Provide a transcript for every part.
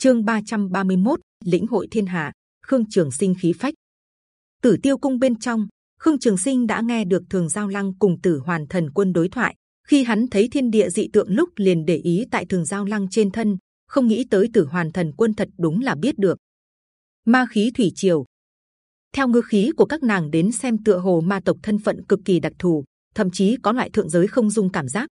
chương 331, lĩnh hội thiên hạ khương trường sinh khí phách. Tử tiêu cung bên trong khương trường sinh đã nghe được thường giao lăng cùng tử hoàn thần quân đối thoại. Khi hắn thấy thiên địa dị tượng lúc liền để ý tại thường giao lăng trên thân không nghĩ tới tử hoàn thần quân thật đúng là biết được. Ma khí thủy triều. Theo ngư khí của các nàng đến xem tựa hồ ma tộc thân phận cực kỳ đặc thù thậm chí có loại thượng giới không dung cảm giác.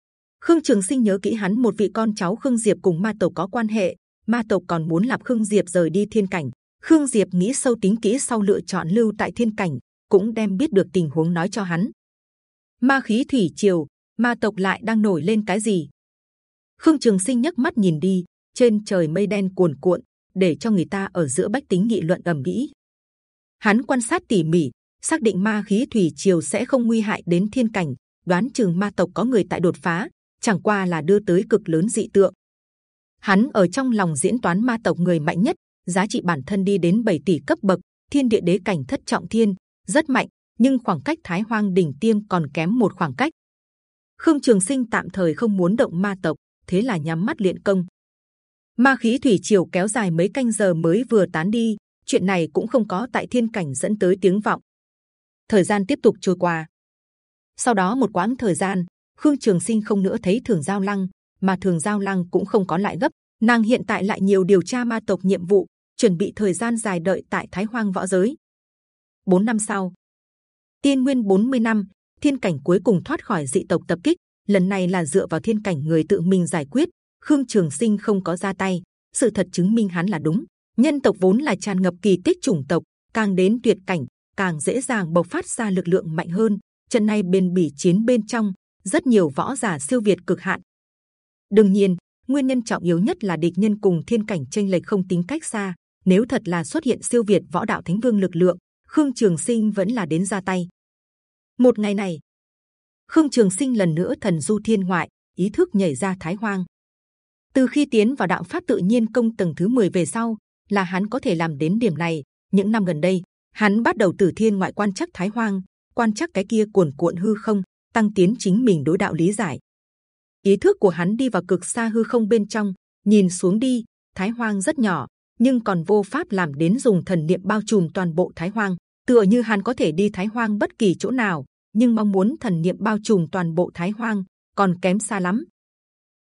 Khương trường sinh nhớ kỹ hắn một vị con cháu khương diệp cùng ma tộc có quan hệ ma tộc còn muốn lập khương diệp rời đi thiên cảnh. Khương diệp nghĩ sâu tính kỹ sau lựa chọn lưu tại thiên cảnh, cũng đem biết được tình huống nói cho hắn. Ma khí thủy triều, ma tộc lại đang nổi lên cái gì? Khương trường sinh nhấc mắt nhìn đi, trên trời mây đen cuồn cuộn, để cho người ta ở giữa bách tính nghị luận ầm ĩ. Hắn quan sát tỉ mỉ, xác định ma khí thủy triều sẽ không nguy hại đến thiên cảnh, đoán chừng ma tộc có người tại đột phá, chẳng qua là đưa tới cực lớn dị tượng hắn ở trong lòng diễn toán ma tộc người mạnh nhất, giá trị bản thân đi đến 7 tỷ cấp bậc, thiên địa đế cảnh thất trọng thiên, rất mạnh, nhưng khoảng cách thái hoang đỉnh tiêm còn kém một khoảng cách. Khương trường sinh tạm thời không muốn động ma tộc, thế là nhắm mắt luyện công. Ma khí thủy triều kéo dài mấy canh giờ mới vừa tán đi, chuyện này cũng không có tại thiên cảnh dẫn tới tiếng vọng. Thời gian tiếp tục trôi qua. Sau đó một quãng thời gian, khương trường sinh không nữa thấy thường giao lăng mà thường giao lăng cũng không có lại gấp. Nàng hiện tại lại nhiều điều tra ma tộc nhiệm vụ, chuẩn bị thời gian dài đợi tại thái hoang võ giới. 4 năm sau, tiên nguyên 40 năm, thiên cảnh cuối cùng thoát khỏi dị tộc tập kích. Lần này là dựa vào thiên cảnh người tự mình giải quyết. Khương trường sinh không có ra tay. Sự thật chứng minh hắn là đúng. Nhân tộc vốn là tràn ngập kỳ tích chủng tộc, càng đến tuyệt cảnh, càng dễ dàng bộc phát ra lực lượng mạnh hơn. Trận này bền bỉ chiến bên trong, rất nhiều võ giả siêu việt cực hạn đương nhiên, nguyên nhân trọng yếu nhất là địch nhân cùng thiên cảnh tranh lệch không tính cách xa. Nếu thật là xuất hiện siêu việt võ đạo thánh vương lực lượng, khương trường sinh vẫn là đến ra tay. Một ngày này, khương trường sinh lần nữa thần du thiên ngoại, ý thức nhảy ra thái hoang. Từ khi tiến vào đạo pháp tự nhiên công tầng thứ 10 về sau, là hắn có thể làm đến điểm này. Những năm gần đây, hắn bắt đầu từ thiên ngoại quan chắc thái hoang, quan chắc cái kia cuồn cuộn hư không, tăng tiến chính mình đối đạo lý giải ý thức của hắn đi vào cực xa hư không bên trong, nhìn xuống đi, thái hoang rất nhỏ, nhưng còn vô pháp làm đến dùng thần niệm bao trùm toàn bộ thái hoang. Tựa như hắn có thể đi thái hoang bất kỳ chỗ nào, nhưng mong muốn thần niệm bao trùm toàn bộ thái hoang còn kém xa lắm.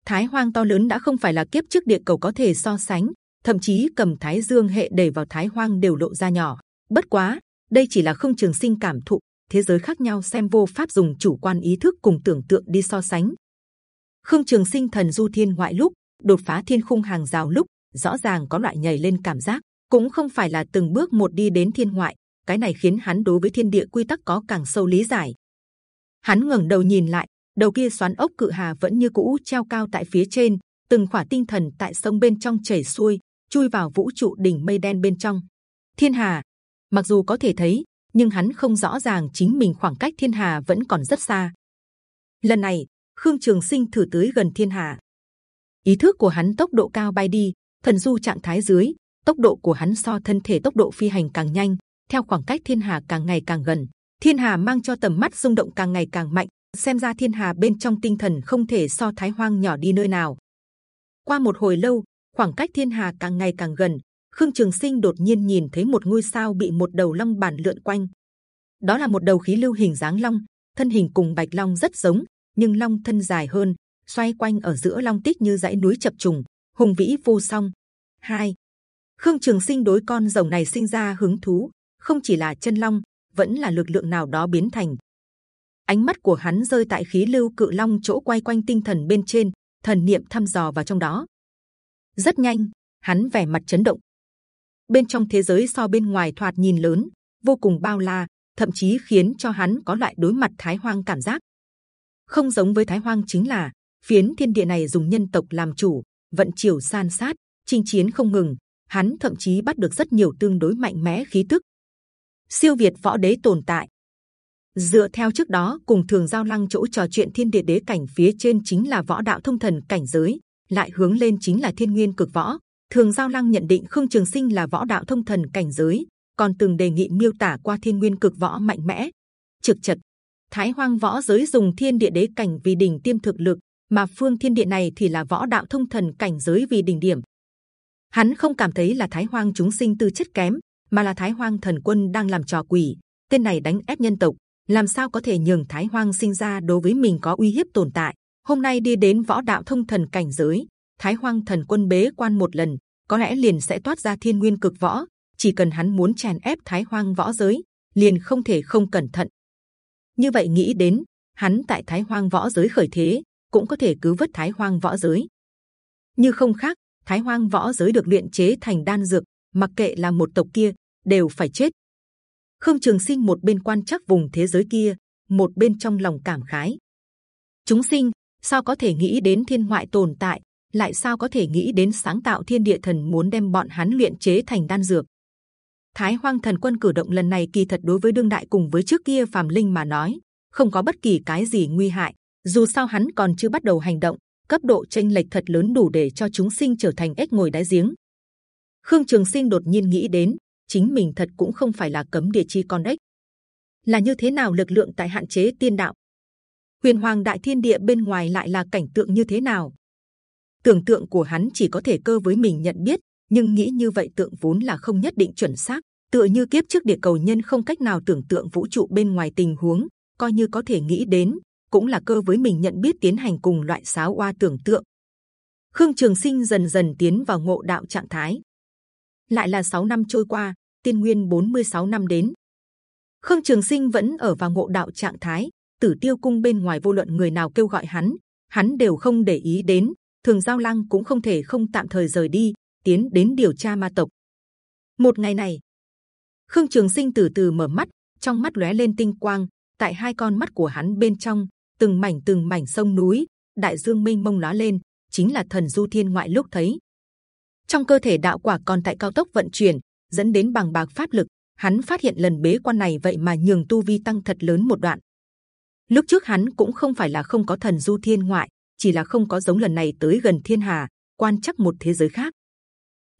Thái hoang to lớn đã không phải là kiếp trước địa cầu có thể so sánh, thậm chí cầm thái dương hệ đẩy vào thái hoang đều lộ ra nhỏ. Bất quá, đây chỉ là không trường sinh cảm thụ, thế giới khác nhau xem vô pháp dùng chủ quan ý thức cùng tưởng tượng đi so sánh khương trường sinh thần du thiên ngoại lúc, đột phá thiên khung hàng rào lúc, rõ ràng có loại nhảy lên cảm giác, cũng không phải là từng bước một đi đến thiên ngoại, cái này khiến hắn đối với thiên địa quy tắc có càng sâu lý giải. Hắn ngẩng đầu nhìn lại, đầu kia xoắn ốc cự hà vẫn như cũ treo cao tại phía trên, từng khỏa tinh thần tại sông bên trong chảy xuôi, chui vào vũ trụ đỉnh mây đen bên trong. Thiên hà, mặc dù có thể thấy, nhưng hắn không rõ ràng chính mình khoảng cách thiên hà vẫn còn rất xa. Lần này khương trường sinh thử tới gần thiên hà ý thức của hắn tốc độ cao bay đi, thần du trạng thái dưới, tốc độ của hắn so thân thể tốc độ phi hành càng nhanh, theo khoảng cách thiên hà càng ngày càng gần. Thiên hà mang cho tầm mắt rung động càng ngày càng mạnh, xem ra thiên hà bên trong tinh thần không thể so thái hoang nhỏ đi nơi nào. Qua một hồi lâu, khoảng cách thiên hà càng ngày càng gần, khương trường sinh đột nhiên nhìn thấy một ngôi sao bị một đầu long bản lượn quanh. Đó là một đầu khí lưu hình dáng long, thân hình cùng bạch long rất giống nhưng long thân dài hơn, xoay quanh ở giữa long tích như dãy núi chập trùng, hùng vĩ vô song. Hai, khương trường sinh đối con rồng này sinh ra hứng thú, không chỉ là chân long, vẫn là lực lượng nào đó biến thành. Ánh mắt của hắn rơi tại khí lưu cự long chỗ quay quanh tinh thần bên trên, thần niệm thăm dò vào trong đó. Rất nhanh, hắn vẻ mặt chấn động. Bên trong thế giới so bên ngoài thoạt nhìn lớn, vô cùng bao la, thậm chí khiến cho hắn có loại đối mặt thái hoang cảm giác không giống với thái hoang chính là, phiến thiên địa này dùng nhân tộc làm chủ, vận chiều san sát, chinh chiến không ngừng. Hắn thậm chí bắt được rất nhiều tương đối mạnh mẽ khí tức. Siêu việt võ đế tồn tại. Dựa theo trước đó, cùng thường giao lăng chỗ trò chuyện thiên địa đế cảnh phía trên chính là võ đạo thông thần cảnh giới, lại hướng lên chính là thiên nguyên cực võ. Thường giao lăng nhận định khương trường sinh là võ đạo thông thần cảnh giới, còn từng đề nghị miêu tả qua thiên nguyên cực võ mạnh mẽ, trực chật thái hoang võ giới dùng thiên địa đế cảnh vì đỉnh tiêm thực lực mà phương thiên địa này thì là võ đạo thông thần cảnh giới vì đỉnh điểm Hắn không cảm thấy là Thái Hoang chúng sinh tư chất kém, mà là Thái Hoang thần quân đang làm trò quỷ. Tên này đánh ép nhân tộc, làm sao có thể nhường Thái Hoang sinh ra đối với mình có uy hiếp tồn tại? Hôm nay đi đến võ đạo thông thần cảnh giới, Thái Hoang thần quân bế quan một lần, có lẽ liền sẽ toát ra thiên nguyên cực võ. Chỉ cần hắn muốn chèn ép Thái Hoang võ giới, liền không thể không cẩn thận. Như vậy nghĩ đến, hắn tại Thái Hoang võ giới khởi thế, cũng có thể cứu vớt Thái Hoang võ giới. Như không khác, Thái Hoang võ giới được luyện chế thành đan dược, mặc kệ là một tộc kia đều phải chết. Khương Trường Sinh một bên quan chắc vùng thế giới kia, một bên trong lòng cảm khái. Chúng sinh sao có thể nghĩ đến thiên ngoại tồn tại, lại sao có thể nghĩ đến sáng tạo thiên địa thần muốn đem bọn hắn luyện chế thành đan dược? Thái Hoang Thần Quân cử động lần này kỳ thật đối với đương đại cùng với trước kia phàm linh mà nói, không có bất kỳ cái gì nguy hại. Dù sao hắn còn chưa bắt đầu hành động, cấp độ tranh lệch thật lớn đủ để cho chúng sinh trở thành ếch ngồi đáy giếng. Khương Trường Sinh đột nhiên nghĩ đến, chính mình thật cũng không phải là cấm địa chi con ếch, là như thế nào lực lượng tại hạn chế tiên đạo? Huyền Hoàng Đại Thiên Địa bên ngoài lại là cảnh tượng như thế nào? Tưởng tượng của hắn chỉ có thể cơ với mình nhận biết, nhưng nghĩ như vậy tượng vốn là không nhất định chuẩn xác. Tựa như kiếp trước địa cầu nhân không cách nào tưởng tượng vũ trụ bên ngoài tình huống, coi như có thể nghĩ đến, cũng là cơ với mình nhận biết tiến hành cùng loại sáo oa tưởng tượng. Khương Trường Sinh dần dần tiến vào ngộ đạo trạng thái. Lại là 6 năm trôi qua, tiên nguyên 46 năm đến. Khương Trường Sinh vẫn ở vào ngộ đạo trạng thái. Tử Tiêu Cung bên ngoài vô luận người nào kêu gọi hắn, hắn đều không để ý đến. Thường Giao Lăng cũng không thể không tạm thời rời đi, tiến đến điều tra ma tộc. Một ngày này, Khương Trường Sinh từ từ mở mắt, trong mắt lóe lên tinh quang. Tại hai con mắt của hắn bên trong, từng mảnh từng mảnh sông núi, đại dương mênh mông lóe lên, chính là thần du thiên ngoại lúc thấy. Trong cơ thể đạo quả còn tại cao tốc vận chuyển, dẫn đến bằng bạc pháp lực. Hắn phát hiện lần bế quan này vậy mà nhường tu vi tăng thật lớn một đoạn. Lúc trước hắn cũng không phải là không có thần du thiên ngoại, chỉ là không có giống lần này tới gần thiên hà, quan chắc một thế giới khác.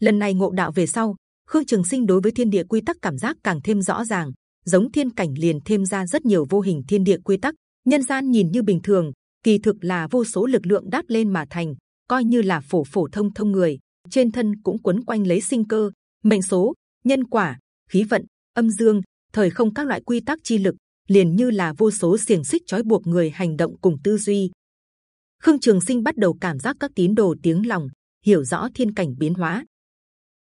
Lần này ngộ đạo về sau, Khương Trường Sinh đối với thiên địa quy tắc cảm giác càng thêm rõ ràng, giống thiên cảnh liền thêm ra rất nhiều vô hình thiên địa quy tắc. Nhân gian nhìn như bình thường, kỳ thực là vô số lực lượng đáp lên mà thành, coi như là phổ phổ thông thông người, trên thân cũng quấn quanh lấy sinh cơ, mệnh số, nhân quả, khí vận, âm dương, thời không các loại quy tắc chi lực, liền như là vô số xiềng xích trói buộc người hành động cùng tư duy. Khương Trường Sinh bắt đầu cảm giác các tín đồ tiếng lòng, hiểu rõ thiên cảnh biến hóa.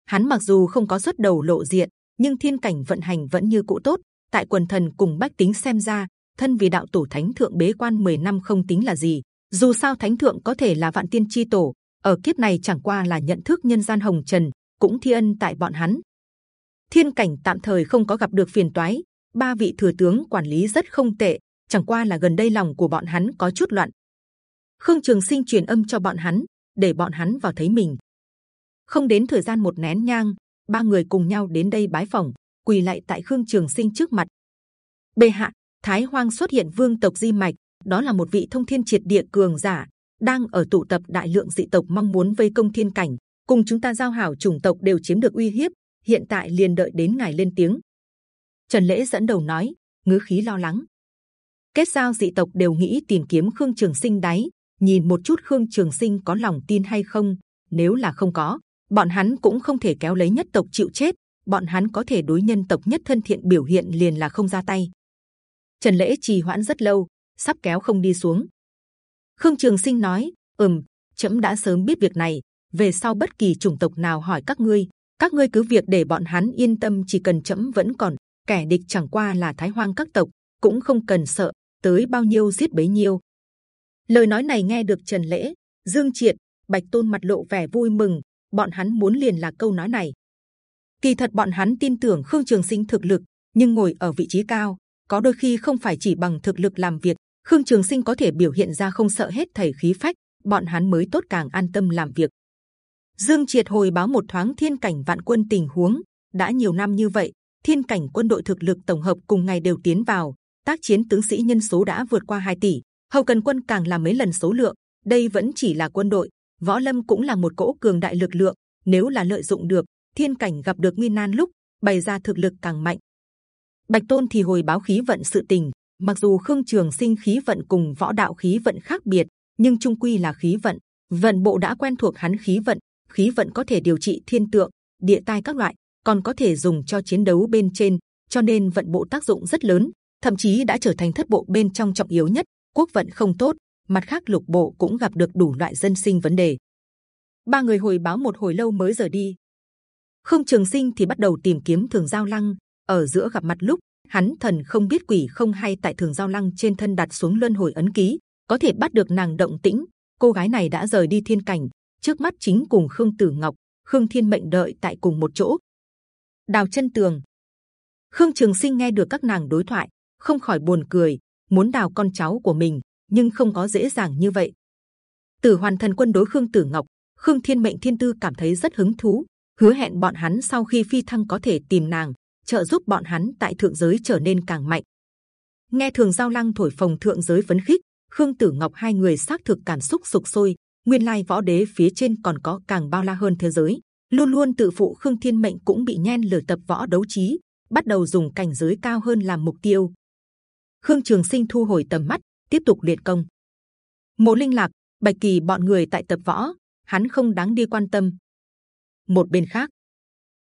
Hắn mặc dù không có xuất đầu lộ diện, nhưng thiên cảnh vận hành vẫn như cũ tốt. Tại quần thần cùng bách tính xem ra, thân vì đạo tổ thánh thượng bế quan 10 năm không tính là gì. Dù sao thánh thượng có thể là vạn tiên chi tổ, ở kiếp này chẳng qua là nhận thức nhân gian hồng trần, cũng thi ân tại bọn hắn. Thiên cảnh tạm thời không có gặp được phiền toái, ba vị thừa tướng quản lý rất không tệ, chẳng qua là gần đây lòng của bọn hắn có chút loạn. Khương Trường Sinh truyền âm cho bọn hắn, để bọn hắn vào thấy mình. Không đến thời gian một nén nhang, ba người cùng nhau đến đây bái phỏng, quỳ lại tại Khương Trường Sinh trước mặt. Bệ hạ, Thái Hoang xuất hiện vương tộc di mạch, đó là một vị thông thiên triệt địa cường giả, đang ở tụ tập đại lượng dị tộc mong muốn vây công thiên cảnh, cùng chúng ta giao hảo chủng tộc đều chiếm được uy hiếp. Hiện tại liền đợi đến ngài lên tiếng. Trần lễ dẫn đầu nói, ngữ khí lo lắng. Kết giao dị tộc đều nghĩ tìm kiếm Khương Trường Sinh đáy, nhìn một chút Khương Trường Sinh có lòng tin hay không. Nếu là không có, bọn hắn cũng không thể kéo lấy nhất tộc chịu chết. Bọn hắn có thể đối nhân tộc nhất thân thiện biểu hiện liền là không ra tay. Trần lễ trì hoãn rất lâu, sắp kéo không đi xuống. Khương Trường Sinh nói, ừm, trẫm đã sớm biết việc này. Về sau bất kỳ chủng tộc nào hỏi các ngươi, các ngươi cứ việc để bọn hắn yên tâm, chỉ cần trẫm vẫn còn, kẻ địch chẳng qua là Thái Hoang các tộc, cũng không cần sợ, tới bao nhiêu giết bấy nhiêu. Lời nói này nghe được Trần Lễ, Dương Triệt, Bạch Tôn mặt lộ vẻ vui mừng, bọn hắn muốn liền là câu nói này. Kỳ thật bọn hắn tin tưởng Khương Trường Sinh thực lực, nhưng ngồi ở vị trí cao, có đôi khi không phải chỉ bằng thực lực làm việc. Khương Trường Sinh có thể biểu hiện ra không sợ hết thầy khí phách, bọn hắn mới tốt càng an tâm làm việc. Dương Triệt hồi báo một thoáng thiên cảnh vạn quân tình huống. đã nhiều năm như vậy, thiên cảnh quân đội thực lực tổng hợp cùng ngày đều tiến vào, tác chiến tướng sĩ nhân số đã vượt qua 2 tỷ, hậu cần quân càng là mấy lần số lượng. Đây vẫn chỉ là quân đội, võ lâm cũng là một cỗ cường đại lực lượng. Nếu là lợi dụng được, thiên cảnh gặp được nguy nan lúc bày ra thực lực càng mạnh. Bạch Tôn thì hồi báo khí vận sự tình. Mặc dù Khương Trường Sinh khí vận cùng võ đạo khí vận khác biệt, nhưng trung quy là khí vận. Vận bộ đã quen thuộc hắn khí vận, khí vận có thể điều trị thiên tượng, địa tai các loại, còn có thể dùng cho chiến đấu bên trên, cho nên vận bộ tác dụng rất lớn, thậm chí đã trở thành thất bộ bên trong trọng yếu nhất. Quốc vận không tốt, mặt khác lục bộ cũng gặp được đủ loại dân sinh vấn đề. Ba người hồi báo một hồi lâu mới rời đi. Không Trường Sinh thì bắt đầu tìm kiếm Thường Giao Lăng. Ở giữa gặp mặt lúc, hắn thần không biết quỷ không hay tại Thường Giao Lăng trên thân đặt xuống luân hồi ấn ký, có thể bắt được nàng động tĩnh. Cô gái này đã rời đi thiên cảnh, trước mắt chính cùng Khương Tử Ngọc, Khương Thiên mệnh đợi tại cùng một chỗ. Đào chân tường, Khương Trường Sinh nghe được các nàng đối thoại, không khỏi buồn cười, muốn đào con cháu của mình, nhưng không có dễ dàng như vậy. Tử Hoàn Thần Quân đối Khương Tử Ngọc, Khương Thiên Mệnh Thiên Tư cảm thấy rất hứng thú, hứa hẹn bọn hắn sau khi phi thăng có thể tìm nàng, trợ giúp bọn hắn tại thượng giới trở nên càng mạnh. Nghe Thường Giao Lăng thổi phồng thượng giới phấn khích, Khương Tử Ngọc hai người xác thực cảm xúc sục sôi. Nguyên lai võ đế phía trên còn có càng bao la hơn thế giới, luôn luôn tự phụ Khương Thiên Mệnh cũng bị nhen lửa tập võ đấu trí, bắt đầu dùng cảnh giới cao hơn làm mục tiêu. Khương Trường Sinh thu hồi tầm mắt, tiếp tục luyện công. Mộ Linh Lạc, Bạch Kỳ bọn người tại tập võ, hắn không đáng đi quan tâm. Một bên khác,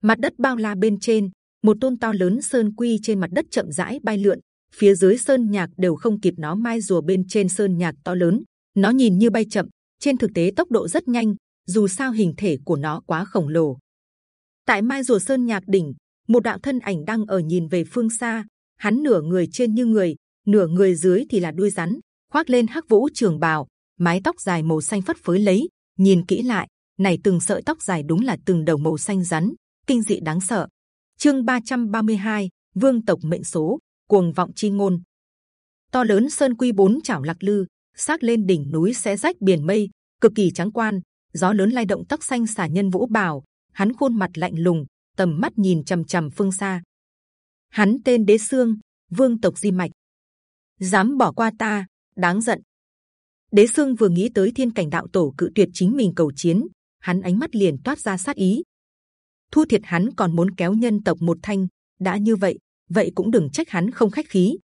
mặt đất bao la bên trên, một tôn to lớn sơn quy trên mặt đất chậm rãi bay lượn, phía dưới sơn nhạc đều không kịp nó mai rùa bên trên sơn nhạc to lớn. Nó nhìn như bay chậm, trên thực tế tốc độ rất nhanh, dù sao hình thể của nó quá khổng lồ. Tại mai rùa sơn nhạc đỉnh, một đạo thân ảnh đang ở nhìn về phương xa. Hắn nửa người trên như người, nửa người dưới thì là đuôi rắn, khoác lên hắc vũ trường bào, mái tóc dài màu xanh phất phới lấy. Nhìn kỹ lại, này từng sợi tóc dài đúng là từng đầu màu xanh rắn, kinh dị đáng sợ. Chương 332, Vương tộc mệnh số, cuồng vọng chi ngôn. To lớn sơn quy bốn chảo lạc lư, xác lên đỉnh núi xé rách biển mây, cực kỳ trắng quan. Gió lớn lay động tóc xanh xả nhân vũ bào, hắn khuôn mặt lạnh lùng, tầm mắt nhìn trầm trầm phương xa. Hắn tên Đế Sương, vương tộc di mạch, dám bỏ qua ta, đáng giận. Đế Sương vừa nghĩ tới thiên cảnh đạo tổ cự tuyệt chính mình cầu chiến, hắn ánh mắt liền toát ra sát ý. Thu thiệt hắn còn muốn kéo nhân tộc một thanh, đã như vậy, vậy cũng đừng trách hắn không khách khí.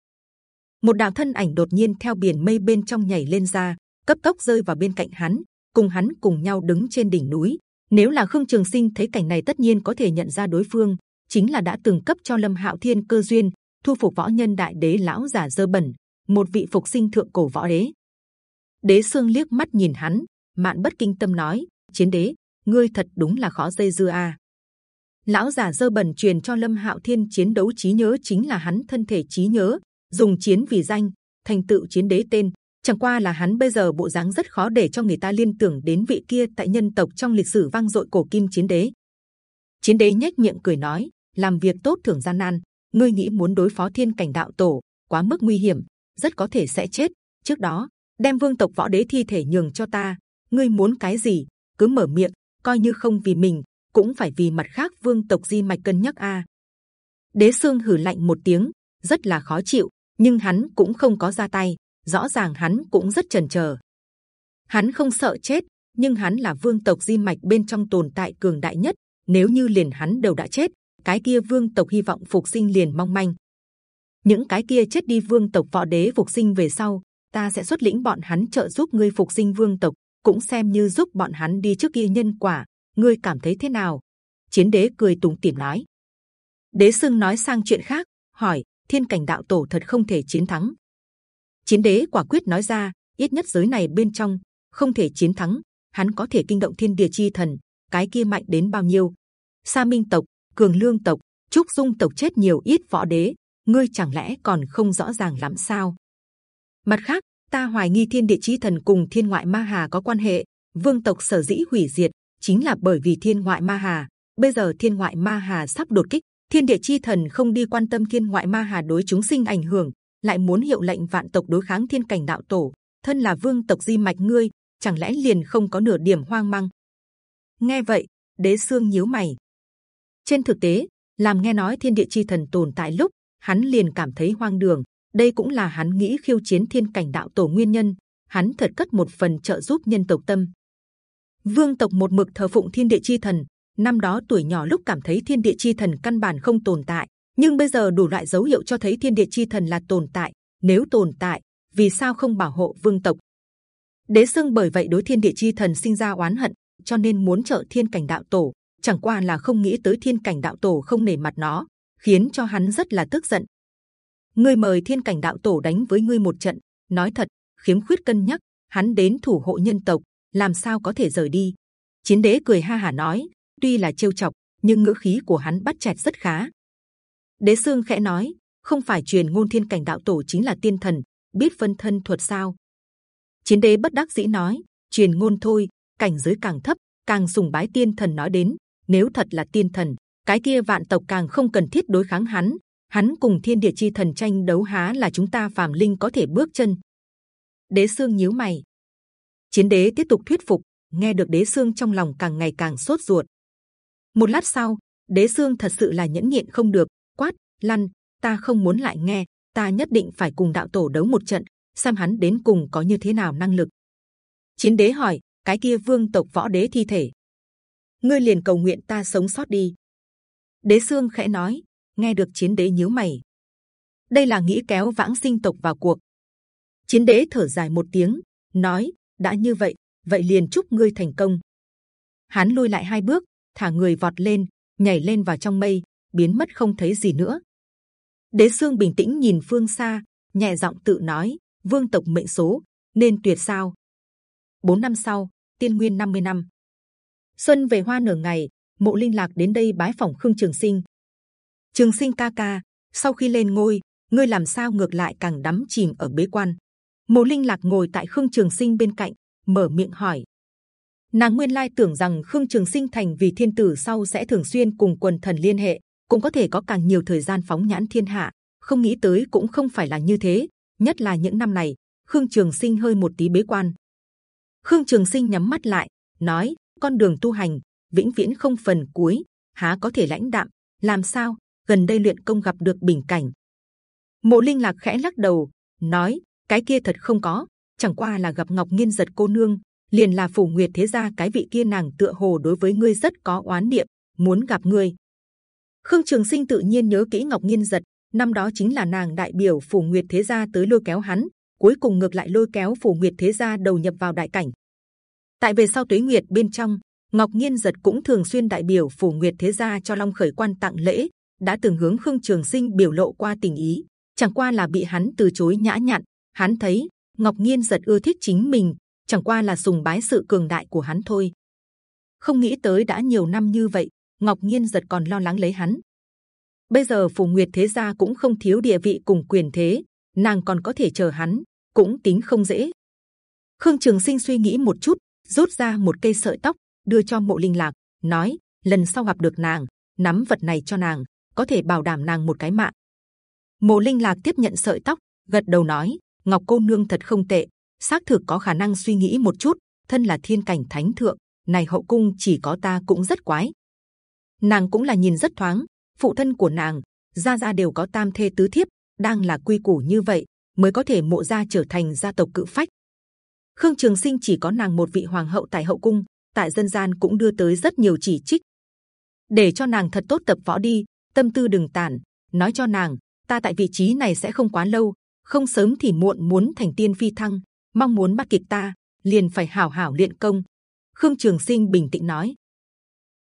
Một đạo thân ảnh đột nhiên theo biển mây bên trong nhảy lên ra, cấp tốc rơi vào bên cạnh hắn, cùng hắn cùng nhau đứng trên đỉnh núi. Nếu là Khương Trường Sinh thấy cảnh này, tất nhiên có thể nhận ra đối phương chính là đã từng cấp cho Lâm Hạo Thiên cơ duyên, thu phục võ nhân đại đế lão giả dơ bẩn, một vị phục sinh thượng cổ võ đế. Đế xương liếc mắt nhìn hắn, mạn bất kinh tâm nói: Chiến đế, ngươi thật đúng là khó dây dưa a. À. Lão giả dơ bẩn truyền cho Lâm Hạo Thiên chiến đấu trí nhớ chính là hắn thân thể trí nhớ, dùng chiến vì danh, thành tựu chiến đế tên, chẳng qua là hắn bây giờ bộ dáng rất khó để cho người ta liên tưởng đến vị kia tại nhân tộc trong lịch sử vang dội cổ kim chiến đế. Chiến đế nhếch miệng cười nói, làm việc tốt thường gian nan, ngươi nghĩ muốn đối phó thiên cảnh đạo tổ quá mức nguy hiểm, rất có thể sẽ chết. Trước đó đem vương tộc võ đế thi thể nhường cho ta, ngươi muốn cái gì cứ mở miệng, coi như không vì mình cũng phải vì mặt khác vương tộc di mạch cân nhắc a. Đế xương hử lạnh một tiếng, rất là khó chịu, nhưng hắn cũng không có ra tay rõ ràng hắn cũng rất chần chờ. Hắn không sợ chết, nhưng hắn là vương tộc di mạch bên trong tồn tại cường đại nhất. Nếu như liền hắn đều đã chết, cái kia vương tộc hy vọng phục sinh liền mong manh. Những cái kia chết đi vương tộc võ đế phục sinh về sau, ta sẽ xuất lĩnh bọn hắn trợ giúp ngươi phục sinh vương tộc, cũng xem như giúp bọn hắn đi trước kia nhân quả. Ngươi cảm thấy thế nào? Chiến đế cười tùng tìm nói. Đế sưng nói sang chuyện khác, hỏi: Thiên cảnh đạo tổ thật không thể chiến thắng, chiến đế quả quyết nói ra ít nhất giới này bên trong không thể chiến thắng hắn có thể kinh động thiên địa chi thần cái kia mạnh đến bao nhiêu sa minh tộc cường lương tộc trúc dung tộc chết nhiều ít võ đế ngươi chẳng lẽ còn không rõ ràng lắm sao? Mặt khác, ta hoài nghi thiên địa chi thần cùng thiên ngoại ma hà có quan hệ. Vương tộc sở dĩ hủy diệt chính là bởi vì thiên ngoại ma hà. Bây giờ thiên ngoại ma hà sắp đột kích, thiên địa chi thần không đi quan tâm thiên ngoại ma hà đối chúng sinh ảnh hưởng, lại muốn hiệu lệnh vạn tộc đối kháng thiên cảnh đạo tổ. Thân là vương tộc di mạch ngươi, chẳng lẽ liền không có nửa điểm hoang mang? Nghe vậy, đế xương nhíu mày. Trên thực tế, làm nghe nói thiên địa chi thần tồn tại lúc hắn liền cảm thấy hoang đường. Đây cũng là hắn nghĩ khiêu chiến thiên cảnh đạo tổ nguyên nhân. Hắn thật cất một phần trợ giúp nhân tộc tâm. Vương tộc một mực thờ phụng thiên địa chi thần. Năm đó tuổi nhỏ lúc cảm thấy thiên địa chi thần căn bản không tồn tại. Nhưng bây giờ đủ loại dấu hiệu cho thấy thiên địa chi thần là tồn tại. Nếu tồn tại vì sao không bảo hộ vương tộc? Đế sương bởi vậy đối thiên địa chi thần sinh ra oán hận cho nên muốn trợ thiên cảnh đạo tổ. Chẳng qua là không nghĩ tới thiên cảnh đạo tổ không nể mặt nó, khiến cho hắn rất là tức giận. Ngươi mời thiên cảnh đạo tổ đánh với ngươi một trận, nói thật, khiếm khuyết cân nhắc, hắn đến thủ hộ nhân tộc, làm sao có thể rời đi? Chiến đế cười ha hà nói, tuy là trêu chọc, nhưng ngữ khí của hắn bắt chẹt rất khá. Đế xương khẽ nói, không phải truyền ngôn thiên cảnh đạo tổ chính là tiên thần, biết phân thân thuật sao? Chiến đế bất đắc dĩ nói, truyền ngôn thôi, cảnh giới càng thấp, càng sùng bái tiên thần nói đến, nếu thật là tiên thần, cái kia vạn tộc càng không cần thiết đối kháng hắn. Hắn cùng thiên địa chi thần tranh đấu há là chúng ta phàm linh có thể bước chân. Đế xương nhíu mày. Chiến đế tiếp tục thuyết phục, nghe được đế xương trong lòng càng ngày càng sốt ruột. Một lát sau, đế xương thật sự là nhẫn nhịn không được, quát, lăn, ta không muốn lại nghe, ta nhất định phải cùng đạo tổ đấu một trận, xem hắn đến cùng có như thế nào năng lực. Chiến đế hỏi, cái kia vương tộc võ đế thi thể, ngươi liền cầu nguyện ta sống sót đi. Đế xương khẽ nói, nghe được chiến đế nhíu mày. Đây là nghĩ kéo vãng sinh tộc vào cuộc. Chiến đế thở dài một tiếng, nói, đã như vậy, vậy liền chúc ngươi thành công. Hắn lui lại hai bước, thả người vọt lên, nhảy lên vào trong mây, biến mất không thấy gì nữa. Đế xương bình tĩnh nhìn phương xa, nhẹ giọng tự nói, vương tộc mệnh số nên tuyệt sao? Bốn năm sau, tiên nguyên 50 năm, xuân về hoa nở ngày, mộ linh lạc đến đây bái phỏng khương trường sinh. Trường sinh ca ca, sau khi lên ngôi, ngươi làm sao ngược lại càng đắm chìm ở bế quan? Mộ linh lạc ngồi tại khương trường sinh bên cạnh, mở miệng hỏi. Nàng nguyên lai tưởng rằng khương trường sinh thành vì thiên tử sau sẽ thường xuyên cùng quần thần liên hệ, cũng có thể có càng nhiều thời gian phóng nhãn thiên hạ. Không nghĩ tới cũng không phải là như thế. Nhất là những năm này, khương trường sinh hơi một tí bế quan. Khương Trường Sinh nhắm mắt lại, nói: con đường tu hành vĩnh viễn không phần cuối, há có thể lãnh đạm? Làm sao? Gần đây luyện công gặp được bình cảnh. Mộ Linh lạc khẽ lắc đầu, nói: cái kia thật không có, chẳng qua là gặp Ngọc Nghiên giật cô nương, liền là phủ nguyệt thế gia cái vị kia nàng tựa hồ đối với ngươi rất có oán niệm, muốn gặp ngươi. Khương Trường Sinh tự nhiên nhớ kỹ Ngọc Nghiên giật, năm đó chính là nàng đại biểu phủ nguyệt thế gia tới lôi kéo hắn, cuối cùng ngược lại lôi kéo phủ nguyệt thế gia đầu nhập vào đại cảnh, tại về sau tuế nguyệt bên trong ngọc nhiên giật cũng thường xuyên đại biểu phủ nguyệt thế gia cho long khởi quan tặng lễ, đã từng hướng khương trường sinh biểu lộ qua tình ý. Chẳng qua là bị hắn từ chối nhã nhặn, hắn thấy ngọc nhiên giật ưa thích chính mình, chẳng qua là sùng bái sự cường đại của hắn thôi. Không nghĩ tới đã nhiều năm như vậy, ngọc nhiên giật còn lo lắng lấy hắn. Bây giờ phủ nguyệt thế gia cũng không thiếu địa vị cùng quyền thế, nàng còn có thể chờ hắn, cũng tính không dễ. Khương trường sinh suy nghĩ một chút, rút ra một cây sợi tóc đưa cho mộ linh lạc nói lần sau gặp được nàng nắm vật này cho nàng có thể bảo đảm nàng một cái mạng. Mộ linh lạc tiếp nhận sợi tóc gật đầu nói ngọc cô nương thật không tệ xác thực có khả năng suy nghĩ một chút thân là thiên cảnh thánh thượng này hậu cung chỉ có ta cũng rất quái. Nàng cũng là nhìn rất thoáng phụ thân của nàng gia gia đều có tam thê tứ thiếp đang là quy củ như vậy mới có thể mộ gia trở thành gia tộc cự phách. Khương Trường Sinh chỉ có nàng một vị hoàng hậu tại hậu cung, tại dân gian cũng đưa tới rất nhiều chỉ trích. Để cho nàng thật tốt tập võ đi, tâm tư đừng tản. Nói cho nàng, ta tại vị trí này sẽ không quá lâu, không sớm thì muộn muốn thành tiên phi thăng, mong muốn bắt kịp ta, liền phải hảo hảo luyện công. Khương Trường Sinh bình tĩnh nói,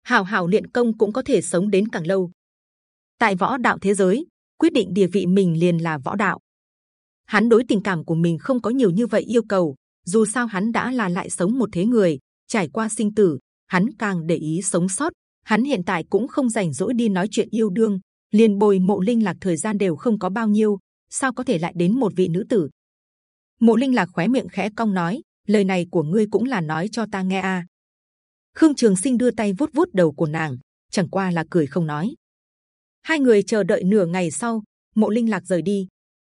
hảo hảo luyện công cũng có thể sống đến càng lâu. Tại võ đạo thế giới, quyết định địa vị mình liền là võ đạo. Hắn đối tình cảm của mình không có nhiều như vậy yêu cầu, dù sao hắn đã là lại sống một thế người trải qua sinh tử hắn càng để ý sống sót. Hắn hiện tại cũng không rảnh rỗi đi nói chuyện yêu đương. Liền bồi mộ linh lạc thời gian đều không có bao nhiêu sao có thể lại đến một vị nữ tử? Mộ linh lạc khóe miệng khẽ cong nói lời này của ngươi cũng là nói cho ta nghe a à. khương trường sinh đưa tay vuốt vuốt đầu của nàng chẳng qua là cười không nói. Hai người chờ đợi nửa ngày sau mộ linh lạc rời đi.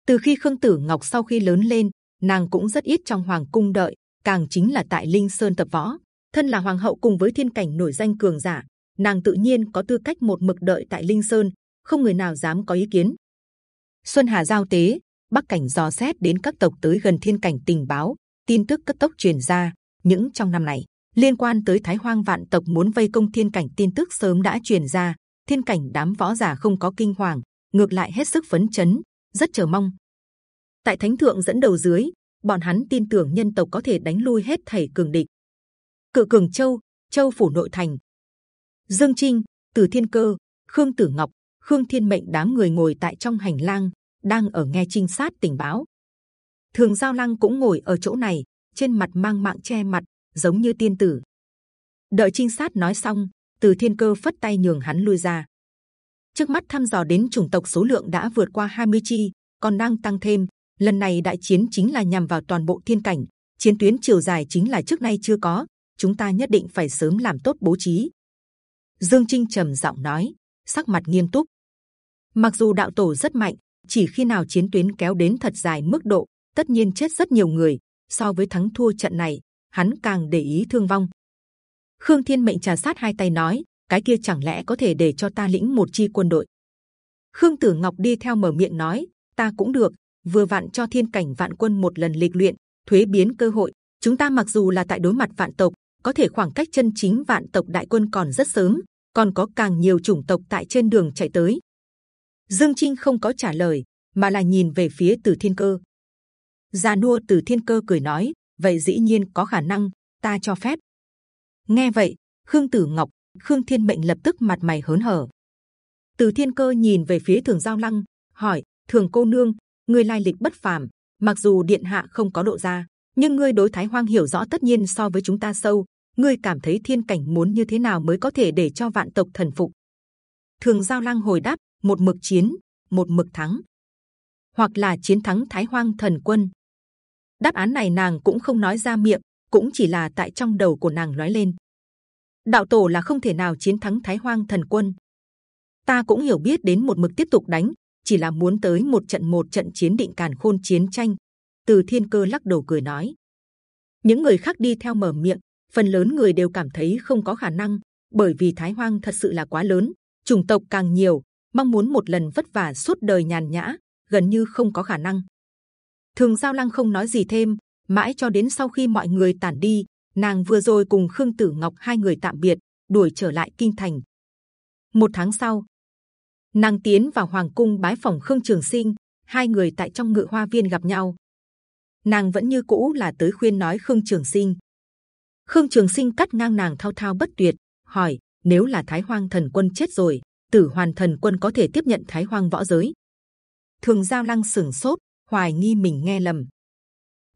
Từ khi khương tử ngọc sau khi lớn lên nàng cũng rất ít trong hoàng cung đợi, càng chính là tại linh sơn tập võ thân là hoàng hậu cùng với thiên cảnh nổi danh cường giả, nàng tự nhiên có tư cách một mực đợi tại linh sơn, không người nào dám có ý kiến. Xuân Hà giao tế, Bắc cảnh dò xét đến các tộc tới gần thiên cảnh tình báo, tin tức cấp tốc truyền ra. những trong năm này liên quan tới Thái Hoang vạn tộc muốn vây công thiên cảnh tin tức sớm đã truyền ra. Thiên cảnh đám võ giả không có kinh hoàng, ngược lại hết sức phấn chấn, rất chờ mong tại thánh thượng dẫn đầu dưới bọn hắn tin tưởng nhân tộc có thể đánh lui hết thảy cường địch cự cường châu châu phủ nội thành. Dương Trinh, Từ Thiên Cơ, Khương Tử Ngọc, Khương Thiên Mệnh đám người ngồi tại trong hành lang, đang ở nghe trinh sát tình báo. Thường Giao Lăng cũng ngồi ở chỗ này, trên mặt mang mạng che mặt, giống như tiên tử. Đợi trinh sát nói xong, Từ Thiên Cơ phất tay nhường hắn lui ra. Trước mắt thăm dò đến chủng tộc số lượng đã vượt qua 20 chi, còn đang tăng thêm. Lần này đại chiến chính là nhằm vào toàn bộ thiên cảnh, chiến tuyến chiều dài chính là trước nay chưa có. Chúng ta nhất định phải sớm làm tốt bố trí. Dương Trinh trầm giọng nói, sắc mặt nghiêm túc. Mặc dù đạo tổ rất mạnh, chỉ khi nào chiến tuyến kéo đến thật dài mức độ, tất nhiên chết rất nhiều người. So với thắng thua trận này, hắn càng để ý thương vong. Khương Thiên mệnh trà sát hai tay nói, cái kia chẳng lẽ có thể để cho ta lĩnh một chi quân đội? Khương Tử Ngọc đi theo mở miệng nói, ta cũng được, vừa vặn cho thiên cảnh vạn quân một lần lịch luyện, thuế biến cơ hội. Chúng ta mặc dù là tại đối mặt vạn tộc, có thể khoảng cách chân chính vạn tộc đại quân còn rất sớm, còn có càng nhiều chủng tộc tại trên đường chạy tới. Dương Trinh không có trả lời, mà là nhìn về phía Từ Thiên Cơ. Gia Nua Từ Thiên Cơ cười nói, vậy dĩ nhiên có khả năng, ta cho phép. Nghe vậy, Khương Tử Ngọc, Khương Thiên Mệnh lập tức mặt mày hớn hở. Từ Thiên Cơ nhìn về phía Thường Giao Lăng, hỏi: Thường cô nương, người lai lịch bất phàm, mặc dù điện hạ không có độ ra, nhưng ngươi đối Thái Hoang hiểu rõ tất nhiên so với chúng ta sâu. Ngươi cảm thấy thiên cảnh muốn như thế nào mới có thể để cho vạn tộc thần phục? Thường Giao Lang hồi đáp: một mực chiến, một mực thắng, hoặc là chiến thắng Thái Hoang thần quân. Đáp án này nàng cũng không nói ra miệng, cũng chỉ là tại trong đầu của nàng nói lên. Đạo tổ là không thể nào chiến thắng thái hoang thần quân. Ta cũng hiểu biết đến một mực tiếp tục đánh chỉ là muốn tới một trận một trận chiến định càn khôn chiến tranh. Từ thiên cơ lắc đầu cười nói. Những người khác đi theo mở miệng phần lớn người đều cảm thấy không có khả năng, bởi vì thái hoang thật sự là quá lớn, chủng tộc càng nhiều, mong muốn một lần vất vả suốt đời nhàn nhã, gần như không có khả năng. Thường giao lăng không nói gì thêm, mãi cho đến sau khi mọi người tản đi, nàng vừa rồi cùng khương tử ngọc hai người tạm biệt, đuổi trở lại kinh thành. Một tháng sau, nàng tiến vào hoàng cung bái phòng khương trường sinh, hai người tại trong ngự hoa viên gặp nhau. Nàng vẫn như cũ là tới khuyên nói khương trường sinh khương trường sinh cắt ngang nàng thao thao bất tuyệt hỏi nếu là thái hoang thần quân chết rồi tử hoàn thần quân có thể tiếp nhận thái hoang võ giới thường giao lăng sừng sốt hoài nghi mình nghe lầm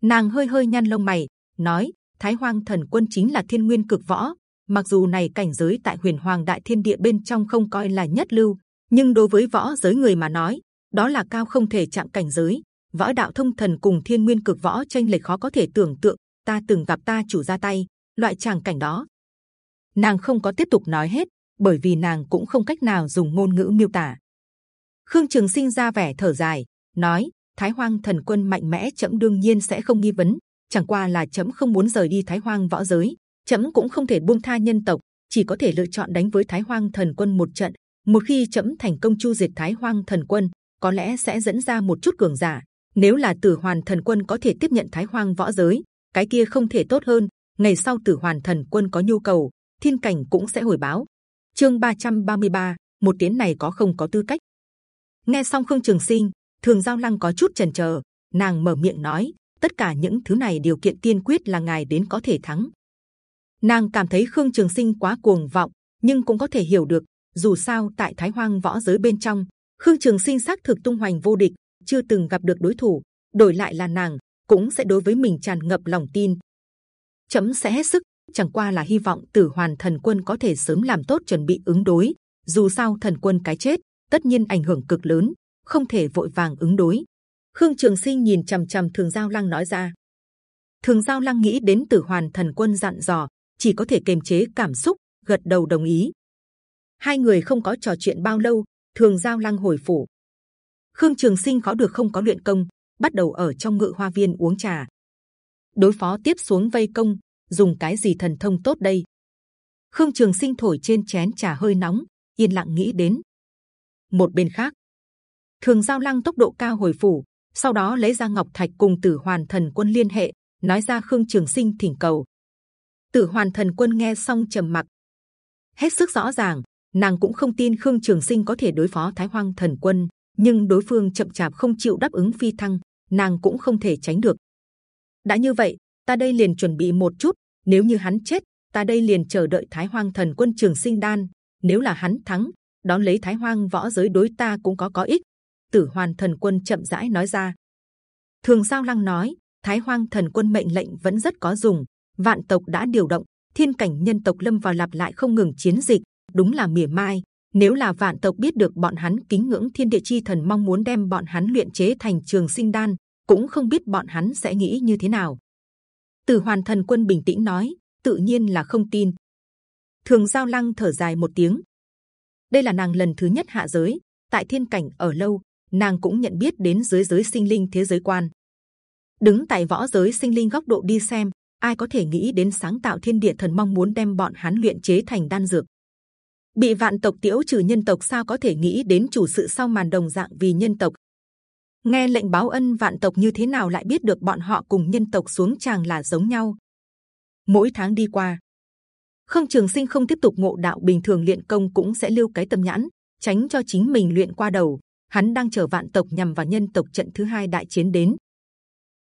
nàng hơi hơi nhăn lông mày nói Thái Hoang Thần Quân chính là Thiên Nguyên Cực Võ. Mặc dù này cảnh giới tại Huyền Hoàng Đại Thiên Địa bên trong không coi là nhất lưu, nhưng đối với võ giới người mà nói, đó là cao không thể chạm cảnh giới. Võ đạo thông thần cùng Thiên Nguyên Cực Võ tranh lệch khó có thể tưởng tượng. Ta từng gặp ta chủ ra tay, loại tràng cảnh đó. Nàng không có tiếp tục nói hết, bởi vì nàng cũng không cách nào dùng ngôn ngữ miêu tả. Khương Trường Sinh ra vẻ thở dài, nói: Thái Hoang Thần Quân mạnh mẽ, chậm đương nhiên sẽ không nghi vấn, chẳng qua là chấm không muốn rời đi Thái Hoang võ giới, chấm cũng không thể buông tha nhân tộc, chỉ có thể lựa chọn đánh với Thái Hoang Thần Quân một trận. Một khi chấm thành công chu diệt Thái Hoang Thần Quân, có lẽ sẽ dẫn ra một chút cường giả. Nếu là Tử Hoàn Thần Quân có thể tiếp nhận Thái Hoang võ giới, cái kia không thể tốt hơn. Ngày sau Tử Hoàn Thần Quân có nhu cầu, thiên cảnh cũng sẽ hồi báo. Chương 333, một tiếng này có không có tư cách. Nghe xong Khương Trường Sinh, Thường Giao Lăng có chút chần chờ, nàng mở miệng nói: tất cả những thứ này điều kiện tiên quyết là ngài đến có thể thắng. Nàng cảm thấy Khương Trường Sinh quá cuồng vọng, nhưng cũng có thể hiểu được. Dù sao tại Thái Hoang võ giới bên trong, Khương Trường Sinh xác thực tung hoành vô địch, chưa từng gặp được đối thủ. Đổi lại là nàng, cũng sẽ đối với mình tràn ngập lòng tin. Chấm sẽ hết sức, chẳng qua là hy vọng Tử Hoàn Thần Quân có thể sớm làm tốt chuẩn bị ứng đối. Dù sao Thần Quân cái chết, tất nhiên ảnh hưởng cực lớn, không thể vội vàng ứng đối. Khương Trường Sinh nhìn c h ầ m c h ầ m Thường Giao Lăng nói ra. Thường Giao Lăng nghĩ đến Tử Hoàn Thần Quân dặn dò, chỉ có thể kiềm chế cảm xúc, gật đầu đồng ý. Hai người không có trò chuyện bao lâu, Thường Giao Lăng hồi phủ. Khương Trường Sinh khó được không có luyện công, bắt đầu ở trong ngự hoa viên uống trà. Đối phó tiếp xuống vây công, dùng cái gì thần thông tốt đây? Khương Trường Sinh thổi trên chén trà hơi nóng, yên lặng nghĩ đến. Một bên khác, Thường Giao Lăng tốc độ cao hồi phủ, sau đó lấy ra ngọc thạch cùng Tử Hoàn Thần Quân liên hệ, nói ra Khương Trường Sinh thỉnh cầu. Tử Hoàn Thần Quân nghe xong trầm mặc, hết sức rõ ràng, nàng cũng không tin Khương Trường Sinh có thể đối phó Thái Hoang Thần Quân, nhưng đối phương chậm chạp không chịu đáp ứng phi thăng, nàng cũng không thể tránh được đã như vậy, ta đây liền chuẩn bị một chút, nếu như hắn chết, ta đây liền chờ đợi Thái Hoang Thần Quân Trường Sinh Đan. Nếu là hắn thắng, đón lấy Thái Hoang võ giới đối ta cũng có có ích. Tử Hoàn Thần Quân chậm rãi nói ra. Thường Giao Lăng nói, Thái Hoang Thần Quân mệnh lệnh vẫn rất có dùng. Vạn tộc đã điều động, thiên cảnh nhân tộc lâm vào lặp lại không ngừng chiến dịch, đúng là mỉa mai. Nếu là vạn tộc biết được bọn hắn kính ngưỡng thiên địa chi thần mong muốn đem bọn hắn luyện chế thành trường sinh đan, cũng không biết bọn hắn sẽ nghĩ như thế nào. Từ Hoàn Thần Quân bình tĩnh nói, tự nhiên là không tin. Thường Giao Lăng thở dài một tiếng. Đây là nàng lần thứ nhất hạ giới, tại thiên cảnh ở lâu, nàng cũng nhận biết đến dưới giới sinh linh thế giới quan. Đứng tại võ giới sinh linh góc độ đi xem, ai có thể nghĩ đến sáng tạo thiên địa thần mong muốn đem bọn hắn luyện chế thành đan dược. Bị vạn tộc tiễu trừ nhân tộc sao có thể nghĩ đến chủ sự sau màn đồng dạng vì nhân tộc. Nghe lệnh báo ân vạn tộc như thế nào lại biết được bọn họ cùng nhân tộc xuống tràng là giống nhau. Mỗi tháng đi qua, Khương Trường Sinh không tiếp tục ngộ đạo bình thường luyện công cũng sẽ lưu cái tâm nhãn, tránh cho chính mình luyện qua đầu. Hắn đang chờ vạn tộc nhằm vào nhân tộc trận thứ hai đại chiến đến.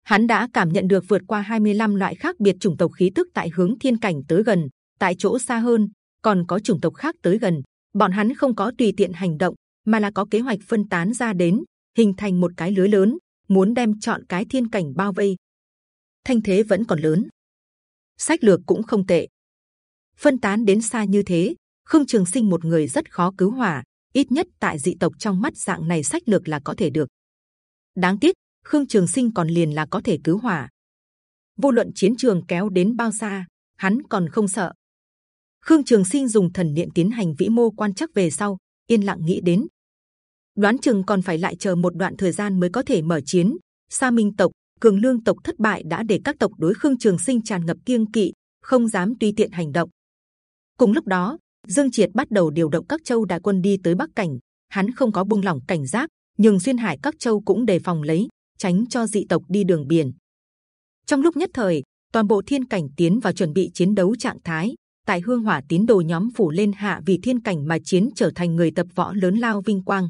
Hắn đã cảm nhận được vượt qua 25 loại khác biệt chủng tộc khí tức tại hướng thiên cảnh tới gần, tại chỗ xa hơn còn có chủng tộc khác tới gần. Bọn hắn không có tùy tiện hành động, mà là có kế hoạch phân tán ra đến, hình thành một cái lưới lớn, muốn đem chọn cái thiên cảnh bao vây. Thanh thế vẫn còn lớn, sách lược cũng không tệ. Phân tán đến xa như thế, không Trường Sinh một người rất khó cứu hỏa. Ít nhất tại dị tộc trong mắt dạng này sách lược là có thể được. Đáng tiếc, Khương Trường Sinh còn liền là có thể cứu hỏa. Vô luận chiến trường kéo đến bao xa, hắn còn không sợ. Khương Trường Sinh dùng thần niệm tiến hành vĩ mô quan chắc về sau, yên lặng nghĩ đến. Đoán chừng còn phải lại chờ một đoạn thời gian mới có thể mở chiến. Sa Minh tộc, Cường Lương tộc thất bại đã để các tộc đối Khương Trường Sinh tràn ngập kiêng kỵ, không dám tùy tiện hành động. Cùng lúc đó, Dương Triệt bắt đầu điều động các châu đại quân đi tới Bắc Cảnh. Hắn không có buông lỏng cảnh giác, nhưng duyên hải các châu cũng đề phòng lấy, tránh cho dị tộc đi đường biển. Trong lúc nhất thời, toàn bộ thiên cảnh tiến vào chuẩn bị chiến đấu trạng thái. Tại hương hỏa tín đồ nhóm phủ lên hạ vì thiên cảnh mà chiến trở thành người tập võ lớn lao vinh quang.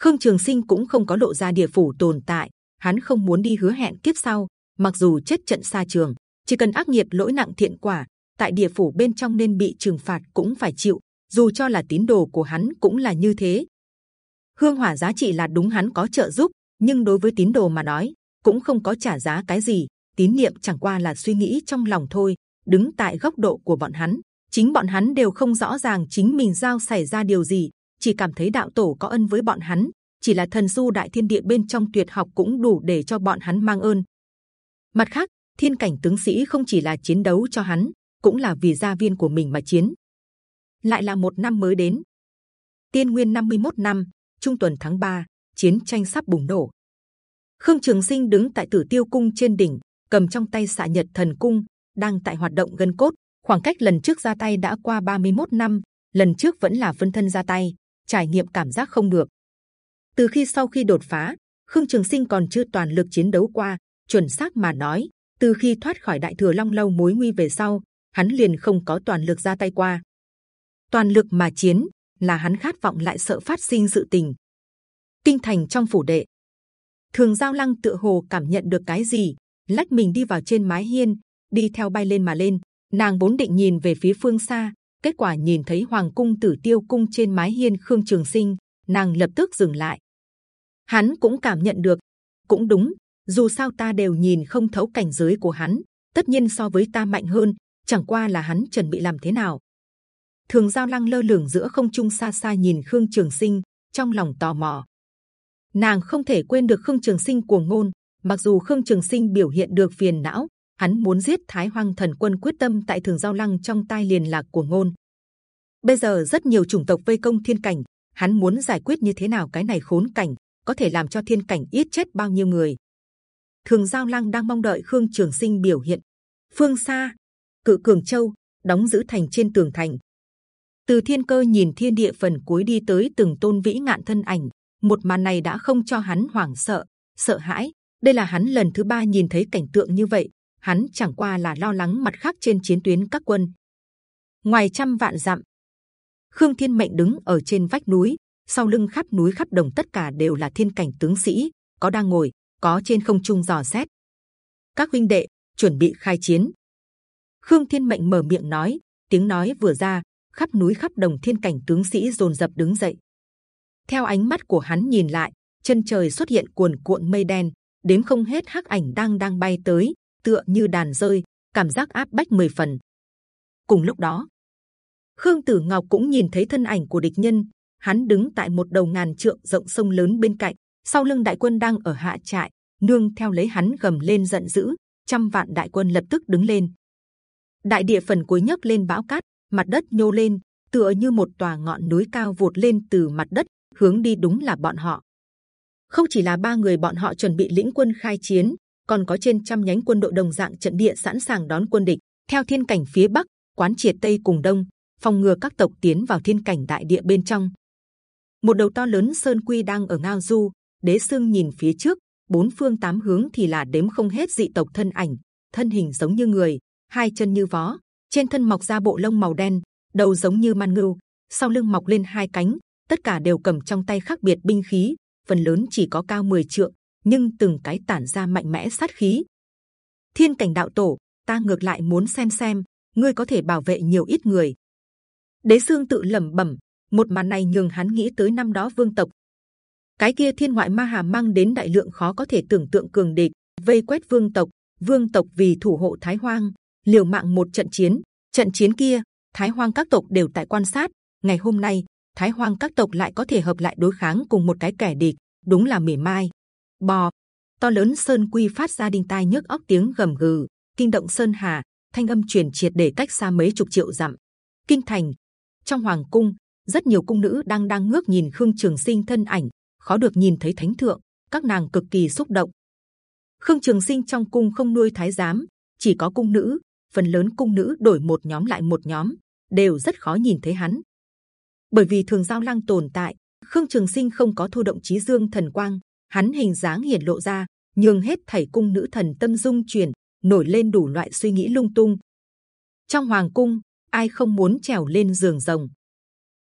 Khương Trường Sinh cũng không có lộ ra địa phủ tồn tại, hắn không muốn đi hứa hẹn kiếp sau. Mặc dù chết trận xa trường, chỉ cần ác nghiệp lỗi nặng thiện quả, tại địa phủ bên trong nên bị trừng phạt cũng phải chịu. Dù cho là tín đồ của hắn cũng là như thế. Hương hỏa giá trị là đúng hắn có trợ giúp, nhưng đối với tín đồ mà nói cũng không có trả giá cái gì. Tín niệm chẳng qua là suy nghĩ trong lòng thôi. Đứng tại góc độ của bọn hắn, chính bọn hắn đều không rõ ràng chính mình giao xảy ra điều gì, chỉ cảm thấy đạo tổ có ân với bọn hắn. Chỉ là thần du đại thiên địa bên trong tuyệt học cũng đủ để cho bọn hắn mang ơn. Mặt khác, thiên cảnh tướng sĩ không chỉ là chiến đấu cho hắn, cũng là vì gia viên của mình mà chiến. Lại là một năm mới đến, tiên nguyên 51 năm, trung tuần tháng 3, chiến tranh sắp bùng nổ. Khương Trường Sinh đứng tại Tử Tiêu Cung trên đỉnh, cầm trong tay xạ nhật thần cung, đang tại hoạt động gân cốt. Khoảng cách lần trước ra tay đã qua 31 năm, lần trước vẫn là phân thân ra tay, trải nghiệm cảm giác không được. Từ khi sau khi đột phá, Khương Trường Sinh còn chưa toàn lực chiến đấu qua. Chuẩn xác mà nói, từ khi thoát khỏi Đại Thừa Long lâu mối nguy về sau, hắn liền không có toàn lực ra tay qua. Toàn lực mà chiến là hắn khát vọng lại sợ phát sinh sự tình. Kinh thành trong phủ đệ, Thường Giao Lăng tựa hồ cảm nhận được cái gì, lách mình đi vào trên mái hiên, đi theo bay lên mà lên. Nàng vốn định nhìn về phía phương xa, kết quả nhìn thấy Hoàng cung Tử Tiêu cung trên mái hiên Khương Trường Sinh, nàng lập tức dừng lại. Hắn cũng cảm nhận được, cũng đúng. Dù sao ta đều nhìn không thấu cảnh giới của hắn, tất nhiên so với ta mạnh hơn. Chẳng qua là hắn chuẩn bị làm thế nào? Thường Giao Lăng lơ lửng giữa không trung xa xa nhìn Khương Trường Sinh, trong lòng tò mò. Nàng không thể quên được Khương Trường Sinh cuồng ngôn. Mặc dù Khương Trường Sinh biểu hiện được phiền não, hắn muốn giết Thái Hoang Thần Quân quyết tâm tại Thường Giao Lăng trong tai liền lạc của ngôn. Bây giờ rất nhiều chủng tộc vây công thiên cảnh, hắn muốn giải quyết như thế nào cái này khốn cảnh, có thể làm cho thiên cảnh ít chết bao nhiêu người. Thường Giao Lăng đang mong đợi Khương Trường Sinh biểu hiện. Phương xa, cự cường châu đóng giữ thành trên tường thành. Từ thiên cơ nhìn thiên địa phần cuối đi tới từng tôn vĩ ngạn thân ảnh, một màn này đã không cho hắn hoảng sợ, sợ hãi. Đây là hắn lần thứ ba nhìn thấy cảnh tượng như vậy. Hắn chẳng qua là lo lắng mặt khác trên chiến tuyến các quân. Ngoài trăm vạn dặm, Khương Thiên Mệnh đứng ở trên vách núi, sau lưng khắp núi khắp đồng tất cả đều là thiên cảnh tướng sĩ, có đang ngồi, có trên không trung dò xét. Các huynh đệ chuẩn bị khai chiến. Khương Thiên Mệnh mở miệng nói, tiếng nói vừa ra, khắp núi khắp đồng thiên cảnh tướng sĩ rồn rập đứng dậy. Theo ánh mắt của hắn nhìn lại, chân trời xuất hiện cuồn cuộn mây đen, đếm không hết hắc ảnh đang đang bay tới, tựa như đàn rơi, cảm giác áp bách mười phần. Cùng lúc đó, Khương Tử Ngọc cũng nhìn thấy thân ảnh của địch nhân. Hắn đứng tại một đầu ngàn trượng rộng sông lớn bên cạnh, sau lưng đại quân đang ở hạ trại, nương theo lấy hắn gầm lên giận dữ. Trăm vạn đại quân lập tức đứng lên. Đại địa phần cuối nhấc lên bão cát, mặt đất nhô lên, tựa như một tòa ngọn núi cao vụt lên từ mặt đất, hướng đi đúng là bọn họ. Không chỉ là ba người bọn họ chuẩn bị lĩnh quân khai chiến, còn có trên trăm nhánh quân đội đồng dạng trận địa sẵn sàng đón quân địch. Theo thiên cảnh phía bắc, quán triệt tây cùng đông, phòng ngừa các tộc tiến vào thiên cảnh đại địa bên trong. Một đầu to lớn sơn quy đang ở ngao du, đế sương nhìn phía trước, bốn phương tám hướng thì là đếm không hết dị tộc thân ảnh, thân hình giống như người, hai chân như vó, trên thân mọc ra bộ lông màu đen, đầu giống như man ngưu, sau lưng mọc lên hai cánh, tất cả đều cầm trong tay khác biệt binh khí, phần lớn chỉ có cao 10 trượng, nhưng từng cái tản ra mạnh mẽ sát khí. Thiên cảnh đạo tổ, ta ngược lại muốn xem xem, ngươi có thể bảo vệ nhiều ít người. Đế xương tự lẩm bẩm, một màn này nhường hắn nghĩ tới năm đó vương tộc. Cái kia thiên ngoại ma hà mang đến đại lượng khó có thể tưởng tượng cường địch, vây quét vương tộc. Vương tộc vì thủ hộ Thái Hoang, liều mạng một trận chiến. Trận chiến kia, Thái Hoang các tộc đều tại quan sát. Ngày hôm nay, Thái Hoang các tộc lại có thể hợp lại đối kháng cùng một cái kẻ địch, đúng là mỉa mai. Bò, to lớn sơn quy phát ra đinh tai nhức óc tiếng gầm gừ, kinh động sơn hà, thanh âm truyền triệt để cách xa mấy chục triệu dặm. Kinh thành, trong hoàng cung, rất nhiều cung nữ đang đang ngước nhìn Khương Trường Sinh thân ảnh, khó được nhìn thấy thánh thượng, các nàng cực kỳ xúc động. Khương Trường Sinh trong cung không nuôi thái giám, chỉ có cung nữ, phần lớn cung nữ đổi một nhóm lại một nhóm, đều rất khó nhìn thấy hắn. Bởi vì thường giao lang tồn tại, Khương Trường Sinh không có thu động trí dương thần quang, hắn hình dáng hiển lộ ra, nhường hết thảy cung nữ thần tâm dung chuyển, nổi lên đủ loại suy nghĩ lung tung. Trong hoàng cung, ai không muốn trèo lên giường rồng?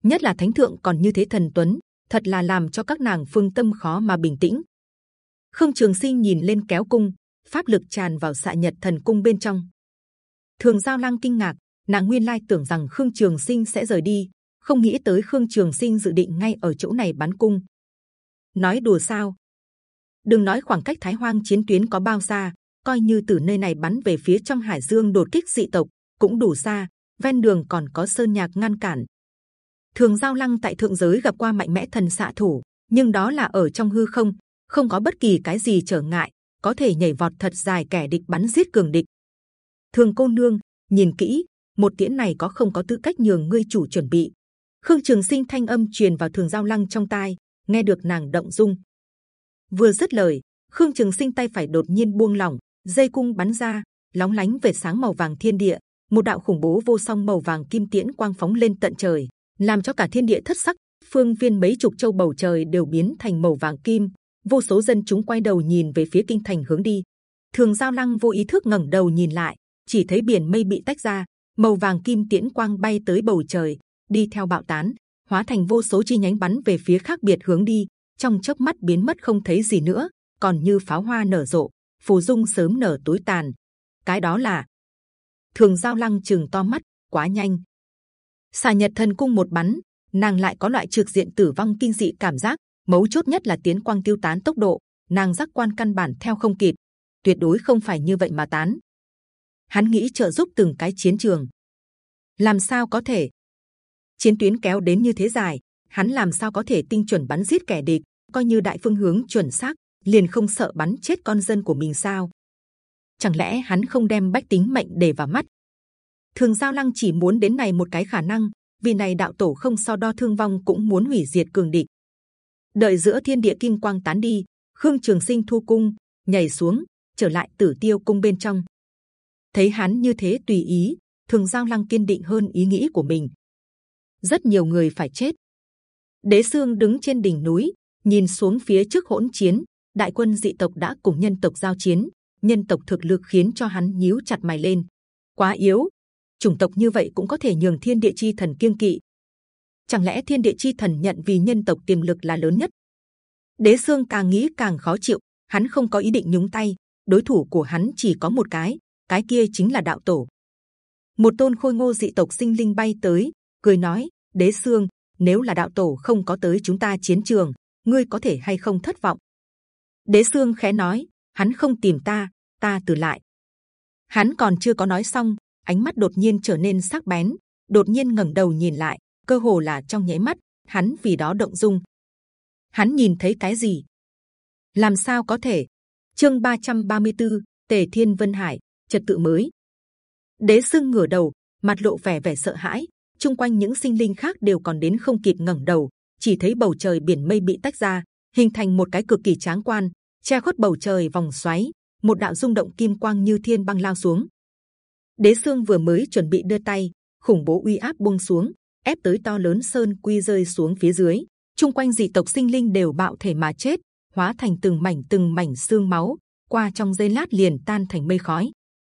Nhất là thánh thượng còn như thế thần tuấn, thật là làm cho các nàng phương tâm khó mà bình tĩnh. Khương Trường Sinh nhìn lên kéo cung, pháp lực tràn vào xạ nhật thần cung bên trong. Thường Giao lang kinh ngạc, nàng nguyên lai tưởng rằng Khương Trường Sinh sẽ rời đi, không nghĩ tới Khương Trường Sinh dự định ngay ở chỗ này bắn cung. Nói đùa sao? Đừng nói khoảng cách Thái Hoang chiến tuyến có bao xa, coi như từ nơi này bắn về phía trong Hải Dương đột kích dị tộc cũng đủ xa. Ven đường còn có sơn nhạc ngăn cản. Thường giao lăng tại thượng giới gặp qua mạnh mẽ thần xạ thủ, nhưng đó là ở trong hư không, không có bất kỳ cái gì trở ngại, có thể nhảy vọt thật dài kẻ địch bắn giết cường địch. Thường cô nương nhìn kỹ, một tiễn này có không có tư cách nhường ngươi chủ chuẩn bị. Khương Trường Sinh thanh âm truyền vào thường giao lăng trong tai, nghe được nàng động dung. Vừa dứt lời, Khương Trường Sinh tay phải đột nhiên buông lỏng, dây cung bắn ra, lóng lánh về sáng màu vàng thiên địa, một đạo khủng bố vô song màu vàng kim tiễn quang phóng lên tận trời, làm cho cả thiên địa thất sắc. Phương viên mấy chục châu bầu trời đều biến thành màu vàng kim, vô số dân chúng quay đầu nhìn về phía kinh thành hướng đi. Thường Giao Lăng vô ý thức ngẩng đầu nhìn lại, chỉ thấy biển mây bị tách ra, màu vàng kim tiễn quang bay tới bầu trời, đi theo bạo tán, hóa thành vô số chi nhánh bắn về phía khác biệt hướng đi, trong chớp mắt biến mất không thấy gì nữa, còn như pháo hoa nở rộ, phù dung sớm nở tối tàn. Cái đó là thường giao lăng chừng to mắt, quá nhanh. xà nhật thần cung một bắn, nàng lại có loại trực diện tử vong kinh dị cảm giác. mấu chốt nhất là tiến quang tiêu tán tốc độ, nàng giác quan căn bản theo không kịp, tuyệt đối không phải như vậy mà tán. Hắn nghĩ trợ giúp từng cái chiến trường, làm sao có thể? Chiến tuyến kéo đến như thế dài, hắn làm sao có thể tinh chuẩn bắn giết kẻ địch? Coi như đại phương hướng chuẩn xác, liền không sợ bắn chết con dân của mình sao? chẳng lẽ hắn không đem bách tính mệnh để vào mắt? Thường Giao Lăng chỉ muốn đến này một cái khả năng, vì này đạo tổ không so đo thương vong cũng muốn hủy diệt cường địch. Đợi giữa thiên địa kim quang tán đi, Khương Trường Sinh thu cung, nhảy xuống, trở lại Tử Tiêu cung bên trong. Thấy hắn như thế tùy ý, Thường Giao Lăng kiên định hơn ý nghĩ của mình. Rất nhiều người phải chết. Đế Sương đứng trên đỉnh núi, nhìn xuống phía trước hỗn chiến, đại quân dị tộc đã cùng nhân tộc giao chiến, nhân tộc thực lực khiến cho hắn nhíu chặt mày lên. Quá yếu, chủng tộc như vậy cũng có thể nhường thiên địa chi thần kiêng kỵ. Chẳng lẽ thiên địa chi thần nhận vì nhân tộc tiềm lực là lớn nhất? Đế xương càng nghĩ càng khó chịu. Hắn không có ý định nhúng tay. Đối thủ của hắn chỉ có một cái, cái kia chính là đạo tổ. một tôn khôi ngô dị tộc sinh linh bay tới, cười nói: Đế Sương, nếu là đạo tổ không có tới chúng ta chiến trường, ngươi có thể hay không thất vọng? Đế xương khẽ nói: Hắn không tìm ta, ta từ lại. Hắn còn chưa có nói xong, ánh mắt đột nhiên trở nên sắc bén, đột nhiên ngẩng đầu nhìn lại, cơ hồ là trong nháy mắt, hắn vì đó động dung. Hắn nhìn thấy cái gì? Làm sao có thể? Chương 334, Tề Thiên Vân Hải, trật tự mới. Đế xương ngửa đầu, mặt lộ vẻ vẻ sợ hãi chung quanh những sinh linh khác đều còn đến không kịp ngẩng đầu, chỉ thấy bầu trời biển mây bị tách ra, hình thành một cái cực kỳ tráng quan, che khuất bầu trời vòng xoáy. Một đạo rung động kim quang như thiên băng lao xuống. Đế xương vừa mới chuẩn bị đưa tay, khủng bố uy áp buông xuống, ép tới to lớn sơn quy rơi xuống phía dưới. Trung quanh dị tộc sinh linh đều bạo thể mà chết, hóa thành từng mảnh từng mảnh xương máu, qua trong giây lát liền tan thành mây khói.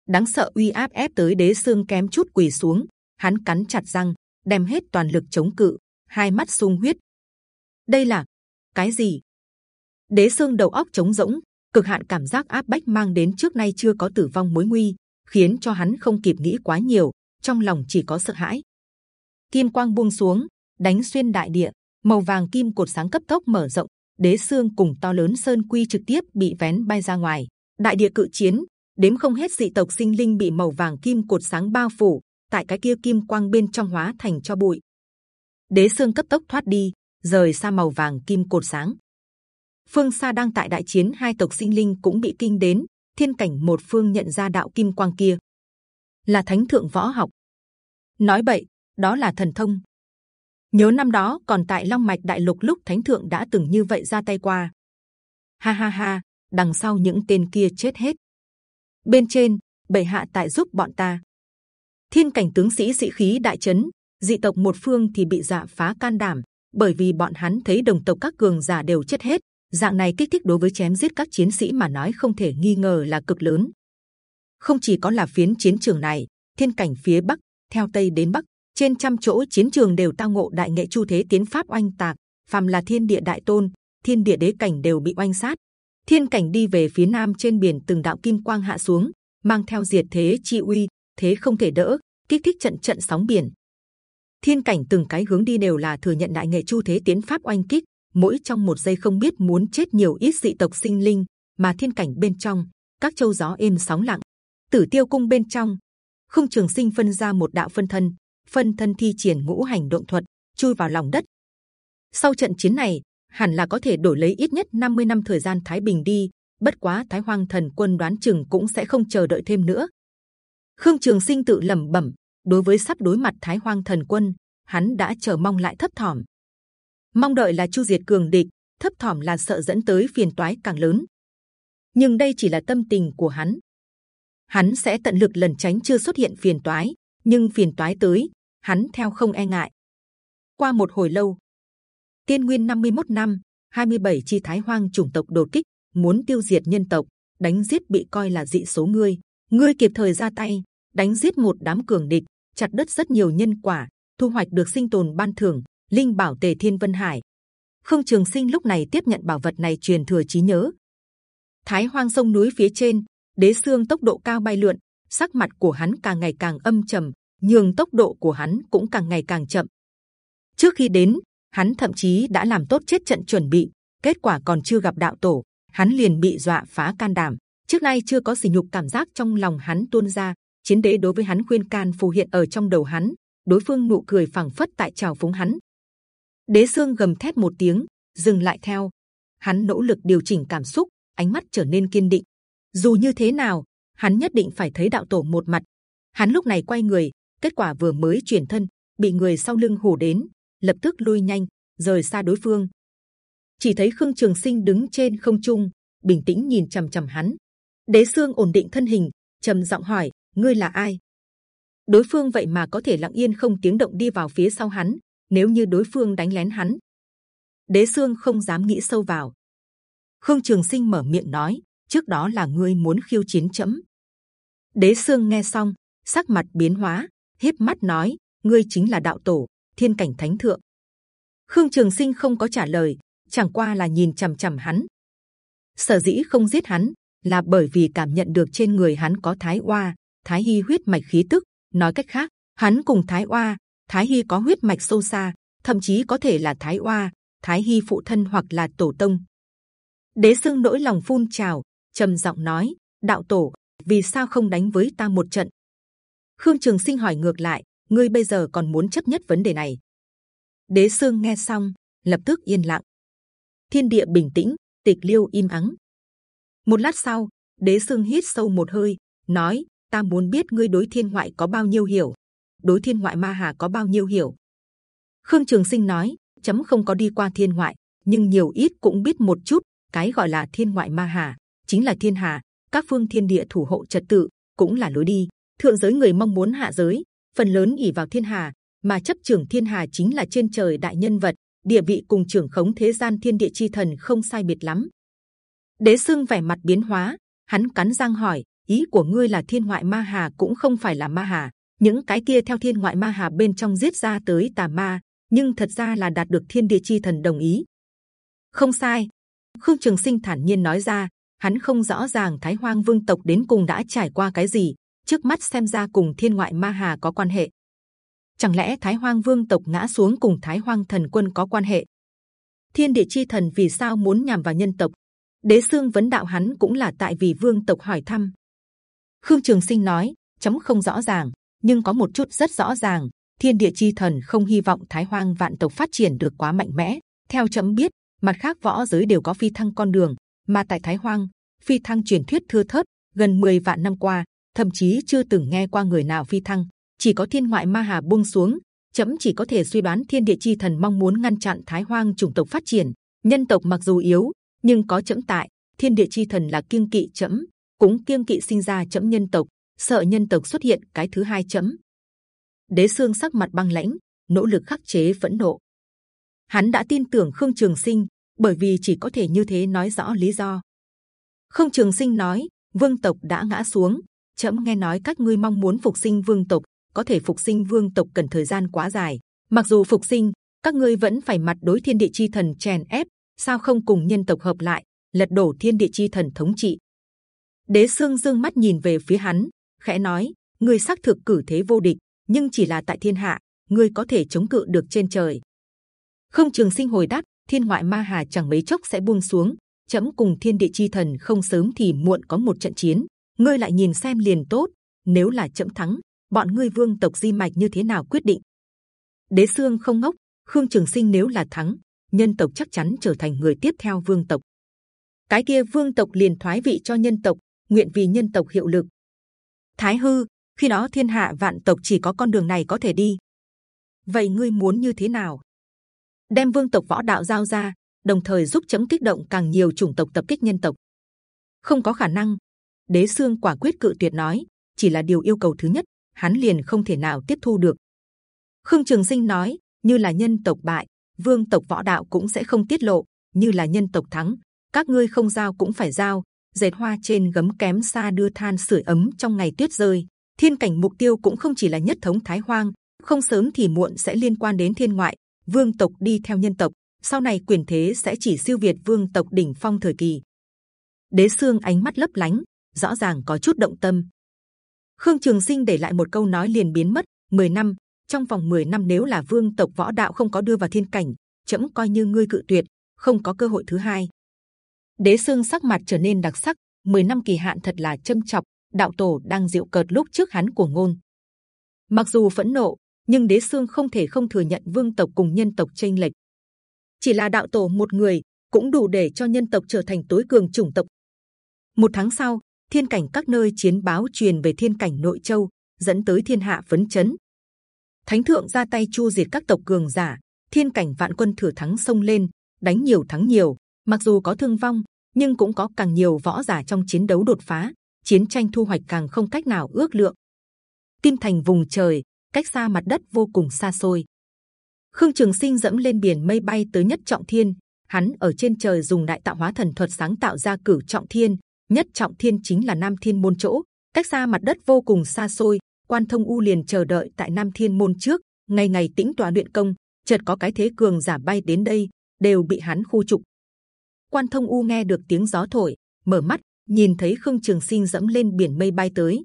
Đáng sợ uy áp ép tới đế xương kém chút quỳ xuống, hắn cắn chặt răng, đem hết toàn lực chống cự, hai mắt sung huyết. Đây là cái gì? Đế xương đầu óc trống rỗng, cực hạn cảm giác áp bách mang đến trước nay chưa có tử vong mối nguy, khiến cho hắn không kịp nghĩ quá nhiều, trong lòng chỉ có sợ hãi. Kim quang buông xuống, đánh xuyên đại địa, màu vàng kim cột sáng cấp tốc mở rộng, đế xương cùng to lớn sơn quy trực tiếp bị vén bay ra ngoài. Đại địa cự chiến, đếm không hết dị tộc sinh linh bị màu vàng kim cột sáng bao phủ, tại cái kia kim quang bên trong hóa thành cho bụi. Đế xương cấp tốc thoát đi, rời xa màu vàng kim cột sáng. Phương xa đang tại đại chiến hai tộc sinh linh cũng bị kinh đến. Thiên cảnh một phương nhận ra đạo kim quang kia là thánh thượng võ học. Nói bậy, đó là thần thông. Nhớ năm đó còn tại Long Mạch Đại Lục lúc Thánh Thượng đã từng như vậy ra tay qua. Ha ha ha, đằng sau những tên kia chết hết. Bên trên, bệ hạ tại giúp bọn ta. Thiên cảnh tướng sĩ sĩ khí đại chấn, dị tộc một phương thì bị dạ phá can đảm, bởi vì bọn hắn thấy đồng tộc các cường giả đều chết hết. Dạng này kích thích đối với chém giết các chiến sĩ mà nói không thể nghi ngờ là cực lớn. Không chỉ có là phiến chiến trường này, thiên cảnh phía bắc, theo tây đến bắc, trên trăm chỗ chiến trường đều tao ngộ đại nghệ chu thế tiến pháp oanh tạc phàm là thiên địa đại tôn thiên địa đế cảnh đều bị oanh sát thiên cảnh đi về phía nam trên biển từng đạo kim quang hạ xuống mang theo diệt thế chi uy thế không thể đỡ kích thích trận trận sóng biển thiên cảnh từng cái hướng đi đều là thừa nhận đại nghệ chu thế tiến pháp oanh kích mỗi trong một giây không biết muốn chết nhiều ít dị tộc sinh linh mà thiên cảnh bên trong các châu gió êm sóng lặng tử tiêu cung bên trong không trường sinh phân ra một đạo phân thân phân thân thi triển ngũ hành động thuật chui vào lòng đất. Sau trận chiến này, hẳn là có thể đổi lấy ít nhất 50 năm thời gian thái bình đi. Bất quá Thái Hoang Thần Quân đoán chừng cũng sẽ không chờ đợi thêm nữa. Khương Trường Sinh tự lẩm bẩm, đối với sắp đối mặt Thái Hoang Thần Quân, hắn đã chờ mong lại thấp thỏm. Mong đợi là chu diệt cường địch, thấp thỏm là sợ dẫn tới phiền toái càng lớn. Nhưng đây chỉ là tâm tình của hắn. Hắn sẽ tận lực lần tránh chưa xuất hiện phiền toái, nhưng phiền toái tới, hắn theo không e ngại. Qua một hồi lâu, tiên nguyên 51 năm, 27 chi thái hoang chủng tộc đột kích, muốn tiêu diệt nhân tộc, đánh giết bị coi là dị số ngươi, ngươi kịp thời ra tay, đánh giết một đám cường địch, chặt đất rất nhiều nhân quả, thu hoạch được sinh tồn ban thưởng, linh bảo tề thiên vân hải. Khương Trường Sinh lúc này tiếp nhận bảo vật này truyền thừa trí nhớ. Thái hoang sông núi phía trên, đế xương tốc độ cao bay lượn, sắc mặt của hắn càng ngày càng âm trầm, nhường tốc độ của hắn cũng càng ngày càng chậm. Trước khi đến, hắn thậm chí đã làm tốt chết trận chuẩn bị, kết quả còn chưa gặp đạo tổ, hắn liền bị dọa phá can đảm. Trước nay chưa có sỉ nhục cảm giác trong lòng hắn tuôn ra, chiến đế đối với hắn khuyên can phù hiện ở trong đầu hắn, đối phương nụ cười phẳng phất tại chào phúng hắn. Đế xương gầm thét một tiếng, dừng lại theo. Hắn nỗ lực điều chỉnh cảm xúc, ánh mắt trở nên kiên định. Dù như thế nào, hắn nhất định phải thấy đạo tổ một mặt. Hắn lúc này quay người, kết quả vừa mới chuyển thân, bị người sau lưng hù đến, lập tức lui nhanh, rời xa đối phương. Chỉ thấy Khương Trường Sinh đứng trên không trung, bình tĩnh nhìn c h ầ m c h ầ m hắn. Đế xương ổn định thân hình, trầm giọng hỏi: ngươi là ai? Đối phương vậy mà có thể lặng yên không tiếng động đi vào phía sau hắn. Nếu như đối phương đánh lén hắn, Đế xương không dám nghĩ sâu vào. Khương Trường Sinh mở miệng nói: trước đó là ngươi muốn khiêu chiến chấm. Đế Sương nghe xong, sắc mặt biến hóa, hiếp mắt nói: ngươi chính là đạo tổ, thiên cảnh thánh thượng. Khương Trường Sinh không có trả lời, chẳng qua là nhìn c h ầ m c h ầ m hắn. Sở dĩ không giết hắn là bởi vì cảm nhận được trên người hắn có thái oa, thái hy huyết mạch khí tức, nói cách khác hắn cùng thái oa thái hy có huyết mạch sâu xa thậm chí có thể là thái oa thái hy phụ thân hoặc là tổ tông. Đế Sương nỗi lòng phun trào trầm giọng nói đạo tổ vì sao không đánh với ta một trận? Khương trường sinh hỏi ngược lại ngươi bây giờ còn muốn chấp nhất vấn đề này? Đế Sương nghe xong lập tức yên lặng. Thiên địa bình tĩnh tịch liêu im ắng một lát sau, đế sương hít sâu một hơi, nói, ta muốn biết ngươi đối thiên ngoại có bao nhiêu hiểu? Đối thiên ngoại ma hà có bao nhiêu hiểu? Khương trường sinh nói, chấm không có đi qua thiên ngoại, nhưng nhiều ít cũng biết một chút, cái gọi là thiên ngoại ma hà, chính là thiên hà, các phương thiên địa thủ hộ trật tự, cũng là lối đi. Thượng giới người mong muốn hạ giới, phần lớn ỉ vào thiên hà, mà chấp trưởng thiên hà chính là trên trời đại nhân vật, địa vị cùng trưởng khống thế gian thiên địa chi thần không sai biệt lắm đế sương vẻ mặt biến hóa. Hắn cắn răng hỏi, ý của ngươi là thiên ngoại ma hà cũng không phải là ma hà. Những cái kia theo thiên ngoại ma hà bên trong giết ra tới tà ma, nhưng thật ra là đạt được thiên địa chi thần đồng ý. Không sai. Khương trường sinh thản nhiên nói ra, hắn không rõ ràng thái hoang vương tộc đến cùng đã trải qua cái gì, trước mắt xem ra cùng thiên ngoại ma hà có quan hệ. Chẳng lẽ thái hoang vương tộc ngã xuống cùng thái hoang thần quân có quan hệ? Thiên địa chi thần vì sao muốn nhằm vào nhân tộc? Đế xương vấn đạo hắn cũng là tại vì vương tộc hỏi thăm. Khương trường sinh nói, chấm không rõ ràng, nhưng có một chút rất rõ ràng. Thiên địa chi thần không hy vọng thái hoang vạn tộc phát triển được quá mạnh mẽ. Theo chấm biết, mặt khác võ giới đều có phi thăng con đường, mà tại thái hoang, phi thăng truyền thuyết thưa thớt, gần 10 vạn năm qua, thậm chí chưa từng nghe qua người nào phi thăng. Chỉ có thiên ngoại ma hà buông xuống, chấm chỉ có thể suy đoán thiên địa chi thần mong muốn ngăn chặn thái hoang chủng tộc phát triển. Nhân tộc mặc dù yếu nhưng có chấm tại. Thiên địa chi thần là kiêng kỵ chấm cũng kiêng kỵ sinh ra chấm nhân tộc, sợ nhân tộc xuất hiện cái thứ hai chấm đế xương sắc mặt băng lãnh, nỗ lực khắc chế phẫn nộ. Hắn đã tin tưởng khương trường sinh, bởi vì chỉ có thể như thế nói rõ lý do. Khương trường sinh nói, vương tộc đã ngã xuống. Chấm nghe nói các ngươi mong muốn phục sinh vương tộc, có thể phục sinh vương tộc cần thời gian quá dài. Mặc dù phục sinh, các ngươi vẫn phải mặt đối thiên địa chi thần chèn ép sao không cùng nhân tộc hợp lại, lật đổ thiên địa chi thần thống trị. Đế xương dương mắt nhìn về phía hắn, khẽ nói, ngươi xác thực cử thế vô địch, nhưng chỉ là tại thiên hạ, ngươi có thể chống cự được trên trời. Không trường sinh hồi đáp, thiên ngoại ma hà chẳng mấy chốc sẽ buông xuống chấm cùng thiên địa chi thần không sớm thì muộn có một trận chiến. Ngươi lại nhìn xem liền tốt, nếu là chấm thắng, bọn ngươi vương tộc di mạch như thế nào quyết định? Đế xương không ngốc, khương trường sinh nếu là thắng nhân tộc chắc chắn trở thành người tiếp theo vương tộc. Cái kia vương tộc liền thoái vị cho nhân tộc, nguyện vì nhân tộc hiệu lực. Thái hư, khi đó thiên hạ vạn tộc chỉ có con đường này có thể đi. Vậy ngươi muốn như thế nào? Đem vương tộc võ đạo giao ra, đồng thời giúp chấm kích động càng nhiều chủng tộc tập kích nhân tộc. Không có khả năng. Đế xương quả quyết cự tuyệt nói, chỉ là điều yêu cầu thứ nhất, hắn liền không thể nào tiếp thu được. Khương trường sinh nói, như là nhân tộc bại vương tộc võ đạo cũng sẽ không tiết lộ, như là nhân tộc thắng, các ngươi không giao cũng phải giao. Dệt hoa trên gấm kém xa đưa than sưởi ấm trong ngày tuyết rơi. Thiên cảnh mục tiêu cũng không chỉ là nhất thống thái hoang, không sớm thì muộn sẽ liên quan đến thiên ngoại. Vương tộc đi theo nhân tộc, sau này quyền thế sẽ chỉ siêu việt vương tộc đỉnh phong thời kỳ. Đế xương ánh mắt lấp lánh, rõ ràng có chút động tâm. Khương trường sinh để lại một câu nói liền biến mất 10 năm trong vòng 10 năm nếu là vương tộc võ đạo không có đưa vào thiên cảnh, chấm coi như ngươi cự tuyệt, không có cơ hội thứ hai. Đế xương sắc mặt trở nên đặc sắc 10 năm kỳ hạn thật là châm chọc, đạo tổ đang diệu cợt lúc trước hắn của ngôn. Mặc dù phẫn nộ, nhưng đế xương không thể không thừa nhận vương tộc cùng nhân tộc tranh lệch. Chỉ là đạo tổ một người cũng đủ để cho nhân tộc trở thành tối cường chủng tộc. Một tháng sau, thiên cảnh các nơi chiến báo truyền về thiên cảnh nội châu, dẫn tới thiên hạ phấn chấn thánh thượng ra tay chu diệt các tộc cường giả, thiên cảnh vạn quân thừa thắng xông lên, đánh nhiều thắng nhiều. Mặc dù có thương vong, nhưng cũng có càng nhiều võ giả trong chiến đấu đột phá, chiến tranh thu hoạch càng không cách nào ước lượng. Kim thành vùng trời, cách xa mặt đất vô cùng xa xôi. Khương trường sinh dẫm lên biển mây bay tới nhất trọng thiên. Hắn ở trên trời dùng đại tạo hóa thần thuật sáng tạo ra cửu trọng thiên. Nhất trọng thiên chính là nam thiên môn chỗ, cách xa mặt đất vô cùng xa xôi quan thông u liền chờ đợi tại nam thiên môn trước ngày ngày tĩnh tọa luyện công chợt có cái thế cường giả bay đến đây đều bị hắn khu trục quan thông u nghe được tiếng gió thổi mở mắt nhìn thấy khương trường sinh dẫm lên biển mây bay tới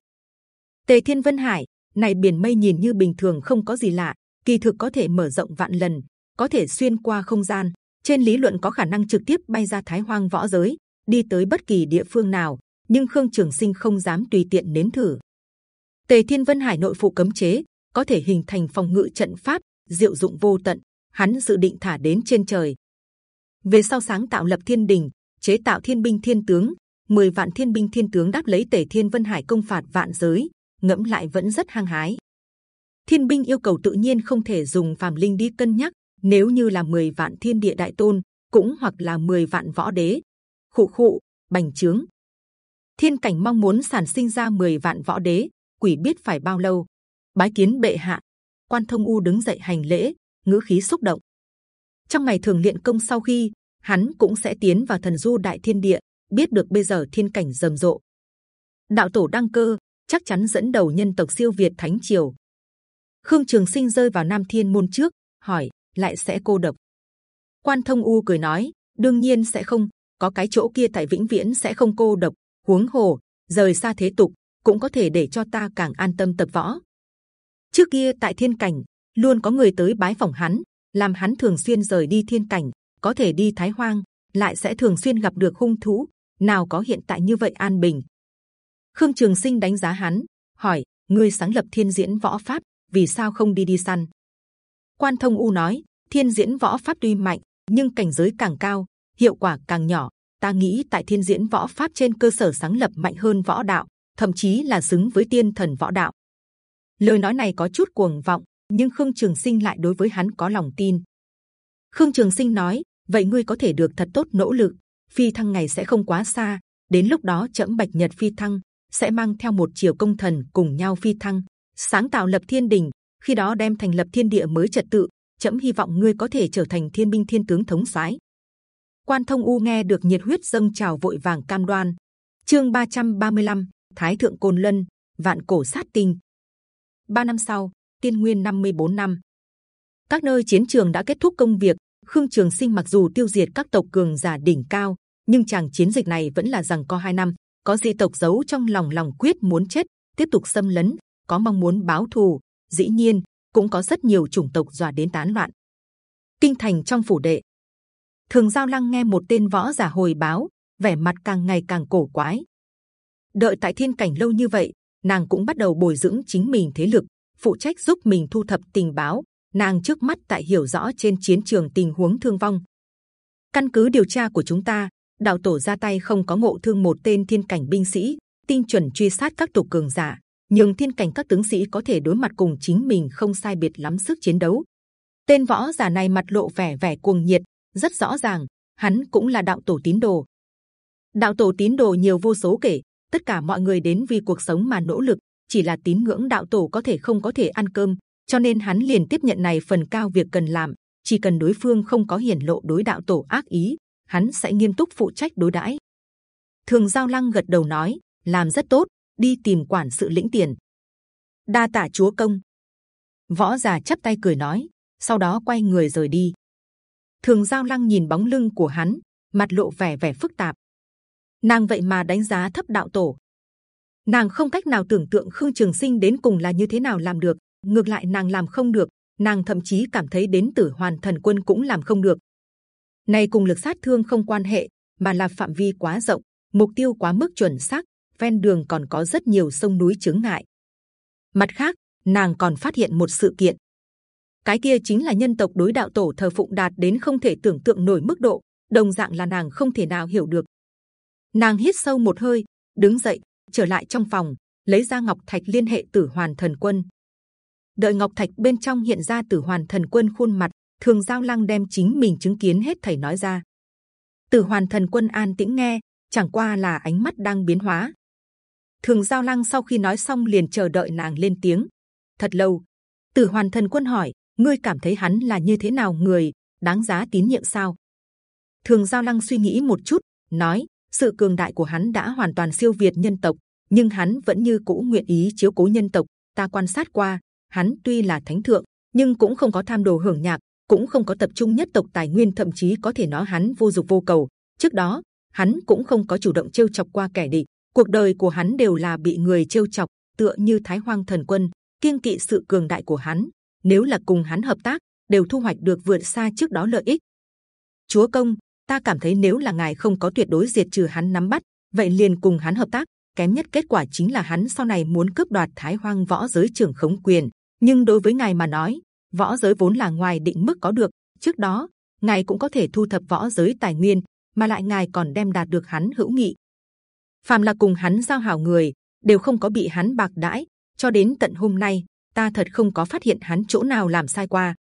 tề thiên vân hải này biển mây nhìn như bình thường không có gì lạ, kỳ thực có thể mở rộng vạn lần, có thể xuyên qua không gian. Trên lý luận có khả năng trực tiếp bay ra Thái Hoang võ giới, đi tới bất kỳ địa phương nào. Nhưng Khương Trường Sinh không dám tùy tiện nếm thử. Tề Thiên Vân Hải nội phụ cấm chế có thể hình thành phòng ngự trận pháp, diệu dụng vô tận. Hắn dự định thả đến trên trời. Về sau sáng tạo lập thiên đình, chế tạo thiên binh thiên tướng, 10 vạn thiên binh thiên tướng đáp lấy Tề Thiên Vân Hải công phạt vạn giới, ngẫm lại vẫn rất hăng hái. Thiên binh yêu cầu tự nhiên không thể dùng phàm linh đi cân nhắc. Nếu như là 10 vạn thiên địa đại tôn, cũng hoặc là 10 vạn võ đế, khụ khụ, bành trướng. Thiên cảnh mong muốn sản sinh ra 10 vạn võ đế, quỷ biết phải bao lâu. Bái kiến bệ hạ. Quan thông u đứng dậy hành lễ, ngữ khí xúc động. Trong ngày thường luyện công sau khi hắn cũng sẽ tiến vào thần du đại thiên địa, biết được bây giờ thiên cảnh rầm rộ. Đạo tổ đăng cơ chắc chắn dẫn đầu nhân tộc siêu việt thánh triều. Khương Trường Sinh rơi vào Nam Thiên môn trước, hỏi lại sẽ cô độc. Quan Thông U cười nói, đương nhiên sẽ không, có cái chỗ kia tại vĩnh viễn sẽ không cô độc. Huống hồ rời xa thế tục cũng có thể để cho ta càng an tâm tập võ. Trước kia tại thiên cảnh luôn có người tới bái phỏng hắn, làm hắn thường xuyên rời đi thiên cảnh, có thể đi thái hoang, lại sẽ thường xuyên gặp được hung thú. Nào có hiện tại như vậy an bình. Khương Trường Sinh đánh giá hắn, hỏi: ngươi sáng lập thiên diễn võ pháp, vì sao không đi đi săn? Quan Thông U nói: thiên diễn võ pháp tuy mạnh, nhưng cảnh giới càng cao, hiệu quả càng nhỏ. Ta nghĩ tại thiên diễn võ pháp trên cơ sở sáng lập mạnh hơn võ đạo, thậm chí là xứng với tiên thần võ đạo. Lời nói này có chút cuồng vọng, nhưng Khương Trường Sinh lại đối với hắn có lòng tin. Khương Trường Sinh nói: vậy ngươi có thể được thật tốt nỗ lực, phi thăng ngày sẽ không quá xa. Đến lúc đó chậm bạch nhật phi thăng sẽ mang theo một chiều công thần cùng nhau phi thăng, sáng tạo lập thiên đình. Khi đó đem thành lập thiên địa mới trật tự, chậm hy vọng ngươi có thể trở thành thiên binh thiên tướng thống soái. Quan Thông U nghe được nhiệt huyết dâng trào vội vàng cam đoan. Chương 335, Thái thượng côn lân, vạn cổ sát tinh. Ba năm sau, Tiên Nguyên 54 năm, các nơi chiến trường đã kết thúc công việc. Khương Trường Sinh mặc dù tiêu diệt các tộc cường giả đỉnh cao, nhưng chàng chiến dịch này vẫn là rằng co hai năm. Có di tộc giấu trong lòng lòng quyết muốn chết, tiếp tục xâm lấn, có mong muốn báo thù. Dĩ nhiên, cũng có rất nhiều chủng tộc dọa đến tán loạn. Kinh thành trong phủ đệ, thường giao lăng nghe một tên võ giả hồi báo, vẻ mặt càng ngày càng cổ quái. Đợi tại thiên cảnh lâu như vậy, nàng cũng bắt đầu bồi dưỡng chính mình thế lực, phụ trách giúp mình thu thập tình báo. Nàng trước mắt tại hiểu rõ trên chiến trường tình huống thương vong. Căn cứ điều tra của chúng ta, đạo tổ ra tay không có ngộ thương một tên thiên cảnh binh sĩ, tinh chuẩn truy sát các tổ cường giả, nhưng thiên cảnh các tướng sĩ có thể đối mặt cùng chính mình không sai biệt lắm sức chiến đấu. Tên võ giả này mặt lộ vẻ vẻ cuồng nhiệt, rất rõ ràng, hắn cũng là đạo tổ tín đồ. Đạo tổ tín đồ nhiều vô số kể, tất cả mọi người đến vì cuộc sống mà nỗ lực, chỉ là tín ngưỡng đạo tổ có thể không có thể ăn cơm, cho nên hắn liền tiếp nhận này phần cao việc cần làm. Chỉ cần đối phương không có hiển lộ đối đạo tổ ác ý, hắn sẽ nghiêm túc phụ trách đối đãi. Thường Giao Lăng gật đầu nói, làm rất tốt, đi tìm quản sự lĩnh tiền. Đa tạ chúa công. Võ già chắp tay cười nói, sau đó quay người rời đi. Thường Giao Lăng nhìn bóng lưng của hắn, mặt lộ vẻ vẻ phức tạp. Nàng vậy mà đánh giá thấp đạo tổ. Nàng không cách nào tưởng tượng Khương Trường Sinh đến cùng là như thế nào làm được. Ngược lại nàng làm không được, nàng thậm chí cảm thấy đến Tử Hoàn Thần Quân cũng làm không được. Này cùng lực sát thương không quan hệ, mà là phạm vi quá rộng, mục tiêu quá mức chuẩn xác, ven đường còn có rất nhiều sông núi chướng ngại. Mặt khác, nàng còn phát hiện một sự kiện. Cái kia chính là nhân tộc đối đạo tổ thờ phụng đạt đến không thể tưởng tượng nổi mức độ, đồng dạng là nàng không thể nào hiểu được. Nàng hít sâu một hơi, đứng dậy, trở lại trong phòng, lấy ra ngọc thạch liên hệ Tử Hoàn Thần Quân. Đợi ngọc thạch bên trong hiện ra Tử Hoàn Thần Quân khuôn mặt, thường giao lăng đem chính mình chứng kiến hết thảy nói ra. Tử Hoàn Thần Quân an tĩnh nghe, chẳng qua là ánh mắt đang biến hóa. Thường giao lăng sau khi nói xong liền chờ đợi nàng lên tiếng. Thật lâu, Tử Hoàn Thần Quân hỏi: ngươi cảm thấy hắn là như thế nào người, đáng giá tín nhiệm sao? Thường giao lăng suy nghĩ một chút, nói: sự cường đại của hắn đã hoàn toàn siêu việt nhân tộc, nhưng hắn vẫn như cũ nguyện ý chiếu cố nhân tộc. Ta quan sát qua, hắn tuy là thánh thượng, nhưng cũng không có tham đồ hưởng nhạc, cũng không có tập trung nhất tộc tài nguyên, thậm chí có thể nói hắn vô dục vô cầu. Trước đó, hắn cũng không có chủ động trêu chọc qua kẻ địch. Cuộc đời của hắn đều là bị người trêu chọc, tựa như Thái Hoang Thần Quân. kiên kỵ sự cường đại của hắn. Nếu là cùng hắn hợp tác, đều thu hoạch được vượt xa trước đó lợi ích. Chúa công, ta cảm thấy nếu là ngài không có tuyệt đối diệt trừ hắn nắm bắt, vậy liền cùng hắn hợp tác. Kém nhất kết quả chính là hắn sau này muốn cướp đoạt Thái Hoang võ giới trưởng khống quyền. Nhưng đối với ngài mà nói, võ giới vốn là ngoài định mức có được. Trước đó, ngài cũng có thể thu thập võ giới tài nguyên, mà lại ngài còn đem đạt được hắn hữu nghị. Phàm là cùng hắn giao hảo người, đều không có bị hắn bạc đãi. Cho đến tận hôm nay, ta thật không có phát hiện hắn chỗ nào làm sai qua.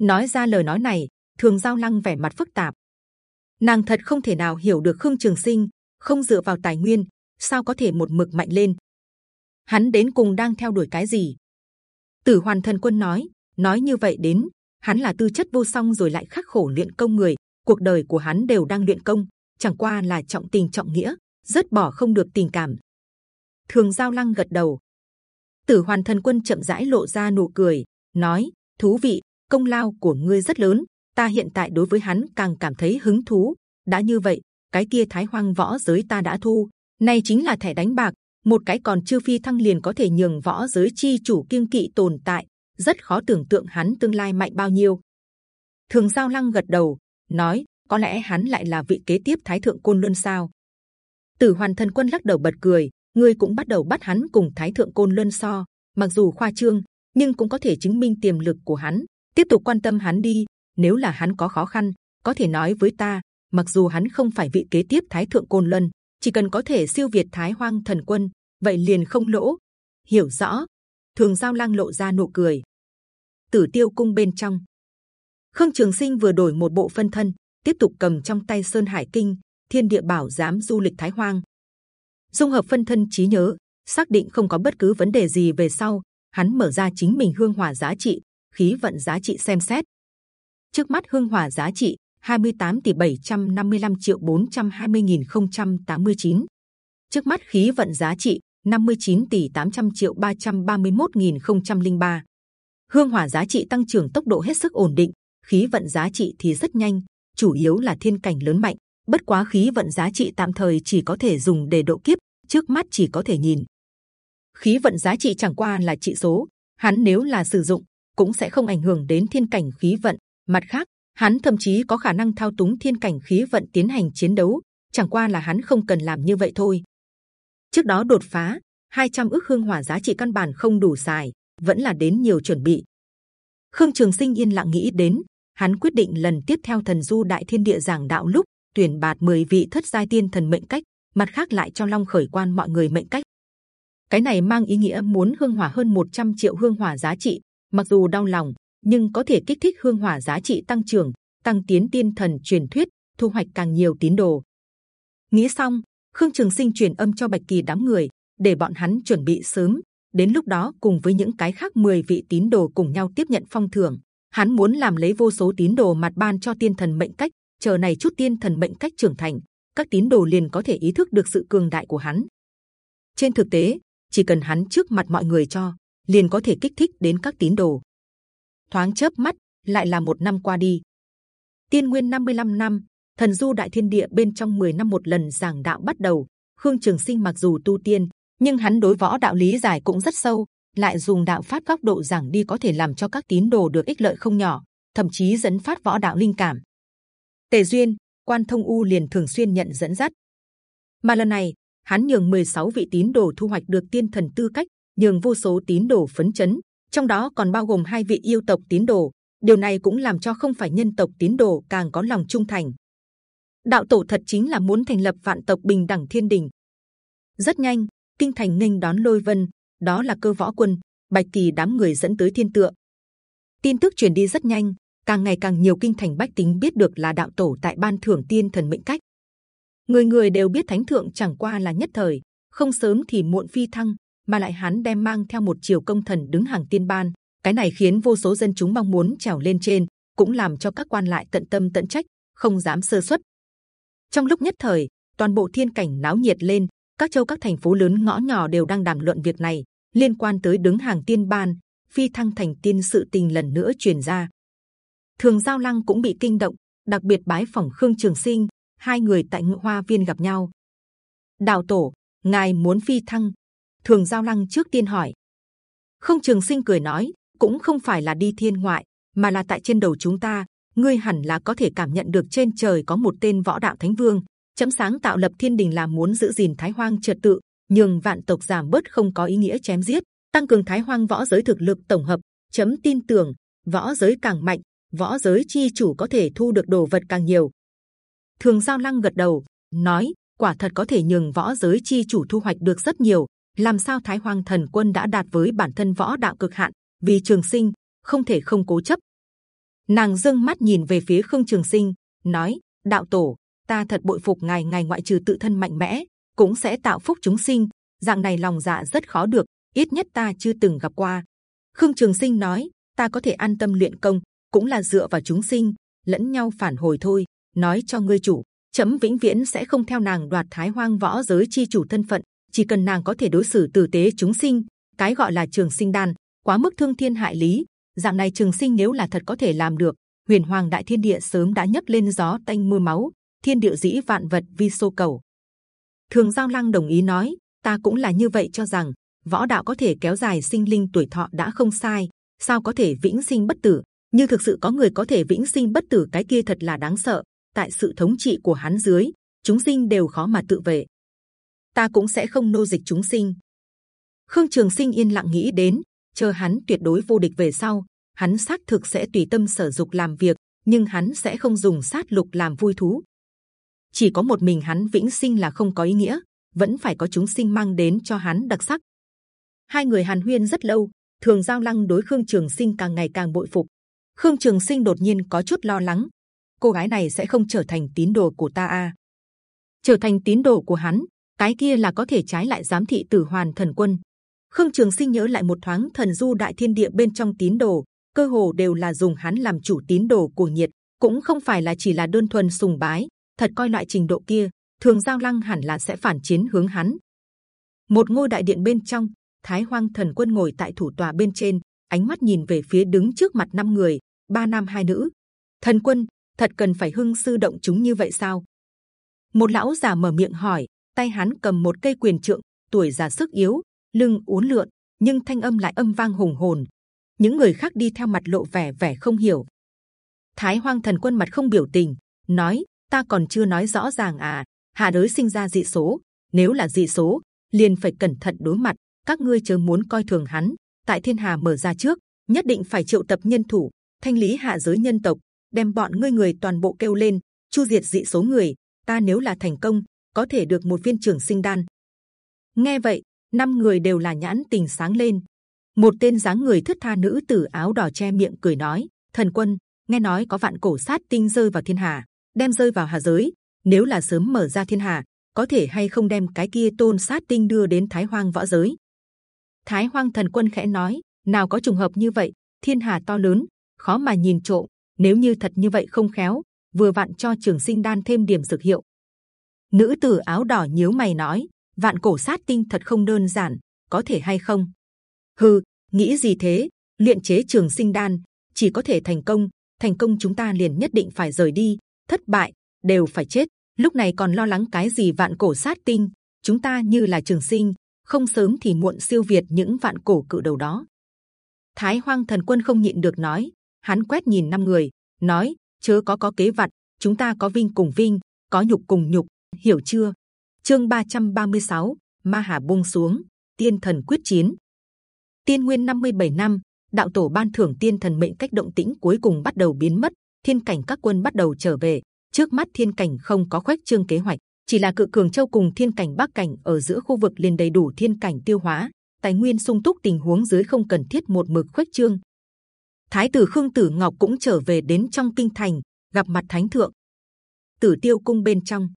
Nói ra lời nói này, thường giao lăng vẻ mặt phức tạp. Nàng thật không thể nào hiểu được khương trường sinh không dựa vào tài nguyên, sao có thể một mực mạnh lên? Hắn đến cùng đang theo đuổi cái gì? Tử Hoàn Thần Quân nói, nói như vậy đến, hắn là tư chất vô song rồi lại khắc khổ luyện công người, cuộc đời của hắn đều đang luyện công, chẳng qua là trọng tình trọng nghĩa, rất bỏ không được tình cảm. Thường Giao Lăng gật đầu. Tử Hoàn Thần Quân chậm rãi lộ ra nụ cười, nói: thú vị, công lao của ngươi rất lớn. Ta hiện tại đối với hắn càng cảm thấy hứng thú. đã như vậy, cái kia Thái Hoang võ giới ta đã thu, nay chính là thẻ đánh bạc. Một cái còn chưa phi thăng liền có thể nhường võ giới chi chủ kiêng kỵ tồn tại, rất khó tưởng tượng hắn tương lai mạnh bao nhiêu. Thường Giao Lăng gật đầu, nói: có lẽ hắn lại là vị kế tiếp Thái thượng côn luân sao? Tử Hoàn Thần Quân lắc đầu bật cười, ngươi cũng bắt đầu bắt hắn cùng Thái thượng côn luân so, mặc dù khoa trương, nhưng cũng có thể chứng minh tiềm lực của hắn. Tiếp tục quan tâm hắn đi. Nếu là hắn có khó khăn, có thể nói với ta. Mặc dù hắn không phải vị kế tiếp Thái thượng côn luân, chỉ cần có thể siêu việt Thái Hoang Thần Quân, vậy liền không lỗ. Hiểu rõ. Thường Giao Lang lộ ra nụ cười. Tử Tiêu Cung bên trong, Khương Trường Sinh vừa đổi một bộ phân thân, tiếp tục cầm trong tay Sơn Hải Kinh, Thiên Địa Bảo giám du lịch Thái Hoang, dung hợp phân thân trí nhớ, xác định không có bất cứ vấn đề gì về sau, hắn mở ra chính mình hương hỏa giá trị, khí vận giá trị xem xét. Trước mắt hương hỏa giá trị 28 tỷ 755 triệu 420 nghìn 089. Trước mắt khí vận giá trị 59 tỷ 800 triệu 331 nghìn 003. Hương hỏa giá trị tăng trưởng tốc độ hết sức ổn định, khí vận giá trị thì rất nhanh, chủ yếu là thiên cảnh lớn mạnh. Bất quá khí vận giá trị tạm thời chỉ có thể dùng để độ kiếp, trước mắt chỉ có thể nhìn. Khí vận giá trị chẳng qua là trị số, hắn nếu là sử dụng cũng sẽ không ảnh hưởng đến thiên cảnh khí vận. Mặt khác, hắn thậm chí có khả năng thao túng thiên cảnh khí vận tiến hành chiến đấu, chẳng qua là hắn không cần làm như vậy thôi. Trước đó đột phá 200 ước hương hỏa giá trị căn bản không đủ xài, vẫn là đến nhiều chuẩn bị. Khương Trường Sinh yên lặng nghĩ đến, hắn quyết định lần tiếp theo thần du đại thiên địa giảng đạo lúc tuyển bạt 10 vị thất giai tiên thần mệnh cách, mặt khác lại cho long khởi quan mọi người mệnh cách. Cái này mang ý nghĩa muốn hương hỏa hơn 100 triệu hương hỏa giá trị, mặc dù đau lòng, nhưng có thể kích thích hương hỏa giá trị tăng trưởng, tăng tiến tiên thần truyền thuyết, thu hoạch càng nhiều tín đồ. Nghĩ xong, Khương Trường Sinh truyền âm cho Bạch Kỳ đám người, để bọn hắn chuẩn bị sớm. Đến lúc đó cùng với những cái khác 10 vị tín đồ cùng nhau tiếp nhận phong thưởng. Hắn muốn làm lấy vô số tín đồ mặt ban cho tiên thần mệnh cách, chờ này chút tiên thần mệnh cách trưởng thành, các tín đồ liền có thể ý thức được sự cường đại của hắn. Trên thực tế, chỉ cần hắn trước mặt mọi người cho, liền có thể kích thích đến các tín đồ. Thoáng chớp mắt, lại là một năm qua đi. Tiên nguyên 55 năm, thần du đại thiên địa bên trong 10 năm một lần giảng đạo bắt đầu. Khương Trường Sinh mặc dù tu tiên, nhưng hắn đối võ đạo lý giải cũng rất sâu, lại dùng đạo pháp góc độ giảng đi có thể làm cho các tín đồ được ích lợi không nhỏ, thậm chí dẫn phát võ đạo linh cảm. Tề duyên, quan thông u liền thường xuyên nhận dẫn dắt, mà lần này hắn nhường 16 vị tín đồ thu hoạch được tiên thần tư cách, nhường vô số tín đồ phấn chấn, trong đó còn bao gồm hai vị yêu tộc tín đồ. Điều này cũng làm cho không phải nhân tộc tín đồ càng có lòng trung thành. Đạo tổ thật chính là muốn thành lập vạn tộc bình đẳng thiên đình. Rất nhanh, kinh thành nghênh đón lôi vân, đó là cơ võ quân, bạch kỳ đám người dẫn tới thiên tượng Tin tức truyền đi rất nhanh, càng ngày càng nhiều kinh thành bách tính biết được là đạo tổ tại ban thưởng tiên thần mệnh cách. Người người đều biết thánh thượng chẳng qua là nhất thời, không sớm thì muộn phi thăng, mà lại hắn đem mang theo một triều công thần đứng hàng tiên ban. Cái này khiến vô số dân chúng mong muốn trèo lên trên, cũng làm cho các quan lại tận tâm tận trách, không dám sơ suất. Trong lúc nhất thời, toàn bộ thiên cảnh náo nhiệt lên, các châu các thành phố lớn ngõ nhỏ đều đang đàm luận việc này liên quan tới đứng hàng tiên ban, phi thăng thành tiên sự tình lần nữa truyền ra. Thường Giao Lăng cũng bị kinh động, đặc biệt bái phỏng Khương Trường Sinh, hai người tại ngự hoa viên gặp nhau. Đào tổ, ngài muốn phi thăng? Thường Giao Lăng trước tiên hỏi. không Trường Sinh cười nói, cũng không phải là đi thiên ngoại, mà là tại trên đầu chúng ta. Ngươi hẳn là có thể cảm nhận được trên trời có một tên võ đạo thánh vương. Chấm sáng tạo lập thiên đình là muốn giữ gìn thái hoang trật tự, nhường vạn tộc giảm bớt không có ý nghĩa chém giết, tăng cường thái hoang võ giới thực lực tổng hợp. Chấm tin tưởng võ giới càng mạnh, võ giới chi chủ có thể thu được đồ vật càng nhiều. Thường Giao Lăng gật đầu, nói: quả thật có thể nhường võ giới chi chủ thu hoạch được rất nhiều. Làm sao Thái Hoang Thần Quân đã đạt với bản thân võ đạo cực hạn, vì Trường Sinh không thể không cố chấp. Nàng dâng mắt nhìn về phía Khương Trường Sinh, nói: đạo tổ, ta thật bội phục ngài, ngài ngoại trừ tự thân mạnh mẽ, cũng sẽ tạo phúc chúng sinh. dạng này lòng dạ rất khó được, ít nhất ta chưa từng gặp qua. Khương Trường Sinh nói: ta có thể an tâm luyện công, cũng là dựa vào chúng sinh, lẫn nhau phản hồi thôi. Nói cho ngươi chủ, chấm vĩnh viễn sẽ không theo nàng đoạt thái hoang võ giới chi chủ thân phận. Chỉ cần nàng có thể đối xử tử tế chúng sinh, cái gọi là trường sinh đan, quá mức thương thiên hại lý. Dạng này trường sinh nếu là thật có thể làm được, huyền hoàng đại thiên địa sớm đã nhấc lên gió tanh mưa máu, thiên địa dĩ vạn vật vi sô cầu. Thường giao lăng đồng ý nói, ta cũng là như vậy cho rằng võ đạo có thể kéo dài sinh linh tuổi thọ đã không sai, sao có thể vĩnh sinh bất tử? như thực sự có người có thể vĩnh sinh bất tử, cái kia thật là đáng sợ. Tại sự thống trị của hắn dưới, chúng sinh đều khó mà tự vệ. Ta cũng sẽ không nô dịch chúng sinh. Khương Trường Sinh yên lặng nghĩ đến, chờ hắn tuyệt đối vô địch về sau, hắn xác thực sẽ tùy tâm sở dục làm việc, nhưng hắn sẽ không dùng sát lục làm vui thú. Chỉ có một mình hắn vĩnh sinh là không có ý nghĩa, vẫn phải có chúng sinh mang đến cho hắn đặc sắc. Hai người hàn huyên rất lâu, thường giao lăng đối khương trường sinh càng ngày càng bội phục khương trường sinh đột nhiên có chút lo lắng cô gái này sẽ không trở thành tín đồ của ta à? trở thành tín đồ của hắn cái kia là có thể trái lại giám thị tử hoàn thần quân khương trường sinh nhớ lại một thoáng thần du đại thiên địa bên trong tín đồ cơ hồ đều là dùng hắn làm chủ tín đồ của nhiệt cũng không phải là chỉ là đơn thuần sùng bái thật coi loại trình độ kia thường giao lăng hẳn là sẽ phản chiến hướng hắn một ngôi đại điện bên trong Thái Hoang Thần Quân ngồi tại thủ tòa bên trên, ánh mắt nhìn về phía đứng trước mặt năm người, ba nam hai nữ. Thần Quân, thật cần phải hưng sư động chúng như vậy sao? Một lão già mở miệng hỏi, tay hắn cầm một cây quyền trượng, tuổi già sức yếu, lưng uốn lượn, nhưng thanh âm lại âm vang hùng hồn. Những người khác đi theo mặt lộ vẻ vẻ không hiểu. Thái Hoang Thần Quân mặt không biểu tình, nói: Ta còn chưa nói rõ ràng à? Hạ đới sinh ra dị số, nếu là dị số, liền phải cẩn thận đối mặt các ngươi chớ muốn coi thường hắn. Tại thiên hà mở ra trước, nhất định phải triệu tập nhân thủ, thanh lý hạ giới nhân tộc, đem bọn ngươi người toàn bộ kêu lên, chu diệt dị số người. Ta nếu là thành công, có thể được một viên trưởng sinh đan. Nghe vậy, năm người đều là nhãn tình sáng lên. Một tên dáng người thướt tha nữ tử áo đỏ che miệng cười nói: Thần quân, nghe nói có vạn cổ sát tinh rơi vào thiên hà, đem rơi vào hà giới. Nếu là sớm mở ra thiên hà, có thể hay không đem cái kia tôn sát tinh đưa đến thái hoang võ giới? Thái Hoang Thần Quân khẽ nói, nào có trùng hợp như vậy, thiên hà to lớn, khó mà nhìn trộm. Nếu như thật như vậy không khéo, vừa vặn cho Trường Sinh Đan thêm điểm dược hiệu. Nữ tử áo đỏ nhíu mày nói, vạn cổ sát tinh thật không đơn giản, có thể hay không? Hừ, nghĩ gì thế? Luyện chế Trường Sinh Đan chỉ có thể thành công, thành công chúng ta liền nhất định phải rời đi, thất bại đều phải chết. Lúc này còn lo lắng cái gì vạn cổ sát tinh? Chúng ta như là Trường Sinh, không sớm thì muộn siêu việt những vạn cổ cự đầu đó. Thái Hoang Thần Quân không nhịn được nói, hắn quét nhìn năm người, nói: chớ có có kế vặt, chúng ta có vinh cùng vinh, có nhục cùng nhục, hiểu chưa? Chương 336, Ma Hà buông xuống, Tiên Thần quyết chiến. Tiên Nguyên 57 năm, đạo tổ ban thưởng Tiên Thần mệnh cách động tĩnh cuối cùng bắt đầu biến mất, thiên cảnh các quân bắt đầu trở về. Trước mắt thiên cảnh không có khoét trương kế hoạch, chỉ là cự cường châu cùng thiên cảnh bắc cảnh ở giữa khu vực liền đầy đủ thiên cảnh tiêu hóa tài nguyên sung túc tình huống dưới không cần thiết một mực khoét trương thái tử khương tử ngọc cũng trở về đến trong kinh thành gặp mặt thánh thượng tử tiêu cung bên trong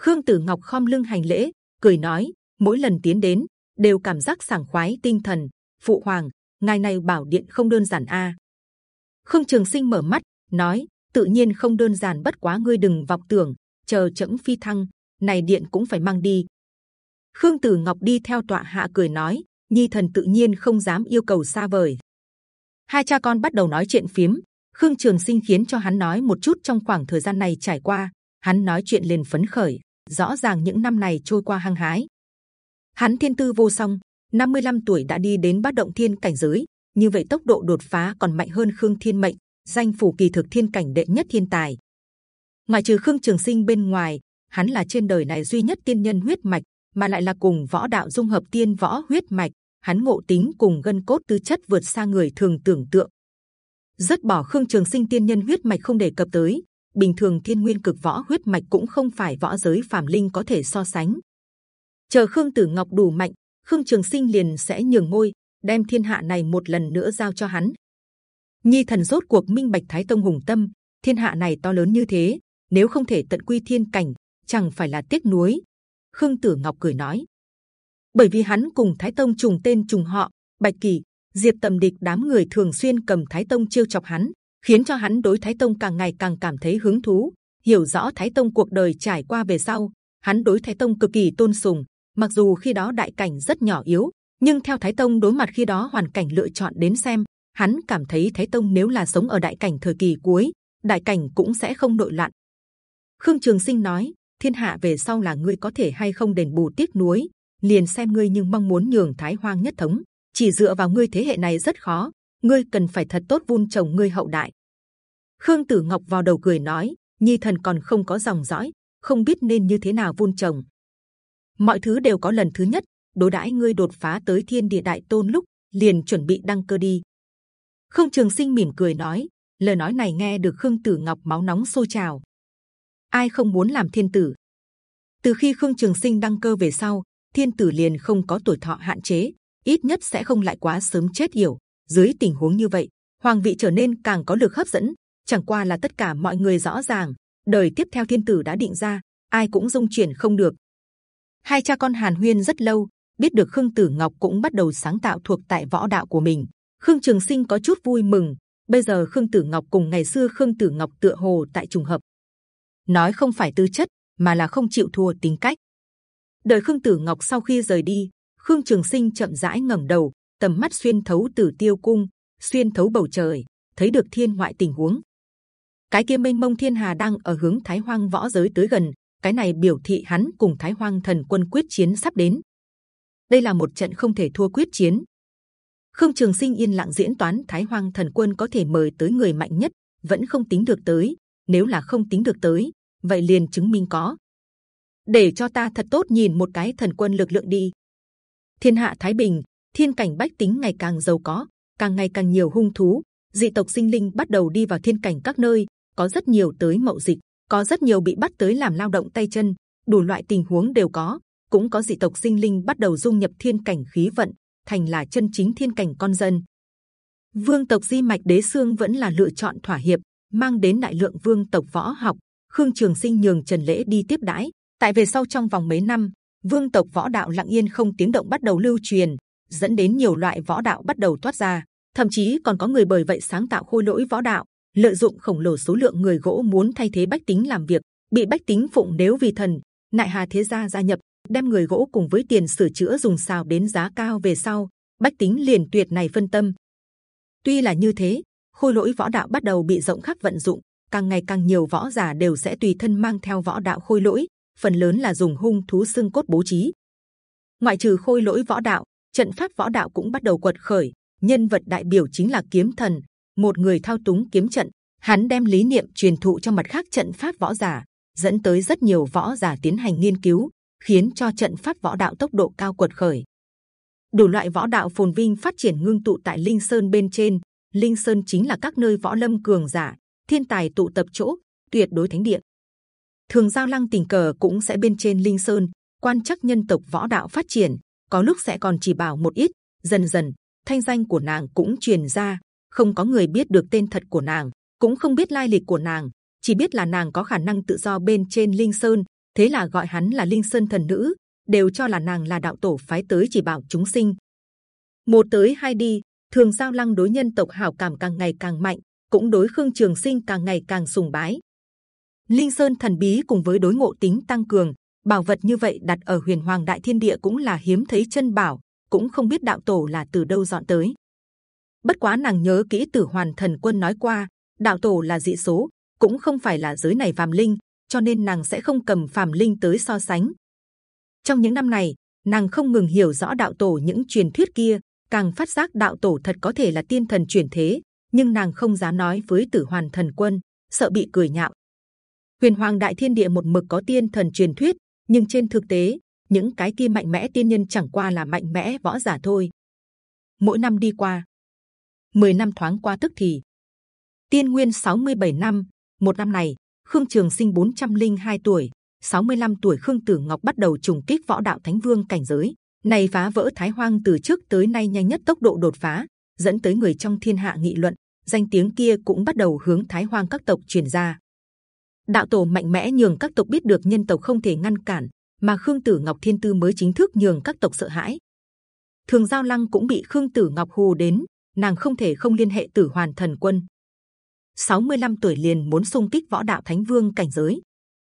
khương tử ngọc khom lưng hành lễ, cười nói, mỗi lần tiến đến, đều cảm giác sảng khoái tinh thần. Phụ hoàng, ngài này bảo điện không đơn giản a. Khương trường sinh mở mắt, nói, tự nhiên không đơn giản bất quá ngươi đừng vọng tưởng, chờ chậm phi thăng, này điện cũng phải mang đi. Khương tử ngọc đi theo tọa hạ cười nói, nhi thần tự nhiên không dám yêu cầu xa vời. Hai cha con bắt đầu nói chuyện phiếm, khương trường sinh khiến cho hắn nói một chút trong khoảng thời gian này trải qua, hắn nói chuyện liền phấn khởi rõ ràng những năm này trôi qua hăng hái hắn thiên tư vô song 55 tuổi đã đi đến bát động thiên cảnh giới, như vậy tốc độ đột phá còn mạnh hơn Khương Thiên Mệnh, danh phủ kỳ thực thiên cảnh đệ nhất thiên tài. Ngoài trừ Khương Trường Sinh bên ngoài, hắn là trên đời này duy nhất tiên nhân huyết mạch, mà lại là cùng võ đạo dung hợp tiên võ huyết mạch. Hắn ngộ tính cùng gân cốt tư chất vượt xa người thường tưởng tượng. Rất bỏ Khương Trường Sinh tiên nhân huyết mạch không đề cập tới, bình thường thiên nguyên cực võ huyết mạch cũng không phải võ giới phàm linh có thể so sánh. Chờ Khương Tử Ngọc đủ mạnh, Khương Trường Sinh liền sẽ nhường ngôi, đem thiên hạ này một lần nữa giao cho hắn. Nhi thần rốt cuộc minh bạch Thái Tông hùng tâm, thiên hạ này to lớn như thế, nếu không thể tận quy thiên cảnh, chẳng phải là tiếc nuối. Khương Tử Ngọc cười nói, bởi vì hắn cùng Thái Tông trùng tên trùng họ, Bạch Kỳ, Diệp Tầm Địch đám người thường xuyên cầm Thái Tông chiêu chọc hắn, khiến cho hắn đối Thái Tông càng ngày càng cảm thấy hứng thú, hiểu rõ Thái Tông cuộc đời trải qua về sau, hắn đối Thái Tông cực kỳ tôn sùng. Mặc dù khi đó đại cảnh rất nhỏ yếu, nhưng theo Thái Tông đối mặt khi đó hoàn cảnh lựa chọn đến xem, hắn cảm thấy Thái Tông nếu là sống ở đại cảnh thời kỳ cuối, đại cảnh cũng sẽ không nội loạn. Khương Trường Sinh nói, thiên hạ về sau là ngươi có thể hay không đền bù tiếc nuối, liền xem ngươi nhưng mong muốn nhường Thái Hoang nhất thống, chỉ dựa vào ngươi thế hệ này rất khó, ngươi cần phải thật tốt vun trồng ngươi hậu đại. Khương Tử Ngọc vào đầu cười nói, Nhi thần còn không có dòng dõi, không biết nên như thế nào vun trồng. Mọi thứ đều có lần thứ nhất, đối đãi ngươi đột phá tới thiên địa đại tôn lúc liền chuẩn bị đăng cơ đi. Khương Trường Sinh mỉm cười nói, lời nói này nghe được Khương Tử Ngọc máu nóng sôi trào. Ai không muốn làm thiên tử? Từ khi Khương Trường Sinh đăng cơ về sau, thiên tử liền không có tuổi thọ hạn chế, ít nhất sẽ không lại quá sớm chết yểu. Dưới tình huống như vậy, hoàng vị trở nên càng có lực hấp dẫn. Chẳng qua là tất cả mọi người rõ ràng, đời tiếp theo thiên tử đã định ra, ai cũng dung chuyển không được. Hai cha con Hàn Huyên rất lâu, biết được Khương Tử Ngọc cũng bắt đầu sáng tạo thuộc tại võ đạo của mình. Khương Trường Sinh có chút vui mừng. Bây giờ Khương Tử Ngọc cùng ngày xưa Khương Tử Ngọc tựa hồ tại trùng hợp. Nói không phải tư chất, mà là không chịu thua tính cách. đời Khương Tử Ngọc sau khi rời đi, Khương Trường Sinh chậm rãi ngẩng đầu, tầm mắt xuyên thấu Tử Tiêu Cung, xuyên thấu bầu trời, thấy được thiên ngoại tình huống. Cái kia mênh mông thiên hà đang ở hướng Thái Hoang võ giới tới gần, cái này biểu thị hắn cùng Thái Hoang thần quân quyết chiến sắp đến. Đây là một trận không thể thua quyết chiến. Khương Trường Sinh yên lặng diễn toán Thái Hoang thần quân có thể mời tới người mạnh nhất, vẫn không tính được tới. Nếu là không tính được tới, vậy liền chứng minh có. Để cho ta thật tốt nhìn một cái thần quân lực lượng đi. Thiên hạ thái bình, thiên cảnh bách tính ngày càng giàu có, càng ngày càng nhiều hung thú, dị tộc sinh linh bắt đầu đi vào thiên cảnh các nơi, có rất nhiều tới mậu dịch, có rất nhiều bị bắt tới làm lao động tay chân, đủ loại tình huống đều có. cũng có dị tộc sinh linh bắt đầu dung nhập thiên cảnh khí vận, thành là chân chính thiên cảnh con dân. Vương tộc di mạch đế xương vẫn là lựa chọn thỏa hiệp, mang đến đại lượng vương tộc võ học. Khương Trường Sinh nhường Trần Lễ đi tiếp đãi. Tại về sau trong vòng mấy năm, vương tộc võ đạo lặng yên không tiếng động bắt đầu lưu truyền, dẫn đến nhiều loại võ đạo bắt đầu thoát ra. Thậm chí còn có người bởi vậy sáng tạo khôi lỗi võ đạo, lợi dụng khổng lồ số lượng người gỗ muốn thay thế bách tính làm việc, bị bách tính phụng nếu vì thần, nại hà thế gia gia nhập, đem người gỗ cùng với tiền sửa chữa dùng xào đến giá cao về sau, bách tính liền tuyệt này phân tâm. Tuy là như thế, khôi lỗi võ đạo bắt đầu bị rộng khắp vận dụng, càng ngày càng nhiều võ giả đều sẽ tùy thân mang theo võ đạo khôi lỗi, phần lớn là dùng hung thú xương cốt bố trí. Ngoại trừ khôi lỗi võ đạo, trận pháp võ đạo cũng bắt đầu quật khởi. Nhân vật đại biểu chính là kiếm thần, một người thao túng kiếm trận. Hắn đem lý niệm truyền thụ cho mặt khác trận pháp võ giả, dẫn tới rất nhiều võ giả tiến hành nghiên cứu, khiến cho trận pháp võ đạo tốc độ cao quật khởi. Đủ loại võ đạo phồn vinh phát triển ngưng tụ tại Linh Sơn bên trên. Linh Sơn chính là các nơi võ lâm cường giả, thiên tài tụ tập chỗ, tuyệt đối thánh địa. Thường giao lăng tình cờ cũng sẽ bên trên Linh Sơn, quan chắc nhân tộc võ đạo phát triển, có lúc sẽ còn chỉ bảo một ít. Dần dần, thanh danh của nàng cũng truyền ra, không có người biết được tên thật của nàng, cũng không biết lai lịch của nàng, chỉ biết là nàng có khả năng tự do bên trên Linh Sơn, thế là gọi hắn là Linh Sơn thần nữ, đều cho là nàng là đạo tổ phái tới chỉ bảo chúng sinh. Một tới hai đi, thường giao lăng đối nhân tộc hảo cảm càng ngày càng mạnh, cũng đối khương trường sinh càng ngày càng sùng bái. Linh Sơn thần bí cùng với đối ngộ tính tăng cường, bảo vật như vậy đặt ở Huyền Hoàng Đại Thiên Địa cũng là hiếm thấy chân bảo, cũng không biết đạo tổ là từ đâu dọn tới. Bất quá nàng nhớ kỹ Tử Hoàn Thần Quân nói qua, đạo tổ là dị số, cũng không phải là giới này phàm linh, cho nên nàng sẽ không cầm phàm linh tới so sánh. Trong những năm này, nàng không ngừng hiểu rõ đạo tổ những truyền thuyết kia, càng phát giác đạo tổ thật có thể là tiên thần chuyển thế, nhưng nàng không dám nói với Tử Hoàn Thần Quân, sợ bị cười nhạo. Huyền Hoàng Đại Thiên Địa một mực có tiên thần truyền thuyết, nhưng trên thực tế, những cái kia mạnh mẽ tiên nhân chẳng qua là mạnh mẽ võ giả thôi. Mỗi năm đi qua, 10 năm thoáng qua tức thì tiên nguyên 67 năm, một năm này Khương Trường Sinh 402 tuổi, 65 tuổi Khương Tử Ngọc bắt đầu trùng kích võ đạo Thánh Vương cảnh giới, này phá vỡ Thái Hoang từ trước tới nay nhanh nhất tốc độ đột phá, dẫn tới người trong thiên hạ nghị luận, danh tiếng kia cũng bắt đầu hướng Thái Hoang các tộc truyền ra. Đạo tổ mạnh mẽ nhường các tộc biết được nhân tộc không thể ngăn cản, mà Khương Tử Ngọc Thiên Tư mới chính thức nhường các tộc sợ hãi. Thường Giao Lăng cũng bị Khương Tử Ngọc hù đến, nàng không thể không liên hệ Tử Hoàn Thần Quân. 65 tuổi liền muốn xung kích võ đạo Thánh Vương cảnh giới,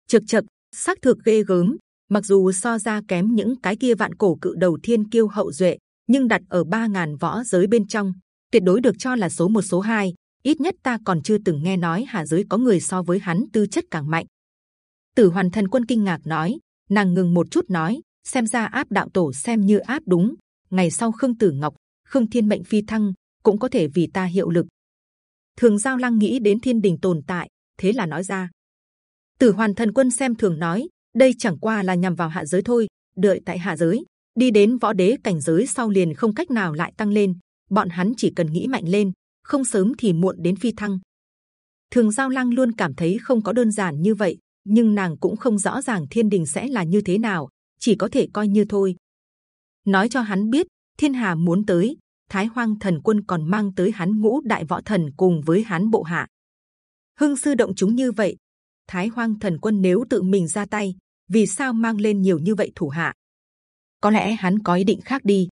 chực chực, xác thực ghê gớm. Mặc dù so ra kém những cái kia vạn cổ cự đầu thiên kiêu hậu duệ, nhưng đặt ở 3.000 võ giới bên trong, tuyệt đối được cho là số một số hai. Ít nhất ta còn chưa từng nghe nói hạ giới có người so với hắn tư chất càng mạnh. Tử Hoàn Thần Quân kinh ngạc nói, nàng ngừng một chút nói, xem ra áp đạo tổ xem như áp đúng. Ngày sau Khương Tử Ngọc, Khương Thiên mệnh phi thăng cũng có thể vì ta hiệu lực. Thường Giao Lăng nghĩ đến thiên đình tồn tại, thế là nói ra. Tử Hoàn Thần Quân xem thường nói, đây chẳng qua là nhằm vào hạ giới thôi. Đợi tại hạ giới, đi đến võ đế cảnh giới sau liền không cách nào lại tăng lên. Bọn hắn chỉ cần nghĩ mạnh lên, không sớm thì muộn đến phi thăng. Thường Giao Lăng luôn cảm thấy không có đơn giản như vậy, nhưng nàng cũng không rõ ràng thiên đình sẽ là như thế nào, chỉ có thể coi như thôi. Nói cho hắn biết, thiên hà muốn tới, Thái Hoang Thần Quân còn mang tới hắn ngũ đại võ thần cùng với hắn bộ hạ. Hưng sư động chúng như vậy, Thái Hoang Thần Quân nếu tự mình ra tay, vì sao mang lên nhiều như vậy thủ hạ? Có lẽ hắn có ý định khác đi.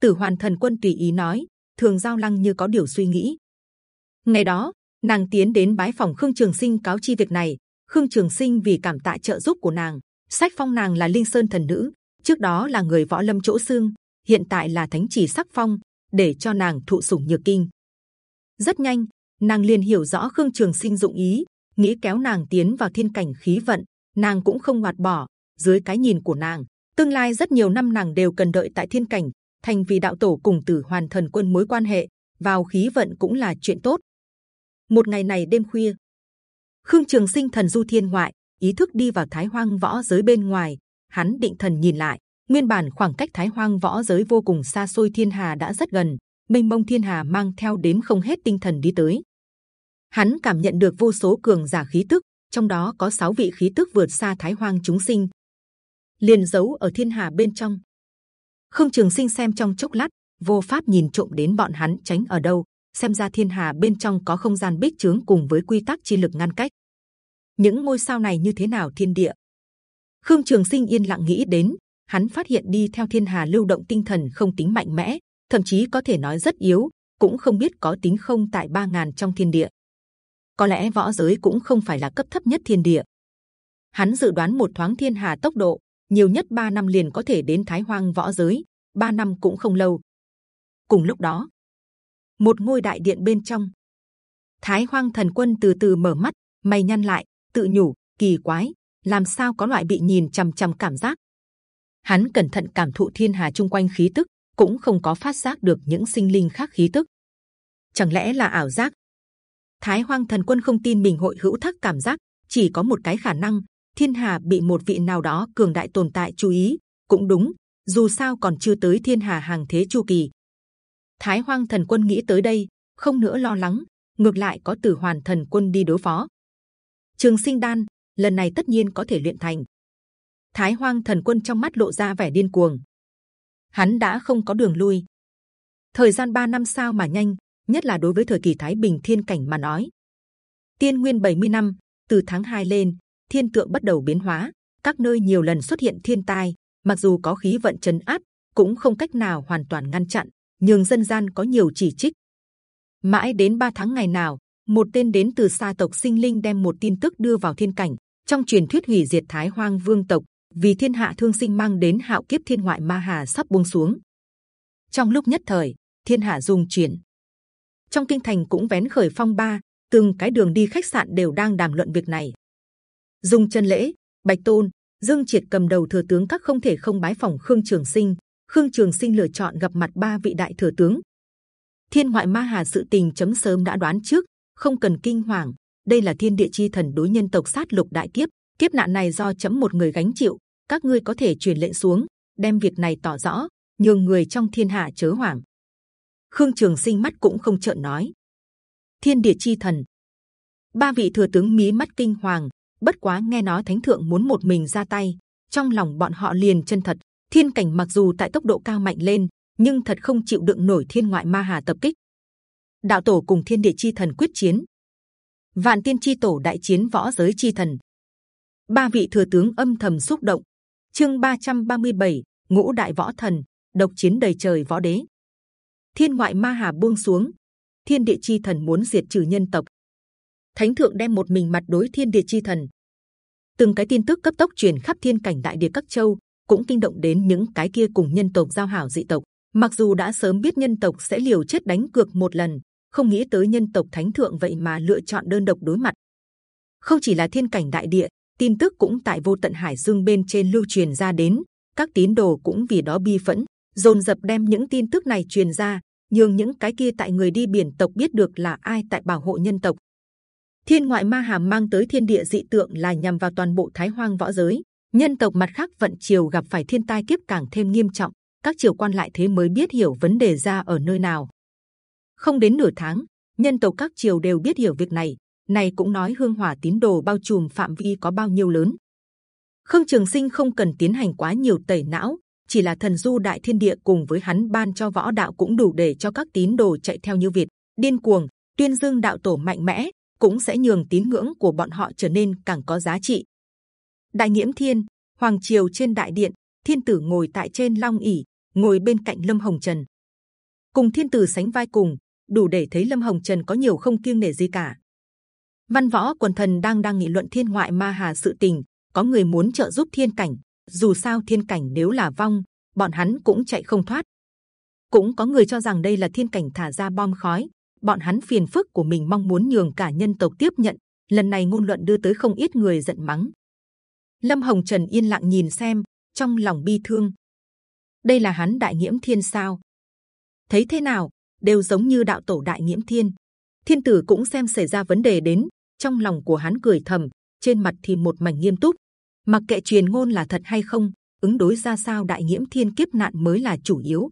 Tử Hoàn Thần Quân tùy ý nói, Thường Giao Lăng như có điều suy nghĩ. Ngày đó, nàng tiến đến bái phòng Khương Trường Sinh cáo chi việc này. Khương Trường Sinh vì cảm tạ trợ giúp của nàng, sách phong nàng là Linh Sơn thần nữ. Trước đó là người võ lâm chỗ xương, hiện tại là thánh chỉ sắc phong, để cho nàng thụ sủng nhược kinh. Rất nhanh, nàng liền hiểu rõ Khương Trường Sinh dụng ý, nghĩ kéo nàng tiến vào thiên cảnh khí vận, nàng cũng không hoạt bỏ. Dưới cái nhìn của nàng, tương lai rất nhiều năm nàng đều cần đợi tại thiên cảnh, thành vì đạo tổ cùng tử hoàn thần quân mối quan hệ, vào khí vận cũng là chuyện tốt. Một ngày này đêm khuya, Khương Trường Sinh thần du thiên ngoại, ý thức đi vào Thái Hoang võ giới bên ngoài, hắn định thần nhìn lại, nguyên bản khoảng cách Thái Hoang võ giới vô cùng xa xôi thiên hà đã rất gần, mênh mông thiên hà mang theo đến không hết tinh thần đi tới. Hắn cảm nhận được vô số cường giả khí tức, trong đó có sáu vị khí tức vượt xa Thái Hoang chúng sinh, liền giấu ở thiên hà bên trong. Khương Trường Sinh xem trong chốc lát, vô pháp nhìn trộm đến bọn hắn tránh ở đâu. Xem ra thiên hà bên trong có không gian bích trướng cùng với quy tắc chi lực ngăn cách. Những ngôi sao này như thế nào thiên địa? Khương Trường Sinh yên lặng nghĩ đến, hắn phát hiện đi theo thiên hà lưu động tinh thần không tính mạnh mẽ, thậm chí có thể nói rất yếu, cũng không biết có tính không tại ba ngàn trong thiên địa. Có lẽ võ giới cũng không phải là cấp thấp nhất thiên địa. Hắn dự đoán một thoáng thiên hà tốc độ nhiều nhất 3 năm liền có thể đến Thái Hoang võ giới, 3 năm cũng không lâu. Cùng lúc đó, một ngôi đại điện bên trong, Thái Hoang Thần Quân từ từ mở mắt, mày nhăn lại, tự nhủ kỳ quái, làm sao có loại bị nhìn c h ầ m c h ầ m cảm giác? Hắn cẩn thận cảm thụ thiên hà chung quanh khí tức, cũng không có phát giác được những sinh linh khác khí tức. Chẳng lẽ là ảo giác? Thái Hoang Thần Quân không tin mình hội hữu thắc cảm giác, chỉ có một cái khả năng, thiên hà bị một vị nào đó cường đại tồn tại chú ý. Cũng đúng, dù sao còn chưa tới thiên hà hàng thế chu kỳ. Thái hoang thần quân nghĩ tới đây, không nữa lo lắng, ngược lại có tử hoàn thần quân đi đối phó. Trường sinh đan, lần này tất nhiên có thể luyện thành. Thái hoang thần quân trong mắt lộ ra vẻ điên cuồng. Hắn đã không có đường lui. Thời gian 3 năm sao mà nhanh, nhất là đối với thời kỳ thái bình thiên cảnh mà nói. Tiên nguyên 70 năm, từ tháng 2 lên thiên tượng bắt đầu biến hóa, các nơi nhiều lần xuất hiện thiên tai. Mặc dù có khí vận chấn áp, cũng không cách nào hoàn toàn ngăn chặn, nhưng dân gian có nhiều chỉ trích. Mãi đến 3 tháng ngày nào, một tên đến từ xa tộc sinh linh đem một tin tức đưa vào thiên cảnh. Trong truyền thuyết hủy diệt Thái Hoang Vương tộc, vì thiên hạ thương sinh mang đến hạo kiếp thiên ngoại ma hà sắp buông xuống. Trong lúc nhất thời, thiên hạ dùng chuyển. Trong kinh thành cũng vén khởi phong ba, từng cái đường đi khách sạn đều đang đàm luận việc này dùng chân lễ bạch tôn Dương Triệt cầm đầu thừa tướng các không thể không bái phòng Khương Trường Sinh. Khương Trường Sinh lựa chọn gặp mặt ba vị đại thừa tướng. Thiên ngoại ma hà sự tình chấm sớm đã đoán trước, không cần kinh hoàng. Đây là thiên địa chi thần đối nhân tộc sát lục đại kiếp, kiếp nạn này do chấm một người gánh chịu. Các ngươi có thể truyền lệnh xuống, đem việc này tỏ rõ, nhường người trong thiên hạ chớ hoảng. Khương Trường Sinh mắt cũng không trợn nói. Thiên địa chi thần, ba vị thừa tướng mí mắt kinh hoàng. Bất quá nghe nói thánh thượng muốn một mình ra tay, trong lòng bọn họ liền chân thật. Thiên cảnh mặc dù tại tốc độ cao mạnh lên, nhưng thật không chịu đựng nổi thiên ngoại ma hà tập kích. Đạo tổ cùng thiên địa chi thần quyết chiến, vạn tiên chi tổ đại chiến võ giới chi thần. Ba vị thừa tướng âm thầm xúc động. Chương 337, ngũ đại võ thần, độc chiến đầy trời võ đế. Thiên ngoại ma hà buông xuống, thiên địa chi thần muốn diệt trừ nhân tộc. Thánh thượng đem một mình mặt đối thiên địa chi thần. Từng cái tin tức cấp tốc truyền khắp thiên cảnh đại địa các châu, cũng kinh động đến những cái kia cùng nhân tộc giao hảo dị tộc. Mặc dù đã sớm biết nhân tộc sẽ liều chết đánh cược một lần, không nghĩ tới nhân tộc thánh thượng vậy mà lựa chọn đơn độc đối mặt. Không chỉ là thiên cảnh đại địa, tin tức cũng tại vô tận hải dương bên trên lưu truyền ra đến, các tín đồ cũng vì đó bi phẫn, dồn dập đem những tin tức này truyền ra, nhưng những cái kia tại người đi biển tộc biết được là ai tại bảo hộ nhân tộc. Thiên ngoại ma hàm mang tới thiên địa dị tượng là nhằm vào toàn bộ Thái Hoang võ giới. Nhân tộc mặt khác vận triều gặp phải thiên tai kiếp càng thêm nghiêm trọng, các triều quan lại thế mới biết hiểu vấn đề ra ở nơi nào. Không đến nửa tháng, nhân tộc các triều đều biết hiểu việc này. Này cũng nói hương hỏa tín đồ bao trùm phạm vi có bao nhiêu lớn. Khương Trường Sinh không cần tiến hành quá nhiều tẩy não, chỉ là thần du đại thiên địa cùng với hắn ban cho võ đạo cũng đủ để cho các tín đồ chạy theo như việt điên cuồng tuyên dương đạo tổ mạnh mẽ cũng sẽ nhường tín ngưỡng của bọn họ trở nên càng có giá trị. Đại nghiễm thiên, hoàng triều trên đại điện, thiên tử ngồi tại trên long ỷ, ngồi bên cạnh lâm hồng trần. Cùng thiên tử sánh vai cùng, đủ để thấy lâm hồng trần có nhiều không kiêng nể gì cả. Văn võ quần thần đang đang nghị luận thiên ngoại ma hà sự tình, có người muốn trợ giúp thiên cảnh, dù sao thiên cảnh nếu là vong, bọn hắn cũng chạy không thoát. Cũng có người cho rằng đây là thiên cảnh thả ra bom khói bọn hắn phiền phức của mình mong muốn nhường cả nhân tộc tiếp nhận. Lần này ngôn luận đưa tới không ít người giận mắng. Lâm hồng trần yên lặng nhìn xem, trong lòng bi thương. Đây là hắn đại nghiễm thiên sao? Thấy thế nào? Đều giống như đạo tổ đại nghiễm thiên. Thiên tử cũng xem xảy ra vấn đề đến. Trong lòng của hắn cười thầm, trên mặt thì một mảnh nghiêm túc. Mặc kệ truyền ngôn là thật hay không, ứng đối ra sao đại nhiễm thiên kiếp nạn mới là chủ yếu.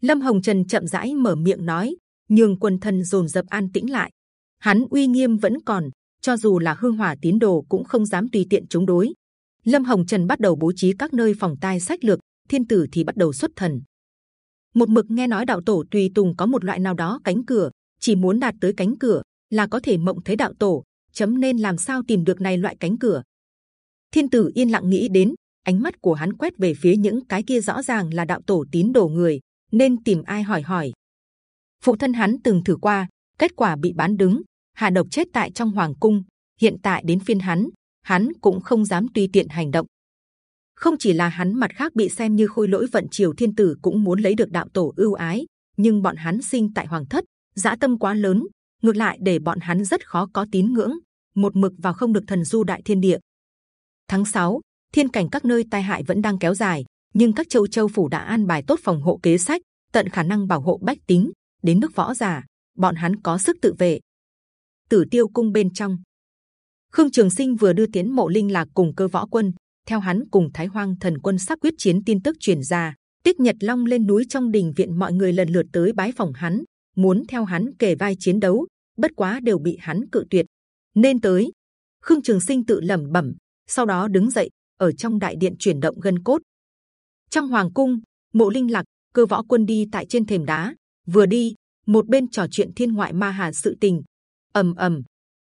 Lâm hồng trần chậm rãi mở miệng nói nhường quần thần dồn dập an tĩnh lại. Hắn uy nghiêm vẫn còn, cho dù là hương hỏa tín đồ cũng không dám tùy tiện chống đối. Lâm hồng trần bắt đầu bố trí các nơi phòng tai sách lược, thiên tử thì bắt đầu xuất thần. Một mực nghe nói đạo tổ tùy tùng có một loại nào đó cánh cửa, chỉ muốn đạt tới cánh cửa là có thể mộng thấy đạo tổ, chấm nên làm sao tìm được này loại cánh cửa? Thiên tử yên lặng nghĩ đến, ánh mắt của hắn quét về phía những cái kia rõ ràng là đạo tổ tín đồ người, nên tìm ai hỏi hỏi phụ thân hắn từng thử qua kết quả bị bán đứng hạ độc chết tại trong hoàng cung hiện tại đến phiên hắn hắn cũng không dám tùy tiện hành động không chỉ là hắn mặt khác bị xem như khôi lỗi vận triều thiên tử cũng muốn lấy được đạo tổ ưu ái nhưng bọn hắn sinh tại hoàng thất dã tâm quá lớn ngược lại để bọn hắn rất khó có tín ngưỡng một mực vào không được thần du đại thiên địa Tháng 6, thiên cảnh các nơi tai hại vẫn đang kéo dài, nhưng các châu châu phủ đã an bài tốt phòng hộ kế sách, tận khả năng bảo hộ bách tính. Đến nước võ giả, bọn hắn có sức tự vệ. Tử Tiêu cung bên trong, Khương Trường Sinh vừa đưa tiến mộ linh lạc cùng cơ võ quân, theo hắn cùng Thái Hoang thần quân sắp quyết chiến tin tức truyền ra, Tích Nhật Long lên núi trong đình viện mọi người lần lượt tới bái phòng hắn, muốn theo hắn kề vai chiến đấu, bất quá đều bị hắn cự tuyệt. Nên tới, Khương Trường Sinh tự lẩm bẩm, sau đó đứng dậy ở trong đại điện chuyển động gân cốt. Trong hoàng cung, mộ linh lạc cơ võ quân đi tại trên thềm đá, vừa đi một bên trò chuyện thiên ngoại ma hà sự tình. ầm ầm,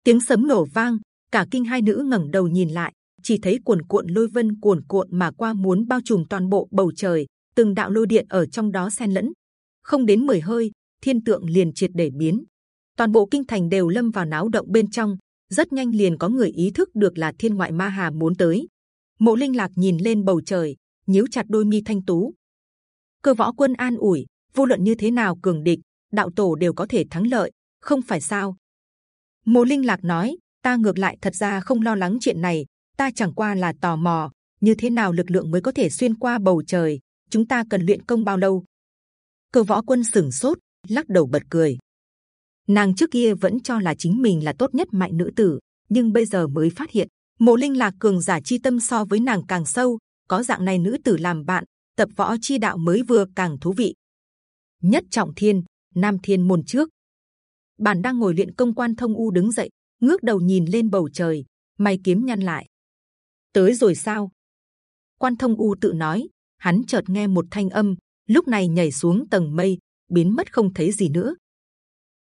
tiếng sấm nổ vang, cả kinh hai nữ ngẩng đầu nhìn lại, chỉ thấy cuồn cuộn lôi vân cuồn cuộn mà qua muốn bao trùm toàn bộ bầu trời, từng đạo lôi điện ở trong đó xen lẫn. Không đến 10 hơi, thiên tượng liền triệt để biến. Toàn bộ kinh thành đều lâm vào náo động bên trong, rất nhanh liền có người ý thức được là thiên ngoại ma hà muốn tới. Mộ Linh lạc nhìn lên bầu trời, nhíu chặt đôi mi thanh tú. Cơ võ quân an ủi, vô luận như thế nào cường địch, đạo tổ đều có thể thắng lợi, không phải sao? Mộ Linh lạc nói, ta ngược lại thật ra không lo lắng chuyện này, ta chẳng qua là tò mò, như thế nào lực lượng mới có thể xuyên qua bầu trời? Chúng ta cần luyện công bao lâu? Cơ võ quân sừng sốt, lắc đầu bật cười. Nàng trước kia vẫn cho là chính mình là tốt nhất mạnh nữ tử, nhưng bây giờ mới phát hiện mộ linh lạc cường giả chi tâm so với nàng càng sâu. Có dạng này nữ tử làm bạn, tập võ chi đạo mới vừa càng thú vị. Nhất trọng thiên, nam thiên môn trước, bản đang ngồi luyện công quan thông u đứng dậy, ngước đầu nhìn lên bầu trời, mày kiếm nhăn lại. Tới rồi sao? Quan thông u tự nói, hắn chợt nghe một thanh âm, lúc này nhảy xuống tầng mây, biến mất không thấy gì nữa.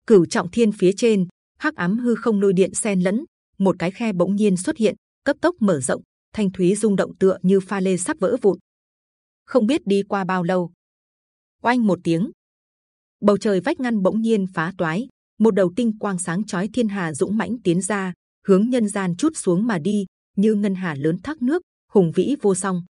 Cửu trọng thiên phía trên, hắc ám hư không lôi điện xen lẫn, một cái khe bỗng nhiên xuất hiện, cấp tốc mở rộng, thanh thúy rung động tựa như pha lê sắp vỡ vụn. Không biết đi qua bao lâu, oanh một tiếng, bầu trời vách ngăn bỗng nhiên phá toái, một đầu tinh quang sáng chói thiên hà dũng mãnh tiến ra, hướng nhân gian chút xuống mà đi, như ngân hà lớn thác nước, hùng vĩ vô song.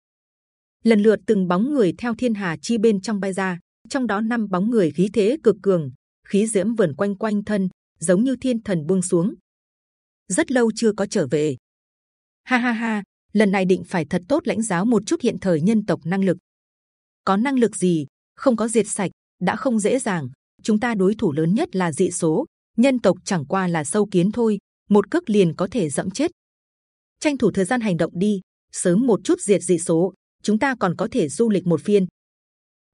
Lần lượt từng bóng người theo thiên hà chi bên trong bay ra, trong đó năm bóng người khí thế cực cường, khí diễm vẩn quanh quanh thân, giống như thiên thần buông xuống. Rất lâu chưa có trở về. Ha ha ha, lần này định phải thật tốt lãnh giáo một chút hiện thời nhân tộc năng lực. Có năng lực gì, không có diệt sạch, đã không dễ dàng. Chúng ta đối thủ lớn nhất là dị số, nhân tộc chẳng qua là sâu kiến thôi, một cước liền có thể dẫm chết. Tranh thủ thời gian hành động đi, sớm một chút diệt dị số, chúng ta còn có thể du lịch một phiên.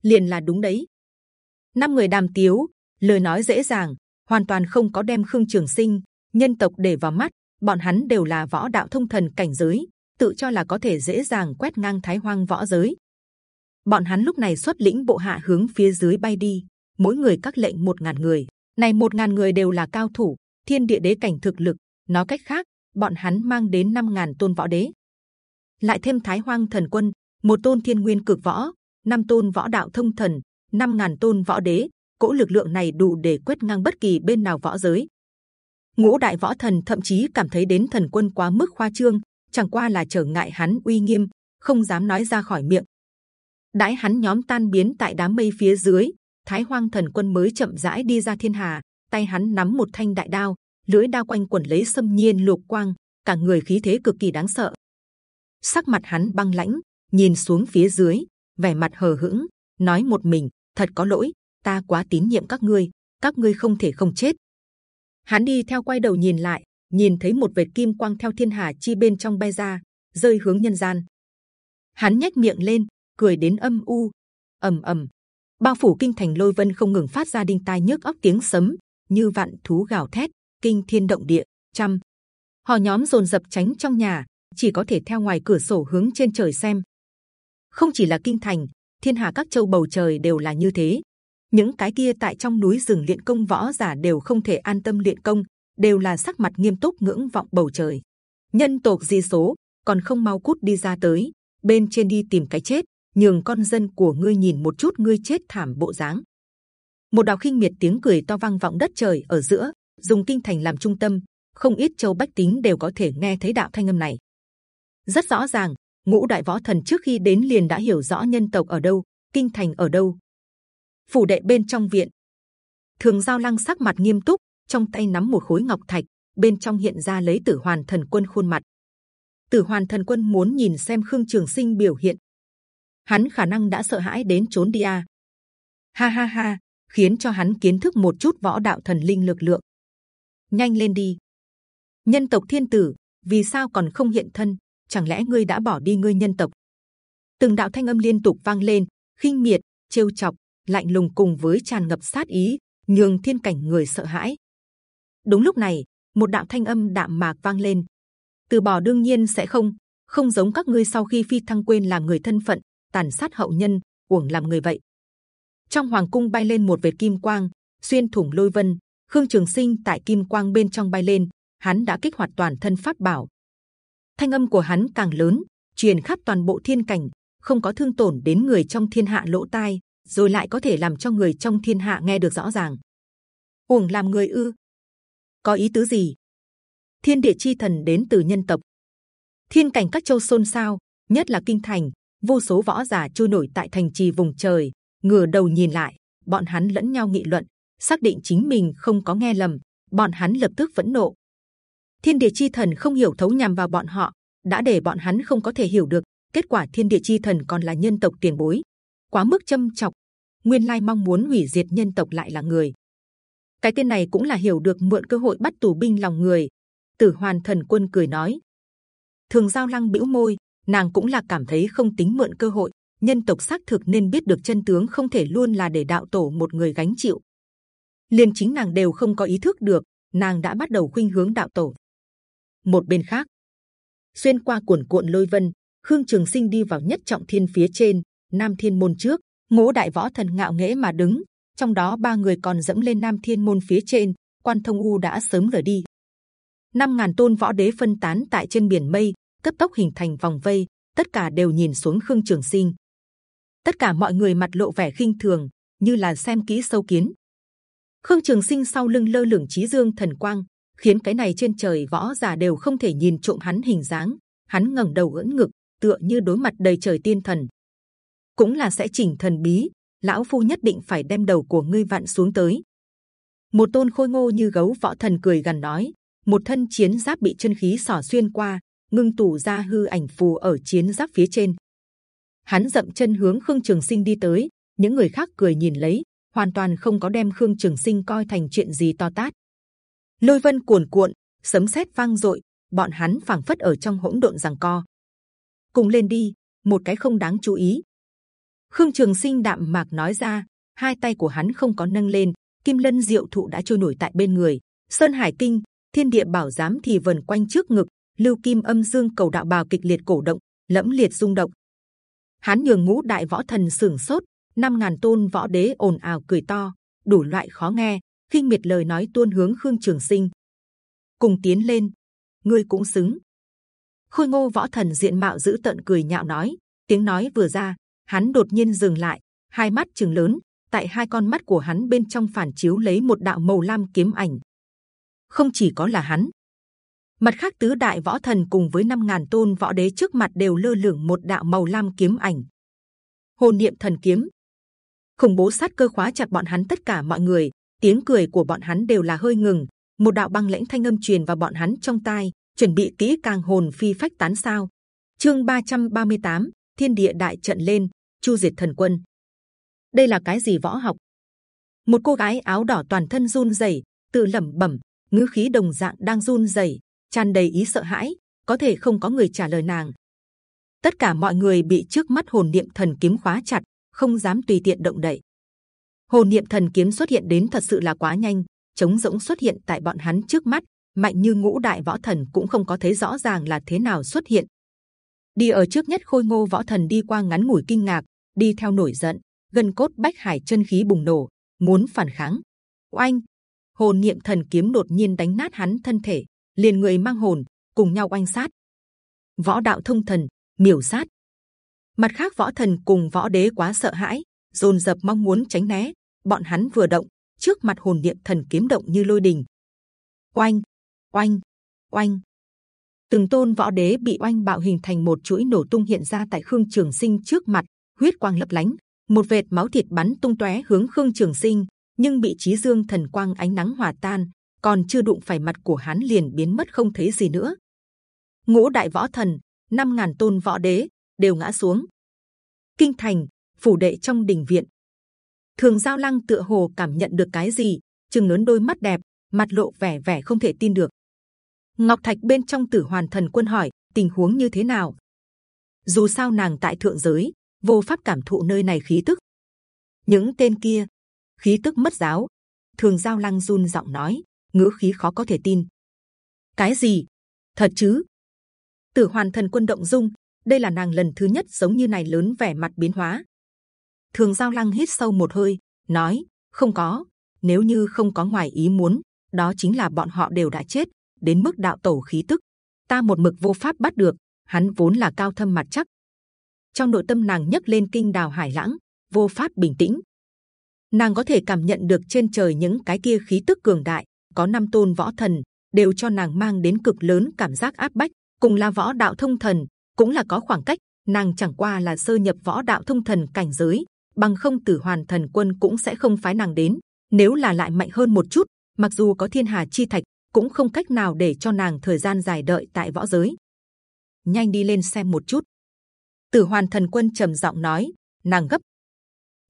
Liền là đúng đấy. Năm người đàm tiếu, lời nói dễ dàng, hoàn toàn không có đem khương trường sinh nhân tộc để vào mắt. Bọn hắn đều là võ đạo thông thần cảnh giới, tự cho là có thể dễ dàng quét ngang thái hoang võ giới. Bọn hắn lúc này xuất lĩnh bộ hạ hướng phía dưới bay đi, mỗi người các lệnh một ngàn người. Này một ngàn người đều là cao thủ, thiên địa đế cảnh thực lực. Nói cách khác, bọn hắn mang đến năm ngàn tôn võ đế, lại thêm thái hoang thần quân, một tôn thiên nguyên cực võ, năm tôn võ đạo thông thần, năm ngàn tôn võ đế. Cỗ lực lượng này đủ để quét ngang bất kỳ bên nào võ giới. Ngũ đại võ thần thậm chí cảm thấy đến thần quân quá mức khoa trương, chẳng qua là trở ngại hắn uy nghiêm, không dám nói ra khỏi miệng. Đãi hắn nhóm tan biến tại đám mây phía dưới, Thái Hoang Thần Quân mới chậm rãi đi ra thiên hà, tay hắn nắm một thanh đại đao, lưỡi đao quanh quẩn lấy sâm nhiên lục quang, cả người khí thế cực kỳ đáng sợ. Sắc mặt hắn băng lãnh, nhìn xuống phía dưới, vẻ mặt hờ hững, nói một mình, thật có lỗi, ta quá tín nhiệm các ngươi, các ngươi không thể không chết. Hắn đi theo quay đầu nhìn lại, nhìn thấy một vệt kim quang theo thiên hà chi bên trong bay ra, rơi hướng nhân gian. Hắn nhếch miệng lên, cười đến âm u, ầm ầm, bao phủ kinh thành lôi vân không ngừng phát ra đinh tai nhức óc tiếng sấm, như vạn thú gào thét, kinh thiên động địa. Trăm họ nhóm dồn dập tránh trong nhà, chỉ có thể theo ngoài cửa sổ hướng trên trời xem. Không chỉ là kinh thành, thiên hạ các châu bầu trời đều là như thế. Những cái kia tại trong núi rừng luyện công võ giả đều không thể an tâm luyện công, đều là sắc mặt nghiêm túc ngưỡng vọng bầu trời. Nhân tộc di số còn không mau cút đi ra tới, bên trên đi tìm cái chết nhường con dân của ngươi nhìn một chút ngươi chết thảm bộ dáng. Một đạo khinh miệt tiếng cười to vang vọng đất trời ở giữa, dùng kinh thành làm trung tâm, không ít châu bách tính đều có thể nghe thấy đạo thanh âm này. Rất rõ ràng, ngũ đại võ thần trước khi đến liền đã hiểu rõ nhân tộc ở đâu, kinh thành ở đâu. Phủ đệ bên trong viện, thường giao lăng sắc mặt nghiêm túc, trong tay nắm một khối ngọc thạch, bên trong hiện ra lấy tử hoàn thần quân khuôn mặt. Tử hoàn thần quân muốn nhìn xem khương trường sinh biểu hiện, hắn khả năng đã sợ hãi đến trốn đi à? Ha ha ha, khiến cho hắn kiến thức một chút võ đạo thần linh lực lượng. Nhanh lên đi, nhân tộc thiên tử, vì sao còn không hiện thân? Chẳng lẽ ngươi đã bỏ đi ngươi nhân tộc? Từng đạo thanh âm liên tục vang lên, khinh miệt, trêu chọc, lạnh lùng cùng với tràn ngập sát ý, nhường thiên cảnh người sợ hãi. Đúng lúc này, một đạo thanh âm đạm mạc vang lên. Từ bỏ đương nhiên sẽ không, không giống các ngươi sau khi phi thăng quên làm người thân phận, tàn sát hậu nhân, uổng làm người vậy. Trong hoàng cung bay lên một vệt kim quang, xuyên thủng lôi vân. Khương Trường Sinh tại kim quang bên trong bay lên, hắn đã kích hoạt toàn thân pháp bảo. Thanh âm của hắn càng lớn, truyền khắp toàn bộ thiên cảnh, không có thương tổn đến người trong thiên hạ lỗ tai, rồi lại có thể làm cho người trong thiên hạ nghe được rõ ràng. Uổng làm người ư? Có ý tứ gì? Thiên địa chi thần đến từ nhân tộc, thiên cảnh các châu xôn xao, nhất là kinh thành, vô số võ giả trôi nổi tại thành trì vùng trời, ngửa đầu nhìn lại, bọn hắn lẫn nhau nghị luận, xác định chính mình không có nghe lầm, bọn hắn lập tức phẫn nộ. Thiên địa chi thần không hiểu thấu nhằm vào bọn họ, đã để bọn hắn không có thể hiểu được kết quả thiên địa chi thần còn là nhân tộc tiền bối, quá mức châm chọc. Nguyên lai mong muốn hủy diệt nhân tộc lại là người. Cái tên này cũng là hiểu được mượn cơ hội bắt tù binh lòng người. Tử Hoàn Thần Quân cười nói. Thường Giao Lăng bĩu môi, nàng cũng là cảm thấy không tính mượn cơ hội. Nhân tộc xác thực nên biết được chân tướng không thể luôn là để đạo tổ một người gánh chịu. liền chính nàng đều không có ý thức được, nàng đã bắt đầu khuynh hướng đạo tổ. Một bên khác, xuyên qua cuộn cuộn lôi vân, Khương Trường Sinh đi vào nhất trọng thiên phía trên, Nam Thiên môn trước, ngũ đại võ thần ngạo nghễ mà đứng, trong đó ba người còn dẫm lên Nam Thiên môn phía trên, Quan Thông U đã sớm rời đi. Năm ngàn tôn võ đế phân tán tại trên biển mây, cấp tốc hình thành vòng vây, tất cả đều nhìn xuống Khương Trường Sinh. Tất cả mọi người mặt lộ vẻ khinh thường, như là xem kỹ sâu kiến. Khương Trường Sinh sau lưng lơ lửng trí dương thần quang, khiến cái này trên trời võ giả đều không thể nhìn trộm hắn hình dáng. Hắn ngẩng đầu ưỡn ngực, tựa như đối mặt đầy trời tiên thần. Cũng là sẽ chỉnh thần bí, lão phu nhất định phải đem đầu của ngươi vặn xuống tới. Một tôn khôi ngô như gấu võ thần cười gần nói, một thân chiến giáp bị chân khí xỏ xuyên qua, ngưng tụ ra hư ảnh phù ở chiến giáp phía trên. Hắn dậm chân hướng Khương Trường Sinh đi tới, những người khác cười nhìn lấy, hoàn toàn không có đem Khương Trường Sinh coi thành chuyện gì to tát. Lôi vân cuồn cuộn, sấm sét vang dội, bọn hắn phảng phất ở trong hỗn độn giằng co. Cùng lên đi, một cái không đáng chú ý. Khương Trường Sinh đạm mạc nói ra, hai tay của hắn không có nâng lên, kim lân diệu thụ đã trôi nổi tại bên người. Sơn Hải Kinh, Thiên Địa Bảo Giám thì vần quanh trước ngực, Lưu Kim Âm Dương cầu đạo bào kịch liệt cổ động, lẫm liệt rung động. Hắn nhường ngũ đại võ thần sưởng sốt, năm ngàn tôn võ đế ồn ào cười to, đủ loại khó nghe, khinh miệt lời nói tuôn hướng Khương Trường Sinh. Cùng tiến lên, ngươi cũng xứng. Khôi Ngô võ thần diện mạo giữ tận cười nhạo nói, tiếng nói vừa ra, hắn đột nhiên dừng lại, hai mắt trừng lớn, tại hai con mắt của hắn bên trong phản chiếu lấy một đạo màu lam kiếm ảnh. Không chỉ có là hắn, mặt khác tứ đại võ thần cùng với năm ngàn tôn võ đế trước mặt đều lơ lửng một đạo màu lam kiếm ảnh. Hồn niệm thần kiếm, khủng bố sát cơ khóa chặt bọn hắn tất cả mọi người. Tiếng cười của bọn hắn đều là hơi ngừng. Một đạo băng lãnh thanh âm truyền vào bọn hắn trong tai, chuẩn bị kỹ càng hồn phi phách tán sao. Chương 338, Thiên địa đại trận lên, chu diệt thần quân. Đây là cái gì võ học? Một cô gái áo đỏ toàn thân run rẩy, tự lẩm bẩm, ngữ khí đồng dạng đang run rẩy, tràn đầy ý sợ hãi. Có thể không có người trả lời nàng. Tất cả mọi người bị trước mắt hồn niệm thần kiếm khóa chặt, không dám tùy tiện động đậy. Hồn niệm thần kiếm xuất hiện đến thật sự là quá nhanh, chống rỗng xuất hiện tại bọn hắn trước mắt, mạnh như ngũ đại võ thần cũng không có thấy rõ ràng là thế nào xuất hiện. Đi ở trước nhất khôi ngô võ thần đi qua ngắn ngủi kinh ngạc, đi theo nổi giận, gần cốt bách hải chân khí bùng nổ, muốn phản kháng. Oanh, hồn niệm thần kiếm đột nhiên đánh nát hắn thân thể, liền người mang hồn cùng nhau oanh sát. Võ đạo thông thần, miểu sát. Mặt khác võ thần cùng võ đế quá sợ hãi, dồn dập mong muốn tránh né. Bọn hắn vừa động, trước mặt hồn niệm thần kiếm động như lôi đình. Oanh, oanh, oanh. Từng tôn võ đế bị oanh bạo hình thành một chuỗi nổ tung hiện ra tại Khương Trường Sinh trước mặt, huyết quang lấp lánh, một vệt máu thịt bắn tung tóe hướng Khương Trường Sinh, nhưng bị trí dương thần quang ánh nắng hòa tan, còn chưa đụng phải mặt của hắn liền biến mất không thấy gì nữa. Ngũ đại võ thần, năm ngàn tôn võ đế đều ngã xuống. Kinh thành, phủ đệ trong đình viện, thường giao lăng tựa hồ cảm nhận được cái gì, chừng lớn đôi mắt đẹp, mặt lộ vẻ vẻ không thể tin được. Ngọc Thạch bên trong Tử Hoàn Thần Quân hỏi tình huống như thế nào. Dù sao nàng tại thượng giới vô pháp cảm thụ nơi này khí tức. Những tên kia khí tức mất giáo. Thường Giao Lăng run giọng nói, ngữ khí khó có thể tin. Cái gì? Thật chứ? Tử Hoàn Thần Quân động dung, đây là nàng lần thứ nhất giống như này lớn vẻ mặt biến hóa. Thường Giao Lăng hít sâu một hơi, nói: không có. Nếu như không có ngoài ý muốn, đó chính là bọn họ đều đã chết đến mức đạo tổ khí tức ta một mực vô pháp bắt được hắn vốn là cao thâm mặt chắc trong nội tâm nàng nhấc lên kinh đào hải lãng vô pháp bình tĩnh nàng có thể cảm nhận được trên trời những cái kia khí tức cường đại có năm tôn võ thần đều cho nàng mang đến cực lớn cảm giác áp bách cùng là võ đạo thông thần cũng là có khoảng cách nàng chẳng qua là sơ nhập võ đạo thông thần cảnh giới bằng không tử hoàn thần quân cũng sẽ không phái nàng đến nếu là lại mạnh hơn một chút mặc dù có thiên hà chi thạch cũng không cách nào để cho nàng thời gian dài đợi tại võ giới. Nhanh đi lên xem một chút. Tử Hoàn Thần Quân trầm giọng nói, nàng gấp.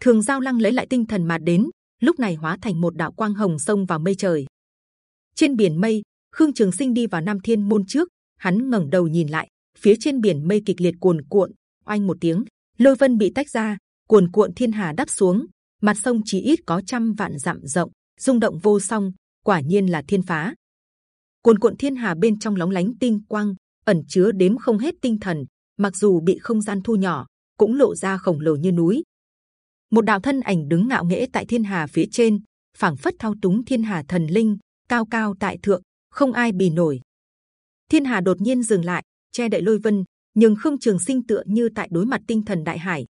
Thường Giao Lăng lấy lại tinh thần mà đến, lúc này hóa thành một đạo quang hồng sông vào mây trời. Trên biển mây, Khương Trường Sinh đi vào Nam Thiên môn trước, hắn ngẩng đầu nhìn lại, phía trên biển mây kịch liệt cuồn cuộn, oanh một tiếng, lôi vân bị tách ra, cuồn cuộn thiên hà đắp xuống, mặt sông chỉ ít có trăm vạn dặm rộng, rung động vô song, quả nhiên là thiên phá. Cuồn cuộn thiên hà bên trong lóng lánh tinh quang, ẩn chứa đếm không hết tinh thần, mặc dù bị không gian thu nhỏ, cũng lộ ra khổng lồ như núi. Một đạo thân ảnh đứng ngạo nghễ tại thiên hà phía trên, phảng phất thao túng thiên hà thần linh, cao cao tại thượng, không ai bì nổi. Thiên hà đột nhiên dừng lại, che đậy lôi vân, nhưng khương trường sinh tựa như tại đối mặt tinh thần đại hải.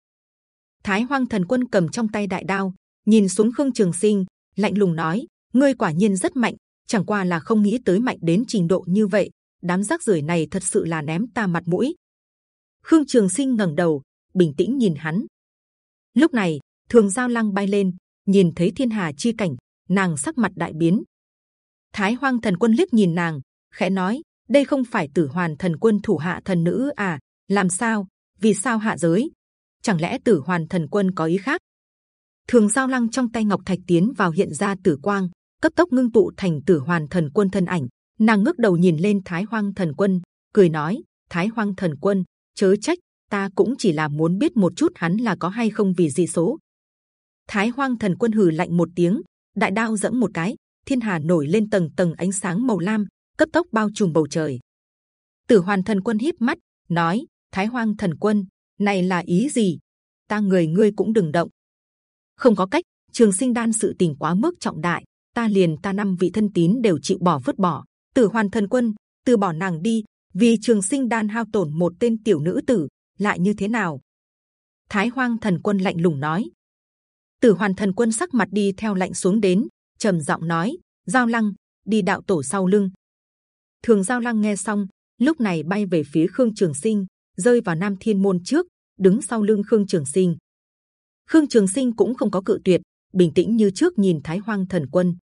Thái Hoang Thần Quân cầm trong tay đại đao, nhìn xuống khương trường sinh, lạnh lùng nói: ngươi quả nhiên rất mạnh, chẳng qua là không nghĩ tới mạnh đến trình độ như vậy. đám rác rưởi này thật sự là ném ta mặt mũi. Khương Trường Sinh ngẩng đầu, bình tĩnh nhìn hắn. Lúc này, Thường Giao Lăng bay lên, nhìn thấy thiên hà chi cảnh, nàng sắc mặt đại biến. Thái Hoang Thần Quân liếc nhìn nàng, khẽ nói: đây không phải Tử Hoàn Thần Quân thủ hạ thần nữ à? Làm sao? Vì sao hạ giới? Chẳng lẽ Tử Hoàn Thần Quân có ý khác? Thường Giao Lăng trong tay ngọc thạch tiến vào hiện ra tử quang, cấp tốc ngưng tụ thành Tử Hoàn Thần Quân thân ảnh. Nàng ngước đầu nhìn lên Thái Hoang Thần Quân, cười nói: Thái Hoang Thần Quân, chớ trách, ta cũng chỉ là muốn biết một chút hắn là có hay không vì gì số. Thái Hoang Thần Quân hừ lạnh một tiếng, đại đao dẫm một cái, thiên hà nổi lên tầng tầng ánh sáng màu lam, cấp tốc bao trùm bầu trời. Tử Hoàn Thần Quân híp mắt nói: Thái Hoang Thần Quân, này là ý gì? Ta người ngươi cũng đừng động. Không có cách, Trường Sinh Đan sự tình quá mức trọng đại, ta liền ta năm vị thân tín đều chịu bỏ vứt bỏ. Tử Hoàn Thần Quân, từ bỏ nàng đi, vì Trường Sinh Đan hao tổn một tên tiểu nữ tử, lại như thế nào? Thái Hoang Thần Quân lạnh lùng nói. Tử Hoàn Thần Quân sắc mặt đi theo lạnh xuống đến, trầm giọng nói: Giao Lăng, đi đạo tổ sau lưng. Thường Giao Lăng nghe xong, lúc này bay về phía Khương Trường Sinh, rơi vào Nam Thiên môn trước, đứng sau lưng Khương Trường Sinh. Khương Trường Sinh cũng không có cự tuyệt, bình tĩnh như trước nhìn Thái Hoang Thần Quân.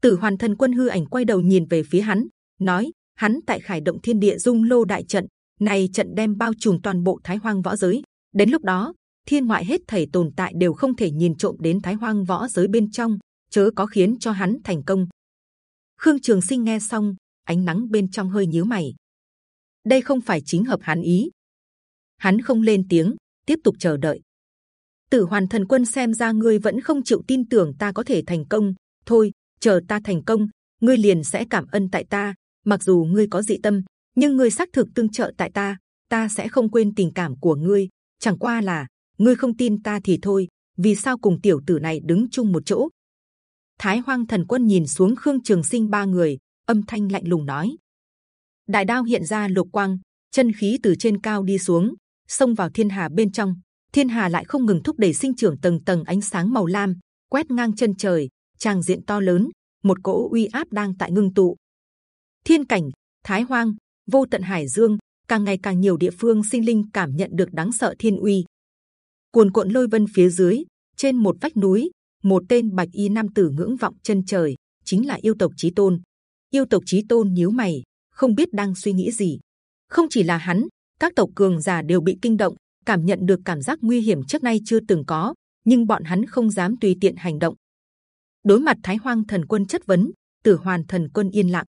Tử Hoàn Thần Quân hư ảnh quay đầu nhìn về phía hắn, nói: hắn tại khải động thiên địa dung lô đại trận này trận đem bao trùm toàn bộ thái hoang võ giới đến lúc đó thiên ngoại hết thảy tồn tại đều không thể nhìn trộm đến thái hoang võ giới bên trong chớ có khiến cho hắn thành công. Khương trường sinh nghe xong, ánh nắng bên trong hơi nhíu mày. Đây không phải chính hợp hắn ý. Hắn không lên tiếng, tiếp tục chờ đợi. Tử hoàn thần quân xem ra ngươi vẫn không chịu tin tưởng ta có thể thành công. Thôi, chờ ta thành công, ngươi liền sẽ cảm ơn tại ta. Mặc dù ngươi có dị tâm, nhưng ngươi xác thực tương trợ tại ta ta sẽ không quên tình cảm của ngươi. Chẳng qua là, ngươi không tin ta thì thôi, vì sao cùng tiểu tử này đứng chung một chỗ? Thái hoang thần quân nhìn xuống khương trường sinh ba người, âm thanh lạnh lùng nói. Đại đao hiện ra lục quang, chân khí từ trên cao đi xuống, xông vào thiên hà bên trong. Thiên hà lại không ngừng thúc đẩy sinh trưởng tầng tầng ánh sáng màu lam, quét ngang chân trời, tràng diện to lớn, một cỗ uy áp đang tại ngưng tụ. Thiên cảnh, thái hoang, vô tận hải dương, càng ngày càng nhiều địa phương sinh linh cảm nhận được đáng sợ thiên uy. Cuồn cuộn lôi vân phía dưới, trên một vách núi một tên bạch y nam tử ngưỡng vọng chân trời chính là yêu tộc chí tôn. Yêu tộc chí tôn nhíu mày không biết đang suy nghĩ gì. Không chỉ là hắn các tộc cường giả đều bị kinh động cảm nhận được cảm giác nguy hiểm trước nay chưa từng có nhưng bọn hắn không dám tùy tiện hành động. Đối mặt thái hoang thần quân chất vấn tử hoàn thần quân yên lặng.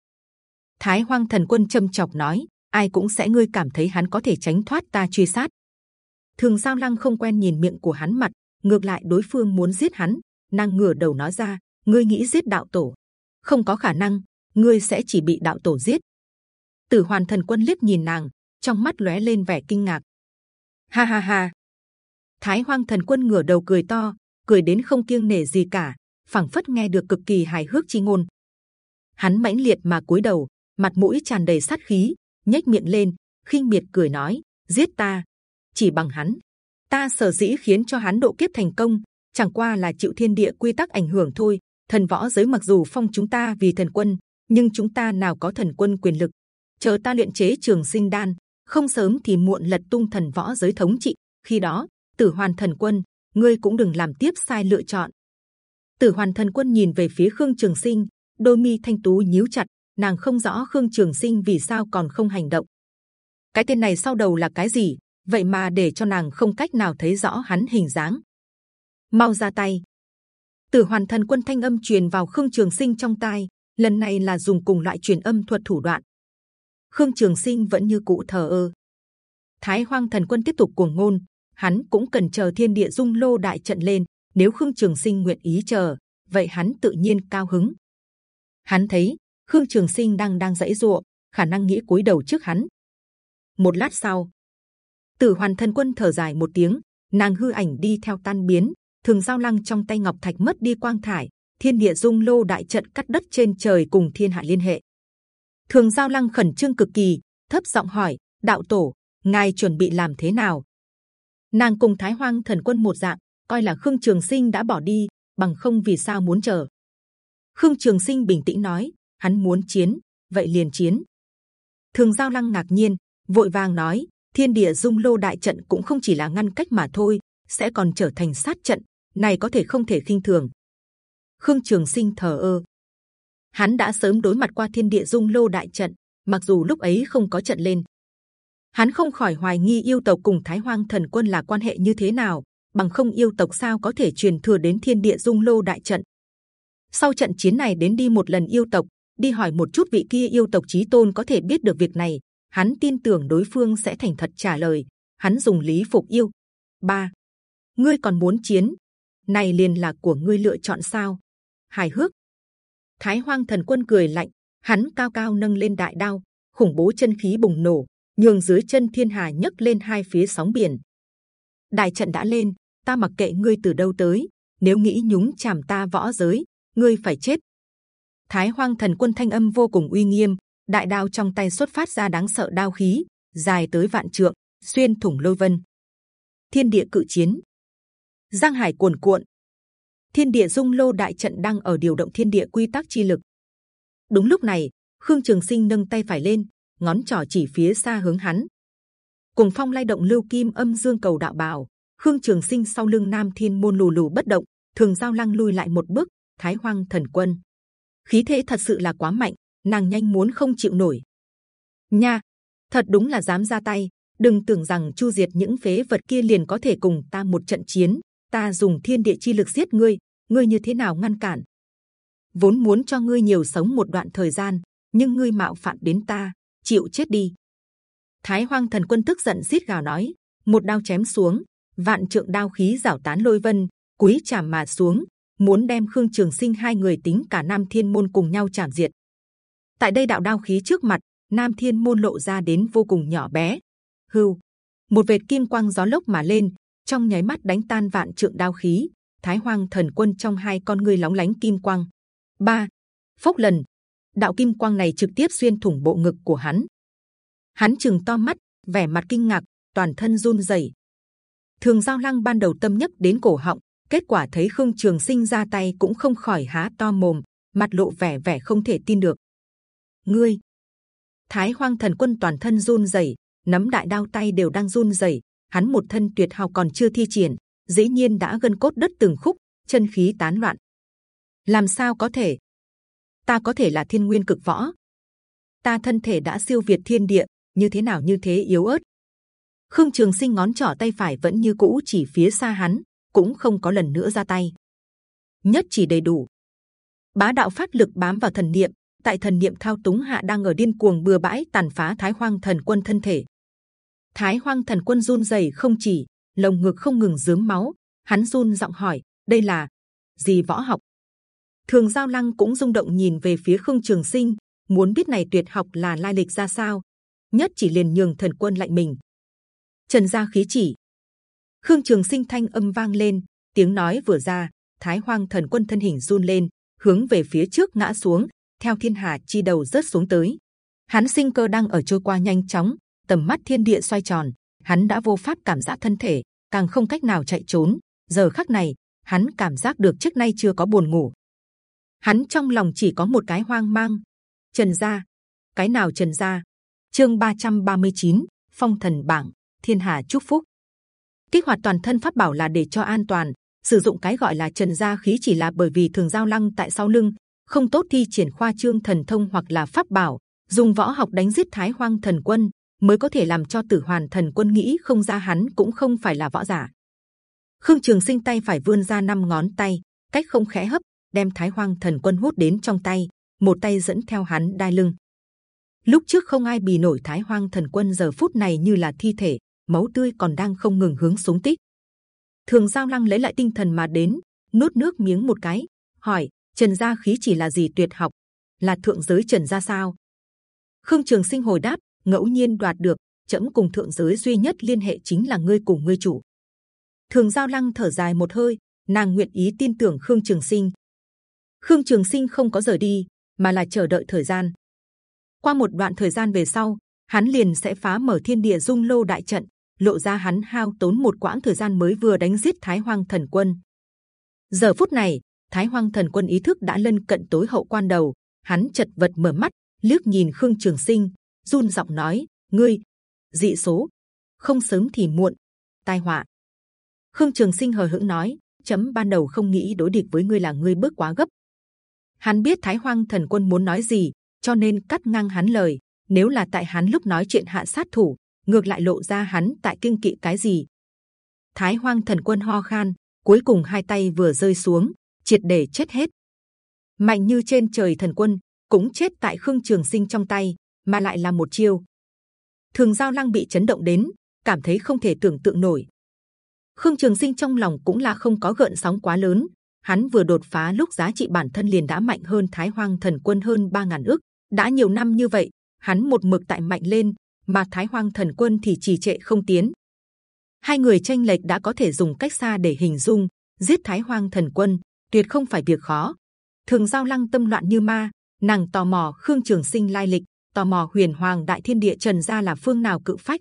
Thái Hoang Thần Quân châm chọc nói, ai cũng sẽ ngươi cảm thấy hắn có thể tránh thoát ta truy sát. Thường Giao Lăng không quen nhìn miệng của hắn mặt, ngược lại đối phương muốn giết hắn, nàng ngửa đầu nói ra, ngươi nghĩ giết đạo tổ, không có khả năng, ngươi sẽ chỉ bị đạo tổ giết. Tử Hoàn Thần Quân liếc nhìn nàng, trong mắt lóe lên vẻ kinh ngạc. Ha ha ha! Thái Hoang Thần Quân ngửa đầu cười to, cười đến không kiêng nể gì cả, phảng phất nghe được cực kỳ hài hước chi ngôn. Hắn mãnh liệt mà cúi đầu, mặt mũi tràn đầy sát khí, nhếch miệng lên, khinh miệt cười nói: giết ta, chỉ bằng hắn, ta sở dĩ khiến cho hắn độ kiếp thành công, chẳng qua là chịu thiên địa quy tắc ảnh hưởng thôi. Thần võ giới mặc dù phong chúng ta vì thần quân, nhưng chúng ta nào có thần quân quyền lực? Chờ ta luyện chế trường sinh đan, không sớm thì muộn lật tung thần võ giới thống trị. Khi đó, Tử Hoàn Thần Quân, ngươi cũng đừng làm tiếp sai lựa chọn. Tử Hoàn Thần Quân nhìn về phía Khương Trường Sinh, đôi mi thanh tú nhíu chặt, nàng không rõ khương trường sinh vì sao còn không hành động cái tên này sau đầu là cái gì vậy mà để cho nàng không cách nào thấy rõ hắn hình dáng. Mau ra tay! Tử Hoàn Thần Quân thanh âm truyền vào Khương Trường Sinh trong tai, lần này là dùng cùng loại truyền âm thuật thủ đoạn. Khương Trường Sinh vẫn như cũ thờ ơ. Thái Hoang Thần Quân tiếp tục cuồng ngôn, hắn cũng cần chờ Thiên Địa Dung Lô đại trận lên. Nếu Khương Trường Sinh nguyện ý chờ, vậy hắn tự nhiên cao hứng. Hắn thấy Khương Trường Sinh đang đang dãy dụa, khả năng nghĩ cúi đầu trước hắn. Một lát sau, Tử Hoàn Thần Quân thở dài một tiếng, nàng hư ảnh đi theo tan biến, thường giao lăng trong tay ngọc thạch mất đi quang thải, thiên địa dung lô đại trận cắt đất trên trời cùng thiên hạ liên hệ. Thường giao lăng khẩn trương cực kỳ, thấp giọng hỏi: đạo tổ, ngài chuẩn bị làm thế nào? Nàng cùng Thái Hoang Thần Quân một dạng, coi là Khương Trường Sinh đã bỏ đi, bằng không vì sao muốn chờ? Khương Trường Sinh bình tĩnh nói: hắn muốn chiến, vậy liền chiến. Thường Giao Lăng ngạc nhiên, vội vàng nói: Thiên địa dung lô đại trận cũng không chỉ là ngăn cách mà thôi, sẽ còn trở thành sát trận, này có thể không thể khinh thường. Khương Trường Sinh thờ ơ, hắn đã sớm đối mặt qua thiên địa dung lô đại trận, mặc dù lúc ấy không có trận lên, hắn không khỏi hoài nghi yêu tộc cùng Thái Hoang Thần Quân là quan hệ như thế nào, bằng không yêu tộc sao có thể truyền thừa đến thiên địa dung lô đại trận. Sau trận chiến này đến đi một lần yêu tộc, đi hỏi một chút vị kia yêu tộc chí tôn có thể biết được việc này, hắn tin tưởng đối phương sẽ thành thật trả lời. Hắn dùng lý phục yêu. ba, ngươi còn muốn chiến? Này liền là của ngươi lựa chọn sao? Hài hước. Thái Hoang Thần Quân cười lạnh, hắn cao cao nâng lên đại đao, khủng bố chân khí bùng nổ, nhường dưới chân thiên hà nhấc lên hai phía sóng biển. Đại trận đã lên, ta mặc kệ ngươi từ đâu tới, nếu nghĩ nhúng chàm ta võ giới, ngươi phải chết. Thái Hoang Thần Quân thanh âm vô cùng uy nghiêm, đại đao trong tay xuất phát ra đáng sợ đao khí, dài tới vạn trượng, xuyên thủng lôi vân. Thiên địa cự chiến, giang hải cuồn cuộn, thiên địa dung lô đại trận đang ở điều động thiên địa quy tắc chi lực. Đúng lúc này, Khương Trường Sinh nâng tay phải lên, ngón trỏ chỉ phía xa hướng hắn. Cùng phong lay động lưu kim âm dương cầu đạo bảo, Khương Trường Sinh sau lưng Nam Thiên môn lù lù bất động, thường giao lăng lui lại một bước. Thái Hoang Thần Quân, khí thế thật sự là quá mạnh, nàng nhanh muốn không chịu nổi. Nha, thật đúng là dám ra tay. Đừng tưởng rằng chu diệt những phế vật kia liền có thể cùng ta một trận chiến. Ta dùng thiên địa chi lực giết ngươi, ngươi như thế nào ngăn cản? Vốn muốn cho ngươi nhiều sống một đoạn thời gian, nhưng ngươi mạo phạm đến ta, chịu chết đi. Thái Hoang Thần Quân tức giận giết gào nói, một đao chém xuống, vạn trượng đao khí rảo tán lôi vân, cúi chạm mà xuống, muốn đem Khương Trường Sinh hai người tính cả Nam Thiên môn cùng nhau chạm diệt tại đây đạo đao khí trước mặt nam thiên môn lộ ra đến vô cùng nhỏ bé hưu một vệt kim quang gió lốc mà lên trong nháy mắt đánh tan vạn trượng đao khí, thái hoang thần quân trong hai con ngươi lóng lánh kim quang. Ba, phốc lần. Đạo kim quang này trực tiếp xuyên thủng bộ ngực của hắn. Hắn chừng to mắt, vẻ mặt kinh ngạc, toàn thân run rẩy. Thường giao lăng ban đầu tâm nhấp đến cổ họng, kết quả thấy khương trường sinh ra tay cũng không khỏi há to mồm, mặt lộ vẻ vẻ không thể tin được. Ngươi! Thái hoang thần quân toàn thân run rẩy, nắm đại đao tay đều đang run rẩy hắn một thân tuyệt hào còn chưa thi triển, dĩ nhiên đã gân cốt đất từng khúc, chân khí tán loạn. Làm sao có thể? Ta có thể là thiên nguyên cực võ. Ta thân thể đã siêu việt thiên địa, như thế nào như thế yếu ớt. Khương trường sinh ngón trỏ tay phải vẫn như cũ chỉ phía xa hắn, cũng không có lần nữa ra tay. Nhất chỉ đầy đủ. Bá đạo phát lực bám vào thần niệm, tại thần niệm thao túng hạ đang ở điên cuồng bừa bãi tàn phá thái hoang thần quân thân thể thái hoang thần quân run rẩy không chỉ lồng ngực không ngừng dớm máu. Hắn run giọng hỏi đây là gì võ học? Thường giao lăng cũng rung động nhìn về phía khương trường sinh muốn biết này tuyệt học là lai lịch ra sao? Nhất chỉ liền nhường thần quân lạnh mình. Trần gia khí chỉ. Khương trường sinh thanh âm vang lên tiếng nói vừa ra thái hoang thần quân thân hình run lên hướng về phía trước ngã xuống theo thiên hà chi đầu rớt xuống tới. Hắn sinh cơ đang ở trôi qua nhanh chóng, tầm mắt thiên địa xoay tròn, hắn đã vô pháp cảm giác thân thể, càng không cách nào chạy trốn. Giờ khắc này, hắn cảm giác được trước nay chưa có buồn ngủ. Hắn trong lòng chỉ có một cái hoang mang. Trần gia, cái nào Trần gia? Chương 339, Phong Thần Bảng, Thiên Hà chúc phúc. Kích hoạt toàn thân pháp bảo là để cho an toàn. Sử dụng cái gọi là Trần gia khí chỉ là bởi vì thường giao lăng tại sau lưng không tốt thi triển khoa trương thần thông hoặc là pháp bảo dùng võ học đánh giết thái hoang thần quân mới có thể làm cho Tử Hoàn Thần Quân nghĩ không ra hắn cũng không phải là võ giả. Khương Trường Sinh tay phải vươn ra năm ngón tay, cách không khẽ hấp, đem Thái Hoang Thần Quân hút đến trong tay, một tay dẫn theo hắn đai lưng. Lúc trước không ai bì nổi Thái Hoang Thần Quân giờ phút này như là thi thể, máu tươi còn đang không ngừng hướng xuống tích. Thường Giao Lăng lấy lại tinh thần mà đến, nuốt nước miếng một cái, hỏi: Trần gia khí chỉ là gì tuyệt học? Là thượng giới Trần gia sao? Khương Trường Sinh hồi đáp: ngẫu nhiên đoạt được, chấm cùng thượng giới duy nhất liên hệ chính là ngươi cùng ngươi chủ. Thường Giao Lăng thở dài một hơi, nàng nguyện ý tin tưởng Khương Trường Sinh. Khương Trường Sinh không có rời đi, mà là chờ đợi thời gian. Qua một đoạn thời gian về sau, hắn liền sẽ phá mở thiên địa dung lô đại trận, lộ ra hắn hao tốn một quãng thời gian mới vừa đánh giết Thái Hoang Thần Quân. Giờ phút này, Thái Hoang Thần Quân ý thức đã lân cận tối hậu quan đầu, hắn chật vật mở mắt, liếc nhìn Khương Trường Sinh, run giọng nói: ngươi dị số, không sớm thì muộn, tai họa. Khương Trường Sinh hờ hững nói: chấm ban đầu không nghĩ đối địch với ngươi là ngươi bước quá gấp. Hắn biết Thái Hoang Thần Quân muốn nói gì, cho nên cắt ngang hắn lời. Nếu là tại hắn lúc nói chuyện hạ sát thủ, ngược lại lộ ra hắn tại kinh kỵ cái gì. Thái Hoang Thần Quân ho khan, cuối cùng hai tay vừa rơi xuống, triệt để chết hết. Mạnh như trên trời thần quân cũng chết tại Khương Trường Sinh trong tay, mà lại là một chiêu. Thường Giao Lăng bị chấn động đến, cảm thấy không thể tưởng tượng nổi. Khương Trường Sinh trong lòng cũng là không có gợn sóng quá lớn. Hắn vừa đột phá lúc giá trị bản thân liền đã mạnh hơn Thái Hoang Thần Quân hơn 3.000 ước. đã nhiều năm như vậy, hắn một mực tại mạnh lên, mà Thái Hoang Thần Quân thì trì trệ không tiến. Hai người tranh lệch đã có thể dùng cách xa để hình dung. Giết Thái Hoang Thần Quân tuyệt không phải việc khó. Thường Giao Lăng tâm loạn như ma, nàng tò mò Khương Trường Sinh lai lịch, tò mò Huyền Hoàng Đại Thiên Địa Trần gia là phương nào cự phách.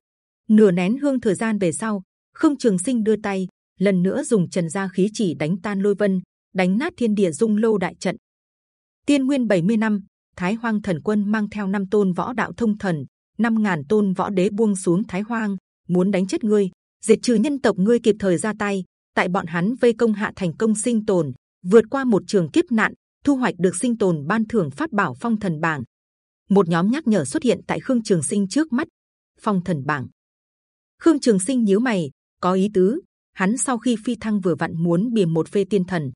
Nửa nén hương thời gian về sau, Khương Trường Sinh đưa tay lần nữa dùng Trần gia khí chỉ đánh tan lôi vân, đánh nát thiên địa dung lô đại trận. Tiên Nguyên 70 năm, Thái Hoang Thần Quân mang theo năm tôn võ đạo thông thần, năm ngàn tôn võ đế buông xuống Thái Hoang, muốn đánh chết ngươi, diệt trừ nhân tộc ngươi kịp thời ra tay. Tại bọn hắn vây công hạ thành công sinh tồn, vượt qua một trường kiếp nạn, thu hoạch được sinh tồn ban thưởng phát bảo phong thần bảng. Một nhóm nhắc nhở xuất hiện tại Khương Trường Sinh trước mắt. Phong thần bảng. Khương Trường Sinh nhíu mày, có ý tứ. Hắn sau khi phi thăng vừa vặn muốn bìa một phê tiên thần.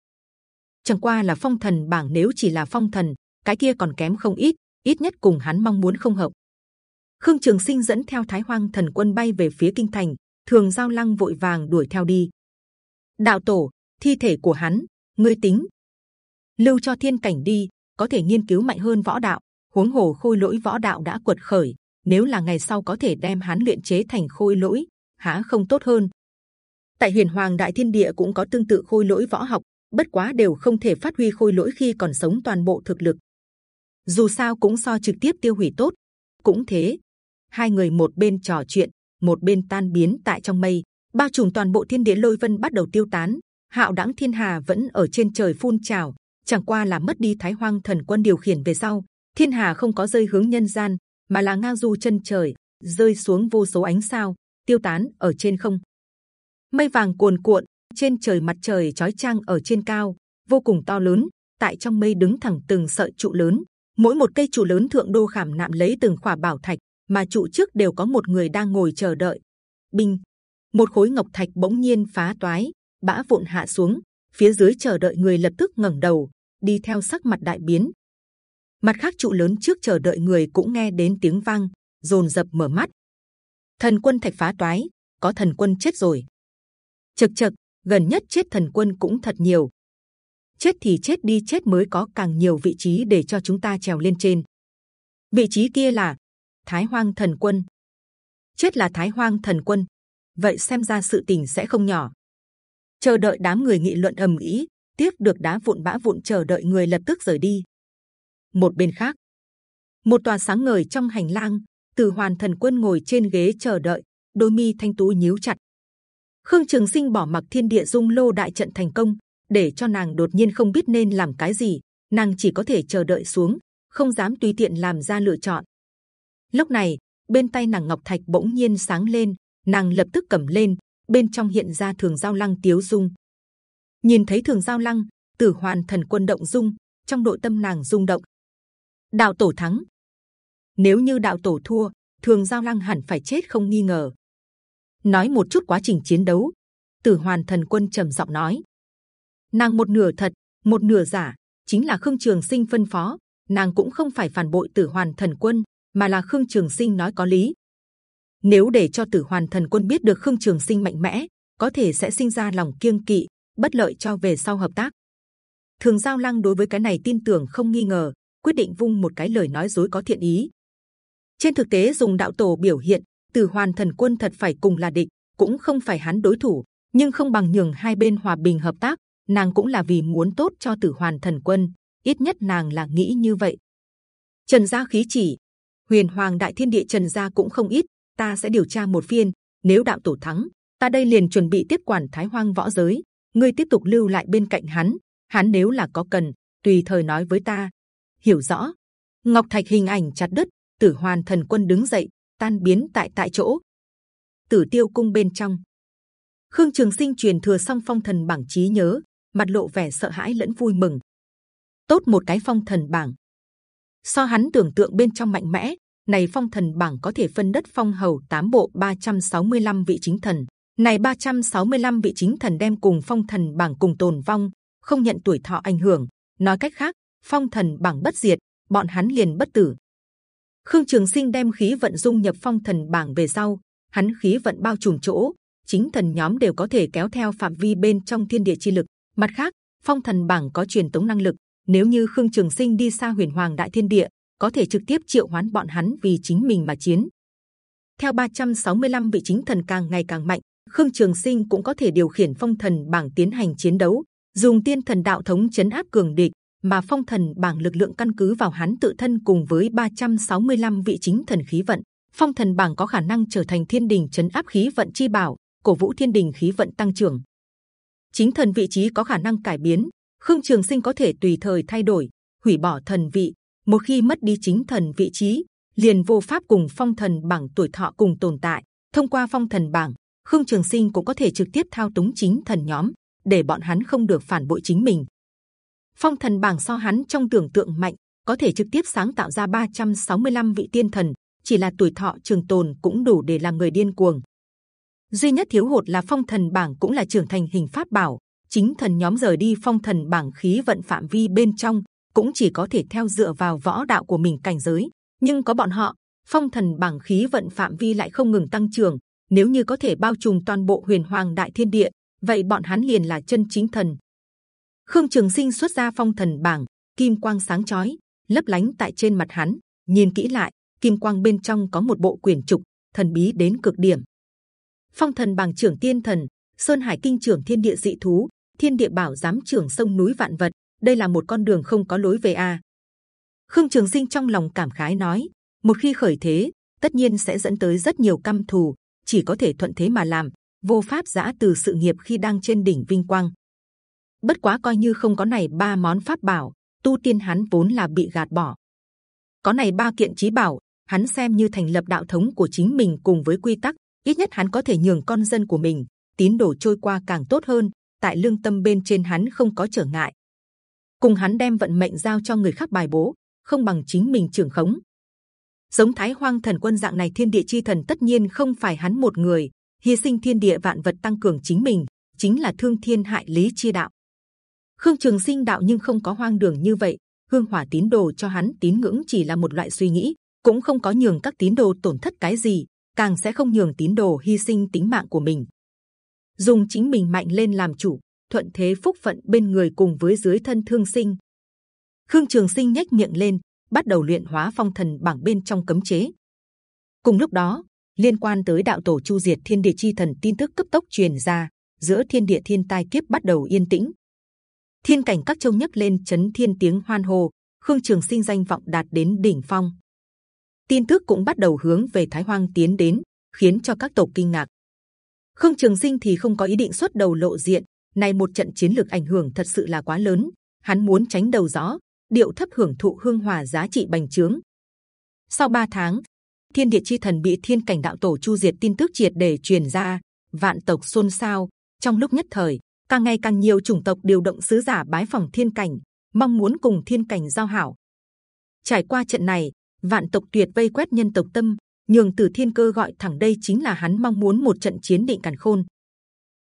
Chẳng qua là phong thần bảng nếu chỉ là phong thần, cái kia còn kém không ít, ít nhất cùng hắn mong muốn không hợp. Khương Trường Sinh dẫn theo Thái Hoang Thần Quân bay về phía kinh thành, Thường Giao Lăng vội vàng đuổi theo đi. Đạo tổ, thi thể của hắn, ngươi tính lưu cho thiên cảnh đi, có thể nghiên cứu mạnh hơn võ đạo. Huống hồ khôi lỗi võ đạo đã quật khởi, nếu là ngày sau có thể đem hắn luyện chế thành khôi lỗi, há không tốt hơn? Tại Huyền Hoàng Đại Thiên Địa cũng có tương tự khôi lỗi võ học, bất quá đều không thể phát huy khôi lỗi khi còn sống toàn bộ thực lực. Dù sao cũng so trực tiếp tiêu hủy tốt. Cũng thế, hai người một bên trò chuyện, một bên tan biến tại trong mây, bao trùm toàn bộ thiên địa lôi vân bắt đầu tiêu tán. Hạo đẳng thiên hà vẫn ở trên trời phun trào, chẳng qua là mất đi Thái Hoang Thần Quân điều khiển về sau, thiên hà không có rơi hướng nhân gian, mà là ngang du chân trời, rơi xuống vô số ánh sao, tiêu tán ở trên không. Mây vàng cuồn cuộn, trên trời mặt trời chói chang ở trên cao, vô cùng to lớn. Tại trong mây đứng thẳng từng sợi trụ lớn, mỗi một cây trụ lớn thượng đô khảm nạm lấy từng khỏa bảo thạch, mà trụ trước đều có một người đang ngồi chờ đợi. Binh, một khối ngọc thạch bỗng nhiên phá toái, bã vụn hạ xuống, phía dưới chờ đợi người lập tức ngẩng đầu, đi theo sắc mặt đại biến. Mặt khác trụ lớn trước chờ đợi người cũng nghe đến tiếng vang, rồn rập mở mắt. Thần quân thạch phá toái, có thần quân chết rồi. chực chực gần nhất chết thần quân cũng thật nhiều. Chết thì chết đi chết mới có càng nhiều vị trí để cho chúng ta trèo lên trên. Vị trí kia là Thái Hoang Thần Quân. Chết là Thái Hoang Thần Quân. Vậy xem ra sự tình sẽ không nhỏ. Chờ đợi đám người nghị luận ầm ĩ, tiếp được đá vụn bã vụn chờ đợi người lập tức rời đi. Một bên khác, một tòa sáng ngời trong hành lang, Từ Hoàn Thần Quân ngồi trên ghế chờ đợi, đôi mi thanh tú nhíu chặt. Khương Trường Sinh bỏ mặc thiên địa dung lô đại trận thành công, để cho nàng đột nhiên không biết nên làm cái gì, nàng chỉ có thể chờ đợi xuống, không dám tùy tiện làm ra lựa chọn. Lúc này, bên tay nàng ngọc thạch bỗng nhiên sáng lên, nàng lập tức cầm lên, bên trong hiện ra thường giao lăng tiếu dung. Nhìn thấy thường giao lăng, tử hoàn thần quân động dung, trong nội tâm nàng rung động. Đạo tổ thắng. Nếu như đạo tổ thua, thường giao lăng hẳn phải chết không nghi ngờ. Nói một chút quá trình chiến đấu, Tử Hoàn Thần Quân trầm giọng nói: nàng một nửa thật, một nửa giả, chính là Khương Trường Sinh phân phó. Nàng cũng không phải phản bội Tử Hoàn Thần Quân, mà là Khương Trường Sinh nói có lý. Nếu để cho Tử Hoàn Thần Quân biết được Khương Trường Sinh mạnh mẽ, có thể sẽ sinh ra lòng kiêng kỵ, bất lợi cho về sau hợp tác. Thường Giao Lăng đối với cái này tin tưởng không nghi ngờ, quyết định vung một cái lời nói dối có thiện ý. Trên thực tế dùng đạo tổ biểu hiện, Tử Hoàn Thần Quân thật phải cùng là địch, cũng không phải hắn đối thủ, nhưng không bằng nhường hai bên hòa bình hợp tác. Nàng cũng là vì muốn tốt cho Tử Hoàn Thần Quân, ít nhất nàng là nghĩ như vậy. Trần gia khí chỉ, Huyền Hoàng Đại Thiên Địa Trần gia cũng không ít, ta sẽ điều tra một phiên. Nếu đạo tổ thắng, ta đây liền chuẩn bị tiếp quản Thái Hoang võ giới. Ngươi tiếp tục lưu lại bên cạnh hắn. Hắn nếu là có cần, tùy thời nói với ta. Hiểu rõ. Ngọc Thạch hình ảnh chặt đứt, Tử Hoàn Thần Quân đứng dậy, tan biến tại tại chỗ. Tử Tiêu Cung bên trong, Khương Trường Sinh truyền thừa xong phong thần bảng trí nhớ, mặt lộ vẻ sợ hãi lẫn vui mừng. Tốt một cái phong thần bảng, so hắn tưởng tượng bên trong mạnh mẽ. Này phong thần bảng có thể phân đất phong hầu tám bộ 365 vị chính thần. Này 365 vị chính thần đem cùng phong thần bảng cùng tồn vong, không nhận tuổi thọ ảnh hưởng. Nói cách khác, phong thần bảng bất diệt, bọn hắn liền bất tử. Khương Trường Sinh đem khí vận dung nhập phong thần bảng về sau, hắn khí vận bao trùm chỗ, chính thần nhóm đều có thể kéo theo phạm vi bên trong thiên địa chi lực. Mặt khác, phong thần bảng có truyền tống năng lực. Nếu như Khương Trường Sinh đi xa Huyền Hoàng Đại Thiên Địa, có thể trực tiếp triệu hoán bọn hắn vì chính mình mà chiến. Theo 365 vị chính thần càng ngày càng mạnh, Khương Trường Sinh cũng có thể điều khiển phong thần bảng tiến hành chiến đấu, dùng tiên thần đạo thống chấn áp cường địch, mà phong thần bảng lực lượng căn cứ vào hắn tự thân cùng với 365 vị chính thần khí vận, phong thần bảng có khả năng trở thành thiên đình chấn áp khí vận chi bảo, cổ vũ thiên đình khí vận tăng trưởng. Chính thần vị trí có khả năng cải biến, Khương Trường Sinh có thể tùy thời thay đổi, hủy bỏ thần vị. Một khi mất đi chính thần vị trí, liền vô pháp cùng phong thần bảng tuổi thọ cùng tồn tại. Thông qua phong thần bảng, Khương Trường Sinh cũng có thể trực tiếp thao túng chính thần nhóm, để bọn hắn không được phản bội chính mình. Phong thần bảng so hắn trong tưởng tượng mạnh, có thể trực tiếp sáng tạo ra 365 vị tiên thần, chỉ là tuổi thọ trường tồn cũng đủ để làm người điên cuồng. Duy nhất thiếu hụt là phong thần bảng cũng là trưởng thành hình pháp bảo chính thần nhóm rời đi phong thần bảng khí vận phạm vi bên trong cũng chỉ có thể theo dựa vào võ đạo của mình cảnh giới. Nhưng có bọn họ phong thần bảng khí vận phạm vi lại không ngừng tăng trưởng nếu như có thể bao trùm toàn bộ huyền hoàng đại thiên địa vậy bọn hắn liền là chân chính thần khương trường sinh xuất ra phong thần bảng, kim quang sáng chói, lấp lánh tại trên mặt hắn. Nhìn kỹ lại, kim quang bên trong có một bộ quyển trục, thần bí đến cực điểm. Phong thần bảng trưởng tiên thần, sơn hải kinh trưởng thiên địa dị thú, thiên địa bảo giám trưởng sông núi vạn vật. Đây là một con đường không có lối về a. À. khương trường sinh trong lòng cảm khái nói, một khi khởi thế, tất nhiên sẽ dẫn tới rất nhiều căm thù, chỉ có thể thuận thế mà làm, vô pháp giã từ sự nghiệp khi đang trên đỉnh vinh quang bất quá coi như không có này ba món pháp bảo, tu tiên hắn vốn là bị gạt bỏ. Có này ba kiện trí bảo, hắn xem như thành lập đạo thống của chính mình cùng với quy tắc, ít nhất hắn có thể nhường con dân của mình, tín đồ trôi qua càng tốt hơn, tại lương tâm bên trên hắn không có trở ngại. Cùng hắn đem vận mệnh giao cho người khác bài bố, không bằng chính mình trưởng khống. Giống thái hoang thần quân dạng này thiên địa chi thần tất nhiên không phải hắn một người, hy sinh thiên địa vạn vật tăng cường chính mình, chính là thương thiên hại lý chi đạo khương trường sinh đạo nhưng không có hoang đường như vậy hương hỏa tín đồ cho hắn tín ngưỡng chỉ là một loại suy nghĩ cũng không có nhường các tín đồ tổn thất cái gì càng sẽ không nhường tín đồ hy sinh tính mạng của mình. Dùng chính mình mạnh lên làm chủ, thuận thế phúc phận bên người cùng với dưới thân thương sinh. Khương Trường Sinh nhếch miệng lên, bắt đầu luyện hóa phong thần bảng bên trong cấm chế. Cùng lúc đó, liên quan tới đạo tổ chu diệt thiên địa chi thần tin tức cấp tốc truyền ra, giữa thiên địa thiên tai kiếp bắt đầu yên tĩnh. Thiên cảnh các châu nhấc lên chấn thiên tiếng hoan hô, Khương Trường Sinh danh vọng đạt đến đỉnh phong tin tức cũng bắt đầu hướng về Thái Hoang tiến đến, khiến cho các tộc kinh ngạc. Khương Trường Sinh thì không có ý định xuất đầu lộ diện. Này một trận chiến lược ảnh hưởng thật sự là quá lớn, hắn muốn tránh đầu gió, điệu thấp hưởng thụ hương hòa giá trị bành trướng. Sau 3 tháng, Thiên Địa Chi Thần bị Thiên Cảnh Đạo Tổ chu diệt tin tức triệt để truyền ra, vạn tộc xôn xao. Trong lúc nhất thời, càng ngày càng nhiều chủng tộc điều động sứ giả bái phòng Thiên Cảnh, mong muốn cùng Thiên Cảnh giao hảo. Trải qua trận này, vạn tộc tuyệt vây quét nhân tộc tâm nhường Tử Thiên Cơ gọi thẳng đây chính là hắn mong muốn một trận chiến định càn khôn.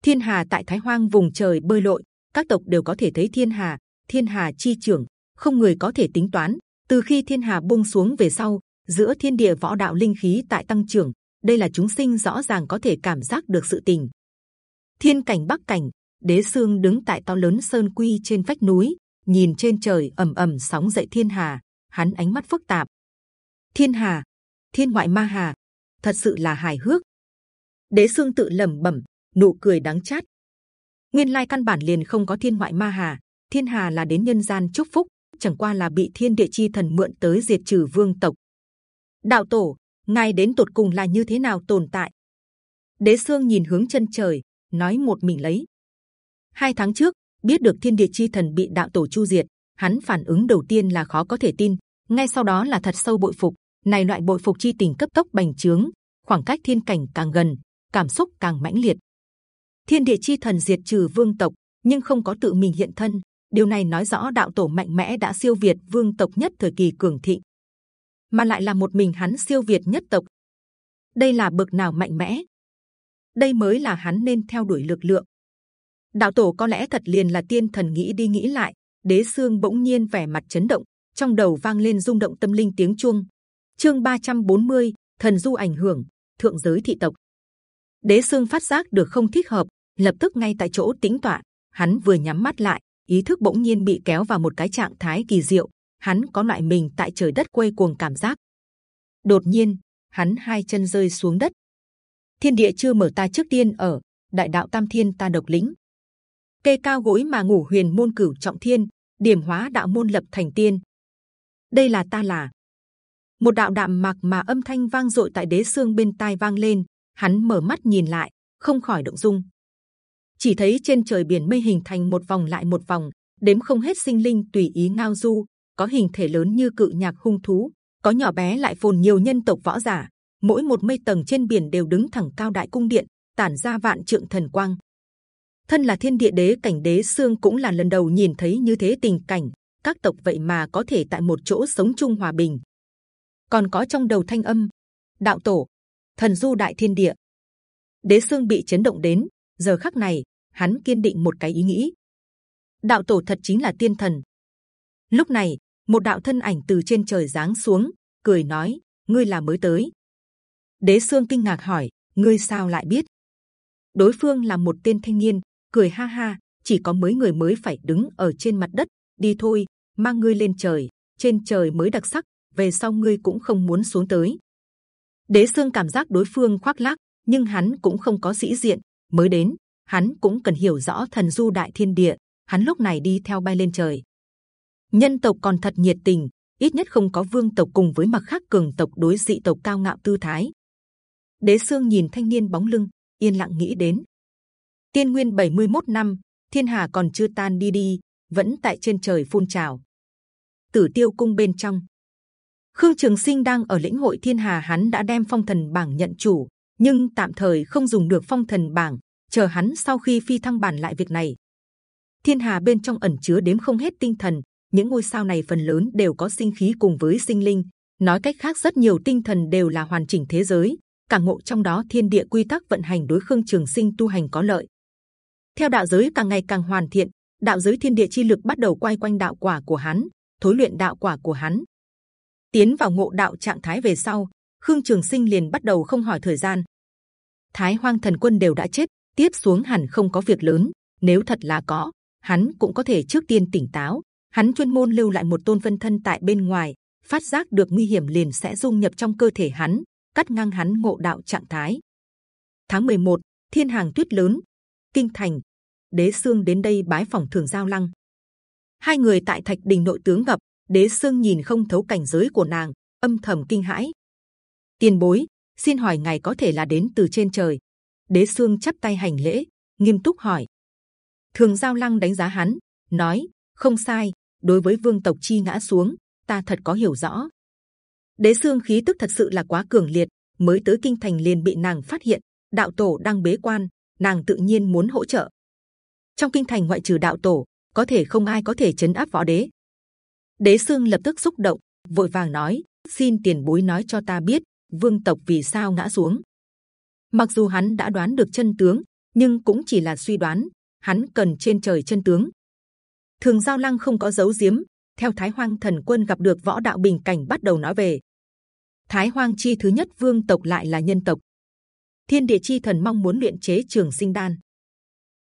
Thiên Hà tại Thái Hoang vùng trời bơi lội, các tộc đều có thể thấy Thiên Hà, Thiên Hà chi trưởng, không người có thể tính toán. Từ khi Thiên Hà buông xuống về sau, giữa thiên địa võ đạo linh khí tại tăng trưởng, đây là chúng sinh rõ ràng có thể cảm giác được sự tình. Thiên cảnh Bắc cảnh, Đế Sương đứng tại to lớn sơn quy trên vách núi, nhìn trên trời ầm ầm sóng dậy Thiên Hà, hắn ánh mắt phức tạp. Thiên Hà, Thiên ngoại ma hà, thật sự là hài hước. Đế Sương tự lẩm bẩm, nụ cười đắng chát. Nguyên lai căn bản liền không có Thiên ngoại ma hà, Thiên Hà là đến nhân gian chúc phúc, chẳng qua là bị Thiên địa chi thần mượn tới diệt trừ vương tộc. Đạo tổ, ngài đến tột cùng là như thế nào tồn tại? Đế Sương nhìn hướng chân trời, nói một mình lấy. Hai tháng trước, biết được Thiên địa chi thần bị đạo tổ chu diệt, hắn phản ứng đầu tiên là khó có thể tin, ngay sau đó là thật sâu bội phục. Này loại bội phục chi tình cấp tốc bành trướng, khoảng cách thiên cảnh càng gần, cảm xúc càng mãnh liệt. Thiên địa chi thần diệt trừ vương tộc, nhưng không có tự mình hiện thân. Điều này nói rõ đạo tổ mạnh mẽ đã siêu việt vương tộc nhất thời kỳ cường thịnh, mà lại là một mình hắn siêu việt nhất tộc. Đây là bậc nào mạnh mẽ? Đây mới là hắn nên theo đuổi lực lượng. Đạo tổ có lẽ thật liền là tiên thần nghĩ đi nghĩ lại. Đế xương bỗng nhiên vẻ mặt chấn động, trong đầu vang lên rung động tâm linh tiếng chuông. Chương 340, thần du ảnh hưởng thượng giới thị tộc. Đế xương phát giác được không thích hợp, lập tức ngay tại chỗ tĩnh tọa. Hắn vừa nhắm mắt lại, ý thức bỗng nhiên bị kéo vào một cái trạng thái kỳ diệu. Hắn có loại mình tại trời đất quay cuồng cảm giác. Đột nhiên, hắn hai chân rơi xuống đất. Thiên địa chưa mở ta trước tiên ở đại đạo tam thiên ta độc lĩnh kê cao gối mà ngủ huyền môn cửu trọng thiên, điểm hóa đạo môn lập thành tiên. Đây là ta là một đạo đạm mạc mà âm thanh vang dội tại đế xương bên tai vang lên. Hắn mở mắt nhìn lại, không khỏi động dung. Chỉ thấy trên trời biển mây hình thành một vòng lại một vòng, đếm không hết sinh linh tùy ý ngao du, có hình thể lớn như cự nhạc hung thú, có nhỏ bé lại phồn nhiều nhân tộc võ giả. Mỗi một mây tầng trên biển đều đứng thẳng cao đại cung điện, tản ra vạn trượng thần quang. Thân là thiên địa đế cảnh đế xương cũng là lần đầu nhìn thấy như thế tình cảnh. Các tộc vậy mà có thể tại một chỗ sống chung hòa bình. Còn có trong đầu thanh âm, đạo tổ, thần du đại thiên địa. Đế xương bị chấn động đến, giờ khắc này hắn kiên định một cái ý nghĩ. Đạo tổ thật chính là tiên thần. Lúc này một đạo thân ảnh từ trên trời giáng xuống, cười nói: ngươi là mới tới. Đế xương kinh ngạc hỏi: ngươi sao lại biết? Đối phương là một tên thanh niên, cười ha ha. Chỉ có mấy người mới phải đứng ở trên mặt đất. Đi thôi, mang ngươi lên trời. Trên trời mới đặc sắc. Về sau ngươi cũng không muốn xuống tới. Đế xương cảm giác đối phương khoác lác, nhưng hắn cũng không có sĩ diện. Mới đến, hắn cũng cần hiểu rõ thần du đại thiên địa. Hắn lúc này đi theo bay lên trời. Nhân tộc còn thật nhiệt tình, ít nhất không có vương tộc cùng với mặt khác cường tộc đối dị tộc cao ngạo tư thái. Đế xương nhìn thanh niên bóng lưng, yên lặng nghĩ đến. Tiên nguyên 71 năm, thiên hà còn chưa tan đi đi, vẫn tại trên trời phun trào. Tử tiêu cung bên trong, Khương Trường Sinh đang ở lĩnh hội thiên hà, hắn đã đem phong thần bảng nhận chủ, nhưng tạm thời không dùng được phong thần bảng, chờ hắn sau khi phi thăng bản lại việc này. Thiên hà bên trong ẩn chứa đếm không hết tinh thần, những ngôi sao này phần lớn đều có sinh khí cùng với sinh linh. Nói cách khác, rất nhiều tinh thần đều là hoàn chỉnh thế giới. Cả ngộ trong đó thiên địa quy tắc vận hành đối khương trường sinh tu hành có lợi. Theo đạo giới càng ngày càng hoàn thiện, đạo giới thiên địa chi lực bắt đầu quay quanh đạo quả của hắn, thối luyện đạo quả của hắn. Tiến vào ngộ đạo trạng thái về sau, khương trường sinh liền bắt đầu không hỏi thời gian. Thái Hoang Thần Quân đều đã chết, tiếp xuống hẳn không có việc lớn. Nếu thật là có, hắn cũng có thể trước tiên tỉnh táo, hắn chuyên môn lưu lại một tôn phân thân tại bên ngoài phát giác được nguy hiểm liền sẽ dung nhập trong cơ thể hắn cắt ngang hắn ngộ đạo trạng thái tháng 11, thiên hàng tuyết lớn kinh thành đế xương đến đây bái phòng thường giao lăng. Hai người tại thạch đình nội tướng gặp, đế xương nhìn không thấu cảnh giới của nàng, âm thầm kinh hãi. Tiền bối, xin hỏi ngài có thể là đến từ trên trời? Đế xương chắp tay hành lễ, nghiêm túc hỏi. Thường giao lăng đánh giá hắn, nói, không sai, đối với vương tộc chi ngã xuống, ta thật có hiểu rõ. Đế xương khí tức thật sự là quá cường liệt, mới tới kinh thành liền bị nàng phát hiện, đạo tổ đang bế quan, nàng tự nhiên muốn hỗ trợ trong kinh thành ngoại trừ đạo tổ có thể không ai có thể chấn áp võ đế đế xương lập tức xúc động vội vàng nói xin tiền bối nói cho ta biết vương tộc vì sao ngã xuống. Mặc dù hắn đã đoán được chân tướng, nhưng cũng chỉ là suy đoán. Hắn cần trên trời chân tướng. Thường Giao Lăng không có giấu giếm. Theo Thái Hoang Thần Quân gặp được võ đạo bình cảnh bắt đầu nói về Thái Hoang chi thứ nhất vương tộc lại là nhân tộc. Thiên địa chi thần mong muốn luyện chế trường sinh đan.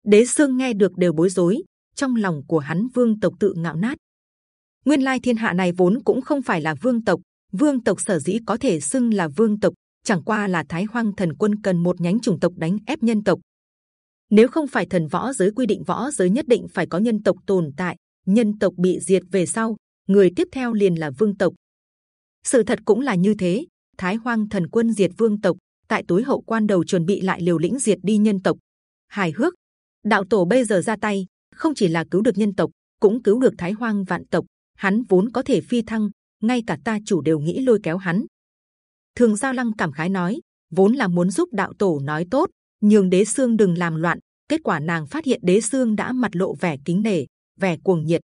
Đế Sương nghe được đều bối rối, trong lòng của hắn vương tộc tự ngạo nát. Nguyên lai thiên hạ này vốn cũng không phải là vương tộc, vương tộc sở dĩ có thể xưng là vương tộc, chẳng qua là Thái Hoang Thần Quân cần một nhánh chủng tộc đánh ép nhân tộc. Nếu không phải thần võ giới quy định võ giới nhất định phải có nhân tộc tồn tại, nhân tộc bị diệt về sau, người tiếp theo liền là vương tộc. Sự thật cũng là như thế. Thái Hoang Thần Quân diệt vương tộc, tại tối hậu quan đầu chuẩn bị lại liều lĩnh diệt đi nhân tộc. Hài hước, đạo tổ bây giờ ra tay, không chỉ là cứu được nhân tộc, cũng cứu được Thái Hoang vạn tộc. Hắn vốn có thể phi thăng, ngay cả ta chủ đều nghĩ lôi kéo hắn. Thường Giao Lăng cảm khái nói, vốn là muốn giúp đạo tổ nói tốt, nhường Đế xương đừng làm loạn. Kết quả nàng phát hiện Đế xương đã mặt lộ vẻ kính nể, vẻ cuồng nhiệt.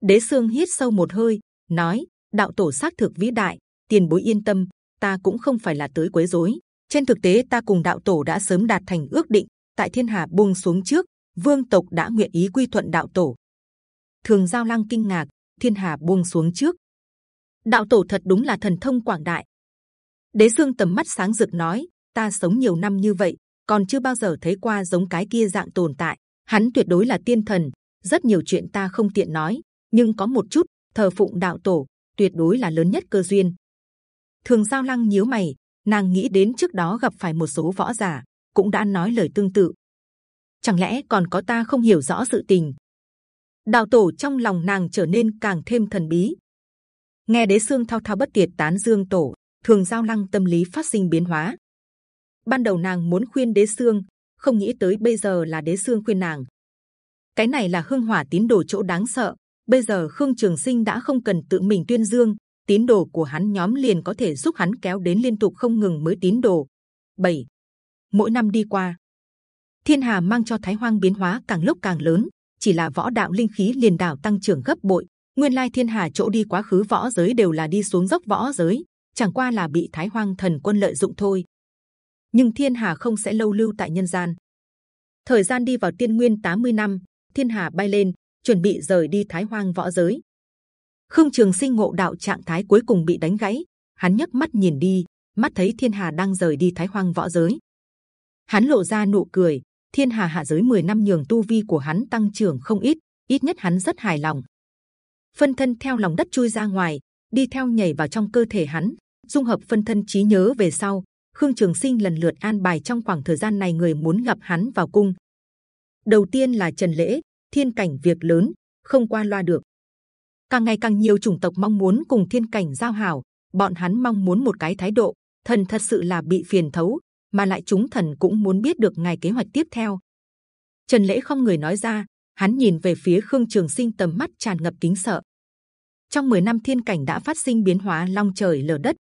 Đế xương hít sâu một hơi, nói: đạo tổ xác thực vĩ đại, tiền bối yên tâm, ta cũng không phải là tới quấy rối. Trên thực tế ta cùng đạo tổ đã sớm đạt thành ước định, tại thiên hà buông xuống trước, vương tộc đã nguyện ý quy thuận đạo tổ. Thường giao lăng kinh ngạc, thiên hà buông xuống trước, đạo tổ thật đúng là thần thông quảng đại. Đế Dương tầm mắt sáng rực nói, ta sống nhiều năm như vậy, còn chưa bao giờ thấy qua giống cái kia dạng tồn tại. Hắn tuyệt đối là tiên thần, rất nhiều chuyện ta không tiện nói, nhưng có một chút thờ phụng đạo tổ, tuyệt đối là lớn nhất cơ duyên. Thường Giao Lăng nhíu mày, nàng nghĩ đến trước đó gặp phải một số võ giả cũng đã nói lời tương tự. Chẳng lẽ còn có ta không hiểu rõ sự tình? đào tổ trong lòng nàng trở nên càng thêm thần bí. Nghe đế xương thao thao bất tiệt tán dương tổ, thường giao lăng tâm lý phát sinh biến hóa. Ban đầu nàng muốn khuyên đế xương, không nghĩ tới bây giờ là đế xương khuyên nàng. Cái này là hương hỏa tín đồ chỗ đáng sợ. Bây giờ Khương Trường Sinh đã không cần tự mình tuyên dương, tín đồ của hắn nhóm liền có thể giúp hắn kéo đến liên tục không ngừng mới tín đồ. 7. Mỗi năm đi qua, thiên hà mang cho Thái Hoang biến hóa càng lúc càng lớn, chỉ là võ đạo linh khí liền đảo tăng trưởng gấp bội. Nguyên lai thiên hà chỗ đi quá khứ võ giới đều là đi xuống dốc võ giới, chẳng qua là bị Thái Hoang thần quân lợi dụng thôi. Nhưng thiên hà không sẽ lâu lưu tại nhân gian. Thời gian đi vào tiên nguyên 80 năm, thiên hà bay lên, chuẩn bị rời đi Thái Hoang võ giới. Khương Trường Sinh ngộ đạo trạng thái cuối cùng bị đánh gãy, hắn nhấc mắt nhìn đi, mắt thấy Thiên Hà đang rời đi Thái Hoang võ giới. Hắn lộ ra nụ cười. Thiên Hà hạ giới 10 năm nhường tu vi của hắn tăng trưởng không ít, ít nhất hắn rất hài lòng. Phân thân theo lòng đất chui ra ngoài, đi theo nhảy vào trong cơ thể hắn, dung hợp phân thân trí nhớ về sau. Khương Trường Sinh lần lượt an bài trong khoảng thời gian này người muốn gặp hắn vào cung. Đầu tiên là Trần Lễ, thiên cảnh việc lớn không qua loa được càng ngày càng nhiều chủng tộc mong muốn cùng thiên cảnh giao hảo bọn hắn mong muốn một cái thái độ thần thật sự là bị phiền thấu mà lại chúng thần cũng muốn biết được ngày kế hoạch tiếp theo trần lễ không người nói ra hắn nhìn về phía khương trường sinh tầm mắt tràn ngập kính sợ trong 10 năm thiên cảnh đã phát sinh biến hóa long trời lở đất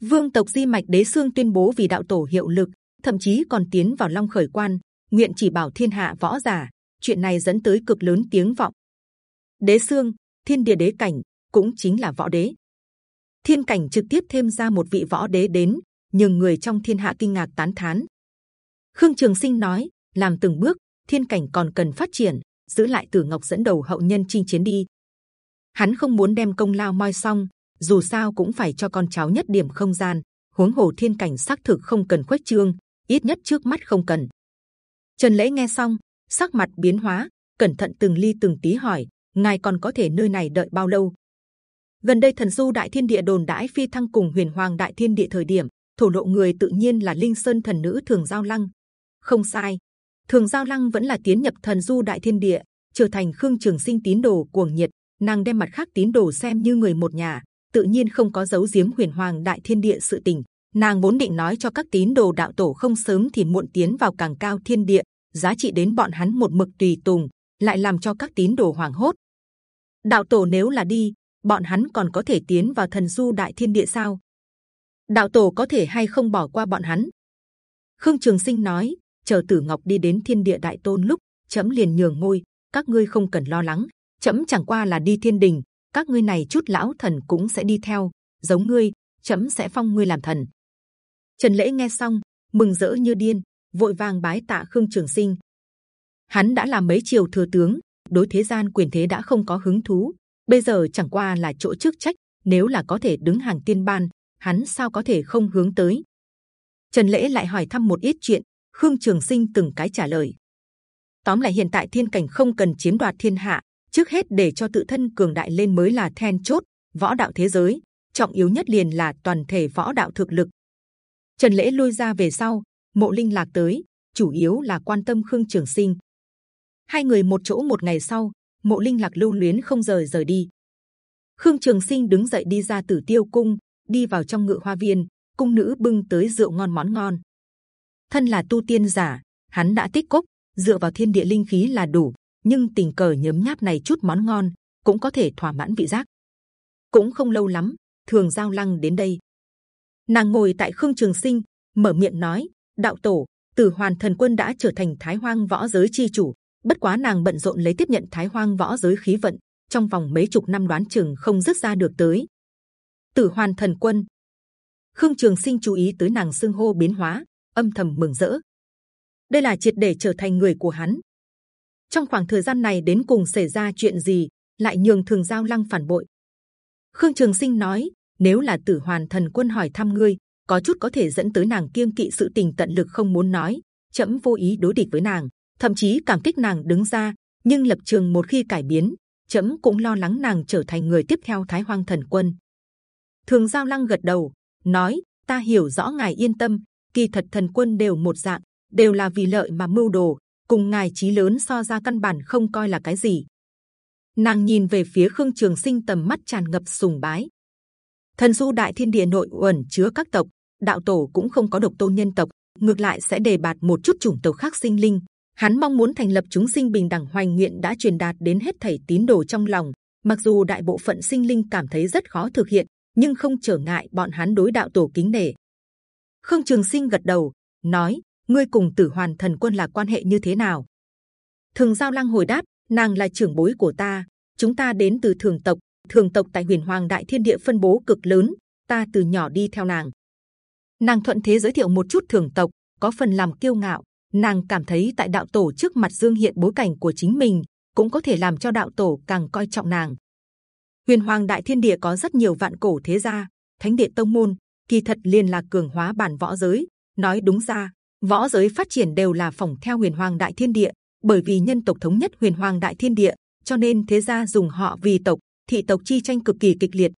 vương tộc di mạch đế xương tuyên bố vì đạo tổ hiệu lực thậm chí còn tiến vào long khởi quan nguyện chỉ bảo thiên hạ võ giả chuyện này dẫn tới cực lớn tiếng vọng. Đế xương, thiên địa đế cảnh cũng chính là võ đế. Thiên cảnh trực tiếp thêm ra một vị võ đế đến, nhưng người trong thiên hạ kinh ngạc tán thán. Khương Trường Sinh nói, làm từng bước, thiên cảnh còn cần phát triển, giữ lại Tử Ngọc dẫn đầu hậu nhân chinh chiến đi. Hắn không muốn đem công lao moi xong, dù sao cũng phải cho con cháu nhất điểm không gian. Huống hồ thiên cảnh xác thực không cần khuếch trương, ít nhất trước mắt không cần. Trần lễ nghe xong, sắc mặt biến hóa, cẩn thận từng ly từng tí hỏi: ngài còn có thể nơi này đợi bao lâu? Gần đây thần du đại thiên địa đồn đãi phi thăng cùng huyền hoàng đại thiên địa thời điểm, thổ lộ người tự nhiên là linh sơn thần nữ thường giao lăng. Không sai, thường giao lăng vẫn là tiến nhập thần du đại thiên địa, trở thành khương trường sinh tín đồ cuồng nhiệt. Nàng đem mặt khác tín đồ xem như người một nhà, tự nhiên không có giấu giếm huyền hoàng đại thiên địa sự tình. Nàng vốn định nói cho các tín đồ đạo tổ không sớm thì muộn tiến vào càng cao thiên địa, giá trị đến bọn hắn một mực tùy tùng, lại làm cho các tín đồ hoảng hốt. Đạo tổ nếu là đi, bọn hắn còn có thể tiến vào thần du đại thiên địa sao? Đạo tổ có thể hay không bỏ qua bọn hắn? Khương Trường Sinh nói, chờ Tử Ngọc đi đến thiên địa đại tôn lúc, chấm liền nhường ngôi, các ngươi không cần lo lắng. Chấm chẳng qua là đi thiên đình, các ngươi này chút lão thần cũng sẽ đi theo, giống ngươi, chấm sẽ phong ngươi làm thần. Trần lễ nghe xong mừng rỡ như điên, vội vàng bái tạ khương trường sinh. Hắn đã làm mấy triều thừa tướng, đối thế gian quyền thế đã không có hứng thú. Bây giờ chẳng qua là chỗ chức trách, nếu là có thể đứng hàng tiên ban, hắn sao có thể không hướng tới? Trần lễ lại hỏi thăm một ít chuyện, khương trường sinh từng cái trả lời. Tóm lại hiện tại thiên cảnh không cần chiếm đoạt thiên hạ, trước hết để cho tự thân cường đại lên mới là then chốt. Võ đạo thế giới trọng yếu nhất liền là toàn thể võ đạo thực lực. Trần lễ lui ra về sau, mộ linh lạc tới, chủ yếu là quan tâm khương trường sinh. Hai người một chỗ một ngày sau, mộ linh lạc lưu luyến không rời rời đi. Khương Trường Sinh đứng dậy đi ra Tử Tiêu Cung, đi vào trong ngự hoa viên. Cung nữ bưng tới rượu ngon món ngon. Thân là tu tiên giả, hắn đã tích cốc, dựa vào thiên địa linh khí là đủ. Nhưng tình cờ nhấm nháp này chút món ngon cũng có thể thỏa mãn vị giác. Cũng không lâu lắm, Thường Giao Lăng đến đây. Nàng ngồi tại Khương Trường Sinh, mở miệng nói: Đạo tổ, Tử Hoàn Thần Quân đã trở thành Thái Hoang võ giới chi chủ. Bất quá nàng bận rộn lấy tiếp nhận Thái Hoang võ giới khí vận, trong vòng mấy chục năm đoán chừng không dứt ra được tới. Tử Hoàn Thần Quân, Khương Trường Sinh chú ý tới nàng xưng hô biến hóa, âm thầm mừng rỡ. Đây là triệt để trở thành người của hắn. Trong khoảng thời gian này đến cùng xảy ra chuyện gì, lại nhường Thường Giao Lăng phản bội. Khương Trường Sinh nói, nếu là Tử Hoàn Thần Quân hỏi thăm ngươi, có chút có thể dẫn tới nàng kiêng kỵ sự tình tận lực không muốn nói. Chậm vô ý đối địch với nàng, thậm chí cảm kích nàng đứng ra. Nhưng lập trường một khi cải biến, chậm cũng lo lắng nàng trở thành người tiếp theo Thái Hoang Thần Quân. Thường Giao Lăng gật đầu, nói: Ta hiểu rõ ngài yên tâm. Kỳ thật thần quân đều một dạng, đều là vì lợi mà mưu đồ. Cùng ngài chí lớn so ra căn bản không coi là cái gì. Nàng nhìn về phía Khương Trường Sinh tầm mắt tràn ngập sùng bái. Thần du đại thiên địa nội uẩn chứa các tộc, đạo tổ cũng không có độc tôn nhân tộc, ngược lại sẽ đề bạt một chút chủng tộc khác sinh linh. Hắn mong muốn thành lập chúng sinh bình đẳng hoành nguyện đã truyền đạt đến hết thảy tín đồ trong lòng. Mặc dù đại bộ phận sinh linh cảm thấy rất khó thực hiện, nhưng không trở ngại bọn hắn đối đạo tổ kính nể. Khương Trường Sinh gật đầu, nói: ngươi cùng Tử Hoàn Thần Quân là quan hệ như thế nào? Thường Giao Lăng hồi đáp: nàng là trưởng bối của ta, chúng ta đến từ thường tộc, thường tộc tại Huyền Hoàng Đại Thiên Địa phân bố cực lớn, ta từ nhỏ đi theo nàng. Nàng thuận thế giới thiệu một chút thường tộc, có phần làm kiêu ngạo. Nàng cảm thấy tại đạo tổ trước mặt dương hiện bối cảnh của chính mình, cũng có thể làm cho đạo tổ càng coi trọng nàng. Huyền Hoàng Đại Thiên Địa có rất nhiều vạn cổ thế gia, thánh địa tông môn, kỳ thật liền là cường hóa bản võ giới. Nói đúng ra, võ giới phát triển đều là phỏng theo Huyền Hoàng Đại Thiên Địa, bởi vì nhân tộc thống nhất Huyền Hoàng Đại Thiên Địa, cho nên thế gia dùng họ vì tộc, thị tộc chi tranh cực kỳ kịch liệt.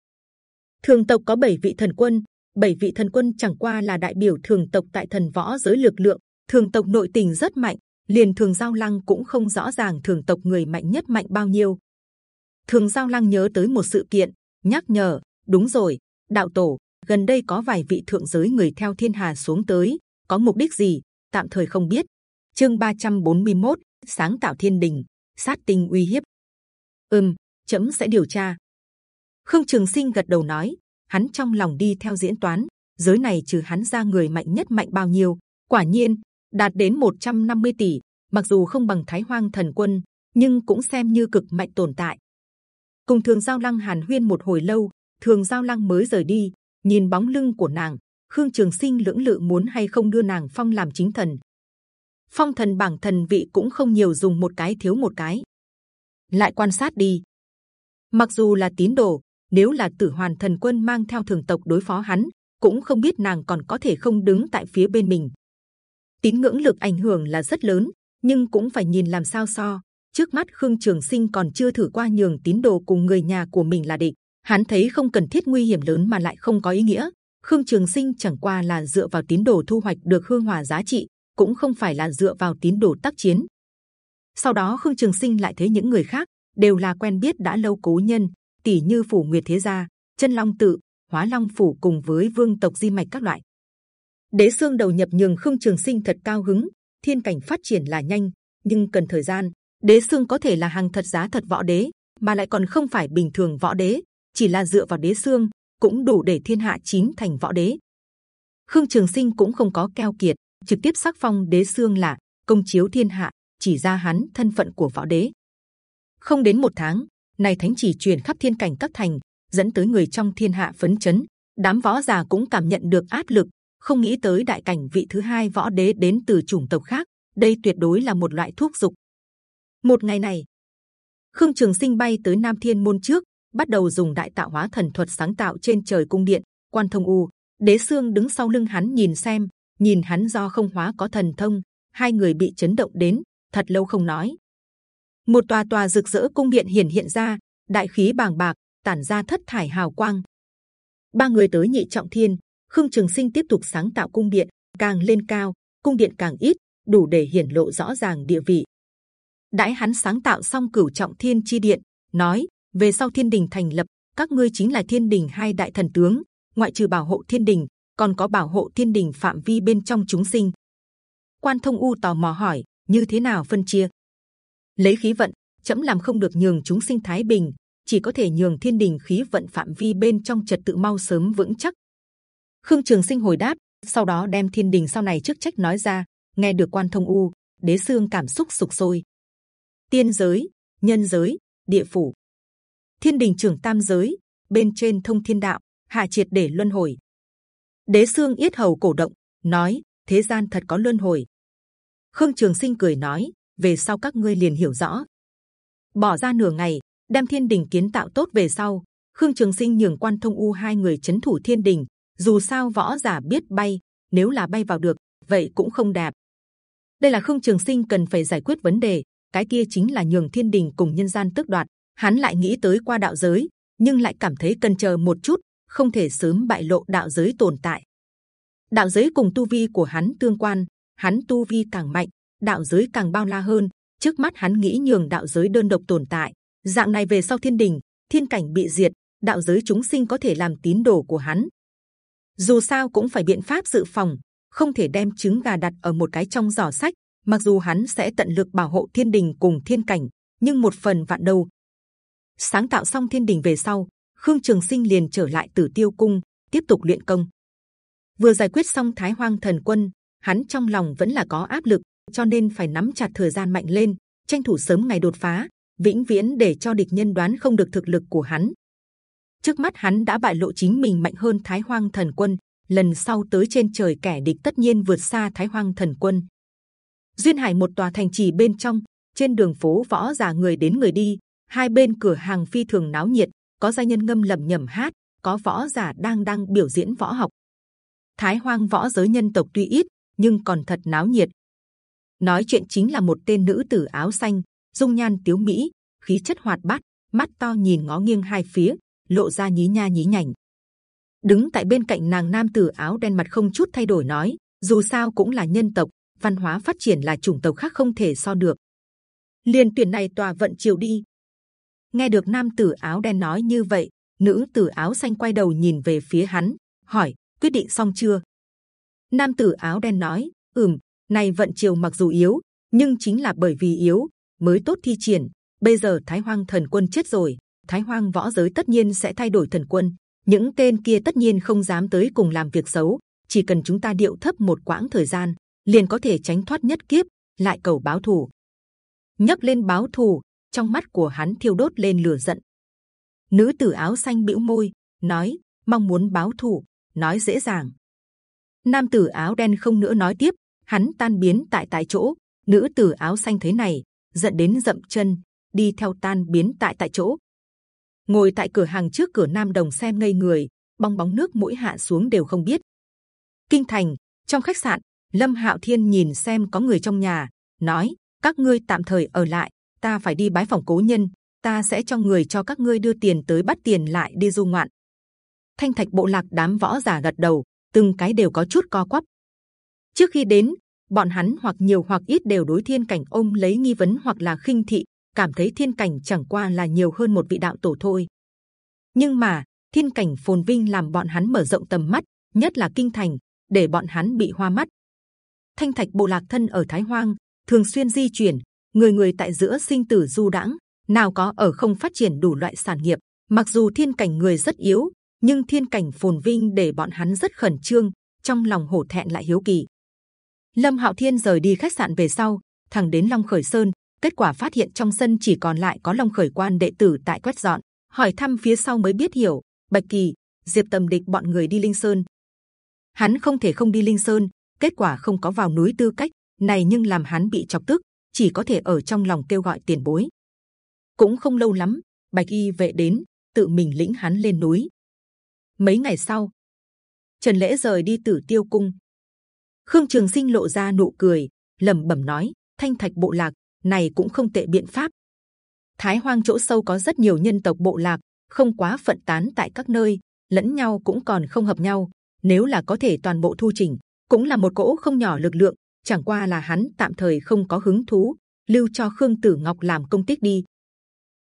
Thường tộc có 7 vị thần quân, 7 vị thần quân chẳng qua là đại biểu thường tộc tại thần võ giới lực lượng. Thường tộc nội tình rất mạnh, liền thường giao lăng cũng không rõ ràng thường tộc người mạnh nhất mạnh bao nhiêu. Thường giao lăng nhớ tới một sự kiện, nhắc nhở, đúng rồi, đạo tổ gần đây có vài vị thượng giới người theo thiên hà xuống tới, có mục đích gì? Tạm thời không biết. Chương 341, sáng tạo thiên đình, sát tinh uy hiếp. Ừm, chấm sẽ điều tra. Khương Trường Sinh gật đầu nói, hắn trong lòng đi theo diễn toán, giới này trừ hắn ra người mạnh nhất mạnh bao nhiêu? Quả nhiên đạt đến 150 tỷ, mặc dù không bằng Thái Hoang Thần Quân, nhưng cũng xem như cực mạnh tồn tại. Cùng Thường Giao Lăng hàn huyên một hồi lâu, Thường Giao Lăng mới rời đi, nhìn bóng lưng của nàng, Khương Trường Sinh lưỡng lự muốn hay không đưa nàng phong làm chính thần. Phong thần bảng thần vị cũng không nhiều dùng một cái thiếu một cái, lại quan sát đi. Mặc dù là tín đồ, nếu là Tử Hoàn Thần Quân mang theo thường tộc đối phó hắn, cũng không biết nàng còn có thể không đứng tại phía bên mình. Tín ngưỡng lực ảnh hưởng là rất lớn, nhưng cũng phải nhìn làm sao so. Trước mắt Khương Trường Sinh còn chưa thử qua nhường tín đồ cùng người nhà của mình là địch, hắn thấy không cần thiết nguy hiểm lớn mà lại không có ý nghĩa. Khương Trường Sinh chẳng qua là dựa vào tín đồ thu hoạch được hương hòa giá trị, cũng không phải là dựa vào tín đồ tác chiến. Sau đó Khương Trường Sinh lại thấy những người khác đều là quen biết đã lâu cố nhân, tỷ như phủ Nguyệt Thế gia, chân Long Tự, Hóa Long phủ cùng với vương tộc di mạch các loại. Đế xương đầu nhập nhường Khương Trường Sinh thật cao hứng. Thiên cảnh phát triển là nhanh, nhưng cần thời gian. Đế xương có thể là hàng thật giá thật võ đế, mà lại còn không phải bình thường võ đế, chỉ là dựa vào đế xương cũng đủ để thiên hạ chín thành võ đế. Khương Trường Sinh cũng không có keo kiệt, trực tiếp sắc phong đế xương là công chiếu thiên hạ, chỉ ra hắn thân phận của võ đế. Không đến một tháng, này thánh chỉ truyền khắp thiên cảnh các thành, dẫn tới người trong thiên hạ phấn chấn. đám võ già cũng cảm nhận được áp lực, không nghĩ tới đại cảnh vị thứ hai võ đế đến từ chủng tộc khác, đây tuyệt đối là một loại thuốc dục. Một ngày này, Khương Trường Sinh bay tới Nam Thiên môn trước, bắt đầu dùng đại tạo hóa thần thuật sáng tạo trên trời cung điện. Quan Thông U, Đế Sương đứng sau lưng hắn nhìn xem, nhìn hắn do không hóa có thần thông, hai người bị chấn động đến, thật lâu không nói. Một tòa tòa rực rỡ cung điện hiển hiện ra, đại khí bàng bạc, tản ra thất thải hào quang. Ba người tới nhị trọng thiên, Khương Trường Sinh tiếp tục sáng tạo cung điện, càng lên cao, cung điện càng ít, đủ để hiển lộ rõ ràng địa vị. Đãi hắn sáng tạo xong cửu trọng thiên chi điện, nói về sau thiên đình thành lập, các ngươi chính là thiên đình hai đại thần tướng, ngoại trừ bảo hộ thiên đình, còn có bảo hộ thiên đình phạm vi bên trong chúng sinh. Quan Thông U tò mò hỏi, như thế nào phân chia? Lấy khí vận, chấm làm không được nhường chúng sinh thái bình, chỉ có thể nhường thiên đình khí vận phạm vi bên trong trật tự mau sớm vững chắc. Khương Trường Sinh hồi đáp, sau đó đem thiên đình sau này chức trách nói ra. Nghe được Quan Thông U, Đế xương cảm xúc sục sôi. Tiên giới, nhân giới, địa phủ, thiên đình trưởng tam giới bên trên thông thiên đạo, hạ triệt để luân hồi. Đế xương yết hầu cổ động, nói thế gian thật có luân hồi. Khương Trường Sinh cười nói, về sau các ngươi liền hiểu rõ. Bỏ ra nửa ngày, đem thiên đình kiến tạo tốt về sau, Khương Trường Sinh nhường quan thông u hai người chấn thủ thiên đình. Dù sao võ giả biết bay, nếu là bay vào được, vậy cũng không đẹp. Đây là Khương Trường Sinh cần phải giải quyết vấn đề. Cái kia chính là nhường thiên đình cùng nhân gian tước đoạt. Hắn lại nghĩ tới qua đạo giới, nhưng lại cảm thấy cần chờ một chút, không thể sớm bại lộ đạo giới tồn tại. Đạo giới cùng tu vi của hắn tương quan, hắn tu vi càng mạnh, đạo giới càng bao la hơn. Trước mắt hắn nghĩ nhường đạo giới đơn độc tồn tại, dạng này về sau thiên đình, thiên cảnh bị diệt, đạo giới chúng sinh có thể làm tín đồ của hắn. Dù sao cũng phải biện pháp dự phòng, không thể đem trứng gà đặt ở một cái trong giỏ sách. Mặc dù hắn sẽ tận lực bảo hộ thiên đình cùng thiên cảnh, nhưng một phần vạn đâu Sáng tạo xong thiên đình về sau, Khương Trường Sinh liền trở lại Tử Tiêu Cung tiếp tục luyện công. Vừa giải quyết xong Thái Hoang Thần Quân, hắn trong lòng vẫn là có áp lực, cho nên phải nắm chặt thời gian mạnh lên, tranh thủ sớm ngày đột phá, vĩnh viễn để cho địch nhân đoán không được thực lực của hắn. Trước mắt hắn đã bại lộ chính mình mạnh hơn Thái Hoang Thần Quân, lần sau tới trên trời kẻ địch tất nhiên vượt xa Thái Hoang Thần Quân. Duyên Hải một tòa thành trì bên trong, trên đường phố võ giả người đến người đi, hai bên cửa hàng phi thường náo nhiệt, có gia nhân ngâm lẩm nhẩm hát, có võ giả đang đang biểu diễn võ học. Thái Hoang võ giới nhân tộc tuy ít, nhưng còn thật náo nhiệt. Nói chuyện chính là một tên nữ tử áo xanh, dung nhan tiếu mỹ, khí chất hoạt bát, mắt to nhìn ngó nghiêng hai phía, lộ ra nhí nha nhí nhảnh. Đứng tại bên cạnh nàng nam tử áo đen mặt không chút thay đổi nói, dù sao cũng là nhân tộc, văn hóa phát triển là chủng tộc khác không thể so được. Liên tuyển này tòa vận chiều đi. Nghe được nam tử áo đen nói như vậy, nữ tử áo xanh quay đầu nhìn về phía hắn, hỏi: quyết định xong chưa? Nam tử áo đen nói: ừm, này vận chiều mặc dù yếu, nhưng chính là bởi vì yếu mới tốt thi triển. Bây giờ Thái Hoang Thần Quân chết rồi, Thái Hoang võ giới tất nhiên sẽ thay đổi thần quân. Những tên kia tất nhiên không dám tới cùng làm việc xấu. Chỉ cần chúng ta điệu thấp một quãng thời gian, liền có thể tránh thoát nhất kiếp, lại cầu báo thù. nhấc lên báo thù, trong mắt của hắn thiêu đốt lên lửa giận. Nữ tử áo xanh bĩu môi, nói: mong muốn báo thù, nói dễ dàng. Nam tử áo đen không nữa nói tiếp, hắn tan biến tại tại chỗ. Nữ tử áo xanh thế này, giận đến dậm chân, đi theo tan biến tại tại chỗ. Ngồi tại cửa hàng trước cửa Nam Đồng xem ngây người, bong bóng nước mũi hạ xuống đều không biết. Kinh thành trong khách sạn, Lâm Hạo Thiên nhìn xem có người trong nhà, nói: các ngươi tạm thời ở lại, ta phải đi bái phòng cố nhân, ta sẽ cho người cho các ngươi đưa tiền tới bắt tiền lại đi du ngoạn. Thanh Thạch bộ lạc đám võ giả gật đầu, từng cái đều có chút co quắp. Trước khi đến, bọn hắn hoặc nhiều hoặc ít đều đối thiên cảnh ôm lấy nghi vấn hoặc là khinh thị, cảm thấy thiên cảnh chẳng qua là nhiều hơn một vị đạo tổ thôi. Nhưng mà thiên cảnh phồn vinh làm bọn hắn mở rộng tầm mắt, nhất là kinh thành, để bọn hắn bị hoa mắt. Thanh thạch bộ lạc thân ở Thái Hoang, thường xuyên di chuyển, người người tại giữa sinh tử du đãng, nào có ở không phát triển đủ loại sản nghiệp. Mặc dù thiên cảnh người rất yếu, nhưng thiên cảnh phồn vinh để bọn hắn rất khẩn trương, trong lòng hổ thẹn lại hiếu kỳ. Lâm Hạo Thiên rời đi khách sạn về sau, thẳng đến Long Khởi Sơn, kết quả phát hiện trong sân chỉ còn lại có Long Khởi Quan đệ tử tại quét dọn. Hỏi thăm phía sau mới biết hiểu, Bạch Kỳ, diệp tầm địch bọn người đi linh sơn hắn không thể không đi linh sơn kết quả không có vào núi tư cách, này nhưng làm hắn bị chọc tức, chỉ có thể ở trong lòng kêu gọi tiền bối. Cũng không lâu lắm, bạch y vệ đến, tự mình lĩnh hắn lên núi. Mấy ngày sau, trần lễ rời đi tử tiêu cung. Khương trường sinh lộ ra nụ cười, lẩm bẩm nói, thanh thạch bộ lạc, này cũng không tệ biện pháp. Thái hoang chỗ sâu có rất nhiều nhân tộc bộ lạc, không quá phận tán tại các nơi, lẫn nhau cũng còn không hợp nhau, nếu là có thể toàn bộ thu chỉnh cũng là một cỗ không nhỏ lực lượng, chẳng qua là hắn tạm thời không có hứng thú, lưu cho khương tử ngọc làm công tích đi.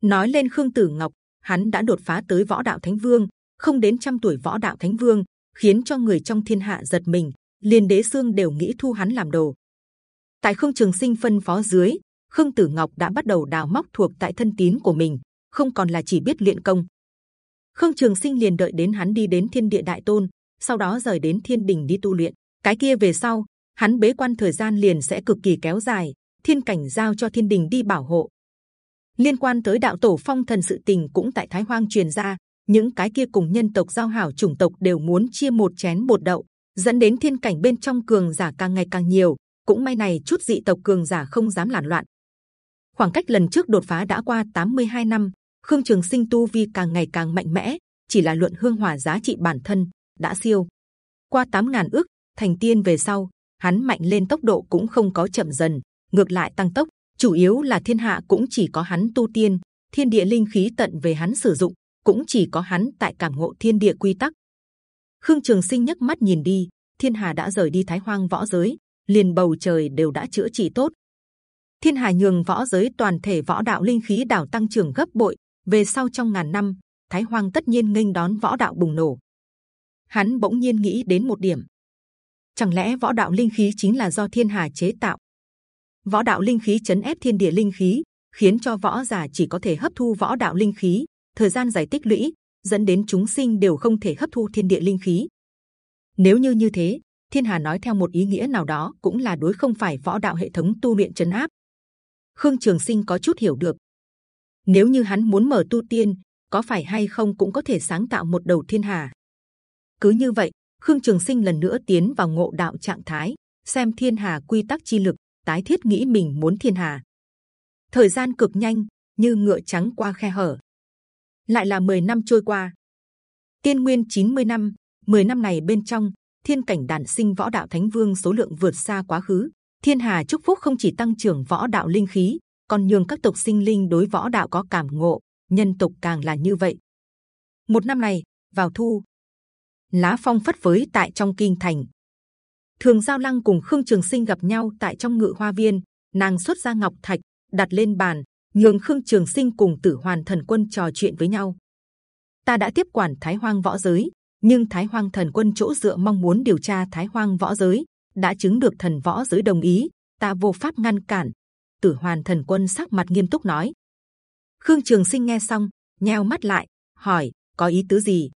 Nói lên khương tử ngọc, hắn đã đột phá tới võ đạo thánh vương, không đến trăm tuổi võ đạo thánh vương, khiến cho người trong thiên hạ giật mình liền đế xương đều nghĩ thu hắn làm đồ. Tại khương trường sinh phân phó dưới, khương tử ngọc đã bắt đầu đào móc thuộc tại thân tín của mình, không còn là chỉ biết luyện công. Khương trường sinh liền đợi đến hắn đi đến thiên địa đại tôn, sau đó rời đến thiên đình đi tu luyện cái kia về sau, hắn bế quan thời gian liền sẽ cực kỳ kéo dài, thiên cảnh giao cho thiên đình đi bảo hộ. Liên quan tới đạo tổ phong thần sự tình cũng tại thái hoang truyền ra, những cái kia cùng nhân tộc giao hảo chủng tộc đều muốn chia một chén bột đậu, dẫn đến thiên cảnh bên trong cường giả càng ngày càng nhiều, cũng may này chút dị tộc cường giả không dám lản loạn. Khoảng cách lần trước đột phá đã qua 82 năm, khương trường sinh tu vi càng ngày càng mạnh mẽ, chỉ là luận hương hỏa giá trị bản thân đã siêu qua 8.000 ước thành tiên về sau, hắn mạnh lên tốc độ cũng không có chậm dần, ngược lại tăng tốc, chủ yếu là thiên hạ cũng chỉ có hắn tu tiên, thiên địa linh khí tận về hắn sử dụng, cũng chỉ có hắn tại cảm ngộ thiên địa quy tắc. Khương trường sinh nhấc mắt nhìn đi, thiên hà đã rời đi thái hoang võ giới, liền bầu trời đều đã chữa trị tốt. Thiên hà nhường võ giới toàn thể võ đạo linh khí đảo tăng trưởng gấp bội, về sau trong ngàn năm, thái hoang tất nhiên nghênh đón võ đạo bùng nổ. Hắn bỗng nhiên nghĩ đến một điểm chẳng lẽ võ đạo linh khí chính là do thiên hà chế tạo? Võ đạo linh khí chấn ép thiên địa linh khí, khiến cho võ giả chỉ có thể hấp thu võ đạo linh khí. Thời gian dài tích lũy, dẫn đến chúng sinh đều không thể hấp thu thiên địa linh khí. Nếu như như thế, thiên hà nói theo một ý nghĩa nào đó cũng là đối không phải võ đạo hệ thống tu luyện chấn áp. Khương trường sinh có chút hiểu được. Nếu như hắn muốn mở tu tiên, có phải hay không cũng có thể sáng tạo một đầu thiên hà? Cứ như vậy khương trường sinh lần nữa tiến vào ngộ đạo trạng thái, xem thiên hà quy tắc chi lực, tái thiết nghĩ mình muốn thiên hà. Thời gian cực nhanh, như ngựa trắng qua khe hở. Lại là 10 năm trôi qua. Tiên nguyên 90 năm 10 năm này bên trong, thiên cảnh đản sinh võ đạo thánh vương số lượng vượt xa quá khứ. Thiên hà chúc phúc không chỉ tăng trưởng võ đạo linh khí, còn nhường các tộc sinh linh đối võ đạo có cảm ngộ, nhân tộc càng là như vậy. Một năm này, vào thu lá phong phất với tại trong kinh thành. Thường giao lăng cùng khương trường sinh gặp nhau tại trong ngự hoa viên. Nàng xuất ra ngọc thạch, đặt lên bàn, nhường khương trường sinh cùng tử hoàn thần quân trò chuyện với nhau. Ta đã tiếp quản thái hoang võ giới, nhưng thái hoang thần quân chỗ dựa mong muốn điều tra thái hoang võ giới, đã chứng được thần võ giới đồng ý, ta vô pháp ngăn cản. Tử hoàn thần quân sắc mặt nghiêm túc nói. Khương trường sinh nghe xong, nheo mắt lại, hỏi, có ý tứ gì?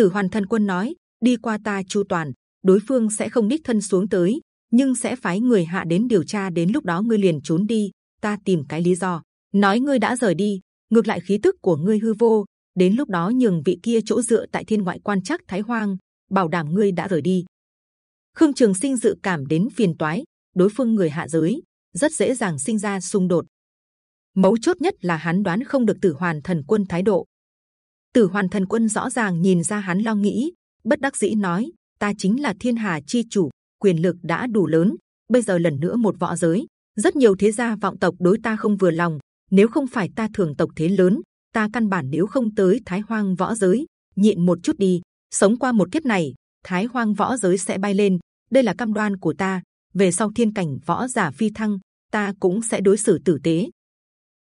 Tử hoàn thần quân nói, đi qua ta chu toàn, đối phương sẽ không đích thân xuống tới, nhưng sẽ phái người hạ đến điều tra đến lúc đó ngươi liền trốn đi, ta tìm cái lý do. Nói ngươi đã rời đi, ngược lại khí tức của ngươi hư vô, đến lúc đó nhường vị kia chỗ dựa tại thiên ngoại quan chắc thái hoang, bảo đảm ngươi đã rời đi. Khương trường sinh dự cảm đến phiền toái, đối phương người hạ giới, rất dễ dàng sinh ra xung đột. Mấu chốt nhất là hắn đoán không được tử hoàn thần quân thái độ tử hoàn thần quân rõ ràng nhìn ra hắn lo nghĩ, bất đắc dĩ nói, ta chính là thiên hà chi chủ, quyền lực đã đủ lớn, bây giờ lần nữa một võ giới, rất nhiều thế gia vọng tộc đối ta không vừa lòng, nếu không phải ta thường tộc thế lớn, ta căn bản nếu không tới thái hoang võ giới, nhịn một chút đi, sống qua một kiếp này, thái hoang võ giới sẽ bay lên, đây là cam đoan của ta, về sau thiên cảnh võ giả phi thăng, ta cũng sẽ đối xử tử tế.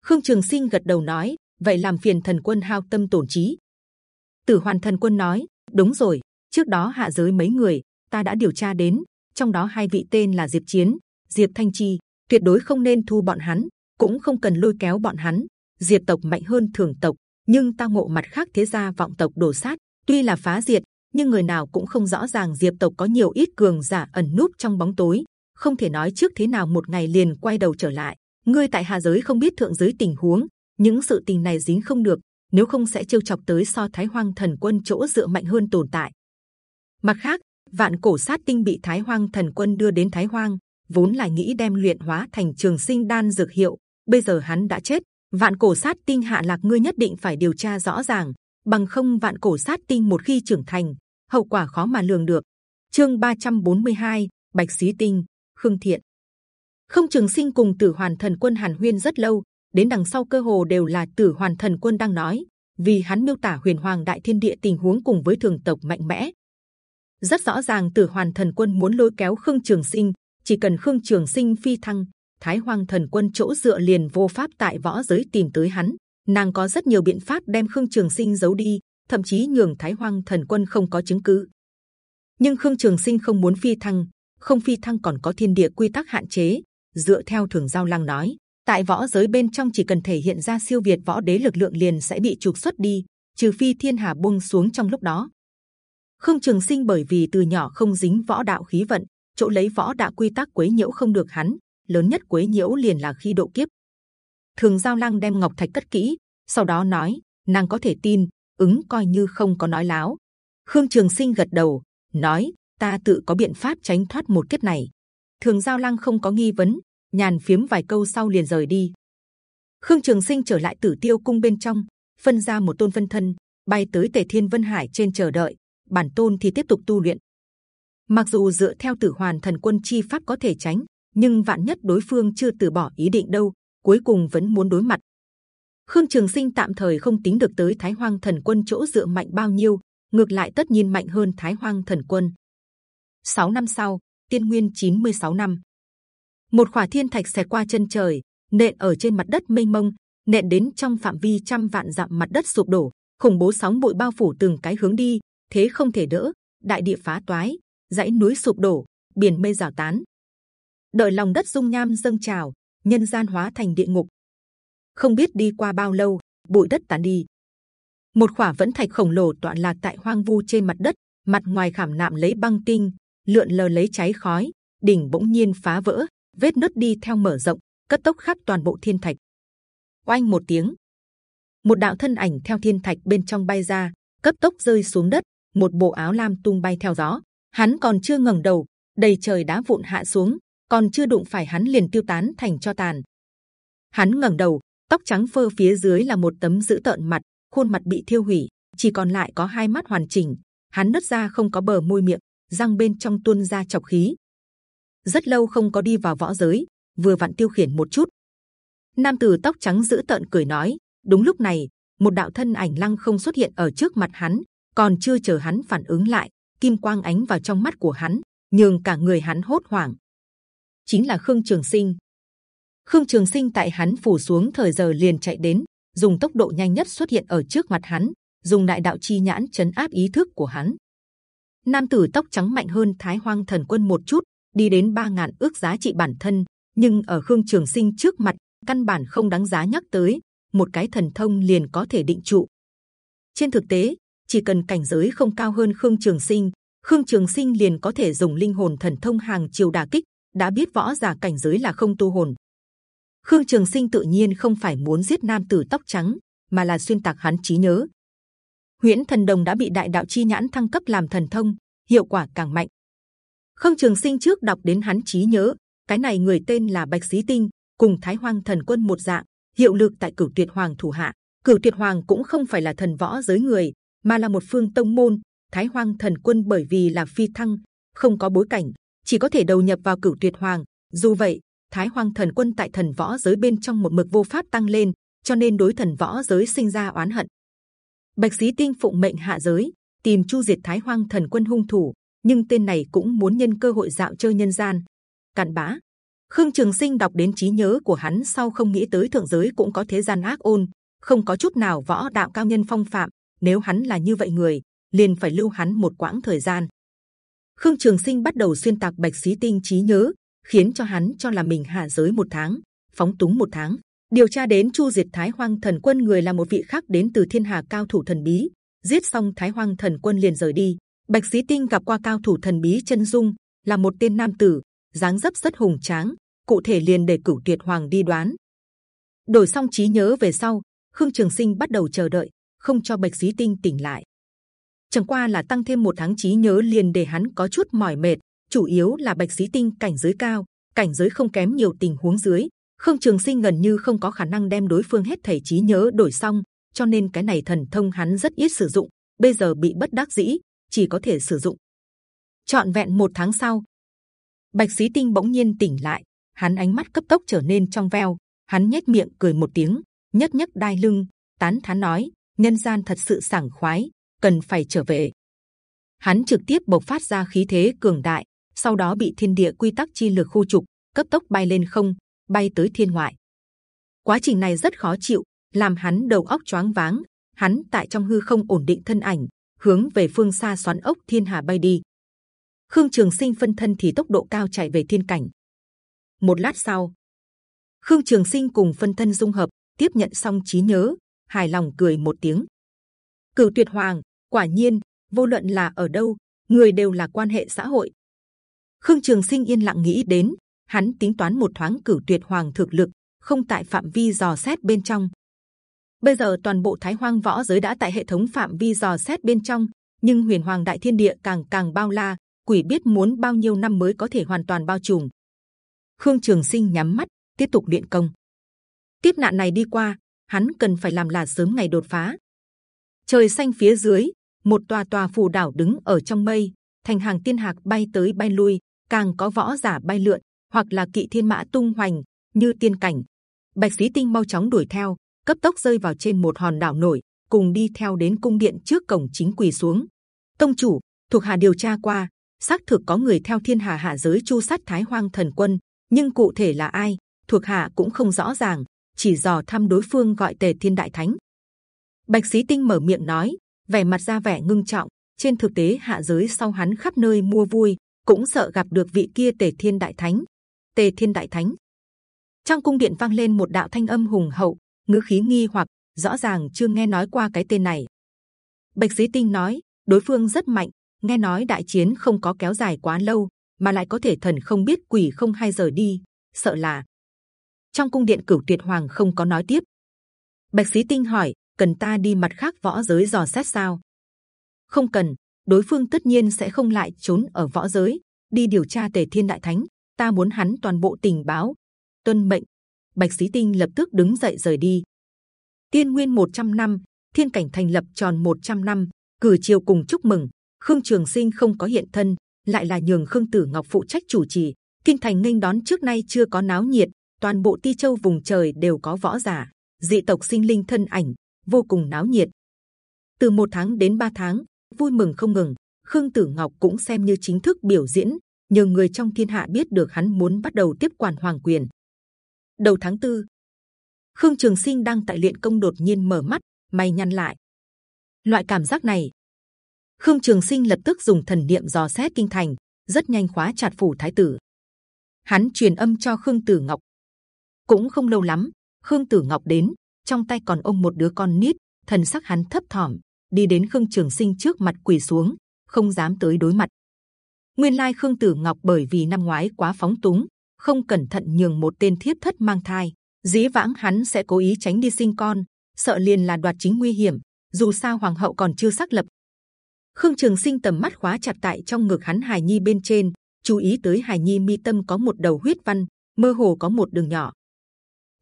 Khương trường sinh gật đầu nói vậy làm phiền thần quân hao tâm tổn trí. Tử hoàn thần quân nói, đúng rồi, trước đó hạ giới mấy người, ta đã điều tra đến, trong đó hai vị tên là diệp chiến, diệp thanh chi, tuyệt đối không nên thu bọn hắn, cũng không cần lôi kéo bọn hắn. Diệp tộc mạnh hơn thường tộc, nhưng ta ngộ mặt khác thế gia vọng tộc đổ sát, tuy là phá diệt, nhưng người nào cũng không rõ ràng diệp tộc có nhiều ít cường giả ẩn núp trong bóng tối. Không thể nói trước thế nào một ngày liền quay đầu trở lại. Ngươi tại hạ giới không biết thượng giới tình huống những sự tình này dính không được nếu không sẽ trêu chọc tới so Thái Hoang Thần Quân chỗ dựa mạnh hơn tồn tại. Mặt khác, vạn cổ sát tinh bị Thái Hoang Thần Quân đưa đến Thái Hoang, vốn là nghĩ đem luyện hóa thành trường sinh đan dược hiệu. Bây giờ hắn đã chết, vạn cổ sát tinh hạ lạc ngươi nhất định phải điều tra rõ ràng, bằng không vạn cổ sát tinh một khi trưởng thành, hậu quả khó mà lường được. Chương 342, Bạch Xí Tinh, Khương Thiện. Không Trường Sinh cùng Tử Hoàn Thần Quân Hàn Huyên rất lâu, đến đằng sau cơ hồ đều là Tử Hoàn Thần Quân đang nói, vì hắn miêu tả Huyền Hoàng Đại Thiên Địa tình huống cùng với thường tộc mạnh mẽ. Rất rõ ràng Tử Hoàn Thần Quân muốn lôi kéo Khương Trường Sinh, chỉ cần Khương Trường Sinh phi thăng, Thái Hoang Thần Quân chỗ dựa liền vô pháp tại võ giới tìm tới hắn. Nàng có rất nhiều biện pháp đem Khương Trường Sinh giấu đi, thậm chí nhường Thái Hoang Thần Quân không có chứng cứ. Nhưng Khương Trường Sinh không muốn phi thăng, không phi thăng còn có thiên địa quy tắc hạn chế. Dựa theo Thường Giao Lang nói, tại võ giới bên trong chỉ cần thể hiện ra siêu việt võ đế lực lượng liền sẽ bị trục xuất đi, trừ phi thiên hà buông xuống trong lúc đó. Khương Trường Sinh bởi vì từ nhỏ không dính võ đạo khí vận, chỗ lấy võ đạo quy tắc quấy nhiễu không được hắn, lớn nhất quấy nhiễu liền là khi độ kiếp. Thường Giao lang đem ngọc thạch cất kỹ, sau đó nói, nàng có thể tin, ứng coi như không có nói láo. Khương Trường Sinh gật đầu, nói, ta tự có biện pháp tránh thoát một kiếp này. Thường Giao lang không có nghi vấn, nhàn phiếm vài câu sau liền rời đi. Khương Trường Sinh trở lại Tử Tiêu Cung bên trong, phân ra một tôn phân thân, bay tới Tề Thiên Vân Hải trên chờ đợi. Bản tôn thì tiếp tục tu luyện. Mặc dù dựa theo Tử Hoàn Thần Quân chi pháp có thể tránh, nhưng vạn nhất đối phương chưa từ bỏ ý định đâu, cuối cùng vẫn muốn đối mặt. Khương Trường Sinh tạm thời không tính được tới Thái Hoang Thần Quân chỗ dựa mạnh bao nhiêu, ngược lại tất nhiên mạnh hơn Thái Hoang Thần Quân. 6 năm sau, Tiên Nguyên 96 năm, một khỏa thiên thạch xẹt qua chân trời, nện ở trên mặt đất mênh mông, nện đến trong phạm vi trăm vạn dặm mặt đất sụp đổ, khủng bố sóng bụi bao phủ từng cái hướng đi, thế không thể đỡ, đại địa phá toái, dãy núi sụp đổ, biển mây rào tán. Đợi lòng đất dung nham dâng trào, nhân gian hóa thành địa ngục. Không biết đi qua bao lâu, bụi đất tàn đi. Một khỏa vẫn thạch khổng lồ tọa lạc tại hoang vu trên mặt đất, mặt ngoài khảm nạm lấy băng tinh, lượn lờ lấy cháy khói, đỉnh bỗng nhiên phá vỡ, vết nứt đi theo mở rộng, cất tốc khắp toàn bộ thiên thạch. Oanh một tiếng, một đạo thân ảnh theo thiên thạch bên trong bay ra, cấp tốc rơi xuống đất, một bộ áo lam tung bay theo gió. Hắn còn chưa ngẩng đầu, đầy trời đá vụn hạ xuống, còn chưa đụng phải hắn liền tiêu tán thành cho tàn. Hắn ngẩng đầu, tóc trắng phơ phía dưới là một tấm dữ tợn mặt, khuôn mặt bị thiêu hủy, chỉ còn lại có hai mắt hoàn chỉnh. Hắn nứt ra không có bờ môi miệng, răng bên trong tuôn ra chọc khí. Rất lâu không có đi vào võ giới, vừa vặn tiêu khiển một chút. Nam tử tóc trắng giữ tợn cười nói. Đúng lúc này, một đạo thân ảnh lăng không xuất hiện ở trước mặt hắn, còn chưa chờ hắn phản ứng lại, kim quang ánh vào trong mắt của hắn, nhường cả người hắn hốt hoảng. Chính là Khương Trường Sinh. Khương Trường Sinh tại hắn phủ xuống thời giờ liền chạy đến, dùng tốc độ nhanh nhất xuất hiện ở trước mặt hắn, dùng đại đạo chi nhãn chấn áp ý thức của hắn. Nam tử tóc trắng mạnh hơn Thái Hoang Thần Quân một chút, đi đến ba ngàn ước giá trị bản thân, nhưng ở Khương Trường Sinh trước mặt căn bản không đáng giá nhắc tới. Một cái thần thông liền có thể định trụ. Trên thực tế, chỉ cần cảnh giới không cao hơn Khương Trường Sinh, Khương Trường Sinh liền có thể dùng linh hồn thần thông hàng chiều đả kích. đã biết võ giả cảnh giới là không tu hồn. Khương Trường Sinh tự nhiên không phải muốn giết nam tử tóc trắng, mà là xuyên tạc hắn trí nhớ. Huyễn Thần Đồng đã bị Đại Đạo Chi Nhãn thăng cấp làm thần thông, hiệu quả càng mạnh. Khương Trường Sinh trước đọc đến hắn trí nhớ, cái này người tên là Bạch Xí Tinh, cùng Thái Hoang Thần Quân một dạng, hiệu lực tại Cửu Tuyệt Hoàng thủ hạ. Cửu Tuyệt Hoàng cũng không phải là thần võ giới người, mà là một phương tông môn. Thái Hoang Thần Quân bởi vì là phi thăng, không có bối cảnh, chỉ có thể đầu nhập vào Cửu Tuyệt Hoàng. Dù vậy, Thái Hoang Thần Quân tại thần võ giới bên trong một mực vô pháp tăng lên, cho nên đối thần võ giới sinh ra oán hận. Bạch Xí Tinh phụng mệnh hạ giới, tìm chu diệt Thái Hoang Thần Quân hung thủ, nhưng tên này cũng muốn nhân cơ hội dạo chơi nhân gian. Cặn bã. Khương Trường Sinh đọc đến trí nhớ của hắn sau không nghĩ tới thượng giới cũng có thế gian ác ôn, không có chút nào võ đạo cao nhân phong phạm. Nếu hắn là như vậy người, liền phải lưu hắn một quãng thời gian. Khương Trường Sinh bắt đầu xuyên tạc bạch xí tinh trí nhớ, khiến cho hắn cho là mình hạ giới một tháng, phóng túng một tháng. Điều tra đến Chu Diệt Thái Hoang Thần Quân người là một vị khác đến từ Thiên Hà cao thủ thần bí. Giết xong Thái Hoang Thần Quân liền rời đi. Bạch Xí Tinh gặp qua cao thủ thần bí chân dung, là một tên nam tử, dáng dấp rất hùng tráng. Cụ thể liền để cửu tuyệt hoàng đi đoán. Đổi xong trí nhớ về sau, Khương Trường Sinh bắt đầu chờ đợi. không cho bạch xí tinh tỉnh lại. Chẳng qua là tăng thêm một tháng trí nhớ liền để hắn có chút mỏi mệt. Chủ yếu là bạch xí tinh cảnh giới cao, cảnh giới không kém nhiều tình huống dưới. Khương Trường Sinh gần như không có khả năng đem đối phương hết thảy trí nhớ đổi xong, cho nên cái này thần thông hắn rất ít sử dụng. Bây giờ bị bất đắc dĩ, chỉ có thể sử dụng. Chọn vẹn một tháng sau, bạch sĩ tinh bỗng nhiên tỉnh lại, hắn ánh mắt cấp tốc trở nên trong veo, hắn nhếch miệng cười một tiếng, nhất nhất đai lưng, tán thán nói: nhân gian thật sự sảng khoái, cần phải trở về. Hắn trực tiếp bộc phát ra khí thế cường đại, sau đó bị thiên địa quy tắc chi lực khu trục, cấp tốc bay lên không, bay tới thiên ngoại. Quá trình này rất khó chịu, làm hắn đầu óc choáng váng. Hắn tại trong hư không ổn định thân ảnh, hướng về phương xa xoắn ốc thiên hà bay đi. Khương Trường Sinh phân thân thì tốc độ cao chạy về thiên cảnh. Một lát sau, Khương Trường Sinh cùng phân thân dung hợp, tiếp nhận xong trí nhớ, hài lòng cười một tiếng. Cửu Tuyệt Hoàng, quả nhiên, vô luận là ở đâu, người đều là quan hệ xã hội. Khương Trường Sinh yên lặng nghĩ đến, hắn tính toán một thoáng Cửu Tuyệt Hoàng thực lực, không tại phạm vi dò xét bên trong. Bây giờ toàn bộ Thái Hoang võ giới đã tại hệ thống phạm vi dò xét bên trong, nhưng Huyền Hoàng Đại Thiên Địa càng càng bao la, quỷ biết muốn bao nhiêu năm mới có thể hoàn toàn bao trùm. Khương Trường Sinh nhắm mắt, tiếp tục luyện công. Tiếp nạn này đi qua, hắn cần phải làm là sớm ngày đột phá. Trời xanh phía dưới, một tòa tòa phù đảo đứng ở trong mây, thành hàng tiên hạc bay tới bay lui, càng có võ giả bay lượn, hoặc là kỵ thiên mã tung hoành như tiên cảnh. Bạch Sĩ Tinh mau chóng đuổi theo, cấp tốc rơi vào trên một hòn đảo nổi, cùng đi theo đến cung điện trước cổng chính quỳ xuống. Tông chủ thuộc hạ điều tra qua, xác thực có người theo thiên hà hạ giới chu sát thái hoang thần quân, nhưng cụ thể là ai, thuộc hạ cũng không rõ ràng, chỉ dò thăm đối phương gọi tề thiên đại thánh. Bạch Sĩ Tinh mở miệng nói, vẻ mặt ra vẻ ngưng trọng. Trên thực tế hạ giới sau hắn khắp nơi mua vui, cũng sợ gặp được vị kia tề thiên đại thánh. Tề thiên đại thánh. Trong cung điện vang lên một đạo thanh âm hùng hậu, ngữ khí nghi hoặc, rõ ràng chưa nghe nói qua cái tên này. Bạch Sĩ Tinh nói, đối phương rất mạnh, nghe nói đại chiến không có kéo dài quá lâu, mà lại có thể thần không biết quỷ không hay rời đi, sợ là trong cung điện cửu tuyệt hoàng không có nói tiếp. Bạch Sĩ Tinh hỏi, cần ta đi mặt khác võ giới dò xét sao? Không cần, đối phương tất nhiên sẽ không lại trốn ở võ giới, đi điều tra Tề Thiên Đại Thánh. Ta muốn hắn toàn bộ tình báo. Tuân mệnh. Bạch Sĩ Tinh lập tức đứng dậy rời đi. Tiên Nguyên 100 năm, Thiên Cảnh thành lập tròn 100 năm, cử triều cùng chúc mừng. Khương Trường Sinh không có hiện thân, lại là nhường Khương Tử Ngọc phụ trách chủ trì. Kinh thành nghênh đón trước nay chưa có náo nhiệt, toàn bộ Ti Châu vùng trời đều có võ giả, dị tộc sinh linh thân ảnh, vô cùng náo nhiệt. Từ một tháng đến ba tháng, vui mừng không ngừng. Khương Tử Ngọc cũng xem như chính thức biểu diễn, nhờ người trong thiên hạ biết được hắn muốn bắt đầu tiếp quản hoàng quyền. Đầu tháng tư, Khương Trường Sinh đang tại luyện công đột nhiên mở mắt, mày nhăn lại. Loại cảm giác này, Khương Trường Sinh lập tức dùng thần niệm dò xét kinh thành, rất nhanh khóa chặt phủ thái tử. Hắn truyền âm cho Khương Tử Ngọc. Cũng không lâu lắm, Khương Tử Ngọc đến, trong tay còn ôm một đứa con nít, thần sắc hắn thấp thỏm, đi đến Khương Trường Sinh trước mặt quỳ xuống, không dám tới đối mặt. Nguyên lai Khương Tử Ngọc bởi vì năm ngoái quá phóng túng, không cẩn thận nhường một tên thiếp thất mang thai, dĩ vãng hắn sẽ cố ý tránh đi sinh con, sợ liền là đoạt chính nguy hiểm. Dù sao hoàng hậu còn chưa xác lập. Khương Trường Sinh tầm mắt khóa chặt tại trong ngực hắn hài nhi bên trên, chú ý tới hài nhi mi tâm có một đầu huyết văn, mơ hồ có một đường nhỏ.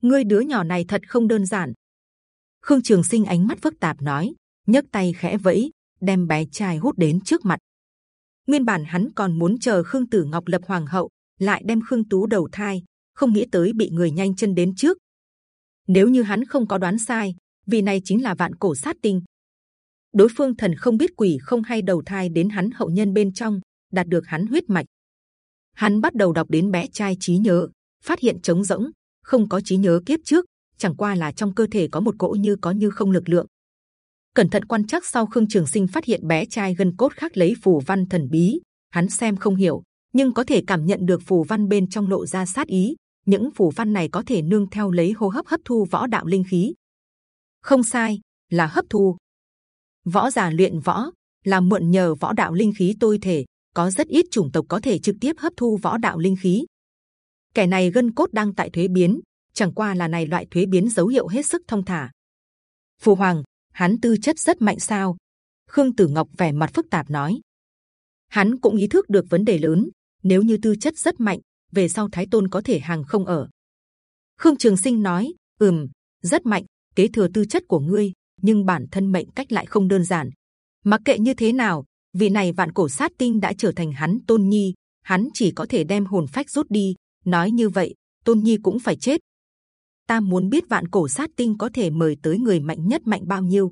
Ngươi đứa nhỏ này thật không đơn giản. Khương Trường Sinh ánh mắt phức tạp nói, nhấc tay khẽ vẫy, đem bé trai hút đến trước mặt. Nguyên bản hắn còn muốn chờ Khương Tử Ngọc lập hoàng hậu, lại đem Khương Tú đầu thai, không nghĩ tới bị người nhanh chân đến trước. Nếu như hắn không có đoán sai, vì này chính là vạn cổ sát tinh. Đối phương thần không biết quỷ không hay đầu thai đến hắn hậu nhân bên trong, đạt được hắn huyết mạch. Hắn bắt đầu đọc đến bé trai trí nhớ, phát hiện trống rỗng, không có trí nhớ kiếp trước, chẳng qua là trong cơ thể có một cỗ như có như không lực lượng. Cẩn thận quan chắc sau Khương Trường Sinh phát hiện bé trai gần cốt khác lấy phù văn thần bí, hắn xem không hiểu, nhưng có thể cảm nhận được phù văn bên trong lộ ra sát ý. Những phù văn này có thể nương theo lấy hô hấp hấp thu võ đạo linh khí. Không sai, là hấp thu. Võ giả luyện võ là mượn nhờ võ đạo linh khí tôi thể, có rất ít chủng tộc có thể trực tiếp hấp thu võ đạo linh khí. Kẻ này gân cốt đang tại thuế biến, chẳng qua là này loại thuế biến dấu hiệu hết sức thông thả. Phù hoàng, hắn tư chất rất mạnh sao? Khương Tử Ngọc vẻ mặt phức tạp nói. Hắn cũng ý thức được vấn đề lớn. Nếu như tư chất rất mạnh, về sau Thái Tôn có thể hàng không ở. Khương Trường Sinh nói, ừm, rất mạnh, kế thừa tư chất của ngươi, nhưng bản thân mệnh cách lại không đơn giản. Mặc kệ như thế nào, vị này vạn cổ sát tinh đã trở thành hắn tôn nhi, hắn chỉ có thể đem hồn phách rút đi. Nói như vậy, tôn nhi cũng phải chết. Ta muốn biết vạn cổ sát tinh có thể mời tới người mạnh nhất mạnh bao nhiêu,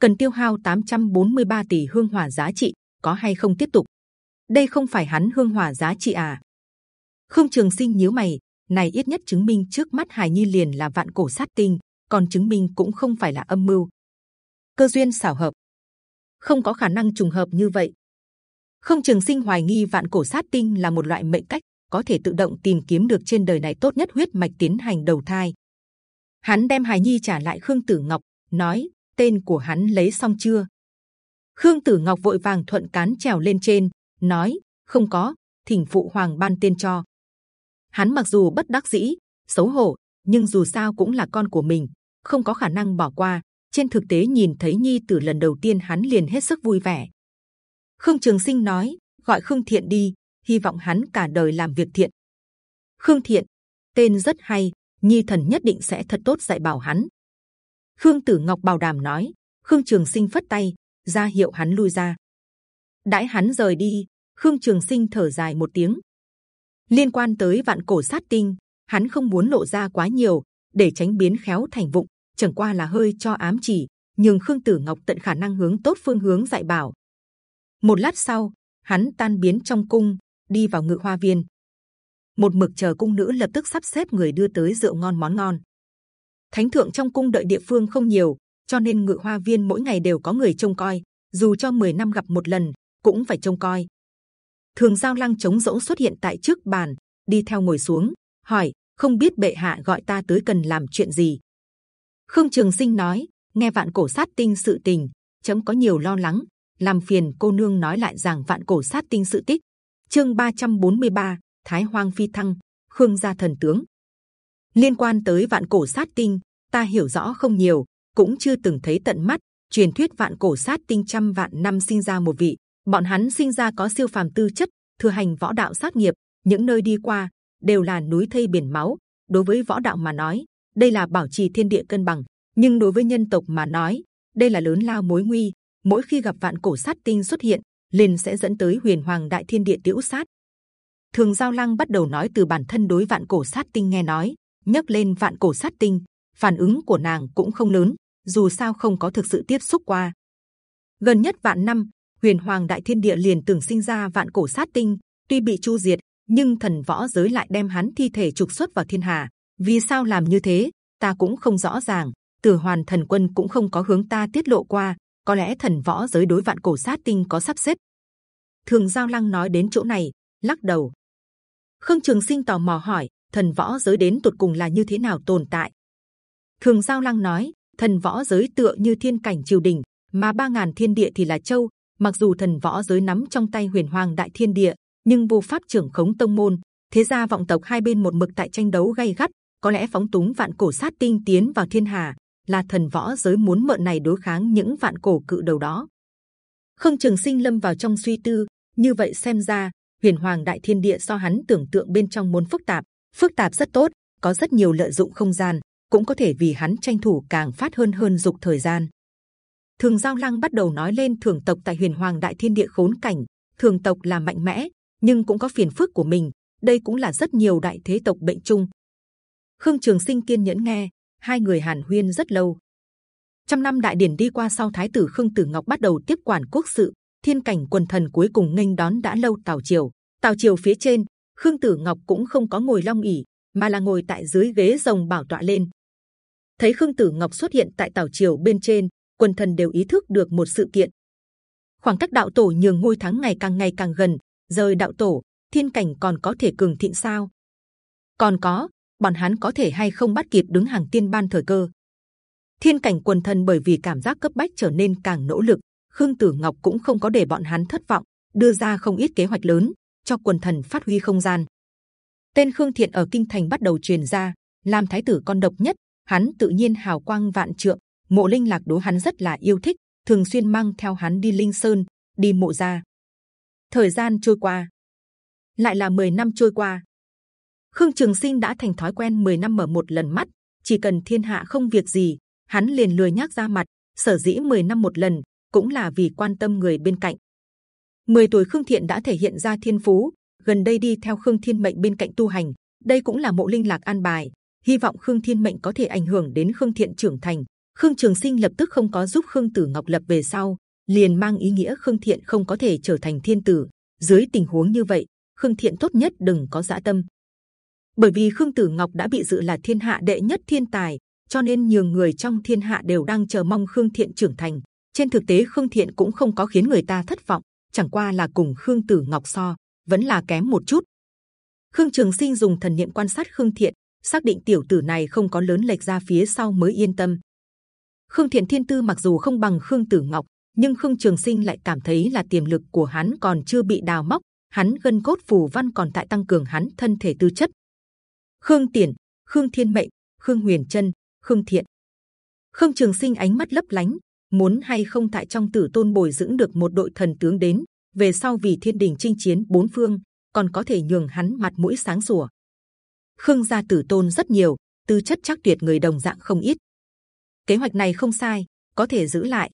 cần tiêu hao 843 tỷ hương hỏa giá trị, có hay không tiếp tục? Đây không phải hắn hương hỏa giá trị à? Khương Trường Sinh nhíu mày, này ít nhất chứng minh trước mắt Hải Nhi liền là vạn cổ sát tinh, còn chứng minh cũng không phải là âm mưu. Cơ duyên xảo hợp, không có khả năng trùng hợp như vậy. Không Trường Sinh hoài nghi vạn cổ sát tinh là một loại mệnh cách có thể tự động tìm kiếm được trên đời này tốt nhất huyết mạch tiến hành đầu thai. Hắn đem Hải Nhi trả lại Khương Tử Ngọc, nói tên của hắn lấy xong chưa? Khương Tử Ngọc vội vàng thuận cán trèo lên trên, nói không có, thỉnh phụ hoàng ban tên cho. Hắn mặc dù bất đắc dĩ, xấu hổ, nhưng dù sao cũng là con của mình, không có khả năng bỏ qua. Trên thực tế nhìn thấy Nhi Tử lần đầu tiên hắn liền hết sức vui vẻ. Khương Trường Sinh nói gọi Khương Thiện đi, hy vọng hắn cả đời làm việc thiện. Khương Thiện, tên rất hay, Nhi thần nhất định sẽ thật tốt dạy bảo hắn. Khương Tử Ngọc bảo đảm nói. Khương Trường Sinh phất tay, ra hiệu hắn lui ra. Đãi hắn rời đi, Khương Trường Sinh thở dài một tiếng. Liên quan tới vạn cổ sát tinh, hắn không muốn lộ ra quá nhiều, để tránh biến khéo thành vụng. Chẳng qua là hơi cho ám chỉ, nhưng Khương Tử Ngọc tận khả năng hướng tốt phương hướng dạy bảo. Một lát sau, hắn tan biến trong cung, đi vào ngự hoa viên. Một mực chờ cung nữ lập tức sắp xếp người đưa tới rượu ngon món ngon. Thánh thượng trong cung đợi địa phương không nhiều, cho nên ngự hoa viên mỗi ngày đều có người trông coi. Dù cho 10 năm gặp một lần, cũng phải trông coi. Thường giao lăng chống rỗng xuất hiện tại trước bàn, đi theo ngồi xuống, hỏi: không biết bệ hạ gọi ta tới cần làm chuyện gì? Khương Trường Sinh nói: nghe vạn cổ sát tinh sự tình, chấm có nhiều lo lắng, làm phiền cô nương nói lại rằng vạn cổ sát tinh sự tích. Chương 343, Thái Hoang phi thăng, Khương gia thần tướng liên quan tới vạn cổ sát tinh ta hiểu rõ không nhiều cũng chưa từng thấy tận mắt truyền thuyết vạn cổ sát tinh trăm vạn năm sinh ra một vị bọn hắn sinh ra có siêu phàm tư chất, thừa hành võ đạo sát nghiệp, những nơi đi qua đều là núi thây biển máu. Đối với võ đạo mà nói, đây là bảo trì thiên địa cân bằng, nhưng đối với nhân tộc mà nói, đây là lớn lao mối nguy. Mỗi khi gặp vạn cổ sát tinh xuất hiện, liền sẽ dẫn tới huyền hoàng đại thiên địa tiểu sát. Thường giao lăng bắt đầu nói từ bản thân đối vạn cổ sát tinh nghe nói nhấc lên vạn cổ sát tinh, phản ứng của nàng cũng không lớn, dù sao không có thực sự tiếp xúc qua. Gần nhất vạn năm huyền hoàng đại thiên địa liền từng sinh ra vạn cổ sát tinh, tuy bị chu diệt, nhưng thần võ giới lại đem hắn thi thể trục xuất vào thiên hà. Vì sao làm như thế? Ta cũng không rõ ràng. Tử hoàn thần quân cũng không có hướng ta tiết lộ qua. Có lẽ thần võ giới đối vạn cổ sát tinh có sắp xếp. Thường giao lăng nói đến chỗ này, lắc đầu. Khương trường sinh tò mò hỏi, thần võ giới đến tột cùng là như thế nào tồn tại? Thường giao lăng nói, thần võ giới tựa như thiên cảnh triều đình, mà ba ngàn thiên địa thì là châu mặc dù thần võ giới nắm trong tay huyền hoàng đại thiên địa nhưng vô pháp trưởng khống tông môn thế gia vọng tộc hai bên một mực tại tranh đấu gay gắt có lẽ phóng túng vạn cổ sát tinh tiến vào thiên hà là thần võ giới muốn mượn này đối kháng những vạn cổ cự đầu đó khương trường sinh lâm vào trong suy tư như vậy xem ra huyền hoàng đại thiên địa so hắn tưởng tượng bên trong muốn phức tạp phức tạp rất tốt, có rất nhiều lợi dụng không gian, cũng có thể vì hắn tranh thủ càng phát hơn hơn dục thời gian. Thường Giao Lăng bắt đầu nói lên thường tộc tại Huyền Hoàng Đại Thiên Địa khốn cảnh. Thường tộc là mạnh mẽ, nhưng cũng có phiền phức của mình. Đây cũng là rất nhiều đại thế tộc bệnh chung. Khương Trường Sinh kiên nhẫn nghe, hai người hàn huyên rất lâu. Trăm năm đại điển đi qua sau, Thái tử Khương Tử Ngọc bắt đầu tiếp quản quốc sự. Thiên cảnh quần thần cuối cùng nghênh đón đã lâu Tào Triều. Tào Triều phía trên Khương Tử Ngọc cũng không có ngồi long ỉ, mà là ngồi tại dưới ghế rồng bảo tọa lên. Thấy Khương Tử Ngọc xuất hiện tại tàu triều bên trên, quần thần đều ý thức được một sự kiện. Khoảng cách đạo tổ nhường ngôi tháng ngày càng ngày càng gần, rời đạo tổ, thiên cảnh còn có thể cường thịnh sao? Còn có, bọn hắn có thể hay không bắt kịp đứng hàng tiên ban thời cơ? Thiên cảnh quần thần bởi vì cảm giác cấp bách trở nên càng nỗ lực. Khương Tử Ngọc cũng không có để bọn hắn thất vọng, đưa ra không ít kế hoạch lớn cho quần thần phát huy không gian. Tên Khương Thiện ở kinh thành bắt đầu truyền ra, làm thái tử con độc nhất, hắn tự nhiên hào quang vạn trượng, Mộ Linh Lạc đối hắn rất là yêu thích, thường xuyên mang theo hắn đi Linh Sơn, đi mộ gia. Thời gian trôi qua, lại là 10 năm trôi qua. Khương Trường Sinh đã thành thói quen 10 năm mở một lần mắt, chỉ cần thiên hạ không việc gì, hắn liền lười nhác ra mặt. Sở dĩ 10 năm một lần, cũng là vì quan tâm người bên cạnh. 10 tuổi Khương Thiện đã thể hiện ra thiên phú, gần đây đi theo Khương Thiên Mệnh bên cạnh tu hành, đây cũng là mộ linh lạc an bài. Hy vọng Khương Thiên Mệnh có thể ảnh hưởng đến Khương Thiện trưởng thành. Khương Trường Sinh lập tức không có giúp Khương Tử Ngọc lập về sau, liền mang ý nghĩa Khương Thiện không có thể trở thành thiên tử. Dưới tình huống như vậy, Khương Thiện tốt nhất đừng có dã tâm, bởi vì Khương Tử Ngọc đã bị dự là thiên hạ đệ nhất thiên tài, cho nên nhiều người trong thiên hạ đều đang chờ mong Khương Thiện trưởng thành. Trên thực tế Khương Thiện cũng không có khiến người ta thất vọng, chẳng qua là cùng Khương Tử Ngọc so, vẫn là kém một chút. Khương Trường Sinh dùng thần niệm quan sát Khương Thiện, xác định tiểu tử này không có lớn lệch ra phía sau mới yên tâm. Khương Thiện thiên tư mặc dù không bằng Khương Tử Ngọc, nhưng Khương Trường Sinh lại cảm thấy là tiềm lực của hắn còn chưa bị đào móc, hắn gân cốt phù văn còn tại tăng cường hắn thân thể tư chất. Khương Tiền, Khương Thiên Mệnh, Khương Huyền Trân, Khương Thiện, Khương Trường Sinh ánh mắt lấp lánh, muốn hay không tại trong Tử Tôn bồi dưỡng được một đội thần tướng đến, về sau vì Thiên Đình chinh chiến bốn phương, còn có thể nhường hắn mặt mũi sáng sủa. Khương gia Tử Tôn rất nhiều, tư chất chắc tuyệt người đồng dạng không ít. Kế hoạch này không sai, có thể giữ lại.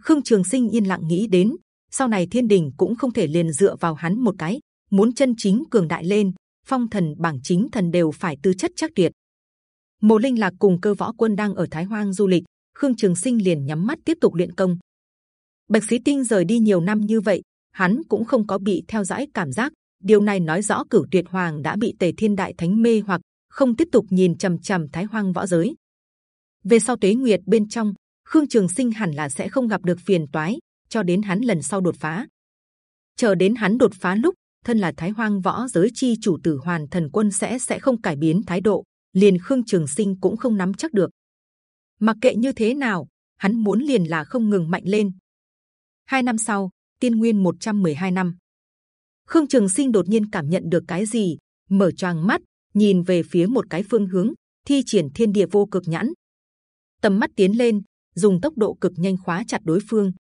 Khương Trường Sinh yên lặng nghĩ đến, sau này Thiên Đình cũng không thể liền dựa vào hắn một cái, muốn chân chính cường đại lên, phong thần bảng chính thần đều phải tư chất chắc tuyệt. Mộ Linh lạc cùng cơ võ quân đang ở Thái Hoang du lịch, Khương Trường Sinh liền nhắm mắt tiếp tục luyện công. Bạch Sĩ Tinh rời đi nhiều năm như vậy, hắn cũng không có bị theo dõi cảm giác. Điều này nói rõ Cửu Tuyệt Hoàng đã bị Tề Thiên Đại Thánh mê hoặc, không tiếp tục nhìn trầm trầm Thái Hoang võ giới. Về sau Tế Nguyệt bên trong, Khương Trường Sinh hẳn là sẽ không gặp được phiền toái, cho đến hắn lần sau đột phá. Chờ đến hắn đột phá lúc, thân là Thái Hoang võ giới chi chủ tử Hoàn Thần Quân sẽ sẽ không cải biến thái độ, liền Khương Trường Sinh cũng không nắm chắc được. Mặc kệ như thế nào, hắn muốn liền là không ngừng mạnh lên. Hai năm sau, Tiên Nguyên 112 năm, Khương Trường Sinh đột nhiên cảm nhận được cái gì, mở choàng mắt, nhìn về phía một cái phương hướng, thi triển Thiên Địa vô cực nhãn, tầm mắt tiến lên, dùng tốc độ cực nhanh khóa chặt đối phương.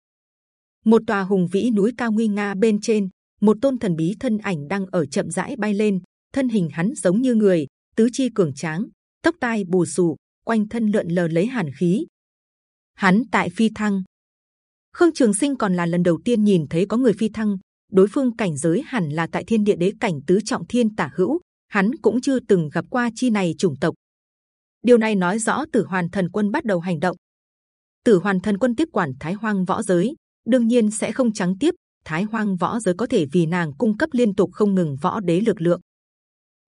Một tòa hùng vĩ núi cao nguy nga bên trên, một tôn thần bí thân ảnh đang ở chậm rãi bay lên thân hình hắn giống như người tứ chi cường tráng tóc tai bù xù quanh thân lượn lờ lấy hàn khí. Hắn tại phi thăng. Khương trường sinh còn là lần đầu tiên nhìn thấy có người phi thăng đối phương cảnh giới hẳn là tại thiên địa đế cảnh tứ trọng thiên tả hữu hắn cũng chưa từng gặp qua chi này chủng tộc điều này nói rõ tử hoàn thần quân bắt đầu hành động tử hoàn thần quân tiếp quản thái hoang võ giới đương nhiên sẽ không trắng tiếp Thái Hoang võ giới có thể vì nàng cung cấp liên tục không ngừng võ đế lực lượng.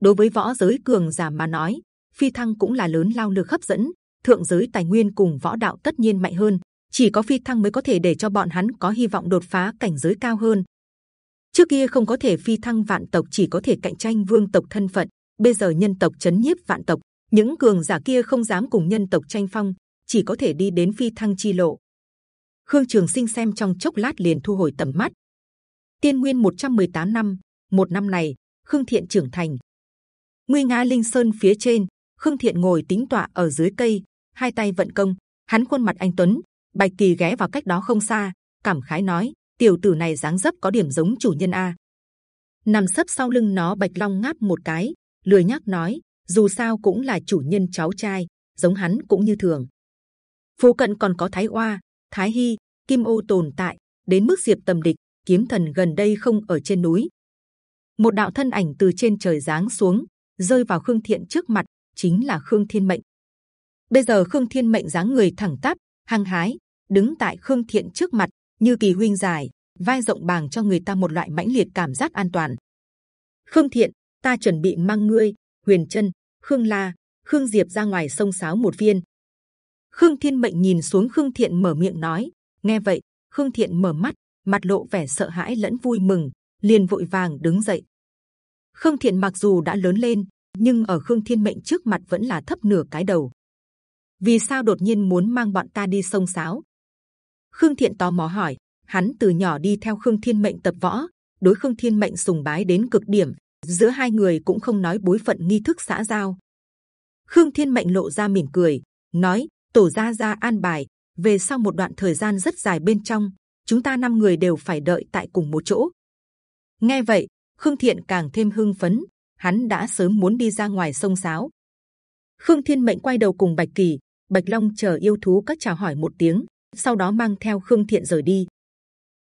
Đối với võ giới cường giả mà nói, phi thăng cũng là lớn lao lực hấp dẫn. Thượng giới tài nguyên cùng võ đạo tất nhiên mạnh hơn, chỉ có phi thăng mới có thể để cho bọn hắn có hy vọng đột phá cảnh giới cao hơn. Trước kia không có thể phi thăng vạn tộc chỉ có thể cạnh tranh vương tộc thân phận, bây giờ nhân tộc chấn nhiếp vạn tộc, những cường giả kia không dám cùng nhân tộc tranh phong, chỉ có thể đi đến phi thăng chi lộ. Khương Trường Sinh xem trong chốc lát liền thu hồi tầm mắt, Tiên Nguyên 118 năm, một năm này, Khương Thiện trưởng thành. Nguy nga linh sơn phía trên, Khương Thiện ngồi tính tọa ở dưới cây, hai tay vận công, hắn khuôn mặt anh tuấn. Bạch Kỳ ghé vào cách đó không xa, cảm khái nói: tiểu tử này dáng dấp có điểm giống chủ nhân a. Nằm sấp sau lưng nó Bạch Long ngáp một cái, lười nhác nói: dù sao cũng là chủ nhân cháu trai, giống hắn cũng như thường. Phố cận còn có Thái Oa, Thái Hy, Kim Ô tồn tại, đến mức diệp tầm địch kiếm thần gần đây không ở trên núi. Một đạo thân ảnh từ trên trời giáng xuống rơi vào khương thiện trước mặt chính là khương thiên mệnh. Bây giờ khương thiên mệnh dáng người thẳng tắp hăng hái đứng tại khương thiện trước mặt như kỳ huynh dài vai rộng bàng cho người ta một loại mãnh liệt cảm giác an toàn. Khương thiện ta chuẩn bị mang ngươi huyền chân khương la khương diệp ra ngoài sông sáo một viên khương thiên mệnh nhìn xuống khương thiện mở miệng nói nghe vậy khương thiện mở mắt mặt lộ vẻ sợ hãi lẫn vui mừng, liền vội vàng đứng dậy. Khương Thiện mặc dù đã lớn lên, nhưng ở Khương Thiên Mệnh trước mặt vẫn là thấp nửa cái đầu. Vì sao đột nhiên muốn mang bọn ta đi sông sáo? Khương Thiện tò mò hỏi. Hắn từ nhỏ đi theo Khương Thiên Mệnh tập võ, đối Khương Thiên Mệnh sùng bái đến cực điểm. Giữa hai người cũng không nói bối phận nghi thức xã giao. Khương Thiên Mệnh lộ ra mỉm cười, nói: Tổ gia gia an bài, về sau một đoạn thời gian rất dài bên trong chúng ta năm người đều phải đợi tại cùng một chỗ. Nghe vậy khương thiện càng thêm hưng phấn hắn đã sớm muốn đi ra ngoài sông sáo. Khương thiên mệnh quay đầu cùng bạch kỳ bạch long chờ yêu thú các chào hỏi một tiếng sau đó mang theo khương thiện rời đi.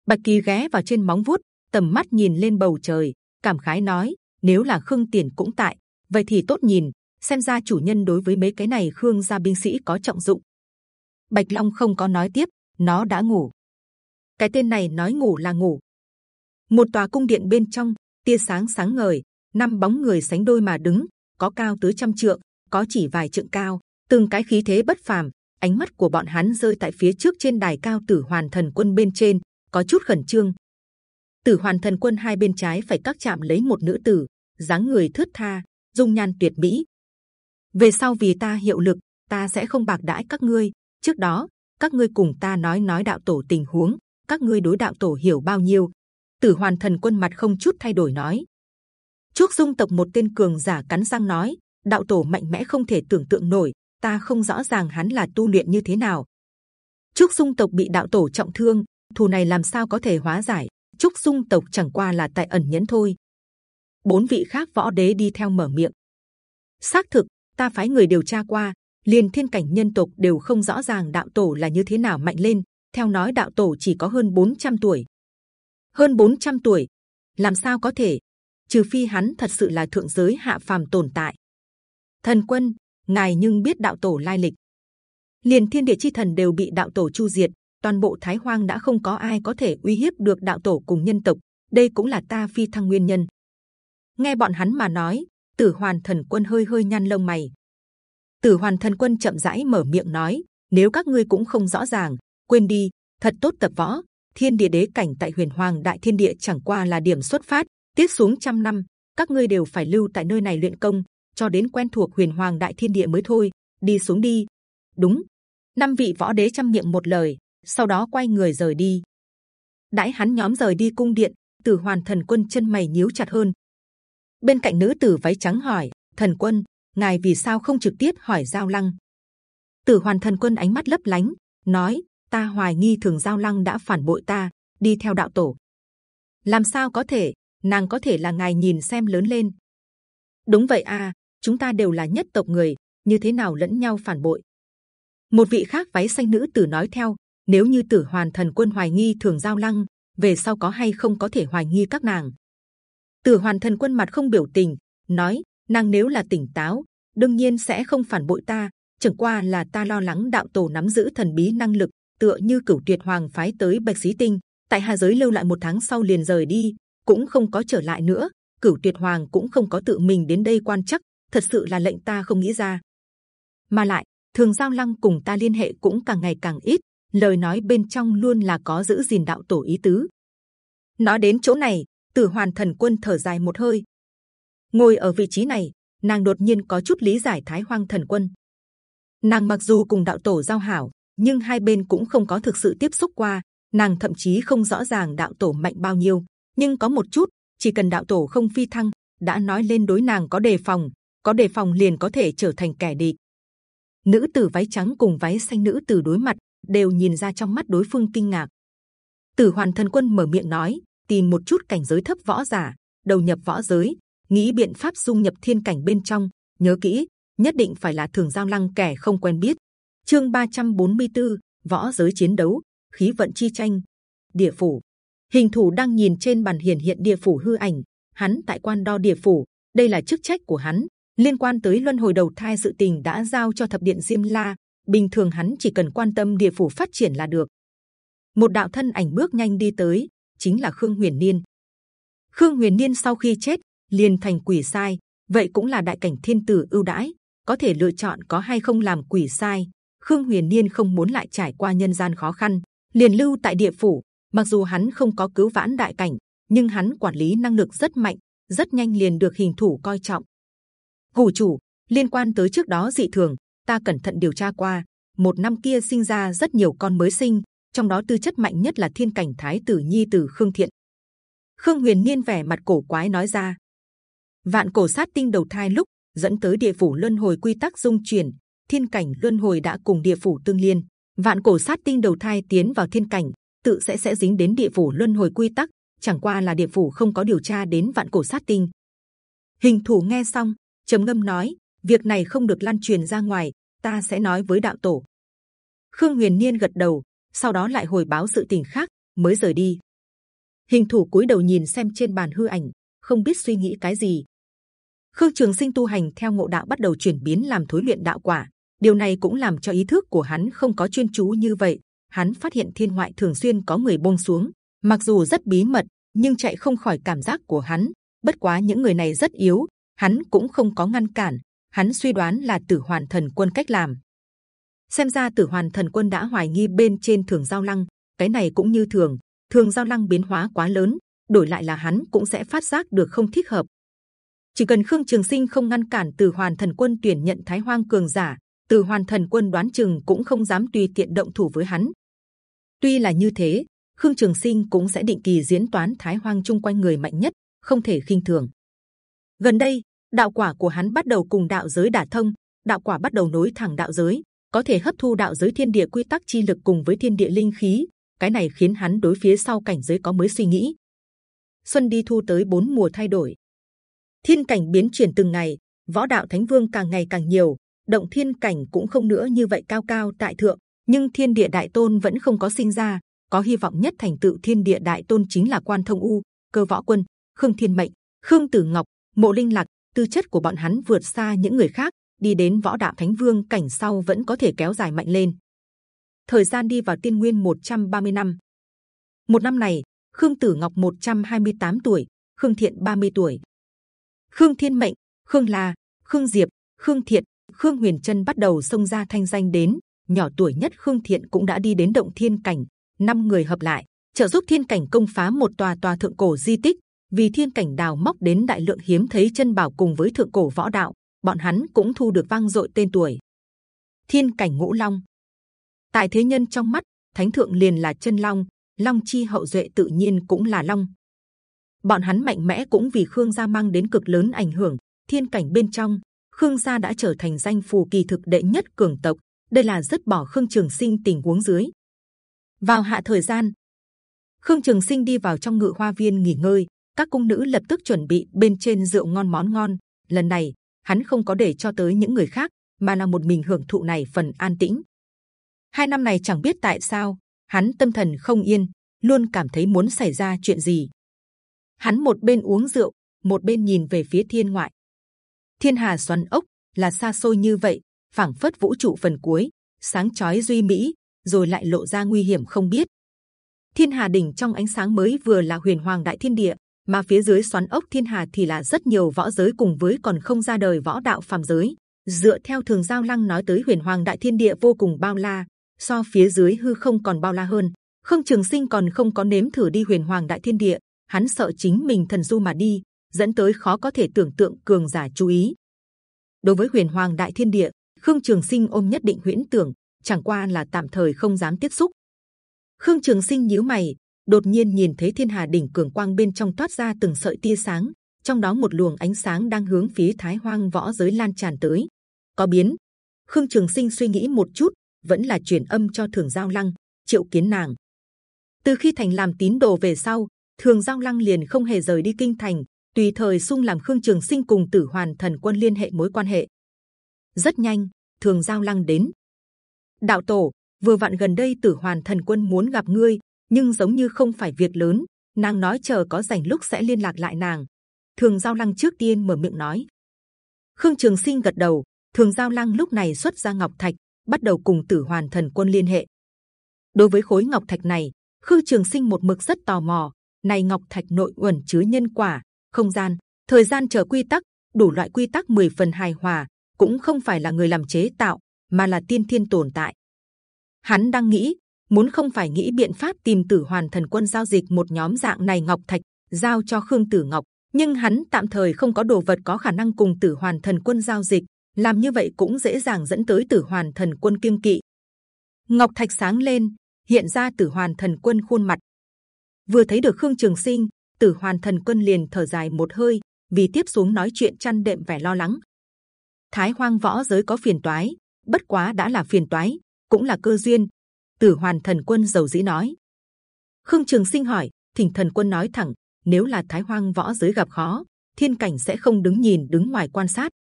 Bạch kỳ ghé vào trên móng vuốt tầm mắt nhìn lên bầu trời cảm khái nói nếu là khương tiền cũng tại, vậy thì tốt nhìn, xem ra chủ nhân đối với mấy cái này khương gia binh sĩ có trọng dụng. Bạch long không có nói tiếp, nó đã ngủ. Cái tên này nói ngủ là ngủ. Một tòa cung điện bên trong, tia sáng sáng ngời, năm bóng người sánh đôi mà đứng, có cao tới trăm trượng, có chỉ vài trượng cao, từng cái khí thế bất phàm, ánh mắt của bọn hắn rơi tại phía trước trên đài cao tử hoàn thần quân bên trên, có chút khẩn trương tử hoàn thần quân hai bên trái phải các chạm lấy một nữ tử, dáng người thướt tha, dung nhan tuyệt mỹ. Về sau vì ta hiệu lực, ta sẽ không bạc đãi các ngươi. Trước đó, các ngươi cùng ta nói nói đạo tổ tình huống, các ngươi đối đạo tổ hiểu bao nhiêu? Tử hoàn thần quân mặt không chút thay đổi nói. Chuốc dung tộc một tên cường giả cắn răng nói, đạo tổ mạnh mẽ không thể tưởng tượng nổi, ta không rõ ràng hắn là tu luyện như thế nào. Chuốc dung tộc bị đạo tổ trọng thương, thù này làm sao có thể hóa giải? Trúc dung tộc chẳng qua là tại ẩn nhẫn thôi. Bốn vị khác võ đế đi theo mở miệng. Xác thực, ta phái người điều tra qua, liền thiên cảnh nhân tộc đều không rõ ràng đạo tổ là như thế nào mạnh lên. Theo nói đạo tổ chỉ có hơn 400 tuổi. Hơn 400 tuổi, làm sao có thể? Trừ phi hắn thật sự là thượng giới hạ phàm tồn tại. Thần quân, ngài nhưng biết đạo tổ lai lịch. Liền thiên địa chi thần đều bị đạo tổ chu diệt toàn bộ thái hoang đã không có ai có thể uy hiếp được đạo tổ cùng nhân tộc. Đây cũng là ta phi thăng nguyên nhân. Nghe bọn hắn mà nói, tử hoàn thần quân hơi hơi nhăn lông mày. Tử hoàn thần quân chậm rãi mở miệng nói, nếu các ngươi cũng không rõ ràng, quên đi, thật tốt tập võ. Thiên địa đế cảnh tại huyền hoàng đại thiên địa chẳng qua là điểm xuất phát, tiếp xuống trăm năm, các ngươi đều phải lưu tại nơi này luyện công, cho đến quen thuộc huyền hoàng đại thiên địa mới thôi. Đi xuống đi. Đúng. Năm vị võ đế chăm miệng một lời sau đó quay người rời đi. Đãi hắn nhóm rời đi cung điện, tử hoàn thần quân chân mày nhíu chặt hơn. Bên cạnh nữ tử váy trắng hỏi, thần quân, ngài vì sao không trực tiếp hỏi giao lăng? Tử hoàn thần quân ánh mắt lấp lánh, nói, ta hoài nghi thường giao lăng đã phản bội ta, đi theo đạo tổ. Làm sao có thể? Nàng có thể là ngài nhìn xem lớn lên. Đúng vậy à chúng ta đều là nhất tộc người, như thế nào lẫn nhau phản bội? Một vị khác váy xanh nữ tử nói theo nếu như tử hoàn thần quân hoài nghi thường giao lăng, về sau có hay không có thể hoài nghi các nàng? Tử hoàn thần quân mặt không biểu tình, nói, nàng nếu là tỉnh táo, đương nhiên sẽ không phản bội ta. Chẳng qua là ta lo lắng đạo tổ nắm giữ thần bí năng lực, tựa như cửu tuyệt hoàng phái tới bạch xí tinh, tại hà giới lưu lại một tháng sau liền rời đi, cũng không có trở lại nữa. Cửu tuyệt hoàng cũng không có tự mình đến đây quan chắc, thật sự là lệnh ta không nghĩ ra. Mà lại, thường giao lăng cùng ta liên hệ cũng càng ngày càng ít lời nói bên trong luôn là có giữ gìn đạo tổ ý tứ. Nói đến chỗ này, tử hoàn thần quân thở dài một hơi. Ngồi ở vị trí này, nàng đột nhiên có chút lý giải thái hoang thần quân. Nàng mặc dù cùng đạo tổ giao hảo, nhưng hai bên cũng không có thực sự tiếp xúc qua. Nàng thậm chí không rõ ràng đạo tổ mạnh bao nhiêu. Nhưng có một chút, chỉ cần đạo tổ không phi thăng, đã nói lên đối nàng có đề phòng, có đề phòng liền có thể trở thành kẻ địch. Nữ tử váy trắng cùng váy xanh nữ tử đối mặt đều nhìn ra trong mắt đối phương kinh ngạc. Tử hoàn thần quân mở miệng nói tìm một chút cảnh giới thấp võ giả đầu nhập võ giới nghĩ biện pháp dung nhập thiên cảnh bên trong nhớ kỹ nhất định phải là thường giao lăng kẻ không quen biết. Chương 344, võ giới chiến đấu khí vận chi tranh. Địa phủ. Hình thủ đang nhìn trên bàn hiển hiện địa phủ hư ảnh. Hắn tại quan đo địa phủ. Đây là chức trách của hắn. Liên quan tới luân hồi đầu thai sự tình đã giao cho thập điện diêm la bình thường hắn chỉ cần quan tâm địa phủ phát triển là được. Một đạo thân ảnh bước nhanh đi tới chính là khương huyền niên. Khương huyền niên sau khi chết liền thành quỷ sai. Vậy cũng là đại cảnh thiên tử ưu đãi có thể lựa chọn có hay không làm quỷ sai. Khương huyền niên không muốn lại trải qua nhân gian khó khăn liền lưu tại địa phủ. Mặc dù hắn không có cứu vãn đại cảnh nhưng hắn quản lý năng lực rất mạnh rất nhanh liền được hình thủ coi trọng. Hủ chủ liên quan tới trước đó dị thường, ta cẩn thận điều tra qua. Một năm kia sinh ra rất nhiều con mới sinh, trong đó tư chất mạnh nhất là thiên cảnh thái tử nhi tử khương thiện. Khương Huyền Niên vẻ mặt cổ quái nói ra. Vạn cổ sát tinh đầu thai lúc dẫn tới địa phủ luân hồi quy tắc dung chuyển, thiên cảnh luân hồi đã cùng địa phủ tương liên, vạn cổ sát tinh đầu thai tiến vào thiên cảnh, tự sẽ sẽ dính đến địa phủ luân hồi quy tắc. Chẳng qua là địa phủ không có điều tra đến vạn cổ sát tinh. Hình thủ nghe xong, trầm ngâm nói: việc này không được lan truyền ra ngoài, ta sẽ nói với đạo tổ. Khương Huyền Niên gật đầu, sau đó lại hồi báo sự tình khác, mới rời đi. Hình thủ cúi đầu nhìn xem trên bàn hư ảnh, không biết suy nghĩ cái gì. Khương Trường Sinh tu hành theo ngộ đạo bắt đầu chuyển biến làm thối luyện đạo quả. Điều này cũng làm cho ý thức của hắn không có chuyên chú như vậy. Hắn phát hiện thiên ngoại thường xuyên có người buông xuống, mặc dù rất bí mật, nhưng chạy không khỏi cảm giác của hắn. Bất quá những người này rất yếu, hắn cũng không có ngăn cản. Hắn suy đoán là Tử Hoàn Thần Quân cách làm. Xem ra Tử Hoàn Thần Quân đã hoài nghi bên trên Thường Giao Lăng, cái này cũng như thường. Thường Giao Lăng biến hóa quá lớn, đổi lại là hắn cũng sẽ phát giác được không thích hợp. Chỉ cần Khương Trường Sinh không ngăn cản tử Hoàn Thần Quân tuyển nhận Thái Hoang cường giả, tử Hoàn Thần Quân đoán chừng cũng không dám tùy tiện động thủ với hắn. Tuy là như thế, Khương Trường Sinh cũng sẽ định kỳ diễn toán Thái Hoang chung quanh người mạnh nhất, không thể khinh thường. Gần đây, đạo quả của hắn bắt đầu cùng đạo giới đả thông, đạo quả bắt đầu nối thẳng đạo giới, có thể hấp thu đạo giới thiên địa quy tắc chi lực cùng với thiên địa linh khí. Cái này khiến hắn đối phía sau cảnh giới có mới suy nghĩ. Xuân đi thu tới bốn mùa thay đổi. Thiên cảnh biến chuyển từng ngày võ đạo thánh vương càng ngày càng nhiều động thiên cảnh cũng không nữa như vậy cao cao tại thượng nhưng thiên địa đại tôn vẫn không có sinh ra. Có hy vọng nhất thành tựu thiên địa đại tôn chính là quan thông u cơ võ quân khương thiên mệnh khương tử ngọc mộ linh lạc tư chất của bọn hắn vượt xa những người khác đi đến võ đạo thánh vương cảnh sau vẫn có thể kéo dài mạnh lên thời gian đi vào tiên nguyên 130 năm một năm này Khương Tử Ngọc 128 tuổi, Khương Thiện 30 tuổi, Khương Thiên Mệnh, Khương La, Khương Diệp, Khương Thiện, Khương Huyền Trân bắt đầu xông ra thanh danh đến. Nhỏ tuổi nhất Khương Thiện cũng đã đi đến động thiên cảnh. Năm người hợp lại trợ giúp thiên cảnh công phá một tòa tòa thượng cổ di tích. Vì thiên cảnh đào móc đến đại lượng hiếm thấy chân bảo cùng với thượng cổ võ đạo, bọn hắn cũng thu được vang dội tên tuổi. Thiên cảnh ngũ long. Tại thế nhân trong mắt, thánh thượng liền là chân long, long chi hậu duệ tự nhiên cũng là long bọn hắn mạnh mẽ cũng vì khương gia mang đến cực lớn ảnh hưởng thiên cảnh bên trong khương gia đã trở thành danh phù kỳ thực đệ nhất cường tộc đây là rất bỏ khương trường sinh tình huống dưới vào hạ thời gian khương trường sinh đi vào trong ngự hoa viên nghỉ ngơi các cung nữ lập tức chuẩn bị bên trên rượu ngon món ngon lần này hắn không có để cho tới những người khác mà là một mình hưởng thụ này phần an tĩnh hai năm này chẳng biết tại sao hắn tâm thần không yên, luôn cảm thấy muốn xảy ra chuyện gì. Hắn một bên uống rượu, một bên nhìn về phía thiên ngoại. Thiên hà xoắn ốc là xa xôi như vậy, phảng phất vũ trụ phần cuối, sáng chói duy mỹ, rồi lại lộ ra nguy hiểm không biết. Thiên hà đỉnh trong ánh sáng mới vừa là huyền hoàng đại thiên địa, mà phía dưới xoắn ốc thiên hà thì là rất nhiều võ giới cùng với còn không ra đời võ đạo phàm giới. Dựa theo thường giao lăng nói tới huyền hoàng đại thiên địa vô cùng bao la, so phía dưới hư không còn bao la hơn. Khương Trường Sinh còn không có nếm thử đi Huyền Hoàng Đại Thiên Địa, hắn sợ chính mình thần du mà đi, dẫn tới khó có thể tưởng tượng cường giả chú ý. Đối với Huyền Hoàng Đại Thiên Địa, Khương Trường Sinh ôm nhất định huyễn tưởng, chẳng qua là tạm thời không dám tiếp xúc. Khương Trường Sinh nhíu mày, đột nhiên nhìn thấy Thiên Hà đỉnh cường quang bên trong toát ra từng sợi tia sáng, trong đó một luồng ánh sáng đang hướng phía Thái Hoang võ giới lan tràn tới. Có biến. Khương Trường Sinh suy nghĩ một chút, vẫn là truyền âm cho thường giao lăng triệu kiến nàng từ khi thành làm tín đồ về sau thường giao lăng liền không hề rời đi kinh thành tùy thời sung làm khương trường sinh cùng tử hoàn thần quân liên hệ mối quan hệ rất nhanh thường giao lăng đến đạo tổ vừa vặn gần đây tử hoàn thần quân muốn gặp ngươi nhưng giống như không phải việc lớn nàng nói chờ có rảnh lúc sẽ liên lạc lại nàng thường giao lăng trước tiên mở miệng nói khương trường sinh gật đầu thường giao lăng lúc này xuất ra ngọc thạch bắt đầu cùng Tử Hoàn Thần Quân liên hệ. Đối với khối ngọc thạch này, Khương Trường Sinh một mực rất tò mò. Này ngọc thạch nội uẩn chứa nhân quả, không gian, thời gian chờ quy tắc, đủ loại quy tắc 10 phần hài hòa, cũng không phải là người làm chế tạo, mà là tiên thiên tồn tại. Hắn đang nghĩ, muốn không phải nghĩ biện pháp tìm Tử Hoàn Thần Quân giao dịch một nhóm dạng này ngọc thạch, giao cho Khương Tử Ngọc, nhưng hắn tạm thời không có đồ vật có khả năng cùng Tử Hoàn Thần Quân giao dịch, làm như vậy cũng dễ dàng dẫn tới tử hoàn thần quân kiêng kỵ. Ngọc thạch sáng lên hiện ra tử hoàn thần quân khuôn mặt. Vừa thấy được khương trường sinh tử hoàn thần quân liền thở dài một hơi vì tiếp xuống nói chuyện chăn đệm vẻ lo lắng. Thái hoang võ giới có phiền toái bất quá đã là phiền toái cũng là cơ duyên Tử Hoàn Thần Quân dầu dĩ nói. Khương Trường Sinh hỏi, Thỉnh Thần Quân nói thẳng, nếu là Thái Hoang võ giới gặp khó, thiên cảnh sẽ không đứng nhìn đứng ngoài quan sát.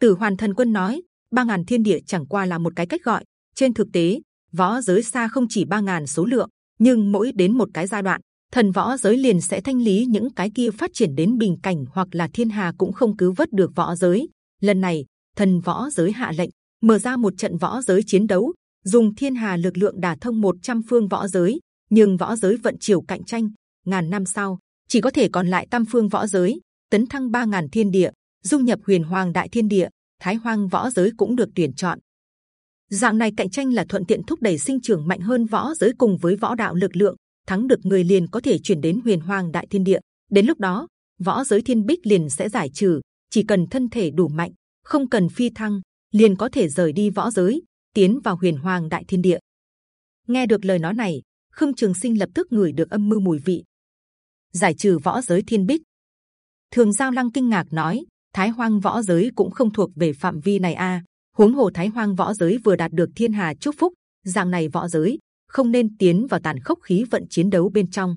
Tử Hoàn Thần Quân nói, ba ngàn thiên địa chẳng qua là một cái cách gọi. Trên thực tế, võ giới xa không chỉ ba ngàn số lượng, nhưng mỗi đến một cái giai đoạn, thần võ giới liền sẽ thanh lý những cái kia phát triển đến bình cảnh hoặc là thiên hà cũng không cứu vớt được võ giới. Lần này, thần võ giới hạ lệnh mở ra một trận võ giới chiến đấu, dùng thiên hà lực lượng đả thông 100 phương võ giới, nhưng võ giới vận chiều cạnh tranh. Ngàn năm sau, chỉ có thể còn lại tam phương võ giới, tấn thăng ba ngàn thiên địa, dung nhập huyền hoàng đại thiên địa, thái hoang võ giới cũng được tuyển chọn. Dạng này cạnh tranh là thuận tiện thúc đẩy sinh trưởng mạnh hơn võ giới cùng với võ đạo lực lượng, thắng được người liền có thể chuyển đến huyền hoàng đại thiên địa. Đến lúc đó, võ giới thiên bích liền sẽ giải trừ, chỉ cần thân thể đủ mạnh, không cần phi thăng, liền có thể rời đi võ giới, tiến vào huyền hoàng đại thiên địa. Nghe được lời nói này, Khương Trường Sinh lập tức ngửi được âm mưu mùi vị. Giải trừ võ giới thiên bích. Thường Giao Lăng kinh ngạc nói, Thái Hoang võ giới cũng không thuộc về phạm vi này a. Huống hồ Thái Hoang võ giới vừa đạt được thiên hà chúc phúc, dạng này võ giới không nên tiến vào tàn khốc khí vận chiến đấu bên trong.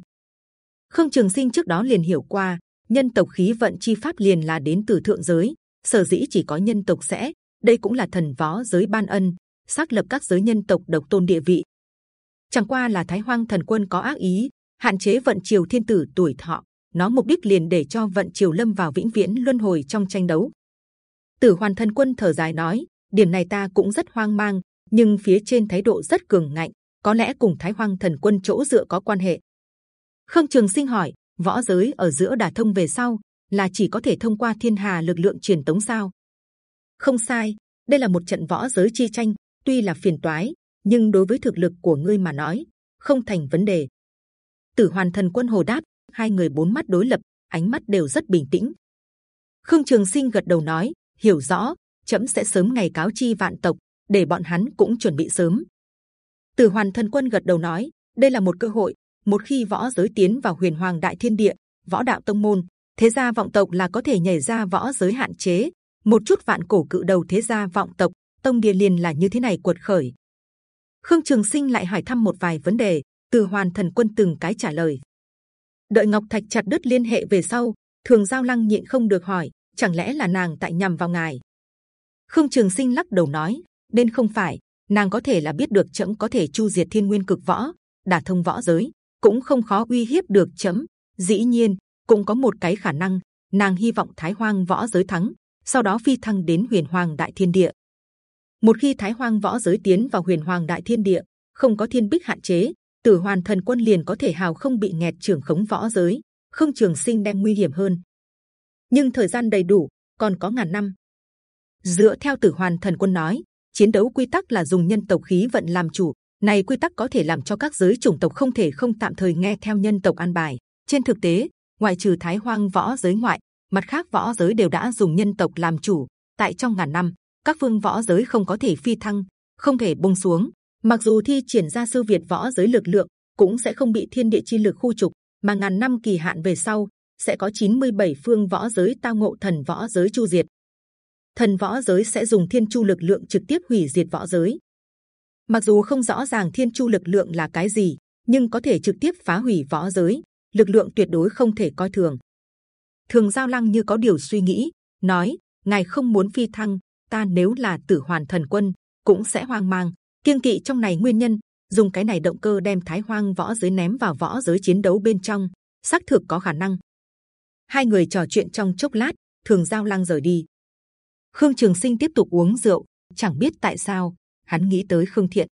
Khương Trường Sinh trước đó liền hiểu qua, nhân tộc khí vận chi pháp liền là đến từ thượng giới, sở dĩ chỉ có nhân tộc sẽ, đây cũng là thần võ giới ban ân, xác lập các giới nhân tộc độc tôn địa vị. Chẳng qua là Thái Hoang Thần Quân có ác ý, hạn chế vận triều thiên tử tuổi thọ, nó mục đích liền để cho vận triều lâm vào vĩnh viễn luân hồi trong tranh đấu. Tử Hoàn Thần Quân thở dài nói, điểm này ta cũng rất hoang mang, nhưng phía trên thái độ rất cường ngạnh, có lẽ cùng Thái Hoang Thần Quân chỗ dựa có quan hệ. Khương Trường Sinh hỏi, võ giới ở giữa đả thông về sau là chỉ có thể thông qua thiên hà lực lượng truyền tống sao? Không sai, đây là một trận võ giới chi tranh, tuy là phiền toái, nhưng đối với thực lực của ngươi mà nói, không thành vấn đề. Tử Hoàn Thần Quân hồ đáp, hai người bốn mắt đối lập, ánh mắt đều rất bình tĩnh. Khương Trường Sinh gật đầu nói, hiểu rõ, chậm sẽ sớm ngày cáo chi vạn tộc, để bọn hắn cũng chuẩn bị sớm. Tử Hoàn Thần Quân gật đầu nói, đây là một cơ hội. Một khi võ giới tiến vào Huyền Hoàng Đại Thiên Địa, võ đạo tông môn, thế gia vọng tộc là có thể nhảy ra võ giới hạn chế. Một chút vạn cổ cự đầu thế gia vọng tộc, tông địa liền là như thế này cuột khởi. Khương Trường Sinh lại hỏi thăm một vài vấn đề, Từ Hoàn Thần Quân từng cái trả lời. Đợi Ngọc Thạch chặt đứt liên hệ về sau, Thường Giao Lăng nhịn không được hỏi, chẳng lẽ là nàng tại nhầm vào ngài? Khương Trường Sinh lắc đầu nói, nên không phải, nàng có thể là biết được chấm có thể chu diệt thiên nguyên cực võ, đả thông võ giới, cũng không khó uy hiếp được chấm. Dĩ nhiên, cũng có một cái khả năng, nàng hy vọng Thái Hoang võ giới thắng, sau đó phi thăng đến Huyền Hoàng Đại Thiên Địa. Một khi Thái Hoang võ giới tiến vào Huyền Hoàng Đại Thiên Địa, không có thiên bích hạn chế, Tử Hoàn Thần Quân liền có thể hào không bị nghẹt trưởng khống võ giới, không trường sinh đem nguy hiểm hơn. Nhưng thời gian đầy đủ, còn có ngàn năm. Dựa theo Tử Hoàn Thần Quân nói, chiến đấu quy tắc là dùng nhân tộc khí vận làm chủ. Này quy tắc có thể làm cho các giới chủng tộc không thể không tạm thời nghe theo nhân tộc an bài. Trên thực tế, ngoại trừ Thái Hoang võ giới ngoại, mặt khác võ giới đều đã dùng nhân tộc làm chủ. Tại trong ngàn năm, các phương võ giới không có thể phi thăng, không thể buông xuống. Mặc dù thi triển ra sư việt võ giới lực lượng, cũng sẽ không bị thiên địa chi lực khu trục, mà ngàn năm kỳ hạn về sau sẽ có 97 phương võ giới tao ngộ thần võ giới chu diệt thần võ giới sẽ dùng thiên chu lực lượng trực tiếp hủy diệt võ giới. Mặc dù không rõ ràng thiên chu lực lượng là cái gì, nhưng có thể trực tiếp phá hủy võ giới, lực lượng tuyệt đối không thể coi thường. Thường Giao Lăng như có điều suy nghĩ, nói: ngài không muốn phi thăng, ta nếu là Tử Hoàn Thần Quân cũng sẽ hoang mang, kiêng kỵ trong này nguyên nhân, dùng cái này động cơ đem Thái Hoang võ giới ném vào võ giới chiến đấu bên trong, xác thực có khả năng. Hai người trò chuyện trong chốc lát, Thường Giao lang rời đi. Khương Trường Sinh tiếp tục uống rượu, chẳng biết tại sao hắn nghĩ tới Khương Thiện.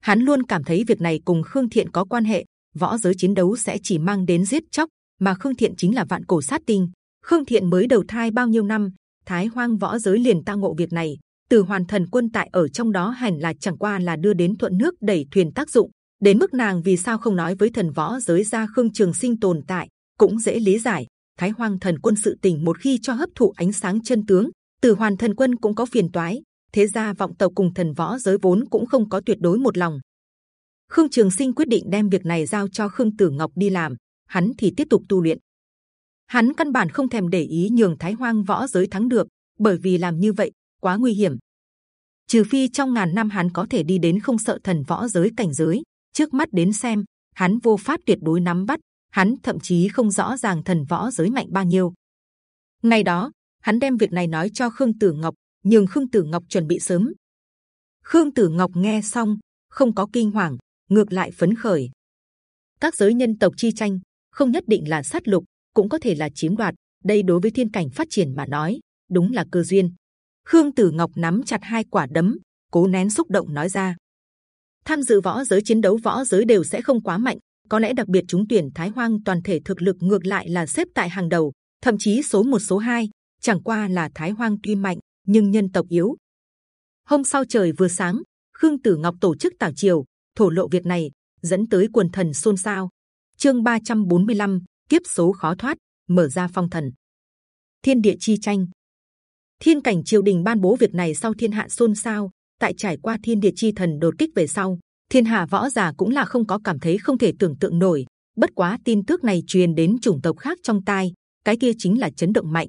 Hắn luôn cảm thấy việc này cùng Khương Thiện có quan hệ. Võ giới chiến đấu sẽ chỉ mang đến giết chóc, mà Khương Thiện chính là vạn cổ sát tinh. Khương Thiện mới đầu thai bao nhiêu năm, Thái Hoang võ giới liền tao ngộ việc này. Từ Hoàn Thần Quân tại ở trong đó hẳn là chẳng qua là đưa đến thuận nước đẩy thuyền tác dụng. Đến mức nàng vì sao không nói với thần võ giới ra Khương Trường Sinh tồn tại cũng dễ lý giải. Thái Hoang Thần Quân sự tình một khi cho hấp thụ ánh sáng chân tướng, từ Hoàn Thần Quân cũng có phiền toái, thế ra vọng tộc cùng thần võ giới vốn cũng không có tuyệt đối một lòng. Khương Trường Sinh quyết định đem việc này giao cho Khương Tử Ngọc đi làm, hắn thì tiếp tục tu luyện. Hắn căn bản không thèm để ý nhường Thái Hoang võ giới thắng được, bởi vì làm như vậy quá nguy hiểm. trừ phi trong ngàn năm hắn có thể đi đến không sợ thần võ giới cảnh giới. Trước mắt đến xem, hắn vô pháp tuyệt đối nắm bắt, hắn thậm chí không rõ ràng thần võ giới mạnh bao nhiêu. Ngày đó, hắn đem việc này nói cho Khương Tử Ngọc, nhường Khương Tử Ngọc chuẩn bị sớm. Khương Tử Ngọc nghe xong, không có kinh hoàng, ngược lại phấn khởi. Các giới nhân tộc chi tranh không nhất định là sát lục, cũng có thể là chiếm đoạt. Đây đối với thiên cảnh phát triển mà nói, đúng là cơ duyên. Khương Tử Ngọc nắm chặt hai quả đấm, cố nén xúc động nói ra. Tham dự võ giới chiến đấu võ giới đều sẽ không quá mạnh, có lẽ đặc biệt chúng tuyển Thái Hoang toàn thể thực lực ngược lại là xếp tại hàng đầu, thậm chí số một số hai. Chẳng qua là Thái Hoang tuy mạnh, nhưng nhân tộc yếu. Hôm sau trời vừa sáng, Khương Tử Ngọc tổ chức tảo triều, thổ lộ việc này, dẫn tới quần thần xôn xao. Chương 345, kiếp số khó thoát, mở ra phong thần. Thiên địa chi tranh. Thiên cảnh triều đình ban bố việc này sau thiên hạ xôn xao. Tại trải qua thiên địa chi thần đột kích về sau, thiên hạ võ giả cũng là không có cảm thấy không thể tưởng tượng nổi. Bất quá tin tức này truyền đến chủng tộc khác trong tai, cái kia chính là chấn động mạnh.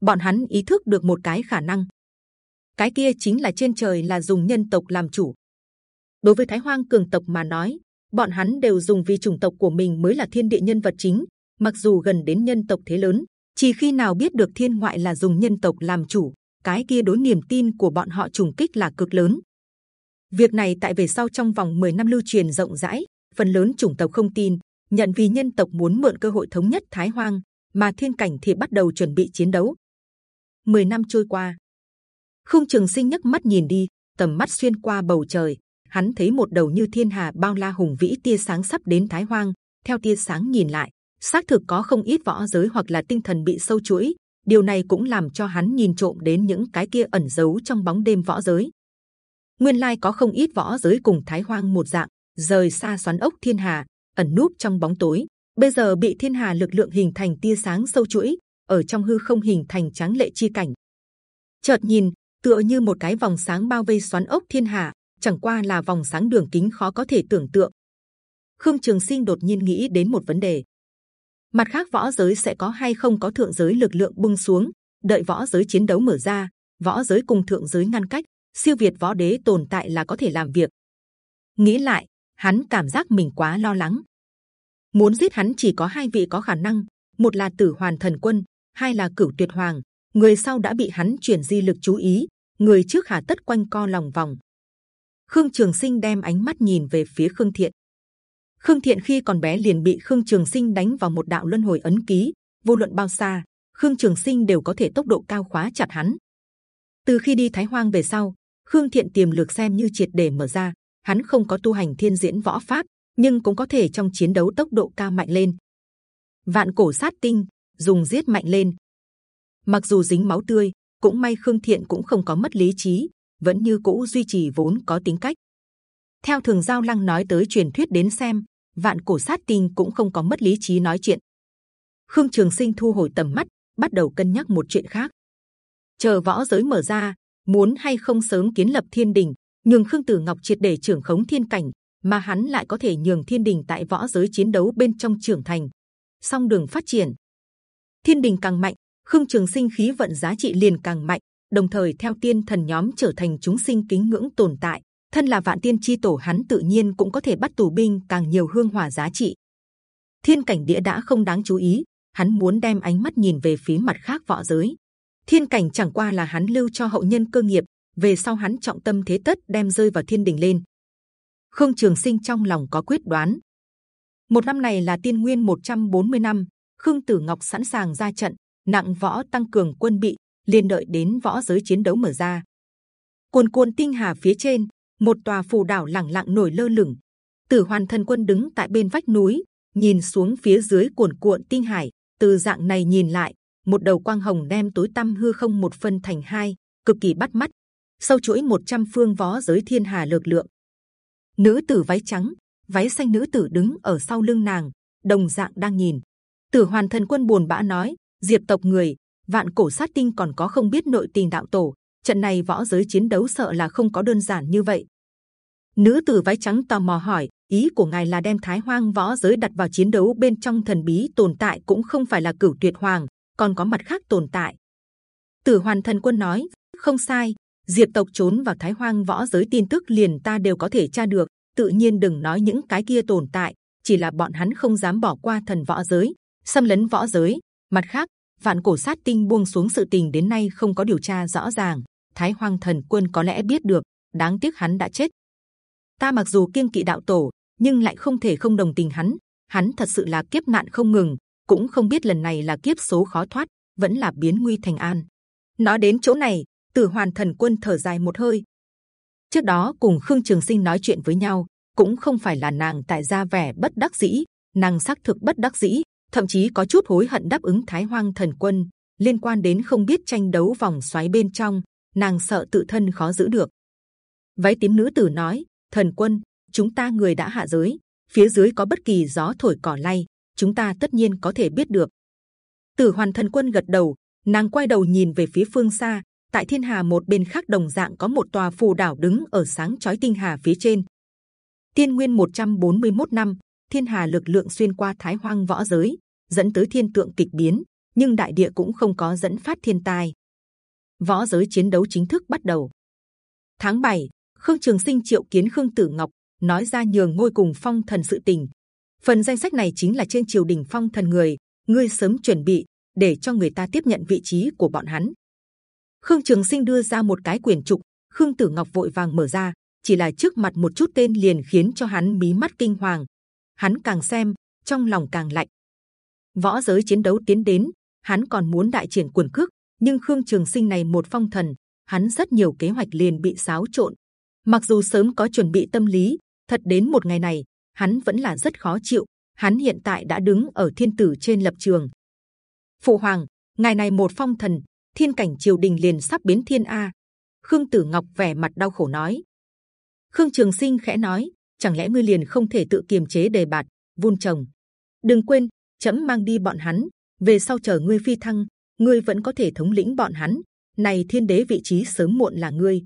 Bọn hắn ý thức được một cái khả năng, cái kia chính là trên trời là dùng nhân tộc làm chủ. Đối với Thái Hoang cường tộc mà nói, bọn hắn đều dùng vì chủng tộc của mình mới là thiên địa nhân vật chính. Mặc dù gần đến nhân tộc thế lớn, chỉ khi nào biết được thiên ngoại là dùng nhân tộc làm chủ, cái kia đối niềm tin của bọn họ trùng kích là cực lớn. Việc này tại về sau trong vòng 10 năm lưu truyền rộng rãi, phần lớn chủng tộc không tin, nhận vì nhân tộc muốn mượn cơ hội thống nhất Thái Hoang, mà thiên cảnh thì bắt đầu chuẩn bị chiến đấu. 10 năm trôi qua, Khung Trường Sinh nhấc mắt nhìn đi, tầm mắt xuyên qua bầu trời, hắn thấy một đầu như thiên hà bao la hùng vĩ tia sáng sắp đến Thái Hoang. Theo tia sáng nhìn lại, xác thực có không ít võ giới hoặc là tinh thần bị sâu chuỗi. Điều này cũng làm cho hắn nhìn trộm đến những cái kia ẩn giấu trong bóng đêm võ giới. Nguyên lai có không ít võ giới cùng Thái Hoang một dạng, rời xa xoắn ốc thiên hà, ẩn núp trong bóng tối. Bây giờ bị thiên hà lực lượng hình thành tia sáng sâu chuỗi, ở trong hư không hình thành tráng lệ chi cảnh. Chợt nhìn, tựa như một cái vòng sáng bao vây xoắn ốc thiên hà chẳng qua là vòng sáng đường kính khó có thể tưởng tượng. Khương Trường Sinh đột nhiên nghĩ đến một vấn đề: mặt khác võ giới sẽ có hay không có thượng giới lực lượng bung xuống, đợi võ giới chiến đấu mở ra, võ giới cùng thượng giới ngăn cách, siêu việt võ đế tồn tại là có thể làm việc. Nghĩ lại, hắn cảm giác mình quá lo lắng. Muốn giết hắn chỉ có hai vị có khả năng, một là Tử Hoàn Thần Quân, hai là Cửu Tuyệt Hoàng. Người sau đã bị hắn chuyển di lực chú ý, người trước hà tất quanh co lòng vòng. Khương Trường Sinh đem ánh mắt nhìn về phía Khương Thiện. Khương Thiện khi còn bé liền bị Khương Trường Sinh đánh vào một đạo luân hồi ấn ký, vô luận bao xa, Khương Trường Sinh đều có thể tốc độ cao khóa chặt hắn. Từ khi đi Thái Hoang về sau, Khương Thiện tiềm lực xem như triệt để mở ra. Hắn không có tu hành thiên diễn võ pháp, nhưng cũng có thể trong chiến đấu tốc độ cao mạnh lên. Vạn cổ sát tinh dùng giết mạnh lên. Mặc dù dính máu tươi, cũng may khương thiện cũng không có mất lý trí vẫn như cũ duy trì vốn có tính cách. Theo thường giao lăng nói tới truyền thuyết đến xem, vạn cổ sát tinh cũng không có mất lý trí nói chuyện. Khương trường sinh thu hồi tầm mắt, bắt đầu cân nhắc một chuyện khác. Chờ võ giới mở ra, muốn hay không sớm kiến lập thiên đình, nhường khương tử ngọc triệt để trưởng khống thiên cảnh, mà hắn lại có thể nhường thiên đình tại võ giới chiến đấu bên trong trưởng thành. Song đường phát triển. Thiên đình càng mạnh, khương trường sinh khí vận giá trị liền càng mạnh đồng thời theo tiên thần nhóm trở thành chúng sinh kính ngưỡng tồn tại. Thân là vạn tiên chi tổ, hắn tự nhiên cũng có thể bắt tù binh, càng nhiều hương hỏa giá trị. Thiên cảnh địa đã không đáng chú ý, hắn muốn đem ánh mắt nhìn về phía mặt khác võ giới. Thiên cảnh chẳng qua là hắn lưu cho hậu nhân cơ nghiệp, về sau hắn trọng tâm thế tất đem rơi vào thiên đình lên. Khương trường sinh trong lòng có quyết đoán. Một năm này là tiên nguyên 140 năm, khương tử ngọc sẵn sàng ra trận, nặng võ tăng cường quân bị liền đợi đến võ giới chiến đấu mở ra. Cuồn cuộn tinh hà phía trên, một tòa phù đảo lẳng lặng nổi lơ lửng. Tử hoàn thần quân đứng tại bên vách núi, nhìn xuống phía dưới cuồn cuộn tinh hải. Từ dạng này nhìn lại, một đầu quang hồng đem tối tăm hư không một phân thành hai, cực kỳ bắt mắt. Sâu chuỗi 100 phương võ giới thiên hà lực lượng. Nữ tử váy trắng, váy xanh nữ tử đứng ở sau lưng nàng, đồng dạng đang nhìn. Tử hoàn thần quân buồn bã nói diệt tộc người vạn cổ sát tinh còn có không biết nội tình đạo tổ. Trận này võ giới chiến đấu sợ là không có đơn giản như vậy. Nữ tử váy trắng tò mò hỏi, ý của ngài là đem thái hoang võ giới đặt vào chiến đấu bên trong thần bí tồn tại cũng không phải là cửu tuyệt hoàng, còn có mặt khác tồn tại. Tử hoàn thần quân nói, không sai diệp tộc trốn vào thái hoang võ giới tin tức liền ta đều có thể tra được, tự nhiên đừng nói những cái kia tồn tại, chỉ là bọn hắn không dám bỏ qua thần võ giới, xâm lấn võ giới. Mặt khác vạn cổ sát tinh buông xuống sự tình đến nay không có điều tra rõ ràng. Thái hoang thần quân có lẽ biết được, đáng tiếc hắn đã chết. Ta mặc dù kiêng kỵ đạo tổ, nhưng lại không thể không đồng tình hắn. Hắn thật sự là kiếp nạn không ngừng, cũng không biết lần này là kiếp số khó thoát, vẫn là biến nguy thành an. Nói đến chỗ này, tử hoàn thần quân thở dài một hơi. Trước đó cùng khương trường sinh nói chuyện với nhau, cũng không phải là nàng tại gia vẻ bất đắc dĩ, nàng xác thực bất đắc dĩ thậm chí có chút hối hận đáp ứng thái hoang thần quân liên quan đến không biết tranh đấu vòng xoáy bên trong, nàng sợ tự thân khó giữ được. Váy tím nữ tử nói, thần quân, chúng ta người đã hạ giới, phía dưới có bất kỳ gió thổi cỏ lay, chúng ta tất nhiên có thể biết được. Tử hoàn thần quân gật đầu, nàng quay đầu nhìn về phía phương xa, tại thiên hà một bên khác đồng dạng có một tòa phù đảo đứng ở sáng chói tinh hà phía trên. Tiên nguyên 141 năm, thiên hà lực lượng xuyên qua thái hoang võ giới dẫn tới thiên tượng kịch biến nhưng đại địa cũng không có dẫn phát thiên tai. Võ giới chiến đấu chính thức bắt đầu. Tháng 7, khương trường sinh triệu kiến khương tử ngọc nói ra nhường ngôi cùng phong thần sự tình. Phần danh sách này chính là trên triều đình phong thần người ngươi sớm chuẩn bị để cho người ta tiếp nhận vị trí của bọn hắn. Khương trường sinh đưa ra một cái quyển trục khương tử ngọc vội vàng mở ra chỉ là trước mặt một chút tên liền khiến cho hắn mí mắt kinh hoàng. Hắn càng xem trong lòng càng lạnh võ giới chiến đấu tiến đến, hắn còn muốn đại triển quần cước nhưng khương trường sinh này một phong thần, hắn rất nhiều kế hoạch liền bị xáo trộn. Mặc dù sớm có chuẩn bị tâm lý, thật đến một ngày này, hắn vẫn là rất khó chịu, hắn hiện tại đã đứng ở thiên tử trên lập trường. Phụ hoàng ngày này một phong thần, thiên cảnh triều đình liền sắp biến thiên a. Khương tử ngọc vẻ mặt đau khổ nói. Khương trường sinh khẽ nói, chẳng lẽ ngươi liền không thể tự kiềm chế đề bạt, vun trồng? Đừng quên chấm mang đi bọn hắn, về sau chờ ngươi phi thăng, ngươi vẫn có thể thống lĩnh bọn hắn. Này thiên đế vị trí sớm muộn là ngươi.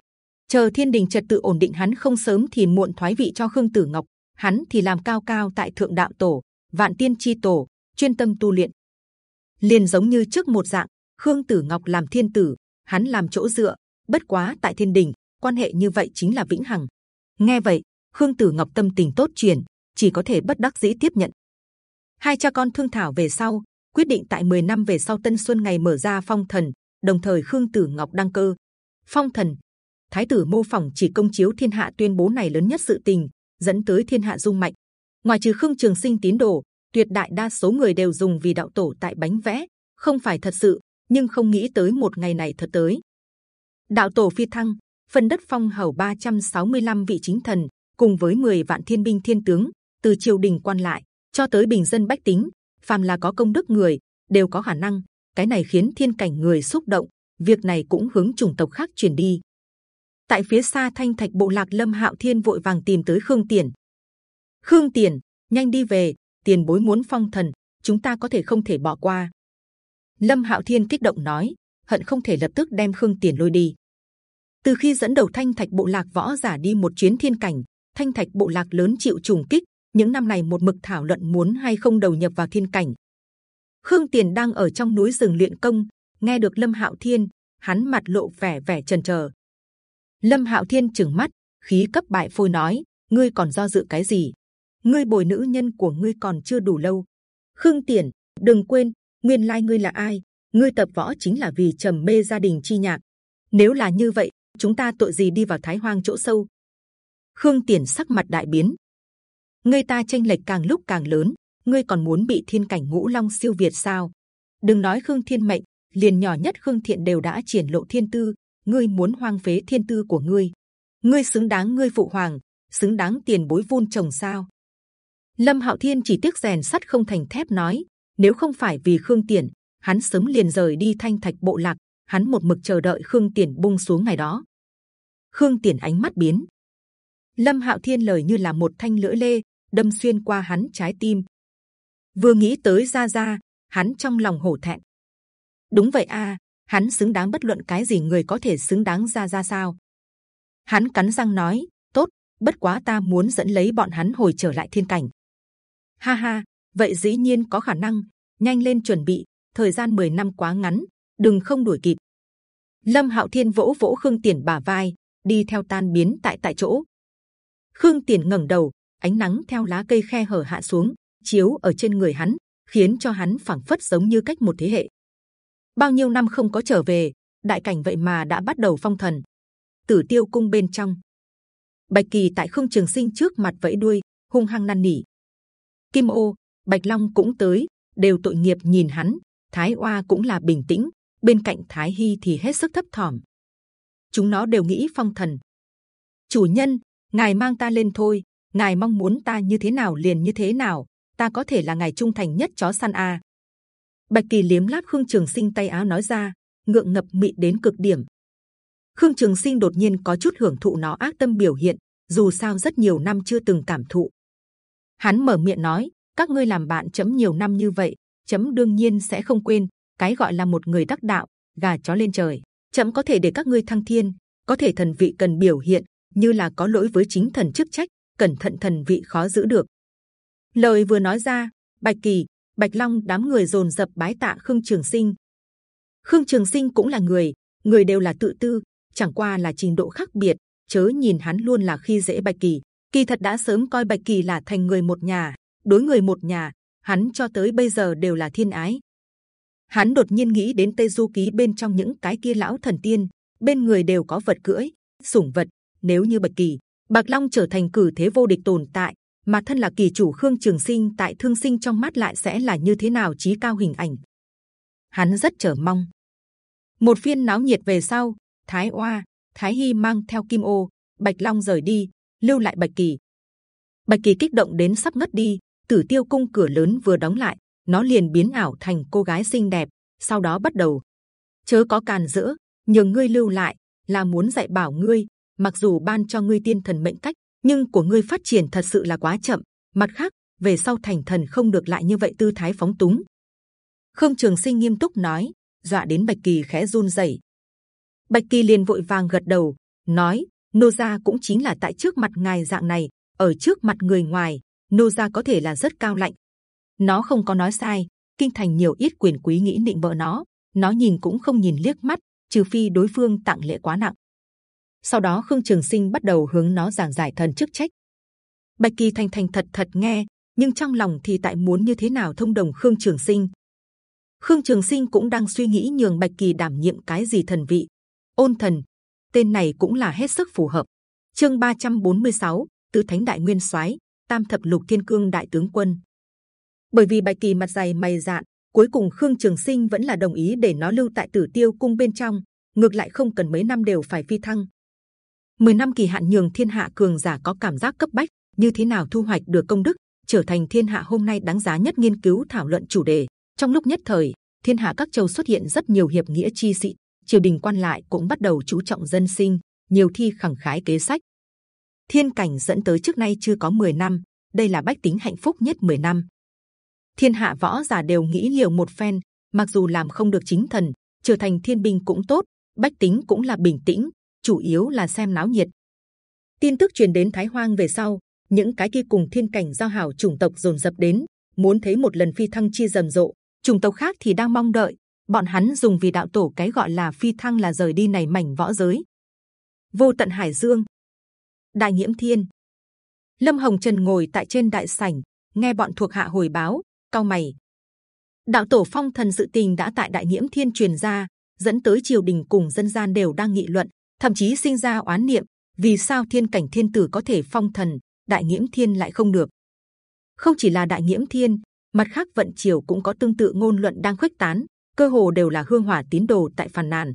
Chờ thiên đình trật tự ổn định hắn không sớm thì muộn thoái vị cho khương tử ngọc. Hắn thì làm cao cao tại thượng đạo tổ, vạn tiên chi tổ, chuyên tâm tu luyện. Liền giống như trước một dạng, khương tử ngọc làm thiên tử, hắn làm chỗ dựa. Bất quá tại thiên đình, quan hệ như vậy chính là vĩnh hằng. Nghe vậy, khương tử ngọc tâm tình tốt chuyển chỉ có thể bất đắc dĩ tiếp nhận hai cha con thương thảo về sau, quyết định tại 10 năm về sau tân xuân ngày mở ra phong thần, đồng thời khương tử ngọc đăng cơ. Phong thần, thái tử mô phỏng chỉ công chiếu thiên hạ tuyên bố này lớn nhất sự tình, dẫn tới thiên hạ rung mạnh. Ngoài trừ khương trường sinh tín đồ, tuyệt đại đa số người đều dùng vì đạo tổ tại bánh vẽ, không phải thật sự, nhưng không nghĩ tới một ngày này thật tới. Đạo tổ phi thăng phần đất phong hầu 365 vị chính thần, cùng với 10 vạn thiên binh thiên tướng, từ triều đình quan lại cho tới bình dân bách tính, phàm là có công đức người, đều có khả năng. Cái này khiến thiên cảnh người xúc động, việc này cũng hướng chủng tộc khác truyền đi. Tại phía xa thanh thạch bộ lạc lâm hạo thiên vội vàng tìm tới khương tiền. Khương tiền, nhanh đi về, tiền bối muốn phong thần, chúng ta có thể không thể bỏ qua. Lâm hạo thiên kích động nói, hận không thể lập tức đem khương tiền lôi đi. Từ khi dẫn đầu thanh thạch bộ lạc võ giả đi một chuyến thiên cảnh, thanh thạch bộ lạc lớn chịu trùng kích những năm này một mực thảo luận muốn hay không đầu nhập vào thiên cảnh. Khương tiền đang ở trong núi rừng luyện công, nghe được lâm hạo thiên, hắn mặt lộ vẻ vẻ chần chờ lâm hạo thiên chừng mắt, khí cấp bại phôi nói, ngươi còn do dự cái gì? Ngươi bồi nữ nhân của ngươi còn chưa đủ lâu. Khương tiền, đừng quên, nguyên lai ngươi là ai? Ngươi tập võ chính là vì trầm mê gia đình chi nhạc. Nếu là như vậy, chúng ta tội gì đi vào thái hoang chỗ sâu? Khương tiền sắc mặt đại biến ngươi ta tranh lệch càng lúc càng lớn. Ngươi còn muốn bị thiên cảnh ngũ long siêu việt sao? Đừng nói khương thiên mệnh, liền nhỏ nhất khương thiện đều đã triển lộ thiên tư. Ngươi muốn hoang phế thiên tư của ngươi. Ngươi xứng đáng ngươi phụ hoàng, xứng đáng tiền bối vun trồng sao? Lâm hạo thiên chỉ tiếc rèn sắt không thành thép nói, nếu không phải vì khương tiền hắn sớm liền rời đi thanh thạch bộ lạc. Hắn một mực chờ đợi khương tiền bung xuống ngày đó. Khương tiền ánh mắt biến lâm hạo thiên lời như là một thanh lưỡi lê đâm xuyên qua hắn trái tim. Vừa nghĩ tới ra ra hắn trong lòng hổ thẹn. Đúng vậy a hắn xứng đáng bất luận cái gì người có thể xứng đáng ra ra sao? Hắn cắn răng nói tốt bất quá ta muốn dẫn lấy bọn hắn hồi trở lại thiên cảnh. Ha ha vậy dĩ nhiên có khả năng nhanh lên chuẩn bị thời gian 10 năm quá ngắn đừng không đuổi kịp. Lâm Hạo Thiên vỗ vỗ Khương Tiền bả vai, đi theo tan biến tại tại chỗ. Khương Tiền ngẩng đầu, ánh nắng theo lá cây khe hở hạ xuống, chiếu ở trên người hắn, khiến cho hắn phảng phất giống như cách một thế hệ. Bao nhiêu năm không có trở về, đại cảnh vậy mà đã bắt đầu phong thần. Tử Tiêu cung bên trong, Bạch Kỳ tại Khương Trường Sinh trước mặt vẫy đuôi, hung hăng năn nỉ. Kim Ô, Bạch Long cũng tới, đều tội nghiệp nhìn hắn. Thái Oa cũng là bình tĩnh, bên cạnh Thái Hi thì hết sức thấp thỏm. Chúng nó đều nghĩ phong thần. Chủ nhân, ngài mang ta lên thôi. Ngài mong muốn ta như thế nào liền như thế nào. Ta có thể là ngài trung thành nhất chó săn a. Bạch Kỳ liếm láp Khương Trường Sinh tay áo nói ra, ngượng ngập mị đến cực điểm. Khương Trường Sinh đột nhiên có chút hưởng thụ nó ác tâm biểu hiện, dù sao rất nhiều năm chưa từng cảm thụ. Hắn mở miệng nói, các ngươi làm bạn chấm nhiều năm như vậy, chấm đương nhiên sẽ không quên. Cái gọi là một người đắc đạo, gà chó lên trời, chấm có thể để các ngươi thăng thiên, có thể thần vị cần biểu hiện, như là có lỗi với chính thần chức trách, cẩn thận thần vị khó giữ được. Lời vừa nói ra, Bạch Kỳ, Bạch Long đám người dồn dập bái tạ Khương Trường Sinh. Khương Trường Sinh cũng là người, người đều là tự tư, chẳng qua là trình độ khác biệt. Chớ nhìn hắn luôn là khi dễ Bạch Kỳ, kỳ thật đã sớm coi Bạch Kỳ là thành người một nhà, đối người một nhà, hắn cho tới bây giờ đều là thiên ái. Hắn đột nhiên nghĩ đến Tây Du ký bên trong những cái kia lão thần tiên, bên người đều có vật cưỡi, sủng vật. Nếu như Bạch Kỳ, Bạc Long trở thành cử thế vô địch tồn tại, mà thân là kỳ chủ Khương Trường Sinh tại Thương Sinh trong mắt lại sẽ là như thế nào trí cao hình ảnh. Hắn rất chờ mong. Một phiên náo nhiệt về sau, Thái Oa, Thái Hy mang theo Kim Ô, Bạch Long rời đi, lưu lại Bạch Kỳ. Bạch Kỳ kích động đến sắp ngất đi. Tử Tiêu cung cửa lớn vừa đóng lại, nó liền biến ảo thành cô gái xinh đẹp. Sau đó bắt đầu, chớ có càn dỡ, nhường ngươi lưu lại là muốn dạy bảo ngươi. Mặc dù ban cho ngươi tiên thần mệnh cách, nhưng của ngươi phát triển thật sự là quá chậm. Mặt khác, về sau thành thần không được lại như vậy tư thái phóng túng. Khương Trường Sinh nghiêm túc nói, dọa đến Bạch Kỳ khẽ run rẩy. Bạch Kỳ liền vội vàng gật đầu, nói: nô gia cũng chính là tại trước mặt ngài dạng này, ở trước mặt người ngoài, nô gia có thể là rất cao lạnh. Nó không có nói sai, kinh thành nhiều ít quyền quý nghĩ định vợ nó, nó nhìn cũng không nhìn liếc mắt, trừ phi đối phương tặng lễ quá nặng. Sau đó Khương Trường Sinh bắt đầu hướng nó giảng giải thần chức trách. Bạch Kỳ thành thành thật thật nghe, nhưng trong lòng thì tại muốn như thế nào thông đồng Khương Trường Sinh. Khương Trường Sinh cũng đang suy nghĩ nhường Bạch Kỳ đảm nhiệm cái gì thần vị. Ôn thần, tên này cũng là hết sức phù hợp. Chương 346, tứ thánh đại nguyên soái, tam thập lục thiên cương đại tướng quân. Bởi vì Bạch Kỳ mặt dày mày dạn, cuối cùng Khương Trường Sinh vẫn là đồng ý để nó lưu tại Tử Tiêu cung bên trong, ngược lại không cần mấy năm đều phải phi thăng. 10 năm kỳ hạn nhường thiên hạ cường giả có cảm giác cấp bách, như thế nào thu hoạch được công đức, trở thành thiên hạ hôm nay đáng giá nhất nghiên cứu thảo luận chủ đề. Trong lúc nhất thời, thiên hạ các châu xuất hiện rất nhiều hiệp nghĩa chi sĩ, triều đình quan lại cũng bắt đầu chú trọng dân sinh, nhiều thi khẳng khái kế sách. Thiên cảnh dẫn tới trước nay chưa có 10 năm, đây là bách tính hạnh phúc nhất 10 năm. Thiên hạ võ giả đều nghĩ liều một phen, mặc dù làm không được chính thần, trở thành thiên binh cũng tốt, bách tính cũng là bình tĩnh, chủ yếu là xem náo nhiệt. Tin tức truyền đến Thái Hoang về sau, những cái kia cùng thiên cảnh giao hảo chủng tộc dồn dập đến, muốn thấy một lần phi thăng chi rầm rộ. Chủng tộc khác thì đang mong đợi, bọn hắn dùng vì đạo tổ cái gọi là phi thăng là rời đi này mảnh võ giới. Vô tận hải dương, đại nhiễm thiên, lâm hồng trần ngồi tại trên đại sảnh, nghe bọn thuộc hạ hồi báo, cao mày. Đạo tổ phong thần sự tình đã tại đại nhiễm thiên truyền ra, dẫn tới triều đình cùng dân gian đều đang nghị luận, thậm chí sinh ra oán niệm. Vì sao thiên cảnh thiên tử có thể phong thần, đại nhiễm thiên lại không được? Không chỉ là đại nhiễm thiên, mặt khác vận triều cũng có tương tự ngôn luận đang khuếch tán, cơ hồ đều là hương hỏa tín đồ tại phàn nàn.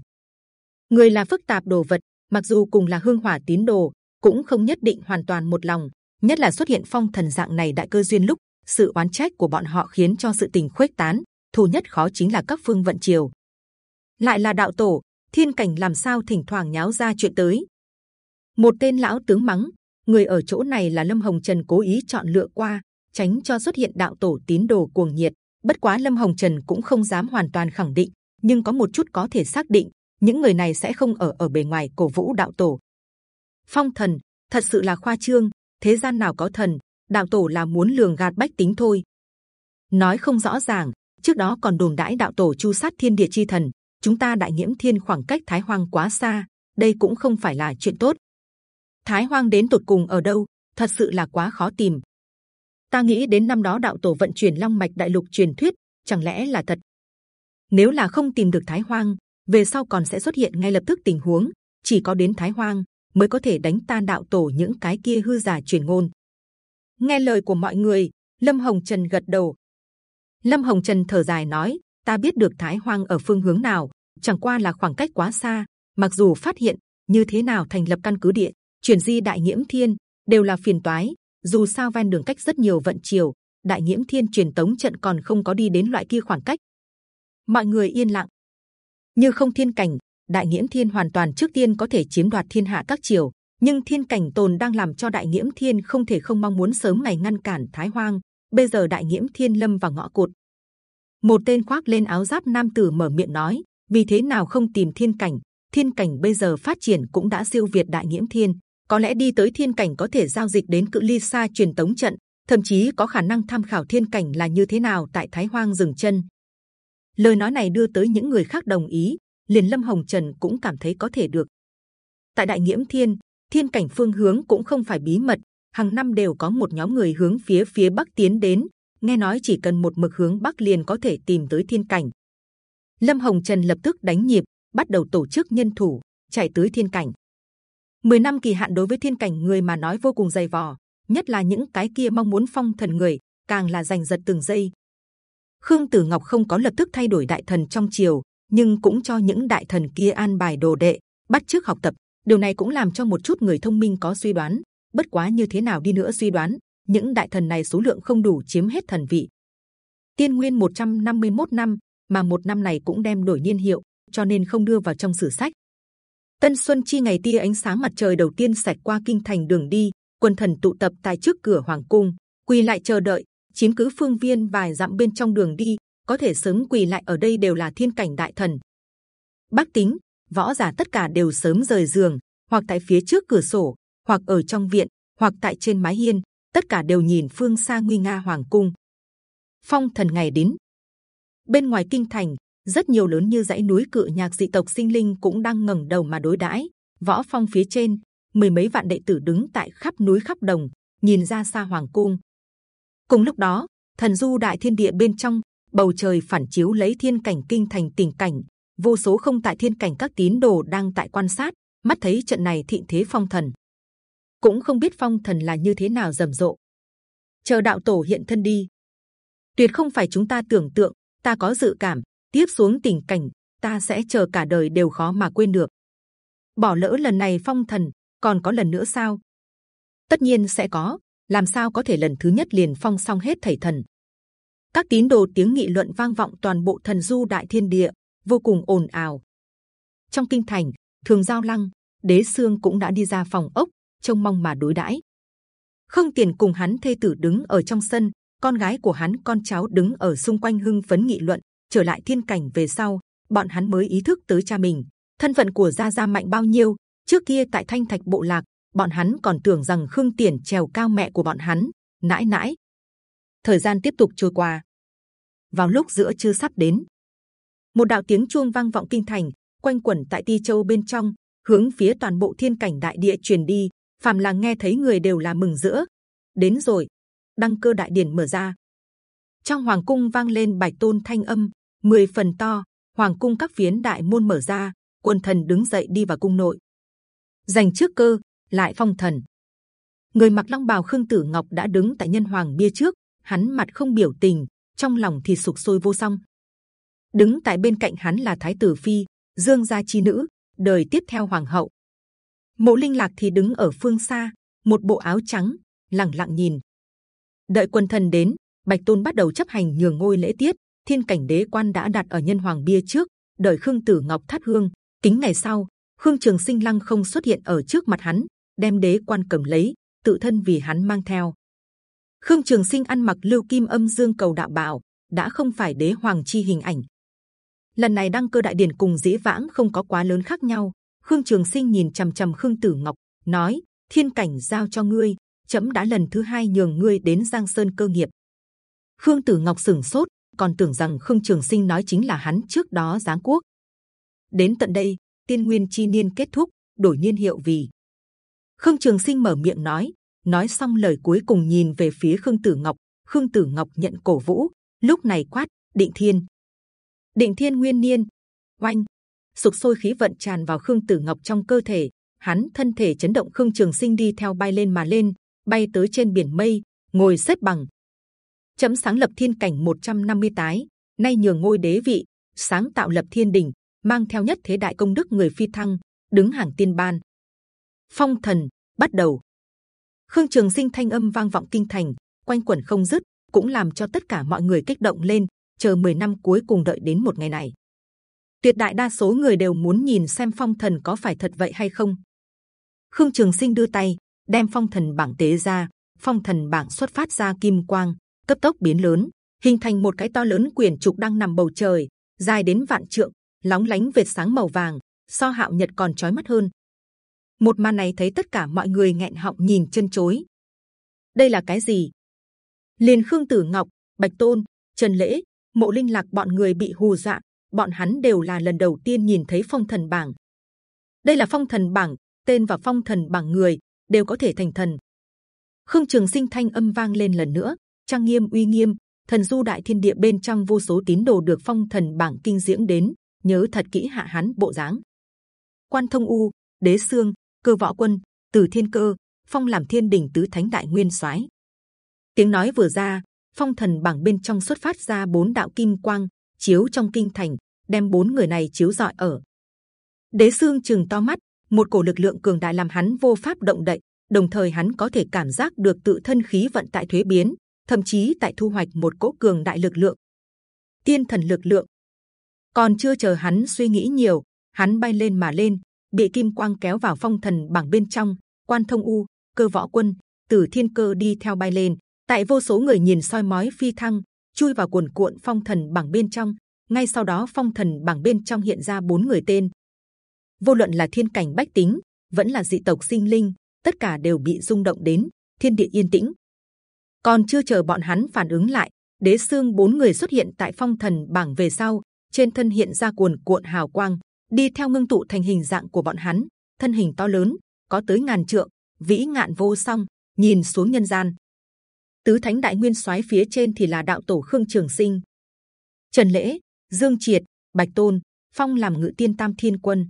Người là phức tạp đồ vật, mặc dù cùng là hương hỏa tín đồ, cũng không nhất định hoàn toàn một lòng. Nhất là xuất hiện phong thần dạng này đại cơ duyên lúc, sự oán trách của bọn họ khiến cho sự tình khuếch tán. Thù nhất khó chính là các phương vận triều. Lại là đạo tổ, thiên cảnh làm sao thỉnh thoảng nháo ra chuyện tới. Một tên lão tướng mắng, người ở chỗ này là lâm hồng trần cố ý chọn lựa qua, tránh cho xuất hiện đạo tổ tín đồ cuồng nhiệt. Bất quá Lâm Hồng Trần cũng không dám hoàn toàn khẳng định, nhưng có một chút có thể xác định, những người này sẽ không ở ở bề ngoài cổ vũ đạo tổ. Phong thần thật sự là khoa trương, thế gian nào có thần, đạo tổ là muốn lường gạt bách tính thôi. Nói không rõ ràng, trước đó còn đồn đãi đạo tổ chu sát thiên địa chi thần, chúng ta đại nhiễm thiên khoảng cách thái hoang quá xa, đây cũng không phải là chuyện tốt. Thái hoang đến tột cùng ở đâu? Thật sự là quá khó tìm. Ta nghĩ đến năm đó đạo tổ vận chuyển long mạch đại lục truyền thuyết, chẳng lẽ là thật? Nếu là không tìm được thái hoang, về sau còn sẽ xuất hiện ngay lập tức tình huống. Chỉ có đến thái hoang mới có thể đánh tan đạo tổ những cái kia hư giả truyền ngôn. Nghe lời của mọi người, lâm hồng trần gật đầu. Lâm hồng trần thở dài nói ta biết được thái hoang ở phương hướng nào, chẳng qua là khoảng cách quá xa, mặc dù phát hiện như thế nào thành lập căn cứ địa, chuyển di đại nhiễm thiên đều là phiền toái, dù sao ven đường cách rất nhiều vận chiều đại nhiễm thiên truyền tống trận còn không có đi đến loại kia khoảng cách. Mọi người yên lặng. Như không thiên cảnh, đại nhiễm thiên hoàn toàn trước tiên có thể chiếm đoạt thiên hạ các triều, nhưng thiên cảnh tồn đang làm cho đại nhiễm thiên không thể không mong muốn sớm ngày ngăn cản thái hoang. Bây giờ đại nhiễm thiên lâm vào ngõ cụt một tên khoác lên áo giáp nam tử mở miệng nói, vì thế nào không tìm thiên cảnh? Thiên cảnh bây giờ phát triển cũng đã siêu việt đại nhiễm thiên. Có lẽ đi tới thiên cảnh có thể giao dịch đến cự ly xa truyền tống trận, thậm chí có khả năng tham khảo thiên cảnh là như thế nào tại thái hoang dừng chân. Lời nói này đưa tới những người khác đồng ý, liền lâm hồng trần cũng cảm thấy có thể được. Tại đại nghiễm thiên thiên cảnh phương hướng cũng không phải bí mật, hàng năm đều có một nhóm người hướng phía phía bắc tiến đến nghe nói chỉ cần một mực hướng bắc liền có thể tìm tới thiên cảnh. Lâm hồng trần lập tức đánh nhịp, bắt đầu tổ chức nhân thủ, chạy tới thiên cảnh. 10 năm kỳ hạn đối với thiên cảnh người mà nói vô cùng dày vò, nhất là những cái kia mong muốn phong thần người, càng là giành giật từng giây. Khương tử ngọc không có lập tức thay đổi đại thần trong triều, nhưng cũng cho những đại thần kia an bài đồ đệ, bắt trước học tập. Điều này cũng làm cho một chút người thông minh có suy đoán. Bất quá như thế nào đi nữa suy đoán những đại thần này số lượng không đủ chiếm hết thần vị. Tiên nguyên 151 năm mà một năm này cũng đem đổi niên hiệu cho nên không đưa vào trong sử sách. Tân Xuân chi ngày tia ánh sáng mặt trời đầu tiên sạch qua kinh thành đường đi, quân thần tụ tập tại trước cửa hoàng cung, quỳ lại chờ đợi, chiếm cứ phương viên vài dặm bên trong đường đi, có thể sớm quỳ lại ở đây đều là thiên cảnh đại thần. Bác tính, võ giả tất cả đều sớm rời giường, hoặc tại phía trước cửa sổ, hoặc ở trong viện, hoặc tại trên mái hiên, tất cả đều nhìn phương xa nguy nga hoàng cung. Phong thần ngày đến, bên ngoài kinh thành rất nhiều lớn như dãy núi cự nhạc dị tộc sinh linh cũng đang ngẩng đầu mà đối đãi. Võ phong phía trên, mười mấy vạn đệ tử đứng tại khắp núi khắp đồng, nhìn ra xa hoàng cung. Cùng lúc đó, thần du đại thiên địa bên trong bầu trời phản chiếu lấy thiên cảnh kinh thành tình cảnh, vô số không tại thiên cảnh các tín đồ đang tại quan sát, mắt thấy trận này thịnh thế phong thần, cũng không biết phong thần là như thế nào rầm rộ. Chờ đạo tổ hiện thân đi, tuyệt không phải chúng ta tưởng tượng. Ta có dự cảm, tiếp xuống tình cảnh ta sẽ chờ cả đời đều khó mà quên được. Bỏ lỡ lần này phong thần, còn có lần nữa sao? Tất nhiên sẽ có. Làm sao có thể lần thứ nhất liền phong xong hết thầy thần? Các tín đồ tiếng nghị luận vang vọng toàn bộ thần du đại thiên địa, vô cùng ồn ào. Trong kinh thành, thường giao lăng, đế xương cũng đã đi ra phòng ốc, trông mong mà đối đãi. Không tiền cùng hắn thê tử đứng ở trong sân, con gái của hắn con cháu đứng ở xung quanh hưng phấn nghị luận, trở lại thiên cảnh về sau, bọn hắn mới ý thức tới cha mình thân phận của gia gia mạnh bao nhiêu. Trước kia tại thanh thạch bộ lạc, bọn hắn còn tưởng rằng khương tiền trèo cao mẹ của bọn hắn, nãi nãi. Thời gian tiếp tục trôi qua. Vào lúc giữa trưa sắp đến, một đạo tiếng chuông vang vọng kinh thành, quanh quẩn tại ti châu bên trong, hướng phía toàn bộ thiên cảnh đại địa truyền đi phàm là nghe thấy người đều là mừng rỡ. Đến rồi, đăng cơ đại điển mở ra. Trong hoàng cung vang lên bạch tôn thanh âm, mười phần to. Hoàng cung các phiến đại môn mở ra quân thần đứng dậy đi vào cung nội. Giành trước cơ lại phong thần. Người mặc long bào khương tử ngọc đã đứng tại nhân hoàng bia trước hắn mặt không biểu tình trong lòng thì sục sôi vô song. Đứng tại bên cạnh hắn là thái tử phi dương gia chi nữ đời tiếp theo hoàng hậu mộ linh lạc thì đứng ở phương xa, một bộ áo trắng lặng lặng nhìn. Đợi quân thần đến, bạch tôn bắt đầu chấp hành nhường ngôi lễ tiết. Thiên cảnh đế quan đã đặt ở nhân hoàng bia trước, đợi khương tử ngọc thắt hương. Kính ngày sau, khương trường sinh lăng không xuất hiện ở trước mặt hắn, đem đế quan cầm lấy, tự thân vì hắn mang theo. Khương trường sinh ăn mặc lưu kim âm dương cầu đạo bảo, đã không phải đế hoàng chi hình ảnh. Lần này đăng cơ đại điển cùng dĩ vãng không có quá lớn khác nhau khương trường sinh nhìn c h ầ m c h ầ m khương tử ngọc nói thiên cảnh giao cho ngươi chấm đã lần thứ hai nhường ngươi đến giang sơn cơ nghiệp. Khương tử ngọc sững sốt còn tưởng rằng khương trường sinh nói chính là hắn trước đó giáng quốc. Đến tận đây, tiên nguyên chi niên kết thúc, đổi niên hiệu vì. Khương Trường Sinh mở miệng nói, nói xong lời cuối cùng nhìn về phía Khương Tử Ngọc. Khương Tử Ngọc nhận cổ vũ, lúc này quát Định Thiên. Định Thiên nguyên niên, oanh, sục sôi khí vận tràn vào Khương Tử Ngọc trong cơ thể, hắn thân thể chấn động Khương Trường Sinh đi theo bay lên mà lên, bay tới trên biển mây, ngồi xếp bằng. Chấm sáng lập thiên cảnh 150 tái, nay nhường ngôi đế vị, sáng tạo lập thiên đỉnh, mang theo nhất thế đại công đức người phi thăng, đứng hàng tiên ban. Phong thần bắt đầu. Khương Trường Sinh thanh âm vang vọng kinh thành, quanh quẩn không dứt, cũng làm cho tất cả mọi người kích động lên. Chờ 10 năm cuối cùng đợi đến một ngày này. Tuyệt đại đa số người đều muốn nhìn xem phong thần có phải thật vậy hay không. Khương Trường Sinh đưa tay đem phong thần bảng tế ra, phong thần bảng xuất phát ra kim quang, cấp tốc biến lớn, hình thành một cái to lớn quyển trục đang nằm bầu trời, dài đến vạn trượng, lóng lánh vệt sáng màu vàng, so hạo nhật còn chói mắt hơn. Một màn này thấy tất cả mọi người nghẹn họng nhìn chân chối. Đây là cái gì? Liền Khương Tử Ngọc, Bạch Tôn, Trần Lễ, Mộ Linh Lạc bọn người bị hù dọa. Bọn hắn đều là lần đầu tiên nhìn thấy phong thần bảng. Đây là phong thần bảng, tên và phong thần bảng người đều có thể thành thần. Khương Trường Sinh thanh âm vang lên lần nữa, trang nghiêm uy nghiêm, thần du đại thiên địa bên trong vô số tín đồ được phong thần bảng kinh diễm đến, nhớ thật kỹ hạ hắn bộ dáng. Quan thông u, đế xương, cơ võ quân, từ thiên cơ, phong làm thiên đỉnh tứ thánh đại nguyên soái. Tiếng nói vừa ra, phong thần bảng bên trong xuất phát ra bốn đạo kim quang chiếu trong kinh thành, đem bốn người này chiếu dọi ở. Đế xương chừng to mắt, một cổ lực lượng cường đại làm hắn vô pháp động đậy, đồng thời hắn có thể cảm giác được tự thân khí vận tại thuế biến, thậm chí tại thu hoạch một cỗ cường đại lực lượng, tiên thần lực lượng. Còn chưa chờ hắn suy nghĩ nhiều, hắn bay lên mà lên, bị kim quang kéo vào phong thần bảng bên trong. Quan thông u, cơ võ quân, tử thiên cơ đi theo bay lên. Tại vô số người nhìn soi mói phi thăng, chui vào cuồn cuộn phong thần bảng bên trong. Ngay sau đó phong thần bảng bên trong hiện ra bốn người tên. Vô luận là thiên cảnh bách tính, vẫn là dị tộc sinh linh, tất cả đều bị rung động đến thiên địa yên tĩnh. Còn chưa chờ bọn hắn phản ứng lại, đế xương bốn người xuất hiện tại phong thần bảng về sau, trên thân hiện ra cuồn cuộn hào quang, đi theo ngưng tụ thành hình dạng của bọn hắn, thân hình to lớn, có tới ngàn trượng, vĩ ngạn vô song, nhìn xuống nhân gian. Tứ thánh đại nguyên soái phía trên thì là đạo tổ khương trường sinh, trần lễ, dương triệt, bạch tôn, phong làm ngự tiên tam thiên quân.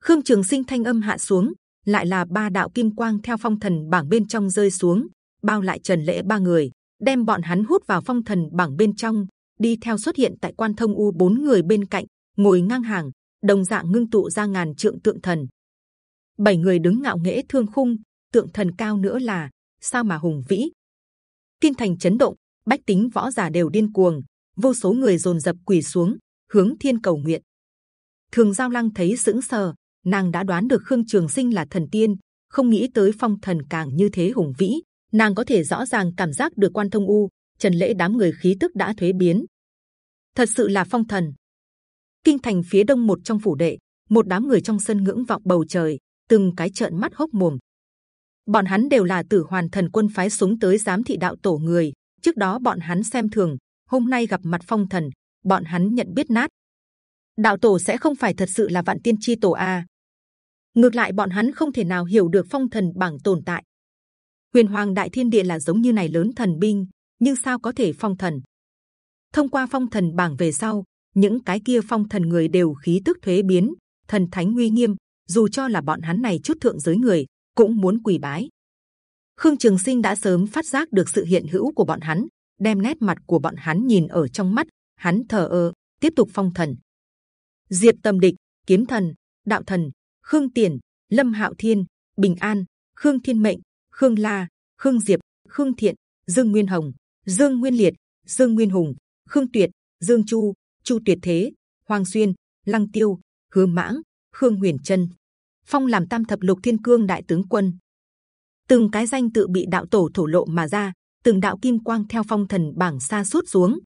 Khương Trường Sinh thanh âm hạ xuống, lại là ba đạo kim quang theo phong thần bảng bên trong rơi xuống, bao lại Trần Lễ ba người, đem bọn hắn hút vào phong thần bảng bên trong, đi theo xuất hiện tại quan thông u bốn người bên cạnh, ngồi ngang hàng, đồng dạng ngưng tụ ra ngàn trượng tượng thần. Bảy người đứng ngạo nghễ thương khung, tượng thần cao nữa là sao mà hùng vĩ. Kinh thành chấn động, bách tính võ giả đều điên cuồng, vô số người dồn dập quỳ xuống, hướng thiên cầu nguyện. Thường Giao Lăng thấy sững sờ, nàng đã đoán được Khương Trường Sinh là thần tiên, không nghĩ tới phong thần càng như thế hùng vĩ. Nàng có thể rõ ràng cảm giác được quan thông u, trần lễ đám người khí tức đã thuế biến. Thật sự là phong thần. Kinh thành phía đông một trong phủ đệ, một đám người trong sân ngưỡng vọng bầu trời, từng cái trợn mắt hốc mồm. Bọn hắn đều là Tử Hoàn Thần Quân phái súng tới giám thị đạo tổ người. Trước đó bọn hắn xem thường, hôm nay gặp mặt phong thần, bọn hắn nhận biết nát. Đạo tổ sẽ không phải thật sự là vạn tiên chi tổ a? À? ngược lại bọn hắn không thể nào hiểu được phong thần bảng tồn tại huyền hoàng đại thiên địa là giống như này lớn thần binh nhưng sao có thể phong thần thông qua phong thần bảng về sau những cái kia phong thần người đều khí tức thuế biến thần thánh nguy nghiêm dù cho là bọn hắn này chút thượng giới người cũng muốn quỳ bái. Khương trường sinh đã sớm phát giác được sự hiện hữu của bọn hắn đem nét mặt của bọn hắn nhìn ở trong mắt hắn thờ ơ tiếp tục phong thần. Diệp tâm địch kiếm thần đạo thần Khương Tiền, Lâm Hạo Thiên, Bình An, Khương Thiên Mệnh, Khương La, Khương Diệp, Khương Thiện, Dương Nguyên Hồng, Dương Nguyên Liệt, Dương Nguyên Hùng, Khương Tuyệt, Dương Chu, Chu Tuyệt Thế, Hoàng Xuyên, Lăng Tiêu, Hứa Mãng, Khương Huyền Trân, Phong làm Tam thập lục Thiên Cương đại tướng quân. Từng cái danh tự bị đạo tổ thổ lộ mà ra, từng đạo kim quang theo phong thần bảng xa suốt xuống.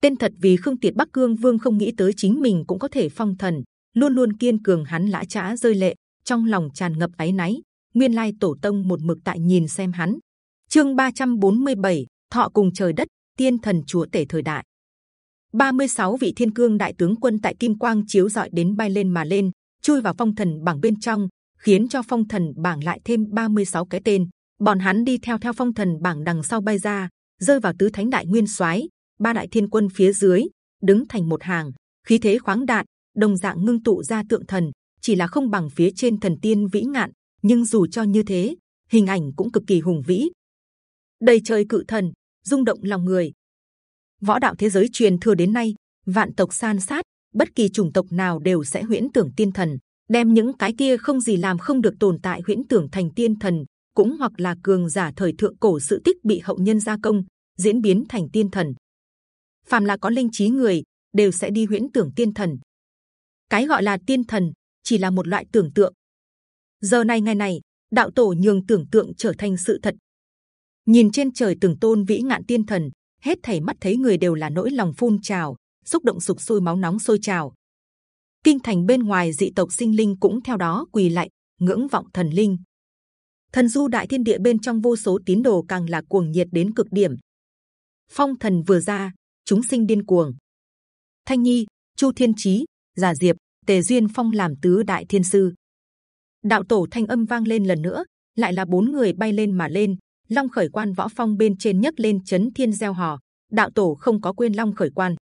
Tên thật vì Khương tiệt Bắc Cương Vương không nghĩ tới chính mình cũng có thể phong thần, luôn luôn kiên cường hắn lã chã rơi lệ trong lòng tràn ngập áy náy nguyên lai tổ tông một mực tại nhìn xem hắn chương 347, thọ cùng trời đất tiên thần chúa tể thời đại 36 vị thiên cương đại tướng quân tại kim quang chiếu rọi đến bay lên mà lên, chui vào phong thần bảng bên trong, khiến cho phong thần bảng lại thêm 36 cái tên. Bọn hắn đi theo theo phong thần bảng đằng sau bay ra, rơi vào tứ thánh đại nguyên soái, ba đại thiên quân phía dưới, đứng thành một hàng, khí thế khoáng đạt, đồng dạng ngưng tụ ra tượng thần, chỉ là không bằng phía trên thần tiên vĩ ngạn, nhưng dù cho như thế, hình ảnh cũng cực kỳ hùng vĩ. Đầy trời cự thần, rung động lòng người. Võ đạo thế giới truyền thừa đến nay, vạn tộc san sát, bất kỳ chủng tộc nào đều sẽ huyễn tưởng tiên thần, đem những cái kia không gì làm không được tồn tại huyễn tưởng thành tiên thần, cũng hoặc là cường giả thời thượng cổ sự tích bị hậu nhân gia công, diễn biến thành tiên thần. Phàm là có linh trí người đều sẽ đi huyễn tưởng tiên thần. Cái gọi là tiên thần chỉ là một loại tưởng tượng. Giờ này ngày này, đạo tổ nhường tưởng tượng trở thành sự thật. Nhìn trên trời từng tôn vĩ ngạn tiên thần, hết thảy mắt thấy người đều là nỗi lòng phun trào, xúc động sục sôi máu nóng sôi trào. Kinh thành bên ngoài dị tộc sinh linh cũng theo đó quỳ lại, ngưỡng vọng thần linh. Thần du đại thiên địa bên trong vô số tín đồ càng là cuồng nhiệt đến cực điểm. Phong thần vừa ra, chúng sinh điên cuồng. Thanh Nhi, Chu Thiên Chí, Giả Diệp, Tề Duyên Phong làm tứ đại thiên sư. Đạo tổ thanh âm vang lên lần nữa, lại là bốn người bay lên mà lên. Long khởi quan võ phong bên trên nhấc lên chấn thiên gieo hò. Đạo tổ không có quên Long khởi quan.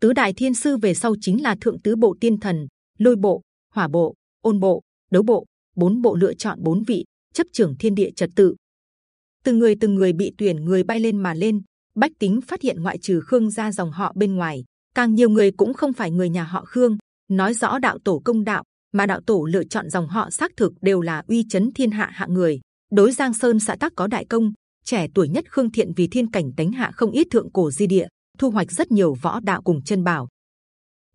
Tứ đại thiên sư về sau chính là thượng tứ bộ tiên thần, lôi bộ, hỏa bộ, ôn bộ, đấu bộ. Bốn bộ lựa chọn bốn vị chấp trưởng thiên địa trật tự. Từng người từng người bị tuyển người bay lên mà lên. Bách tính phát hiện ngoại trừ Khương gia dòng họ bên ngoài, càng nhiều người cũng không phải người nhà họ Khương. Nói rõ đạo tổ công đạo, mà đạo tổ lựa chọn dòng họ xác thực đều là uy chấn thiên hạ hạ người. Đối Giang Sơn xã tắc có đại công, trẻ tuổi nhất Khương Thiện vì thiên cảnh đánh hạ không ít thượng cổ di địa, thu hoạch rất nhiều võ đạo cùng chân bảo.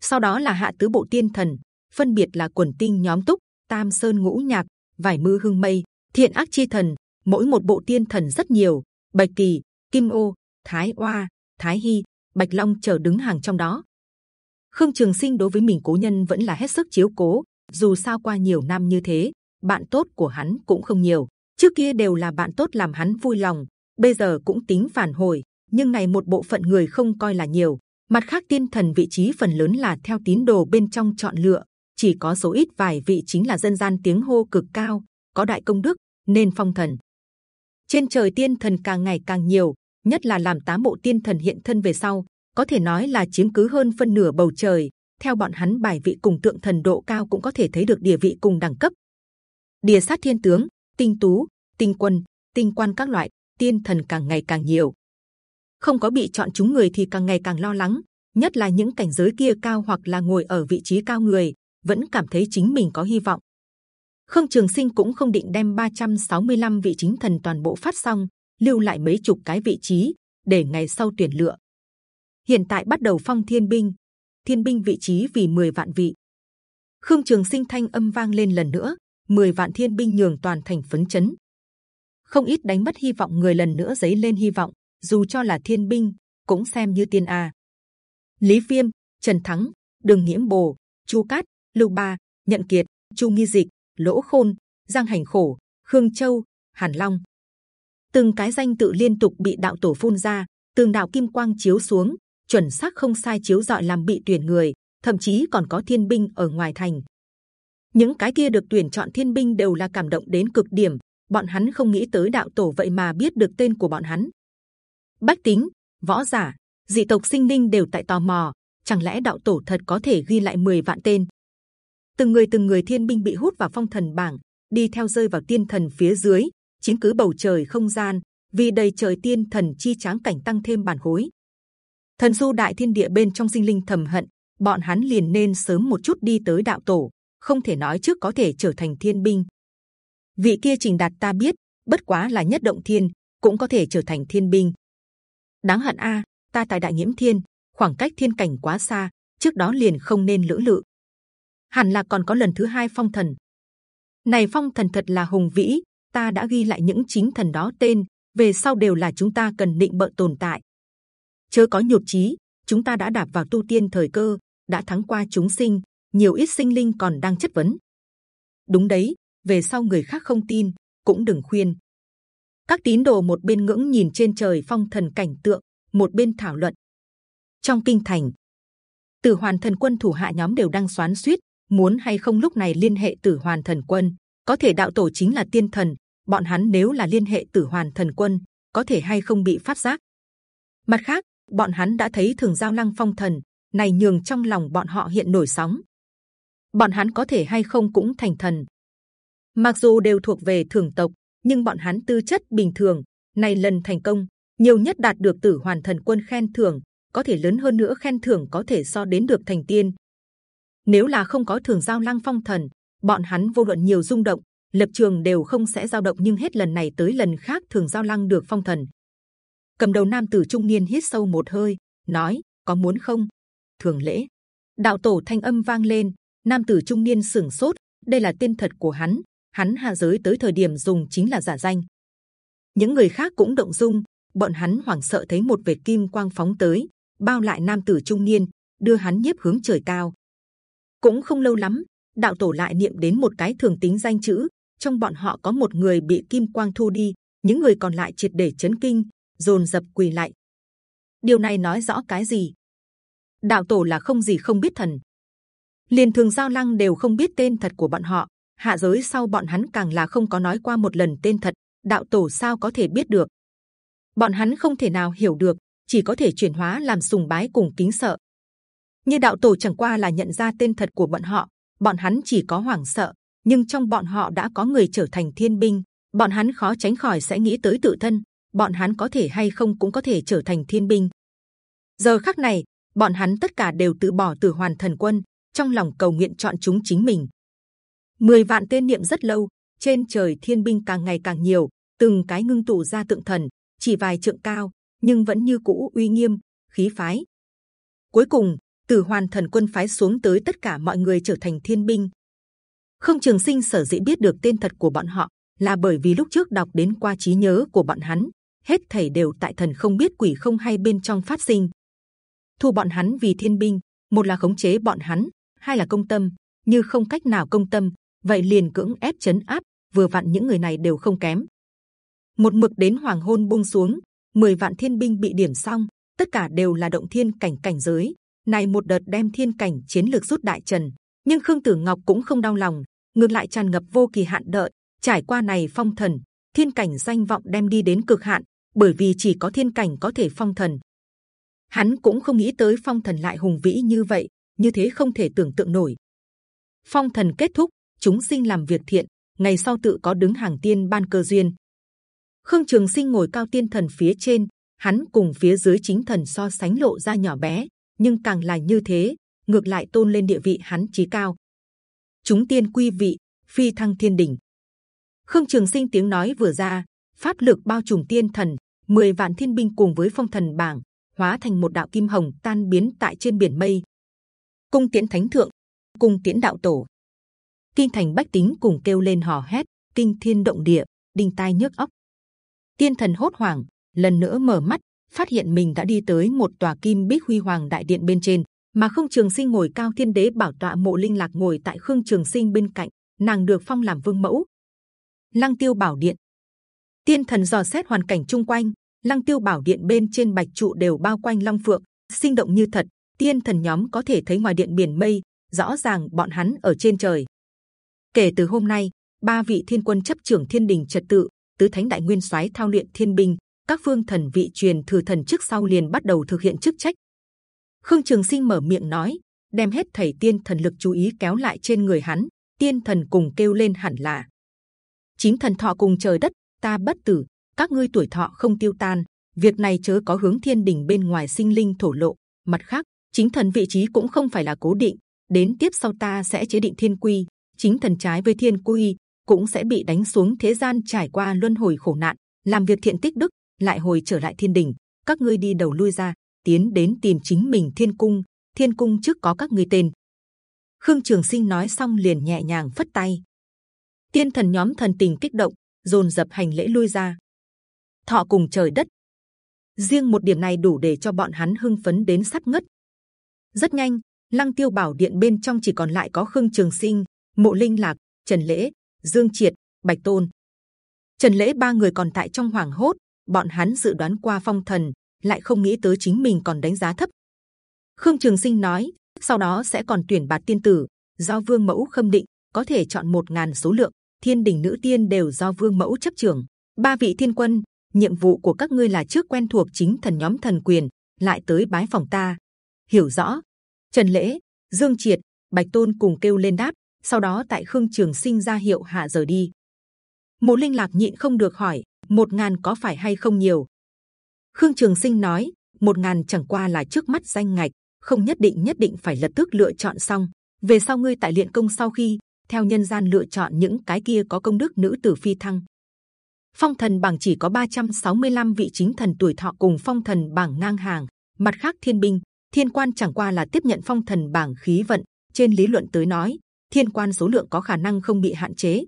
Sau đó là hạ tứ bộ tiên thần, phân biệt là quần tinh nhóm túc, tam sơn ngũ nhạc, vải mư hương mây, thiện ác chi thần. Mỗi một bộ tiên thần rất nhiều, bạch kỳ, kim ô, thái oa, thái hy, bạch long chờ đứng hàng trong đó. Khương Trường Sinh đối với mình cố nhân vẫn là hết sức chiếu cố. Dù sao qua nhiều năm như thế, bạn tốt của hắn cũng không nhiều. Trước kia đều là bạn tốt làm hắn vui lòng, bây giờ cũng tính phản hồi. Nhưng này một bộ phận người không coi là nhiều. Mặt khác tiên thần vị trí phần lớn là theo tín đồ bên trong chọn lựa, chỉ có số ít vài vị chính là dân gian tiếng hô cực cao, có đại công đức nên phong thần. Trên trời tiên thần càng ngày càng nhiều, nhất là làm tám bộ tiên thần hiện thân về sau, có thể nói là chiếm cứ hơn phân nửa bầu trời. Theo bọn hắn bài vị cùng tượng thần độ cao cũng có thể thấy được địa vị cùng đẳng cấp. Địa sát thiên tướng, tinh tú, tinh quân, tinh quan các loại tiên thần càng ngày càng nhiều. Không có bị chọn chúng người thì càng ngày càng lo lắng, nhất là những cảnh giới kia cao hoặc là ngồi ở vị trí cao người vẫn cảm thấy chính mình có hy vọng. Khương Trường Sinh cũng không định đem 365 vị chính thần toàn bộ phát xong, lưu lại mấy chục cái vị trí để ngày sau tuyển lựa. Hiện tại bắt đầu phong thiên binh, thiên binh vị trí vì 10 vạn vị. Khương Trường Sinh thanh âm vang lên lần nữa, 10 vạn thiên binh nhường toàn thành phấn chấn. Không ít đánh mất hy vọng người lần nữa dấy lên hy vọng, dù cho là thiên binh cũng xem như tiên a. Lý Viêm, Trần Thắng, Đường Nghiễm Bồ, Chu Cát, Lưu Ba, Nhận Kiệt, Chu Nghi Dịch, Lỗ Khôn, Giang Hành Khổ, Khương Châu, Hàn Long. Từng cái danh tự liên tục bị đạo tổ phun ra, từng đạo kim quang chiếu xuống, chuẩn xác không sai chiếu dọi làm bị tuyển người, thậm chí còn có thiên binh ở ngoài thành. Những cái kia được tuyển chọn thiên binh đều là cảm động đến cực điểm, bọn hắn không nghĩ tới đạo tổ vậy mà biết được tên của bọn hắn. Bách tính, võ giả, dị tộc sinh linh đều tại tò mò, chẳng lẽ đạo tổ thật có thể ghi lại 10 vạn tên? Từng người từng người thiên binh bị hút vào phong thần bảng, đi theo rơi vào tiên thần phía dưới, chiếm cứ bầu trời không gian, vì đầy trời tiên thần chi tráng cảnh tăng thêm bản khối. Thần du đại thiên địa bên trong sinh linh thầm hận, bọn hắn liền nên sớm một chút đi tới đạo tổ, không thể nói trước có thể trở thành thiên binh. Vị kia trình đạt ta biết, bất quá là nhất động thiên, cũng có thể trở thành thiên binh. Đáng hận a, ta tại đại nhiễm thiên, khoảng cách thiên cảnh quá xa, trước đó liền không nên lưỡng lự. Hẳn là còn có lần thứ hai phong thần. Này phong thần thật là hùng vĩ, ta đã ghi lại những chính thần đó tên, về sau đều là chúng ta cần định bợ tồn tại. Chớ có nhụt chí, chúng ta đã đạp vào tu tiên thời cơ, đã thắng qua chúng sinh, nhiều ít sinh linh còn đang chất vấn. Đúng đấy, về sau người khác không tin, cũng đừng khuyên. Các tín đồ một bên ngưỡng nhìn trên trời phong thần cảnh tượng, một bên thảo luận. trong kinh thành tử hoàn thần quân thủ hạ nhóm đều đang xoắn xuýt muốn hay không lúc này liên hệ tử hoàn thần quân. Có thể đạo tổ chính là tiên thần bọn hắn nếu là liên hệ tử hoàn thần quân có thể hay không bị phát giác. Mặt khác bọn hắn đã thấy thường giao lăng phong thần này nhường trong lòng bọn họ hiện nổi sóng. Bọn hắn có thể hay không cũng thành thần. Mặc dù đều thuộc về thường tộc nhưng bọn hắn tư chất bình thường này lần thành công, nhiều nhất đạt được tử hoàn thần quân khen thưởng, có thể lớn hơn nữa khen thưởng có thể so đến được thành tiên. Nếu là không có thường giao lăng phong thần, bọn hắn vô luận nhiều rung động, lập trường đều không sẽ dao động nhưng hết lần này tới lần khác thường giao lăng được phong thần. Cầm đầu nam tử trung niên hít sâu một hơi, nói, có muốn không? Thường lễ. Đạo tổ thanh âm vang lên, nam tử trung niên sửng sốt, đây là tên thật của hắn hắn hạ giới tới thời điểm dùng chính là giả danh. Những người khác cũng động dung, bọn hắn hoảng sợ thấy một vệt kim quang phóng tới, bao lại nam tử trung niên, đưa hắn nhiếp hướng trời cao. Cũng không lâu lắm, đạo tổ lại niệm đến một cái thường tính danh chữ, trong bọn họ có một người bị kim quang thu đi, những người còn lại triệt để chấn kinh, dồn dập quỳ lại. Điều này nói rõ cái gì? Đạo tổ là không gì không biết thần. Liền thường giao lăng đều không biết tên thật của bọn họ hạ giới sau bọn hắn càng là không có nói qua một lần tên thật, đạo tổ sao có thể biết được? Bọn hắn không thể nào hiểu được, chỉ có thể chuyển hóa làm sùng bái cùng kính sợ. Như đạo tổ chẳng qua là nhận ra tên thật của bọn họ, bọn hắn chỉ có hoảng sợ, nhưng trong bọn họ đã có người trở thành thiên binh, bọn hắn khó tránh khỏi sẽ nghĩ tới tự thân, bọn hắn có thể hay không cũng có thể trở thành thiên binh. Giờ khắc này, bọn hắn tất cả đều tự bỏ từ hoàn thần quân, trong lòng cầu nguyện chọn chúng chính mình mười vạn tên niệm rất lâu, trên trời thiên binh càng ngày càng nhiều, từng cái ngưng tụ ra tượng thần, chỉ vài trượng cao, nhưng vẫn như cũ uy nghiêm, khí phái. Cuối cùng, từ hoàn thần quân phái xuống tới tất cả mọi người trở thành thiên binh. Không trường sinh sở dĩ biết được tên thật của bọn họ, là bởi vì lúc trước đọc đến qua trí nhớ của bọn hắn, hết thảy đều tại thần không biết quỷ không hay bên trong phát sinh. Thu bọn hắn vì thiên binh, một là khống chế bọn hắn, hai là công tâm, như không cách nào công tâm vậy liền cưỡng ép chấn áp, vừa vặn những người này đều không kém. Một mực đến hoàng hôn buông xuống 10 vạn thiên binh bị điểm xong, tất cả đều là động thiên cảnh cảnh giới. Này một đợt đem thiên cảnh chiến lược rút đại trần, nhưng khương tử ngọc cũng không đau lòng, ngược lại tràn ngập vô kỳ hạn đợi. Trải qua này phong thần, thiên cảnh danh vọng đem đi đến cực hạn, bởi vì chỉ có thiên cảnh có thể phong thần. Hắn cũng không nghĩ tới phong thần lại hùng vĩ như vậy, như thế không thể tưởng tượng nổi. Phong thần kết thúc chúng sinh làm việc thiện, ngày sau tự có đứng hàng tiên ban cơ duyên. Khương trường sinh ngồi cao tiên thần phía trên, hắn cùng phía dưới chính thần so sánh lộ ra nhỏ bé, nhưng càng là như thế, ngược lại tôn lên địa vị hắn chí cao. Chúng tiên quy vị, phi thăng thiên đỉnh. Khương trường sinh tiếng nói vừa ra, pháp lực bao trùm tiên thần 10 vạn thiên binh cùng với phong thần bảng, hóa thành một đạo kim hồng tan biến tại trên biển mây. Cung tiễn thánh thượng, cung tiễn đạo tổ kinh thành bách tính cùng kêu lên hò hét, kinh thiên động địa, đinh tai nhức óc. Tiên thần hốt hoảng, lần nữa mở mắt, phát hiện mình đã đi tới một tòa kim bích huy hoàng đại điện bên trên, mà khương trường sinh ngồi cao thiên đế bảo tọa mộ linh lạc ngồi tại khương trường sinh bên cạnh, nàng được phong làm vương mẫu. Lăng tiêu bảo điện. Tiên thần dò xét hoàn cảnh chung quanh, lăng tiêu bảo điện bên trên bạch trụ đều bao quanh long phượng, sinh động như thật, tiên thần nhóm có thể thấy ngoài điện biển mây, rõ ràng bọn hắn ở trên trời kể từ hôm nay, ba vị thiên quân chấp trưởng thiên đình trật tự, tứ thánh đại nguyên soái thao luyện thiên binh, các phương thần vị truyền thừa thần trước sau liền bắt đầu thực hiện chức trách. Khương trường sinh mở miệng nói, đem hết thầy tiên thần lực chú ý kéo lại trên người hắn, tiên thần cùng kêu lên hẳn là, chín thần thọ cùng trời đất, ta bất tử, các ngươi tuổi thọ không tiêu tan, việc này chớ có hướng thiên đình bên ngoài sinh linh thổ lộ. Mặt khác chính thần vị trí cũng không phải là cố định, đến tiếp sau ta sẽ chế định thiên quy chính thần trái với thiên quy, cũng sẽ bị đánh xuống thế gian trải qua luân hồi khổ nạn. Làm việc thiện tích đức, lại hồi trở lại thiên đình các ngươi đi đầu lui ra, tiến đến tìm chính mình thiên cung. Thiên cung trước có các ngươi tên. Khương trường sinh nói xong liền nhẹ nhàng phất tay. Tiên thần nhóm thần tình kích động, dồn dập hành lễ lui ra. Thọ cùng trời đất. Riêng một điểm này đủ để cho bọn hắn hưng phấn đến sắp ngất. Rất nhanh, lăng tiêu bảo điện bên trong chỉ còn lại có khương trường sinh mộ linh lạc trần lễ dương triệt bạch tôn trần lễ ba người còn tại trong hoàng hốt bọn hắn dự đoán qua phong thần lại không nghĩ tới chính mình còn đánh giá thấp Khương Trường Sinh nói, sau đó sẽ còn tuyển bạt tiên tử, do Vương Mẫu khâm định, có thể chọn một ngàn số lượng. Thiên đình nữ tiên đều do Vương Mẫu chấp trưởng. Ba vị thiên quân, nhiệm vụ của các ngươi là trước quen thuộc chính thần nhóm thần quyền, lại tới bái phòng ta. Hiểu rõ. Trần lễ, Dương Triệt, Bạch Tôn cùng kêu lên đáp. Sau đó tại Khương Trường Sinh ra hiệu hạ rời đi. Mộ Linh Lạc nhịn không được hỏi, một ngàn có phải hay không nhiều? Khương Trường Sinh nói, một ngàn chẳng qua là trước mắt danh ngạch, không nhất định nhất định phải lập tức lựa chọn xong. Về sau ngươi tại luyện công sau khi theo nhân gian lựa chọn những cái kia có công đức nữ tử phi thăng. Phong thần bảng chỉ có 365 vị chính thần tuổi thọ cùng phong thần bảng ngang hàng. Mặt khác thiên binh, thiên quan chẳng qua là tiếp nhận phong thần bảng khí vận. Trên lý luận tới nói, thiên quan số lượng có khả năng không bị hạn chế.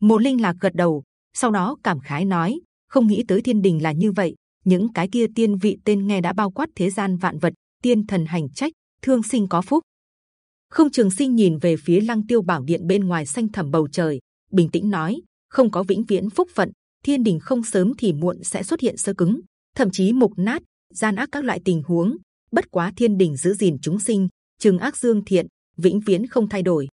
Mộ Linh lạc gật đầu, sau đó cảm khái nói: không nghĩ tới thiên đình là như vậy. Những cái kia tiên vị tên nghe đã bao quát thế gian vạn vật, tiên thần hành trách, thương sinh có phúc. Không Trường Sinh nhìn về phía Lăng Tiêu Bảo Điện bên ngoài xanh thẳm bầu trời, bình tĩnh nói: không có vĩnh viễn phúc phận, thiên đình không sớm thì muộn sẽ xuất hiện sơ cứng, thậm chí mục nát, gian ác các loại tình huống. Bất quá thiên đình giữ gìn chúng sinh, trừng ác dương thiện, vĩnh viễn không thay đổi.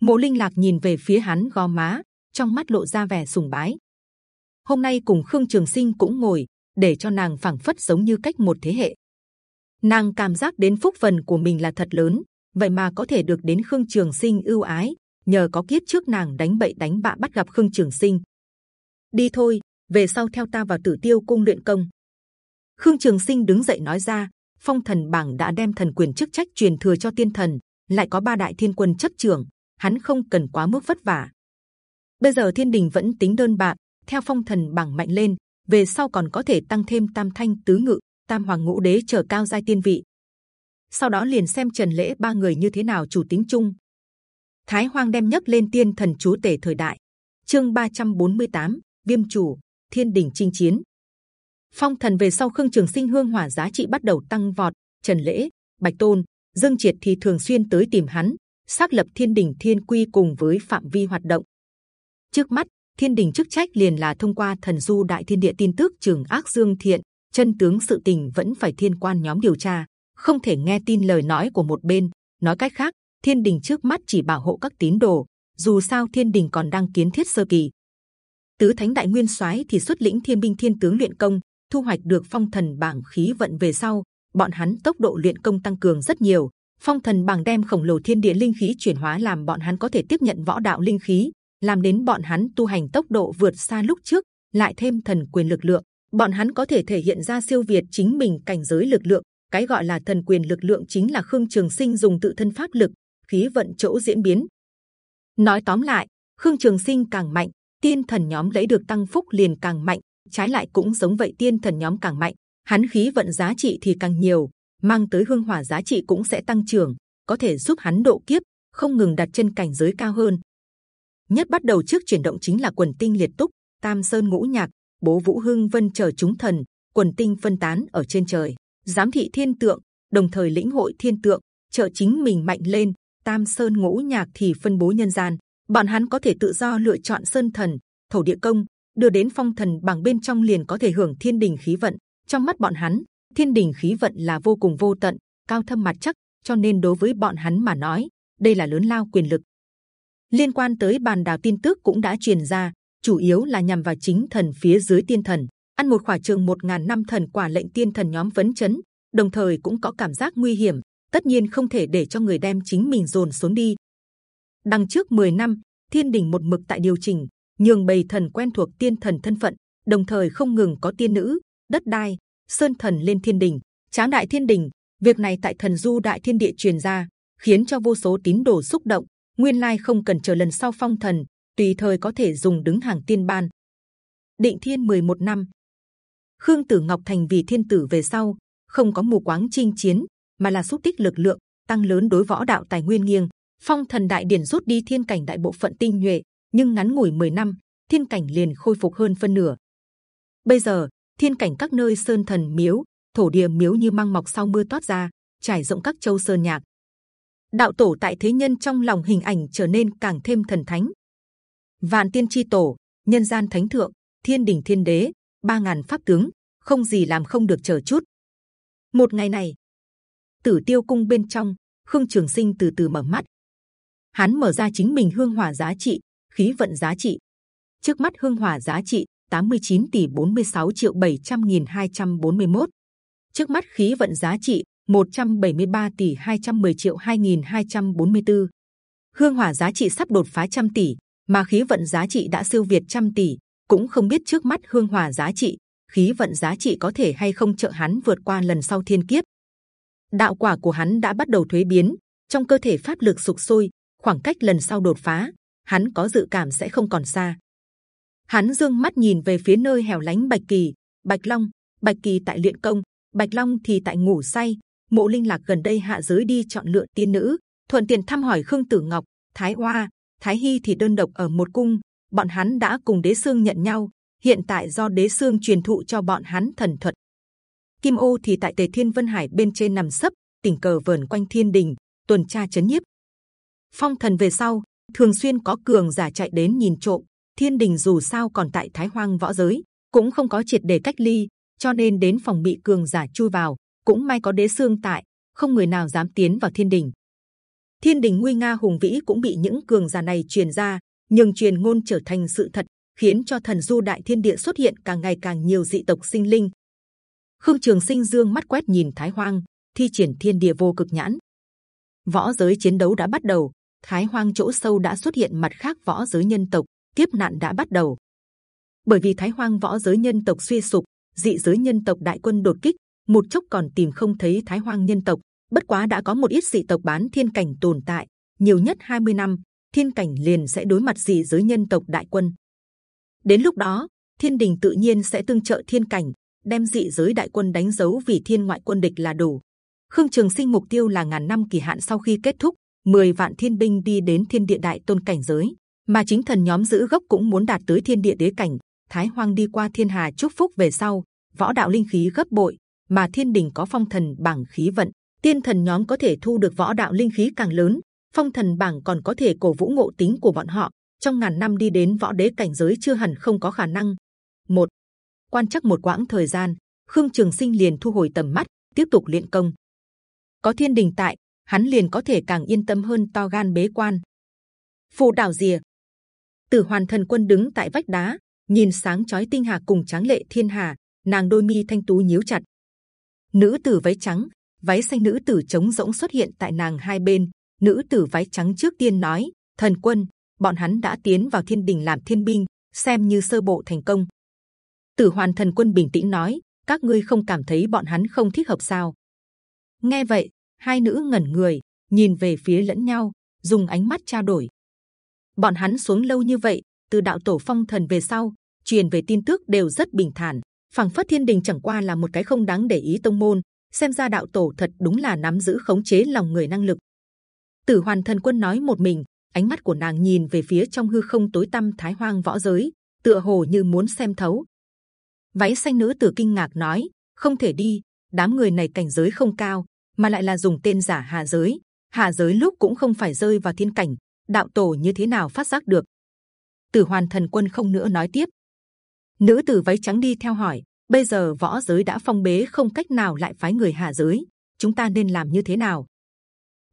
Mộ Linh Lạc nhìn về phía hắn gò má, trong mắt lộ ra vẻ sùng bái. Hôm nay cùng Khương Trường Sinh cũng ngồi, để cho nàng phảng phất giống như cách một thế hệ. Nàng cảm giác đến phúc phần của mình là thật lớn, vậy mà có thể được đến Khương Trường Sinh ưu ái, nhờ có kiếp trước nàng đánh bậy đánh bạ bắt gặp Khương Trường Sinh. Đi thôi, về sau theo ta vào Tử Tiêu cung luyện công. Khương Trường Sinh đứng dậy nói ra, Phong Thần bảng đã đem thần quyền chức trách truyền thừa cho tiên thần, lại có ba đại thiên quân chấp trưởng, hắn không cần quá mức vất vả. Bây giờ thiên đình vẫn tính đơn bạc, theo Phong Thần bảng mạnh lên, về sau còn có thể tăng thêm Tam Thanh tứ ngự, Tam Hoàng ngũ đế trở cao giai tiên vị. Sau đó liền xem Trần lễ ba người như thế nào chủ tính chung. Thái Hoang đem nhấc lên tiên thần chúa tể thời đại. Chương 348, Viêm chủ Thiên đình chinh chiến. Phong thần về sau Khương Trường Sinh hương hỏa giá trị bắt đầu tăng vọt. Trần lễ, Bạch Tôn, Dương Triệt thì thường xuyên tới tìm hắn, xác lập Thiên đình Thiên quy cùng với phạm vi hoạt động. Trước mắt, Thiên đình chức trách liền là thông qua thần du đại thiên địa tin tức trường ác dương thiện, chân tướng sự tình vẫn phải thiên quan nhóm điều tra, không thể nghe tin lời nói của một bên. Nói cách khác, thiên đình trước mắt chỉ bảo hộ các tín đồ dù sao thiên đình còn đang kiến thiết sơ kỳ tứ thánh đại nguyên soái thì xuất lĩnh thiên binh thiên tướng luyện công thu hoạch được phong thần bảng khí vận về sau bọn hắn tốc độ luyện công tăng cường rất nhiều phong thần bảng đem khổng lồ thiên địa linh khí chuyển hóa làm bọn hắn có thể tiếp nhận võ đạo linh khí làm đến bọn hắn tu hành tốc độ vượt xa lúc trước lại thêm thần quyền lực lượng bọn hắn có thể thể hiện ra siêu việt chính mình cảnh giới lực lượng cái gọi là thần quyền lực lượng chính là khương trường sinh dùng tự thân pháp lực khí vận chỗ diễn biến. Nói tóm lại, Khương Trường Sinh càng mạnh, tiên thần nhóm lấy được tăng phúc liền càng mạnh. Trái lại cũng giống vậy, tiên thần nhóm càng mạnh, hắn khí vận giá trị thì càng nhiều, mang tới hương hỏa giá trị cũng sẽ tăng trưởng, có thể giúp hắn độ kiếp, không ngừng đặt chân cảnh giới cao hơn. Nhất bắt đầu trước chuyển động chính là quần tinh liệt túc, tam sơn ngũ nhạc, bố vũ hưng vân chờ chúng thần, quần tinh phân tán ở trên trời, giám thị thiên tượng, đồng thời lĩnh hội thiên tượng, trợ chính mình mạnh lên, Tam Sơn Ngũ Nhạc thì phân bố nhân gian, bọn hắn có thể tự do lựa chọn sơn thần, thổ địa công, đưa đến phong thần bằng bên trong liền có thể hưởng thiên đình khí vận. Trong mắt bọn hắn, thiên đình khí vận là vô cùng vô tận, cao thâm mặt chắc, cho nên đối với bọn hắn mà nói, đây là lớn lao quyền lực. Liên quan tới bàn đào tin tức cũng đã truyền ra, chủ yếu là nhằm vào chính thần phía dưới tiên thần. Ăn một khỏa trường một ngàn năm thần quả lệnh tiên thần nhóm vấn chấn, đồng thời cũng có cảm giác nguy hiểm, tất nhiên không thể để cho người đem chính mình dồn xuống đi. Đằng trước 10 năm, Thiên Đình một mực tại điều chỉnh, nhường bầy thần quen thuộc tiên thần thân phận, đồng thời không ngừng có tiên nữ, đất đai, sơn thần lên Thiên Đình, tráng đại Thiên Đình. Việc này tại thần du đại thiên địa truyền ra, khiến cho vô số tín đồ xúc động. Nguyên lai không cần chờ lần sau phong thần, tùy thời có thể dùng đứng hàng tiên ban. Định Thiên 11 năm, Khương Tử Ngọc thành vì thiên tử về sau, không có mù quáng chinh chiến, mà là xúc tích lực lượng, tăng lớn đối võ đạo tài nguyên nghiêng. Phong thần đại điển rút đi thiên cảnh đại bộ phận tinh nhuệ, nhưng ngắn ngủi 10 năm, thiên cảnh liền khôi phục hơn phân nửa. Bây giờ, thiên cảnh các nơi sơn thần miếu, thổ địa miếu như măng mọc sau mưa toát ra, trải rộng các châu sơn nhạc. Đạo tổ tại thế nhân trong lòng hình ảnh trở nên càng thêm thần thánh. Vạn tiên chi tổ, nhân gian thánh thượng, thiên đình thiên đế, ba ngàn pháp tướng, không gì làm không được chờ chút. Một ngày này, Tử Tiêu Cung bên trong, Khương Trường Sinh từ từ mở mắt. Hắn mở ra chính mình hương hỏa giá trị, khí vận giá trị. Trước mắt hương hỏa giá trị 89 tỷ 46 triệu 700 nghìn 241. Trước mắt khí vận giá trị 173 tỷ 210 triệu 2244. Hương hỏa giá trị sắp đột phá trăm tỷ, mà khí vận giá trị đã siêu việt trăm tỷ. Cũng không biết trước mắt hương hỏa giá trị, khí vận giá trị có thể hay không trợ hắn vượt qua lần sau thiên kiếp. Đạo quả của hắn đã bắt đầu thuế biến, trong cơ thể pháp lực sục sôi, khoảng cách lần sau đột phá, hắn có dự cảm sẽ không còn xa. Hắn dương mắt nhìn về phía nơi hẻo lánh Bạch Kỳ, Bạch Long, Bạch Kỳ tại luyện công, Bạch Long thì tại ngủ say. Mộ Linh Lạc gần đây hạ giới đi chọn lựa tiên nữ, thuận tiện thăm hỏi Khương Tử Ngọc, Thái Hoa, Thái Hy thì đơn độc ở một cung. Bọn hắn đã cùng Đế Sương nhận nhau, hiện tại do Đế Sương truyền thụ cho bọn hắn thần thuật. Kim Ô thì tại Tề Thiên Vân Hải bên trên nằm sấp, tình cờ vờn quanh Thiên Đình, tuần tra chấn nhiếp. Phong thần về sau, thường xuyên có cường giả chạy đến nhìn trộm. Thiên Đình dù sao còn tại Thái Hoang võ giới, cũng không có triệt để cách ly, cho nên đến phòng bị cường giả chui vào. Cũng may có Đế xương tại, không người nào dám tiến vào Thiên Đình. Thiên Đình nguy nga hùng vĩ cũng bị những cường giả này truyền ra, nhưng truyền ngôn trở thành sự thật, khiến cho thần du đại thiên địa xuất hiện càng ngày càng nhiều dị tộc sinh linh. Khương Trường Sinh dương mắt quét nhìn Thái Hoang, thi triển thiên địa vô cực nhãn. Võ giới chiến đấu đã bắt đầu, Thái Hoang chỗ sâu đã xuất hiện mặt khác võ giới nhân tộc, kiếp nạn đã bắt đầu. Bởi vì Thái Hoang võ giới nhân tộc suy sụp, dị giới nhân tộc đại quân đột kích, một chốc còn tìm không thấy Thái Hoang nhân tộc. Bất quá đã có một ít dị tộc bán thiên cảnh tồn tại, nhiều nhất 20 năm, thiên cảnh liền sẽ đối mặt dị giới nhân tộc đại quân. Đến lúc đó, thiên đình tự nhiên sẽ tương trợ thiên cảnh, đem dị giới đại quân đánh dấu vì thiên ngoại quân địch là đủ. Khương Trường Sinh mục tiêu là ngàn năm kỳ hạn sau khi kết thúc, 10 vạn thiên binh đi đến thiên địa đại tôn cảnh giới, mà chính thần nhóm giữ gốc cũng muốn đạt tới thiên địa đế cảnh. Thái Hoang đi qua thiên hà chúc phúc về sau, võ đạo linh khí gấp bội, mà thiên đình có phong thần bảng khí vận, tiên thần nhóm có thể thu được võ đạo linh khí càng lớn. Phong thần bảng còn có thể cổ vũ ngộ tính của bọn họ. Trong ngàn năm đi đến võ đế cảnh giới chưa hẳn không có khả năng. Một quan chắc một quãng thời gian, Khương Trường Sinh liền thu hồi tầm mắt, tiếp tục luyện công. Có thiên đình tại, hắn liền có thể càng yên tâm hơn to gan bế quan. Phù đảo rìa, Tử Hoàn Thần Quân đứng tại vách đá, nhìn sáng chói tinh hà cùng tráng lệ thiên hà, nàng đôi mi thanh tú nhíu chặt. Nữ tử váy trắng, váy xanh nữ tử trống rỗng xuất hiện tại nàng hai bên. Nữ tử váy trắng trước tiên nói: Thần Quân, bọn hắn đã tiến vào thiên đình làm thiên binh, xem như sơ bộ thành công. Tử Hoàn Thần Quân bình tĩnh nói: các ngươi không cảm thấy bọn hắn không thích hợp sao? Nghe vậy, hai nữ ngẩn người, nhìn về phía lẫn nhau, dùng ánh mắt trao đổi. Bọn hắn xuống lâu như vậy, từ đạo tổ phong thần về sau, truyền về tin tức đều rất bình thản. phảng phất thiên đình chẳng qua là một cái không đáng để ý tông môn. xem ra đạo tổ thật đúng là nắm giữ khống chế lòng người năng lực. Tử Hoàn Thần Quân nói một mình, ánh mắt của nàng nhìn về phía trong hư không tối tăm thái hoang võ giới, tựa hồ như muốn xem thấu. Váy xanh nữ tử kinh ngạc nói, không thể đi, đám người này cảnh giới không cao, mà lại là dùng tên giả hạ giới. Hạ giới lúc cũng không phải rơi vào thiên cảnh, đạo tổ như thế nào phát giác được? Tử Hoàn Thần Quân không nữa nói tiếp. Nữ tử váy trắng đi theo hỏi. Bây giờ võ giới đã phong bế, không cách nào lại phái người hạ giới. Chúng ta nên làm như thế nào?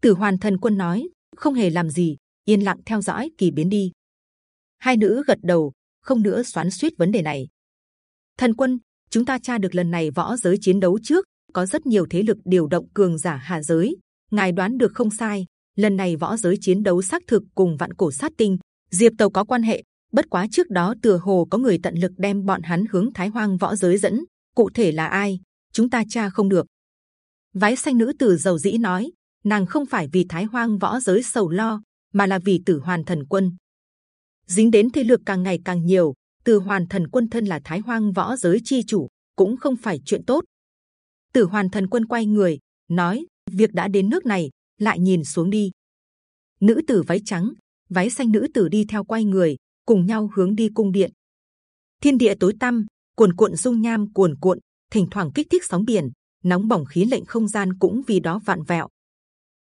Tử Hoàn Thần Quân nói, không hề làm gì, yên lặng theo dõi kỳ biến đi. Hai nữ gật đầu, không nữa xoắn xuýt vấn đề này. Thần Quân, chúng ta tra được lần này võ giới chiến đấu trước có rất nhiều thế lực điều động cường giả hạ giới. Ngài đoán được không sai, lần này võ giới chiến đấu xác thực cùng vạn cổ sát tinh, diệp tàu có quan hệ, bất quá trước đó tựa hồ có người tận lực đem bọn hắn hướng thái hoang võ giới dẫn, cụ thể là ai, chúng ta tra không được. Vái xanh nữ tử giàu dĩ nói, nàng không phải vì thái hoang võ giới sầu lo, mà là vì tử hoàn thần quân. Dính đến thế lực càng ngày càng nhiều, tử hoàn thần quân thân là thái hoang võ giới chi chủ, cũng không phải chuyện tốt. Tử hoàn thần quân quay người, nói, việc đã đến nước này lại nhìn xuống đi. Nữ tử váy trắng, váy xanh nữ tử đi theo quay người, cùng nhau hướng đi cung điện. Thiên địa tối tăm, cuồn cuộn dung nham cuồn cuộn, thỉnh thoảng kích thích sóng biển, nóng bỏng khí lệnh không gian cũng vì đó vạn vẹo.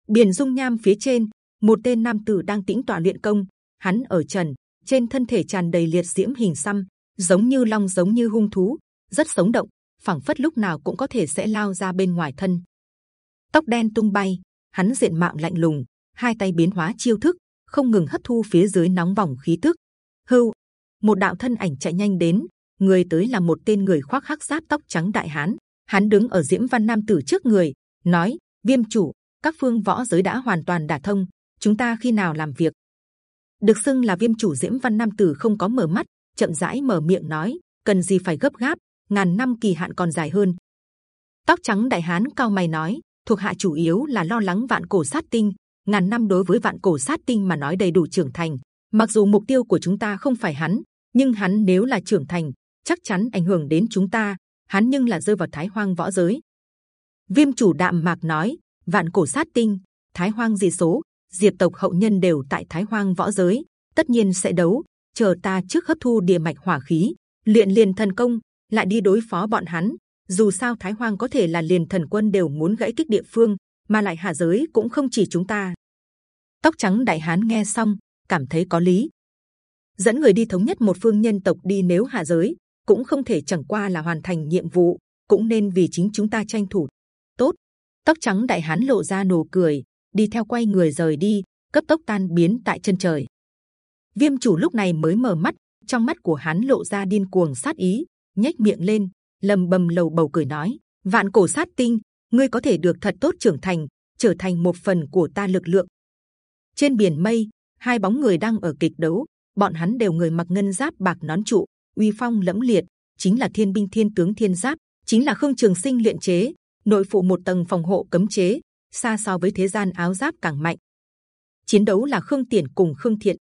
Biển dung nham phía trên, một tên nam tử đang tĩnh tọa luyện công, hắn ở trần, trên thân thể tràn đầy liệt diễm hình xăm, giống như long giống như hung thú, rất sống động, phảng phất lúc nào cũng có thể sẽ lao ra bên ngoài thân tóc đen tung bay, hắn diện mạo lạnh lùng, hai tay biến hóa chiêu thức, không ngừng hấp thu phía dưới nóng bỏng khí tức. Hưu, một đạo thân ảnh chạy nhanh đến, người tới là một tên người khoác hắc giáp tóc trắng đại hán. Hắn đứng ở Diễm Văn Nam Tử trước người, nói: Viêm chủ, các phương võ giới đã hoàn toàn đả thông, chúng ta khi nào làm việc? Được xưng là Viêm chủ Diễm Văn Nam Tử không có mở mắt, chậm rãi mở miệng nói: cần gì phải gấp gáp, ngàn năm kỳ hạn còn dài hơn. Tóc trắng đại hán cao mày nói: thuộc hạ chủ yếu là lo lắng vạn cổ sát tinh, ngàn năm đối với vạn cổ sát tinh mà nói đầy đủ trưởng thành. Mặc dù mục tiêu của chúng ta không phải hắn, nhưng hắn nếu là trưởng thành, chắc chắn ảnh hưởng đến chúng ta. Hắn nhưng là rơi vào thái hoang võ giới. Viêm chủ đạm mạc nói: vạn cổ sát tinh, thái hoang dị số, diệt tộc hậu nhân đều tại thái hoang võ giới, tất nhiên sẽ đấu. Chờ ta trước hấp thu địa mạch hỏa khí, luyện liền thần công, lại đi đối phó bọn hắn. Dù sao Thái Hoang có thể là liền thần quân đều muốn gãy kích địa phương, mà lại hạ giới cũng không chỉ chúng ta. Tóc trắng đại hán nghe xong, cảm thấy có lý. Dẫn người đi thống nhất một phương nhân tộc đi nếu hạ giới, cũng không thể chẳng qua là hoàn thành nhiệm vụ, cũng nên vì chính chúng ta tranh thủ. Tốt. Tóc trắng đại hán lộ ra nụ cười, đi theo quay người rời đi, cấp tốc tan biến tại chân trời. Viêm chủ lúc này mới mở mắt, trong mắt của hắn lộ ra điên cuồng sát ý, nhếch miệng lên, lầm bầm lầu bầu cười nói: vạn cổ sát tinh, ngươi có thể được thật tốt trưởng thành, trở thành một phần của ta lực lượng. Trên biển mây, hai bóng người đang ở kịch đấu, bọn hắn đều người mặc ngân giáp bạc nón trụ, uy phong lẫm liệt, chính là thiên binh thiên tướng thiên giáp, chính là khương trường sinh luyện chế, nội phụ một tầng phòng hộ cấm chế, xa so với thế gian áo giáp càng mạnh. Chiến đấu là khương tiền cùng khương thiện.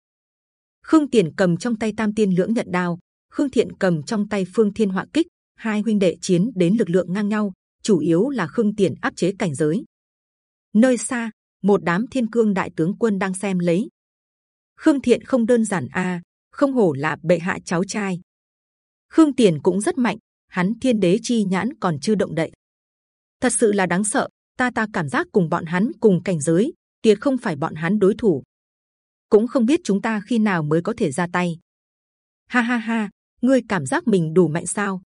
Khương tiền cầm trong tay tam tiên lưỡng nhận đao, khương thiện cầm trong tay phương thiên họa kích, hai huynh đệ chiến đến lực lượng ngang nhau, chủ yếu là khương tiền áp chế cảnh giới. Nơi xa, một đám thiên cương đại tướng quân đang xem lấy. Khương thiện không đơn giản a, không hổ là bệ hạ cháu trai. Khương tiền cũng rất mạnh, hắn thiên đế chi nhãn còn chưa động đậy. Thật sự là đáng sợ. Ta ta cảm giác cùng bọn hắn cùng cảnh giới, tuyệt không phải bọn hắn đối thủ. Cũng không biết chúng ta khi nào mới có thể ra tay. Ha ha ha, ngươi cảm giác mình đủ mạnh sao?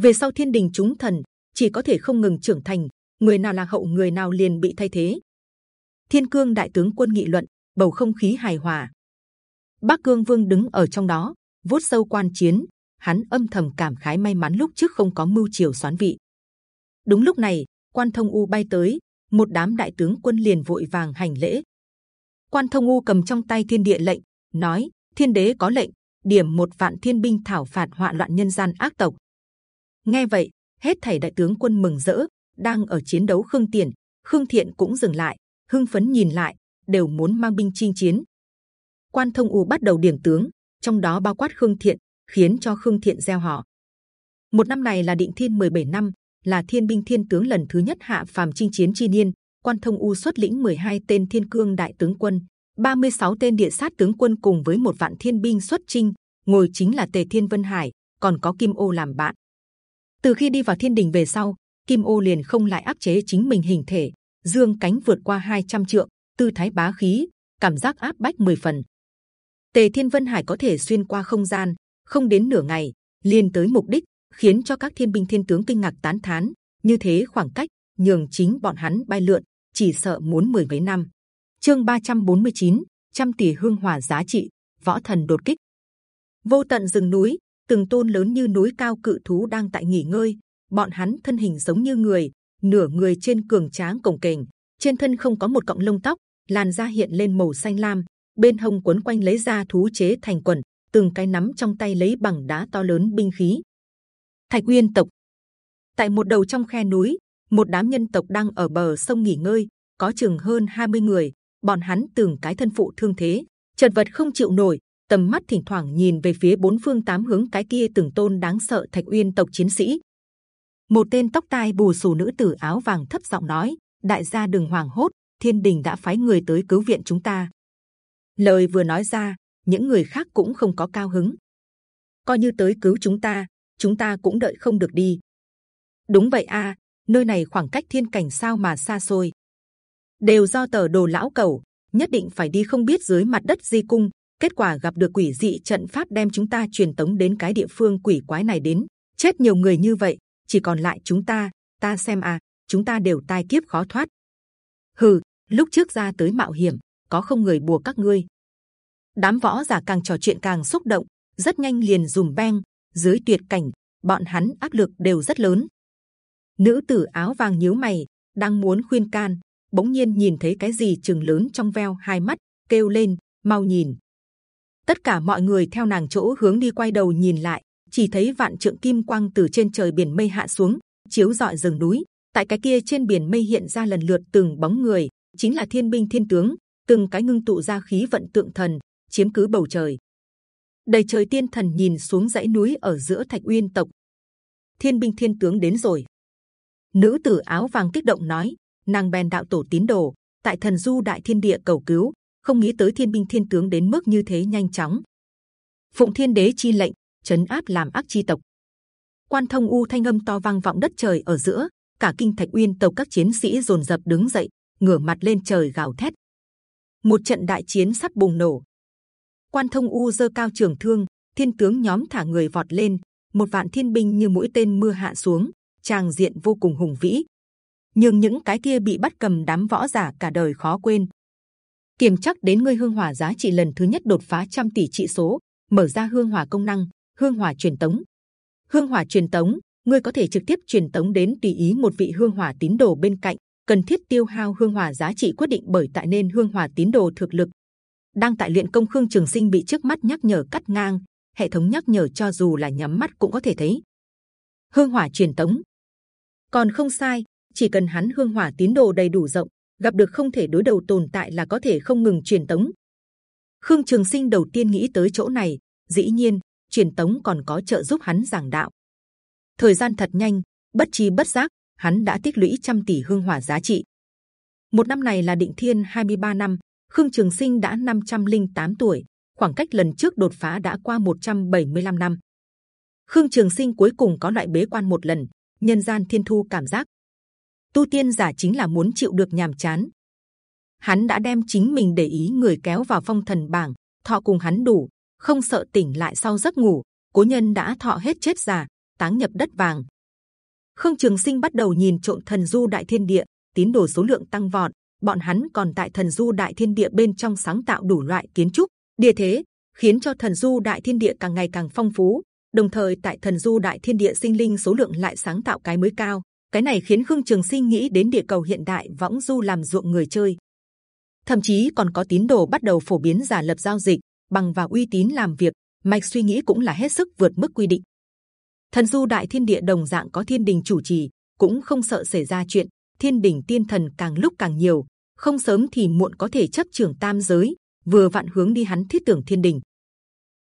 Về sau thiên đình chúng thần, chỉ có thể không ngừng trưởng thành, người nào là hậu, người nào liền bị thay thế. Thiên cương đại tướng quân nghị luận, bầu không khí hài hòa. Bắc cương vương đứng ở trong đó, vuốt sâu quan chiến, hắn âm thầm cảm khái may mắn lúc trước không có mưu triều xoán vị. Đúng lúc này, quan thông u bay tới, một đám đại tướng quân liền vội vàng hành lễ. Quan thông u cầm trong tay thiên địa lệnh, nói, thiên đế có lệnh, điểm một vạn thiên binh thảo phạt hoạn loạn nhân gian ác tộc nghe vậy, hết thảy đại tướng quân mừng rỡ, đang ở chiến đấu khương tiền khương thiện cũng dừng lại, hưng phấn nhìn lại, đều muốn mang binh chinh chiến. Quan thông u bắt đầu điểm tướng, trong đó bao quát khương thiện, khiến cho khương thiện gieo họ. Một năm này là định thiên 17 năm, là thiên binh thiên tướng lần thứ nhất hạ phàm chinh chiến chi niên. Quan thông u xuất lĩnh 12 tên thiên cương đại tướng quân 36 tên địa sát tướng quân cùng với một vạn thiên binh xuất chinh, ngồi chính là tề thiên vân hải, còn có kim ô làm bạn từ khi đi vào thiên đình về sau kim ô liền không lại áp chế chính mình hình thể dương cánh vượt qua 200 trượng tư thái bá khí cảm giác áp bách 10 phần. Tề thiên vân hải có thể xuyên qua không gian không đến nửa ngày liền tới mục đích khiến cho các thiên binh thiên tướng kinh ngạc tán thán. Như thế khoảng cách nhường chính bọn hắn bay lượn chỉ sợ muốn mười mấy năm. Chương 349, trăm tỷ hương hỏa giá trị võ thần đột kích. Vô tận rừng núi từng tôn lớn như núi cao cự thú đang tại nghỉ ngơi. Bọn hắn thân hình giống như người, nửa người trên cường tráng cồng kềnh. Trên thân không có một cọng lông tóc, làn da hiện lên màu xanh lam. Bên hông quấn quanh lấy da thú chế thành quần, từng cái nắm trong tay lấy bằng đá to lớn binh khí. Thạch uyên tộc. Tại một đầu trong khe núi, một đám nhân tộc đang ở bờ sông nghỉ ngơi, có chừng hơn 20 người. Bọn hắn từng cái thân phụ thương thế, chật vật không chịu nổi tầm mắt thỉnh thoảng nhìn về phía bốn phương tám hướng cái kia từng tôn đáng sợ thạch uyên tộc chiến sĩ. Một tên tóc tai bù xù nữ tử áo vàng thấp giọng nói, đại gia đừng hoảng hốt, thiên đình đã phái người tới cứu viện chúng ta. Lời vừa nói ra, những người khác cũng không có cao hứng. Coi như tới cứu chúng ta chúng ta cũng đợi không được đi. Đúng vậy a, nơi này khoảng cách thiên cảnh sao mà xa xôi. Đều do tờ đồ lão cầu nhất định phải đi không biết dưới mặt đất di cung kết quả gặp được quỷ dị trận pháp đem chúng ta truyền tống đến cái địa phương quỷ quái này đến. Chết nhiều người như vậy, chỉ còn lại chúng ta ta xem à chúng ta đều tai kiếp khó thoát. Hừ, lúc trước ra tới mạo hiểm, có không người bùa các ngươi. Đám võ giả càng trò chuyện càng xúc động, rất nhanh liền dùm beng, dưới tuyệt cảnh, bọn hắn áp lực đều rất lớn. Nữ tử áo vàng nhíu mày, đang muốn khuyên can, bỗng nhiên nhìn thấy cái gì chừng lớn trong veo hai mắt, kêu lên, mau nhìn tất cả mọi người theo nàng chỗ hướng đi quay đầu nhìn lại, chỉ thấy vạn trượng kim quang từ trên trời biển mây hạ xuống, chiếu rọi rừng núi. Tại cái kia trên biển mây hiện ra lần lượt từng bóng người, chính là thiên binh thiên tướng, từng cái ngưng tụ ra khí vận tượng thần, chiếm cứ bầu trời. Đầy trời tiên thần nhìn xuống dãy núi ở giữa thạch uyên tộc. Thiên binh thiên tướng đến rồi. Nữ tử áo vàng kích động nói, nàng bèn đạo tổ tín đồ, tại thần du đại thiên địa cầu cứu không nghĩ tới thiên binh thiên tướng đến mức như thế nhanh chóng. Phụng thiên đế chi lệnh chấn áp làm ác chi tộc. Quan thông u thanh âm to vang vọng đất trời ở giữa, cả kinh thạch uyên tộc các chiến sĩ rồn rập đứng dậy, ngửa mặt lên trời gào thét. Một trận đại chiến sắp bùng nổ. Quan thông u dơ cao trường thương, thiên tướng nhóm thả người vọt lên, một vạn thiên binh như mũi tên mưa hạ xuống, tràng diện vô cùng hùng vĩ. Nhưng những cái kia bị bắt cầm đám võ giả cả đời khó quên kiểm chắc đến ngươi hương hỏa giá trị lần thứ nhất đột phá trăm tỷ trị số, mở ra hương hỏa công năng, hương hỏa truyền tống. Hương hỏa truyền tống, ngươi có thể trực tiếp truyền tống đến tùy ý một vị hương hỏa tín đồ bên cạnh. Cần thiết tiêu hao hương hỏa giá trị quyết định bởi tại nên hương hỏa tín đồ thực lực. Đang tại luyện công khương trường sinh bị trước mắt nhắc nhở cắt ngang, hệ thống nhắc nhở cho dù là nhắm mắt cũng có thể thấy. Hương hỏa truyền tống. Còn không sai, chỉ cần hắn hương hỏa tín đồ đầy đủ rộng gặp được không thể đối đầu tồn tại là có thể không ngừng truyền tống. Khương trường sinh đầu tiên nghĩ tới chỗ này, dĩ nhiên, truyền tống còn có trợ giúp hắn giảng đạo. Thời gian thật nhanh, bất chi bất giác, hắn đã tích lũy trăm tỷ hương hỏa giá trị. Một năm này là định thiên 23 năm, khương trường sinh đã 508 tuổi, khoảng cách lần trước đột phá đã qua 175 năm. Khương trường sinh cuối cùng có loại bế quan một lần, nhân gian thiên thu cảm giác tu tiên giả chính là muốn chịu được nhàm chán. Hắn đã đem chính mình để ý người kéo vào phong thần bảng, thọ cùng hắn đủ, không sợ tỉnh lại sau giấc ngủ, cố nhân đã thọ hết chết già, táng nhập đất vàng. Khương trường sinh bắt đầu nhìn trộn thần du đại thiên địa, tín đồ số lượng tăng vọt, bọn hắn còn tại thần du đại thiên địa bên trong sáng tạo đủ loại kiến trúc. Địa thế khiến cho thần du đại thiên địa càng ngày càng phong phú, đồng thời tại thần du đại thiên địa sinh linh số lượng lại sáng tạo cái mới cao cái này khiến khương trường sinh nghĩ đến địa cầu hiện đại võng du làm ruộng người chơi. Thậm chí còn có tín đồ bắt đầu phổ biến giả lập giao dịch, bằng vào uy tín làm việc, mạch suy nghĩ cũng là hết sức vượt mức quy định. Thần du đại thiên địa đồng dạng có thiên đình chủ trì, cũng không sợ xảy ra chuyện, thiên đình tiên thần càng lúc càng nhiều, không sớm thì muộn có thể chấp trưởng tam giới, vừa vặn hướng đi hắn thiết tưởng thiên đình.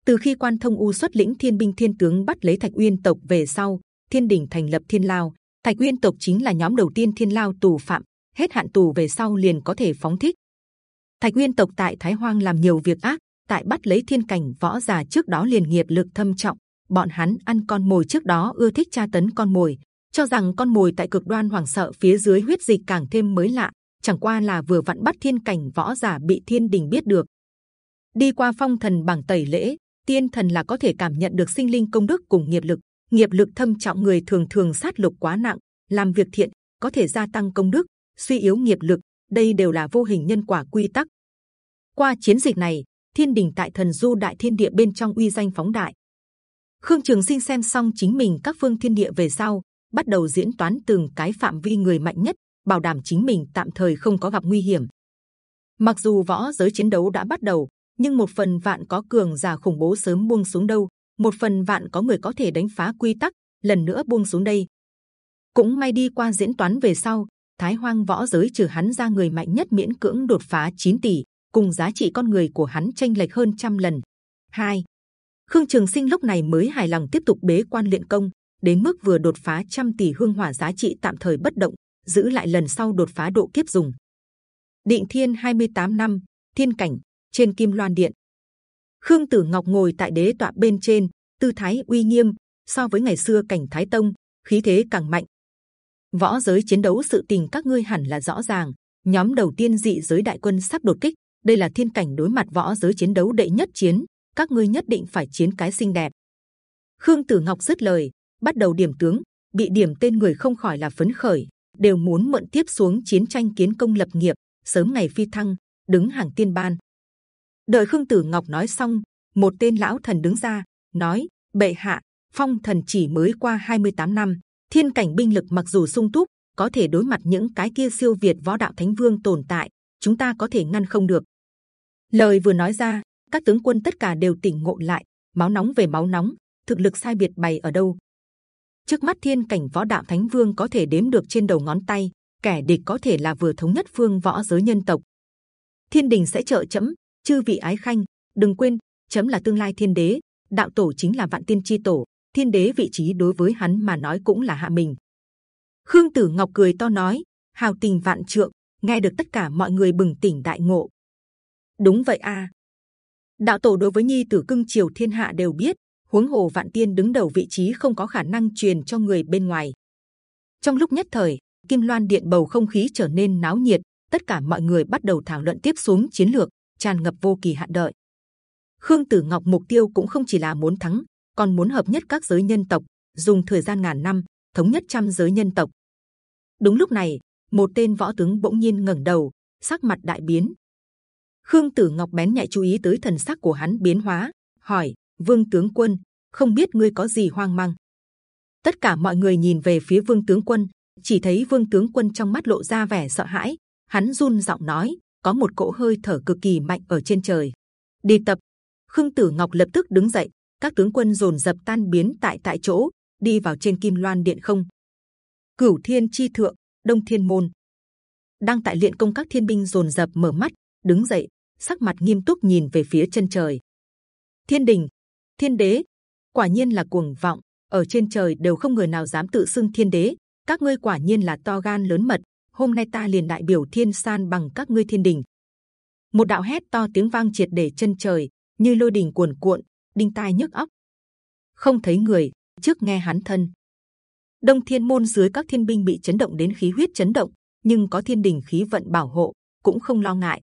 Từ khi quan thông u xuất lĩnh thiên binh thiên tướng bắt lấy thạch uyên tộc về sau, thiên đình thành lập thiên lao thạch uyên tộc chính là nhóm đầu tiên thiên lao tù phạm, hết hạn tù về sau liền có thể phóng thích. Thạch uyên tộc tại thái hoang làm nhiều việc ác, tại bắt lấy thiên cảnh võ giả trước đó liền nghiệp lực thâm trọng. Bọn hắn ăn con mồi trước đó ưa thích tra tấn con mồi, cho rằng con mồi tại cực đoan hoảng sợ phía dưới huyết dịch càng thêm mới lạ, chẳng qua là vừa vặn bắt thiên cảnh võ giả bị thiên đình biết được. Đi qua phong thần bảng tẩy lễ, tiên thần là có thể cảm nhận được sinh linh công đức cùng nghiệp lực nghiệp lực thâm trọng người thường thường sát lục quá nặng, làm việc thiện, có thể gia tăng công đức, suy yếu nghiệp lực, đây đều là vô hình nhân quả quy tắc. Qua chiến dịch này, thiên đình tại thần du đại thiên địa bên trong uy danh phóng đại. Khương trường sinh xem xong chính mình các phương thiên địa về sau, bắt đầu diễn toán từng cái phạm vi người mạnh nhất, bảo đảm chính mình tạm thời không có gặp nguy hiểm. Mặc dù võ giới chiến đấu đã bắt đầu, nhưng một phần vạn có cường giả khủng bố sớm buông xuống đâu một phần vạn có người có thể đánh phá quy tắc, lần nữa buông xuống đây. Cũng may đi qua diễn toán về sau, thái hoang võ giới trừ hắn ra người mạnh nhất miễn cưỡng đột phá 9 tỷ, cùng giá trị con người của hắn tranh lệch hơn trăm lần. Hai, khương trường sinh lúc này mới hài lòng tiếp tục bế quan luyện công, đến mức vừa đột phá trăm tỷ hương hỏa giá trị tạm thời bất động, giữ lại lần sau đột phá độ kiếp dùng. Định thiên 28 năm, thiên cảnh, trên kim loan điện khương tử ngọc ngồi tại đế tọa bên trên tư thái uy nghiêm so với ngày xưa cảnh thái tông khí thế càng mạnh võ giới chiến đấu sự tình các ngươi hẳn là rõ ràng nhóm đầu tiên dị giới đại quân sắp đột kích đây là thiên cảnh đối mặt võ giới chiến đấu đệ nhất chiến các ngươi nhất định phải chiến cái xinh đẹp khương tử ngọc dứt lời bắt đầu điểm tướng bị điểm tên người không khỏi là phấn khởi đều muốn mượn tiếp xuống chiến tranh kiến công lập nghiệp sớm ngày phi thăng, đứng hàng tiên ban. Đợi Khương Tử Ngọc nói xong, một tên lão thần đứng ra nói: bệ hạ, phong thần chỉ mới qua 28 năm, thiên cảnh binh lực mặc dù sung túc, có thể đối mặt những cái kia siêu việt võ đạo thánh vương tồn tại, chúng ta có thể ngăn không được. Lời vừa nói ra, các tướng quân tất cả đều tỉnh ngộ lại, máu nóng về máu nóng, thực lực sai biệt bày ở đâu? Trước mắt thiên cảnh võ đạo thánh vương có thể đếm được trên đầu ngón tay, kẻ địch có thể là vừa thống nhất phương võ giới nhân tộc. Thiên đình sẽ trợ chấm, chư vị ái khanh, đừng quên, chấm là tương lai thiên đế, đạo tổ chính là vạn tiên chi tổ, thiên đế vị trí đối với hắn mà nói cũng là hạ mình. Khương Tử Ngọc cười to nói, hào tình vạn trượng, nghe được tất cả mọi người bừng tỉnh đại ngộ. Đúng vậy a. Đạo tổ đối với nhi tử cưng triều thiên hạ đều biết, huống hồ vạn tiên đứng đầu vị trí không có khả năng truyền cho người bên ngoài. Trong lúc nhất thời, Kim Loan Điện bầu không khí trở nên náo nhiệt, tất cả mọi người bắt đầu thảo luận tiếp xuống chiến lược, tràn ngập vô kỳ hạn đợi. Khương Tử Ngọc mục tiêu cũng không chỉ là muốn thắng, còn muốn hợp nhất các giới nhân tộc, dùng thời gian ngàn năm thống nhất trăm giới nhân tộc. Đúng lúc này, một tên võ tướng bỗng nhiên ngẩng đầu, sắc mặt đại biến. Khương Tử Ngọc bén nhạy chú ý tới thần sắc của hắn biến hóa, hỏi: Vương tướng quân, không biết ngươi có gì hoang mang? Tất cả mọi người nhìn về phía Vương tướng quân, chỉ thấy Vương tướng quân trong mắt lộ ra vẻ sợ hãi. Hắn run giọng nói: có một cỗ hơi thở cực kỳ mạnh ở trên trời. Đi tập. Khương Tử Ngọc lập tức đứng dậy, các tướng quân dồn dập tan biến tại tại chỗ, đi vào trên Kim Loan Điện không. Cửu Thiên chi thượng, Đông Thiên môn. Đang tại luyện công các thiên binh dồn dập mở mắt, đứng dậy, sắc mặt nghiêm túc nhìn về phía chân trời. Thiên đình, Thiên đế, quả nhiên là cuồng vọng. Ở trên trời đều không người nào dám tự xưng Thiên đế. Các ngươi quả nhiên là to gan lớn mật. Hôm nay ta liền đại biểu Thiên San bằng các ngươi Thiên đình. Một đạo hét to tiếng vang triệt để chân trời, như lôi đình cuồn cuộn, đinh tai nhức óc. Không thấy người, trước nghe hắn thân. Đông Thiên môn dưới các thiên binh bị chấn động đến khí huyết chấn động, nhưng có thiên đình khí vận bảo hộ, cũng không lo ngại.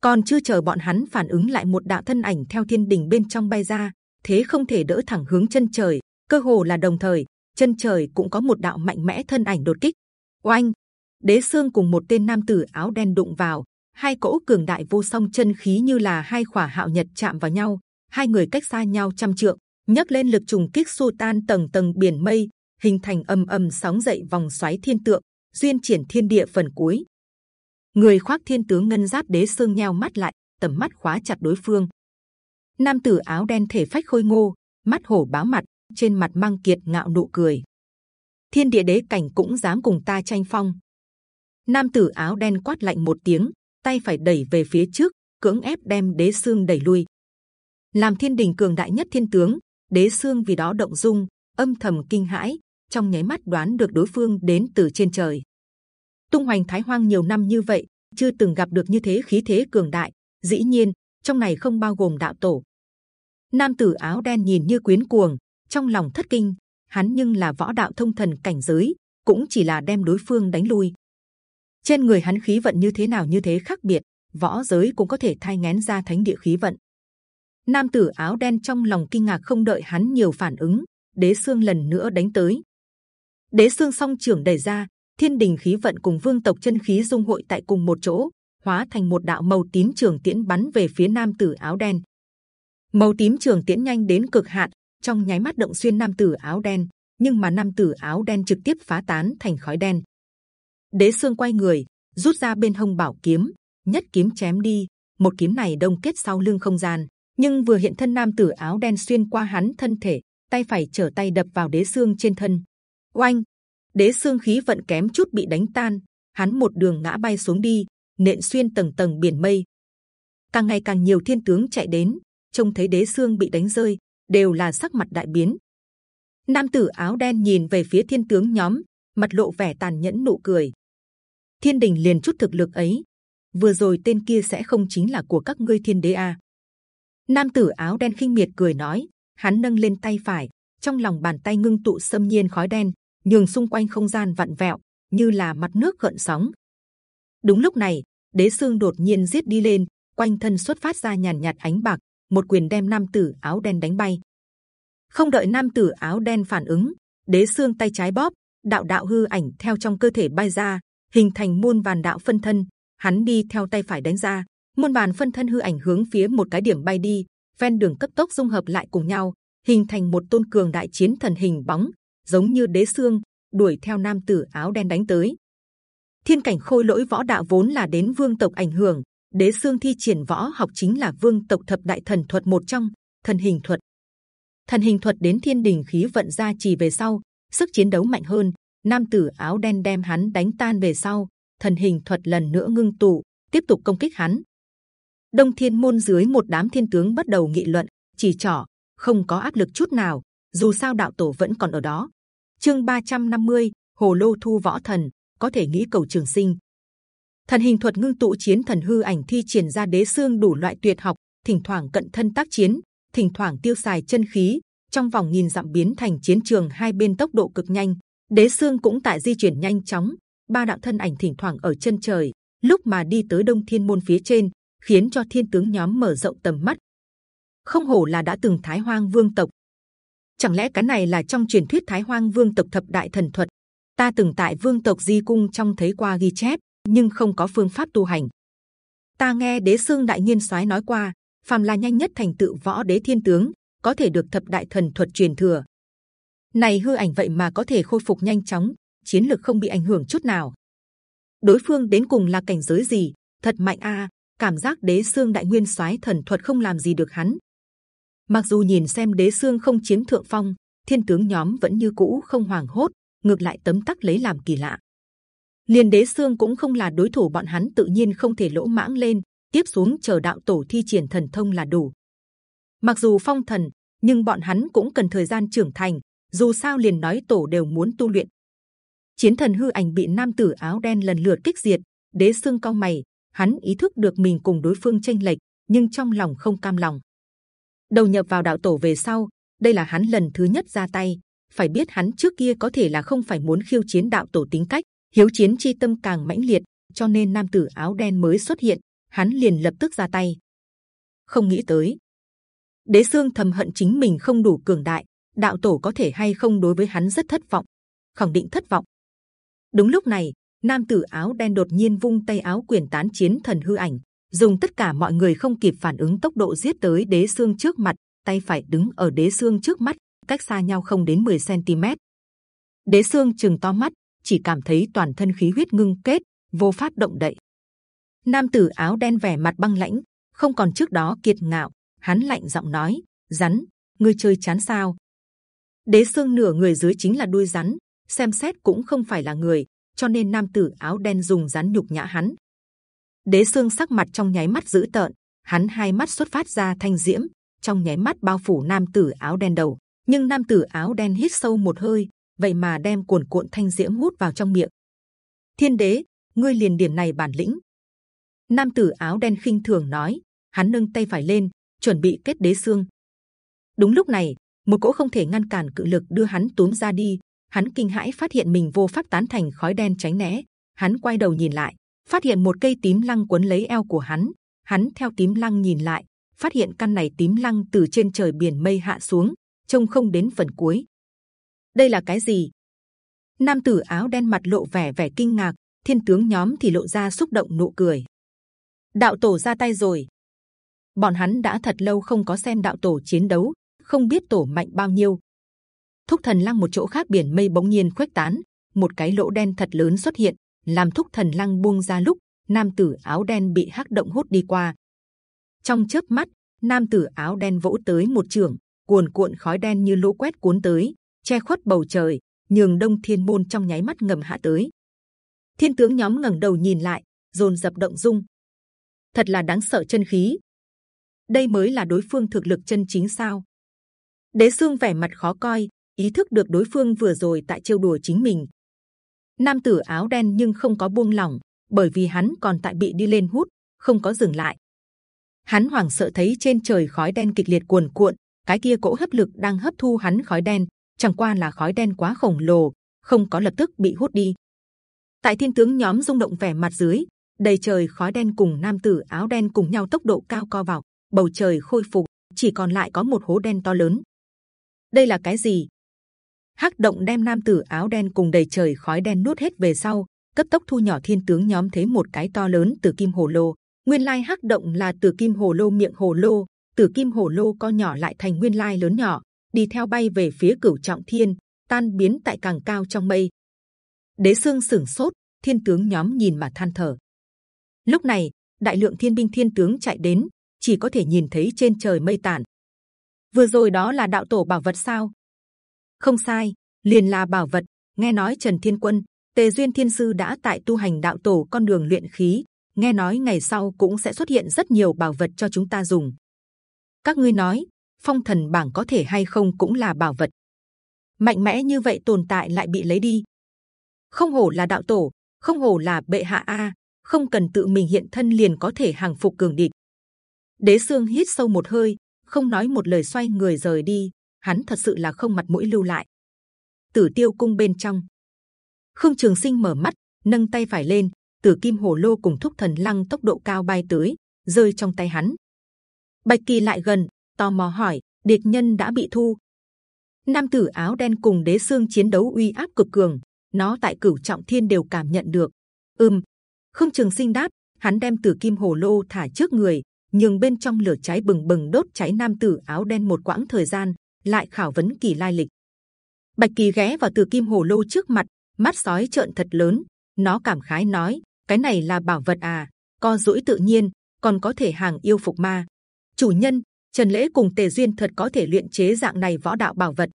Còn chưa chờ bọn hắn phản ứng lại một đạo thân ảnh theo thiên đình bên trong bay ra, thế không thể đỡ thẳng hướng chân trời, cơ hồ là đồng thời, chân trời cũng có một đạo mạnh mẽ thân ảnh đột kích. Oanh! Đế xương cùng một tên nam tử áo đen đụng vào, hai cỗ cường đại vô song chân khí như là hai khỏa hạo nhật chạm vào nhau, hai người cách xa nhau trăm trượng, nhấc lên lực trùng kích xô tan tầng tầng biển mây, hình thành âm âm sóng dậy vòng xoáy thiên tượng, duyên triển thiên địa phần cuối. Người khoác thiên tướng ngân giáp đế sương nheo mắt lại, tầm mắt khóa chặt đối phương. Nam tử áo đen thể phách khôi ngô, mắt hổ báo mặt, trên mặt mang kiệt ngạo nụ cười. Thiên địa đế cảnh cũng dám cùng ta tranh phong. Nam tử áo đen quát lạnh một tiếng, tay phải đẩy về phía trước, cưỡng ép đem đế xương đẩy lui. Làm thiên đình cường đại nhất thiên tướng, đế xương vì đó động dung, âm thầm kinh hãi, trong nháy mắt đoán được đối phương đến từ trên trời. Tung hoành Thái Hoang nhiều năm như vậy, chưa từng gặp được như thế khí thế cường đại. Dĩ nhiên, trong này không bao gồm đạo tổ. Nam tử áo đen nhìn như quyến cuồng, trong lòng thất kinh. Hắn nhưng là võ đạo thông thần cảnh giới, cũng chỉ là đem đối phương đánh lui. Trên người hắn khí vận như thế nào như thế khác biệt, võ giới cũng có thể thay ngén ra thánh địa khí vận. Nam tử áo đen trong lòng kinh ngạc không đợi hắn nhiều phản ứng, đế xương lần nữa đánh tới. Đế xương song trưởng đẩy ra, thiên đình khí vận cùng vương tộc chân khí dung hội tại cùng một chỗ, hóa thành một đạo màu tím trường tiễn bắn về phía nam tử áo đen. Màu tím trường tiễn nhanh đến cực hạn, trong nháy mắt động xuyên nam tử áo đen, nhưng mà nam tử áo đen trực tiếp phá tán thành khói đen. Đế xương quay người, rút ra bên hông bảo kiếm, nhất kiếm chém đi. Một kiếm này đông kết sau lưng không gian, nhưng vừa hiện thân nam tử áo đen xuyên qua hắn thân thể, tay phải trở tay đập vào đế xương trên thân. Oanh! Đế xương khí vận kém chút bị đánh tan, hắn một đường ngã bay xuống đi, nện xuyên tầng tầng biển mây. Càng ngày càng nhiều thiên tướng chạy đến, trông thấy đế xương bị đánh rơi, đều là sắc mặt đại biến. Nam tử áo đen nhìn về phía thiên tướng nhóm, mặt lộ vẻ tàn nhẫn nụ cười. Thiên đình liền chút thực lực ấy, vừa rồi tên kia sẽ không chính là của các ngươi thiên đế à? Nam tử áo đen khinh miệt cười nói, hắn nâng lên tay phải, trong lòng bàn tay ngưng tụ xâm nhiên khói đen, nhường xung quanh không gian vặn vẹo như là mặt nước gợn sóng. Đúng lúc này, đế xương đột nhiên giết đi lên, quanh thân xuất phát ra nhàn nhạt ánh bạc, một quyền đem nam tử áo đen đánh bay. Không đợi nam tử áo đen phản ứng, đế xương tay trái bóp, đạo đạo hư ảnh theo trong cơ thể bay ra, hình thành muôn vàn đạo phân thân, hắn đi theo tay phải đánh ra, muôn bàn phân thân hư ảnh hướng phía một cái điểm bay đi, ven đường cấp tốc dung hợp lại cùng nhau, hình thành một tôn cường đại chiến thần hình bóng, giống như đế xương đuổi theo nam tử áo đen đánh tới. Thiên cảnh khôi lỗi võ đạo vốn là đến vương tộc ảnh hưởng, đế xương thi triển võ học chính là vương tộc thập đại thần thuật một trong thần hình thuật. Thần hình thuật đến thiên đình khí vận ra chỉ về sau, sức chiến đấu mạnh hơn. Nam tử áo đen đem hắn đánh tan về sau, thần hình thuật lần nữa ngưng tụ, tiếp tục công kích hắn. Đông Thiên môn dưới một đám thiên tướng bắt đầu nghị luận, chỉ trỏ, không có áp lực chút nào. Dù sao đạo tổ vẫn còn ở đó. Chương 350, Hồ Lô Thu Võ Thần có thể nghĩ cầu trường sinh. Thần hình thuật ngưng tụ chiến thần hư ảnh thi triển ra đế xương đủ loại tuyệt học, thỉnh thoảng cận thân tác chiến, thỉnh thoảng tiêu xài chân khí, trong vòng nghìn dặm biến thành chiến trường hai bên tốc độ cực nhanh. Đế xương cũng tại di chuyển nhanh chóng, ba đạo thân ảnh thỉnh thoảng ở chân trời, lúc mà đi tới đông thiên môn phía trên, khiến cho thiên tướng nhóm mở rộng tầm mắt. Không hổ là đã từng Thái Hoang Vương tộc. Chẳng lẽ cái này là trong truyền thuyết Thái Hoang Vương tộc thập đại thần thuật? Ta từng tại Vương tộc Di cung trong thấy qua ghi chép, nhưng không có phương pháp tu hành. Ta nghe Đế Sương Đại Nhiên soái nói qua, phàm là nhanh nhất thành tựu võ đế thiên tướng, có thể được thập đại thần thuật truyền thừa. Này hư ảnh vậy mà có thể khôi phục nhanh chóng, chiến lực không bị ảnh hưởng chút nào. Đối phương đến cùng là cảnh giới gì? Thật mạnh a! cảm giác đế xương đại nguyên soái thần thuật không làm gì được hắn. Mặc dù nhìn xem đế xương không chiếm thượng phong, thiên tướng nhóm vẫn như cũ không hoàng hốt, ngược lại tấm tắc lấy làm kỳ lạ. Liên đế xương cũng không là đối thủ bọn hắn tự nhiên không thể lỗ mãng lên, tiếp xuống chờ đạo tổ thi triển thần thông là đủ. Mặc dù phong thần, nhưng bọn hắn cũng cần thời gian trưởng thành. Dù sao liền nói tổ đều muốn tu luyện. Chiến thần hư ảnh bị nam tử áo đen lần lượt kích diệt. Đế xương cao mày, hắn ý thức được mình cùng đối phương tranh lệch, nhưng trong lòng không cam lòng. Đầu nhập vào đạo tổ về sau, đây là hắn lần thứ nhất ra tay. Phải biết hắn trước kia có thể là không phải muốn khiêu chiến đạo tổ tính cách, hiếu chiến chi tâm càng mãnh liệt, cho nên nam tử áo đen mới xuất hiện. Hắn liền lập tức ra tay. Không nghĩ tới, Đế xương thầm hận chính mình không đủ cường đại, đạo tổ có thể hay không đối với hắn rất thất vọng, khẳng định thất vọng. Đúng lúc này, nam tử áo đen đột nhiên vung tay áo quyền tán chiến thần hư ảnh, dùng tất cả mọi người không kịp phản ứng tốc độ giết tới đế xương trước mặt, tay phải đứng ở đế xương trước mắt, cách xa nhau không đến 10 cm. Đế xương chừng to mắt, chỉ cảm thấy toàn thân khí huyết ngưng kết, vô pháp động đậy. Nam tử áo đen vẻ mặt băng lãnh, không còn trước đó kiệt ngạo, hắn lạnh giọng nói: rắn, ngươi chơi chán sao? Đế xương nửa người dưới chính là đuôi rắn, xem xét cũng không phải là người, cho nên nam tử áo đen dùng rắn nhục nhã hắn. Đế xương sắc mặt trong nháy mắt dữ tợn, hắn hai mắt xuất phát ra thanh diễm, trong nháy mắt bao phủ nam tử áo đen đầu. Nhưng nam tử áo đen hít sâu một hơi, vậy mà đem cuồn cuộn thanh diễm hút vào trong miệng. Thiên đế, ngươi liền điểm này bản lĩnh. Nam tử áo đen khinh thường nói, hắn nâng tay phải lên, chuẩn bị kết đế xương. Đúng lúc này, một cỗ không thể ngăn cản cự lực đưa hắn túm ra đi. Hắn kinh hãi phát hiện mình vô pháp tán thành khói đen tránh né. Hắn quay đầu nhìn lại, phát hiện một cây tím lăng quấn lấy eo của hắn. Hắn theo tím lăng nhìn lại, phát hiện căn này tím lăng từ trên trời biển mây hạ xuống, trông không đến phần cuối. Đây là cái gì? Nam tử áo đen mặt lộ vẻ vẻ kinh ngạc, thiên tướng nhóm thì lộ ra xúc động nụ cười. Đạo tổ ra tay rồi, bọn hắn đã thật lâu không có xem đạo tổ chiến đấu, không biết tổ mạnh bao nhiêu. Thúc thần lăng một chỗ khác biển mây bỗng nhiên khuếch tán, một cái lỗ đen thật lớn xuất hiện, làm thúc thần lăng buông ra lúc nam tử áo đen bị hắc động hút đi qua. Trong chớp mắt, nam tử áo đen vỗ tới một trường, cuồn cuộn khói đen như lũ quét cuốn tới, che khuất bầu trời, nhường đông thiên môn trong nháy mắt ngầm hạ tới. Thiên tướng nhóm ngẩng đầu nhìn lại, rồn dập động dung. Thật là đáng sợ chân khí, đây mới là đối phương thực lực chân chính sao? Đế xương vẻ mặt khó coi, ý thức được đối phương vừa rồi tại trêu đùa chính mình. Nam tử áo đen nhưng không có buông lỏng, bởi vì hắn còn tại bị đi lên hút, không có dừng lại. Hắn hoảng sợ thấy trên trời khói đen kịch liệt cuồn cuộn, cái kia cỗ hấp lực đang hấp thu hắn khói đen, chẳng qua là khói đen quá khổng lồ, không có lập tức bị hút đi. Tại thiên tướng nhóm rung động vẻ mặt dưới, đầy trời khói đen cùng nam tử áo đen cùng nhau tốc độ cao co vào, bầu trời khôi phục, chỉ còn lại có một hố đen to lớn. Đây là cái gì? Hắc động đem nam tử áo đen cùng đầy trời khói đen nuốt hết về sau, cấp tốc thu nhỏ thiên tướng nhóm thấy một cái to lớn từ kim hồ lô nguyên lai hắc động là từ kim hồ lô miệng hồ lô từ kim hồ lô co nhỏ lại thành nguyên lai lớn nhỏ đi theo bay về phía cửu trọng thiên tan biến tại càng cao trong mây đế xương sửng sốt thiên tướng nhóm nhìn mà than thở lúc này đại lượng thiên binh thiên tướng chạy đến chỉ có thể nhìn thấy trên trời mây tản vừa rồi đó là đạo tổ bảo vật sao? Không sai, liền là bảo vật. Nghe nói trần thiên quân, tề duyên thiên sư đã tại tu hành đạo tổ con đường luyện khí. Nghe nói ngày sau cũng sẽ xuất hiện rất nhiều bảo vật cho chúng ta dùng. Các ngươi nói, phong thần bảng có thể hay không cũng là bảo vật. Mạnh mẽ như vậy tồn tại lại bị lấy đi. Không hổ là đạo tổ, không hổ là bệ hạ a. Không cần tự mình hiện thân liền có thể hàng phục cường địch đế sương hít sâu một hơi, không nói một lời xoay người rời đi, hắn thật sự là không mặt mũi lưu lại. Tử tiêu cung bên trong. Khương trường sinh mở mắt, nâng tay phải lên tử kim hồ lô cùng thúc thần lăng tốc độ cao bay tới, rơi trong tay hắn. Bạch kỳ lại gần, tò mò hỏi, địch nhân đã bị thu? Nam tử áo đen cùng đế sương chiến đấu uy áp cực cường, nó tại cửu trọng thiên đều cảm nhận được. Ừm. Khương trường sinh đáp, hắn đem tử kim hồ lô thả trước người nhưng bên trong lửa cháy bừng bừng đốt cháy nam tử áo đen một quãng thời gian, lại khảo vấn kỳ lai lịch. Bạch kỳ ghé vào từ kim hồ lô trước mặt, mắt sói trợn thật lớn. Nó cảm khái nói, cái này là bảo vật à co duỗi tự nhiên, còn có thể hàng yêu phục ma. Chủ nhân, trần lễ cùng tề duyên thật có thể luyện chế dạng này võ đạo bảo vật.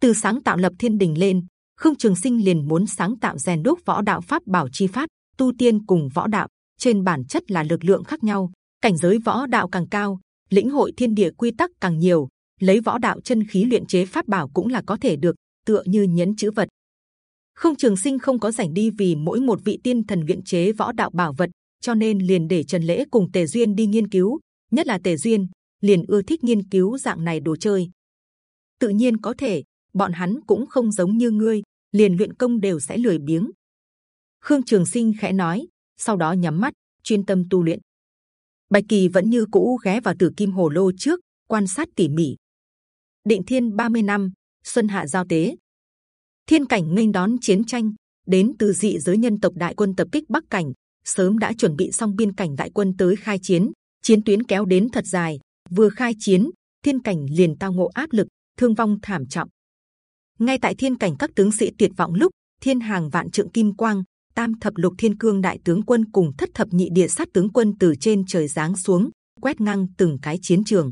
Từ sáng tạo lập thiên đình lên, khương trường sinh liền muốn sáng tạo rèn đúc võ đạo pháp bảo chi pháp, tu tiên cùng võ đạo. Trên bản chất là lực lượng khác nhau cảnh giới võ đạo càng cao, lĩnh hội thiên địa quy tắc càng nhiều, lấy võ đạo chân khí luyện chế pháp bảo cũng là có thể được, tựa như nhẫn chữ vật. Không trường sinh không có rảnh đi vì mỗi một vị tiên thần luyện chế võ đạo bảo vật, cho nên liền để trần lễ cùng tề duyên đi nghiên cứu, nhất là tề duyên, liền ưa thích nghiên cứu dạng này đồ chơi. Tự nhiên có thể, bọn hắn cũng không giống như ngươi, liền luyện công đều sẽ lười biếng. Khương trường sinh khẽ nói, sau đó nhắm mắt, chuyên tâm tu luyện bạch kỳ vẫn như cũ ghé vào tử kim hồ lô trước, quan sát tỉ mỉ. Định thiên 30 năm, xuân hạ giao tế. Thiên cảnh nghênh đón chiến tranh, đến từ dị giới nhân tộc đại quân tập kích bắc cảnh, sớm đã chuẩn bị xong biên cảnh đại quân tới khai chiến. Chiến tuyến kéo đến thật dài, vừa khai chiến, thiên cảnh liền tao ngộ áp lực, thương vong thảm trọng. Ngay tại thiên cảnh các tướng sĩ tuyệt vọng lúc, thiên hàng vạn trượng kim quang tam thập lục thiên cương đại tướng quân cùng thất thập nhị địa sát tướng quân từ trên trời giáng xuống, quét ngang từng cái chiến trường.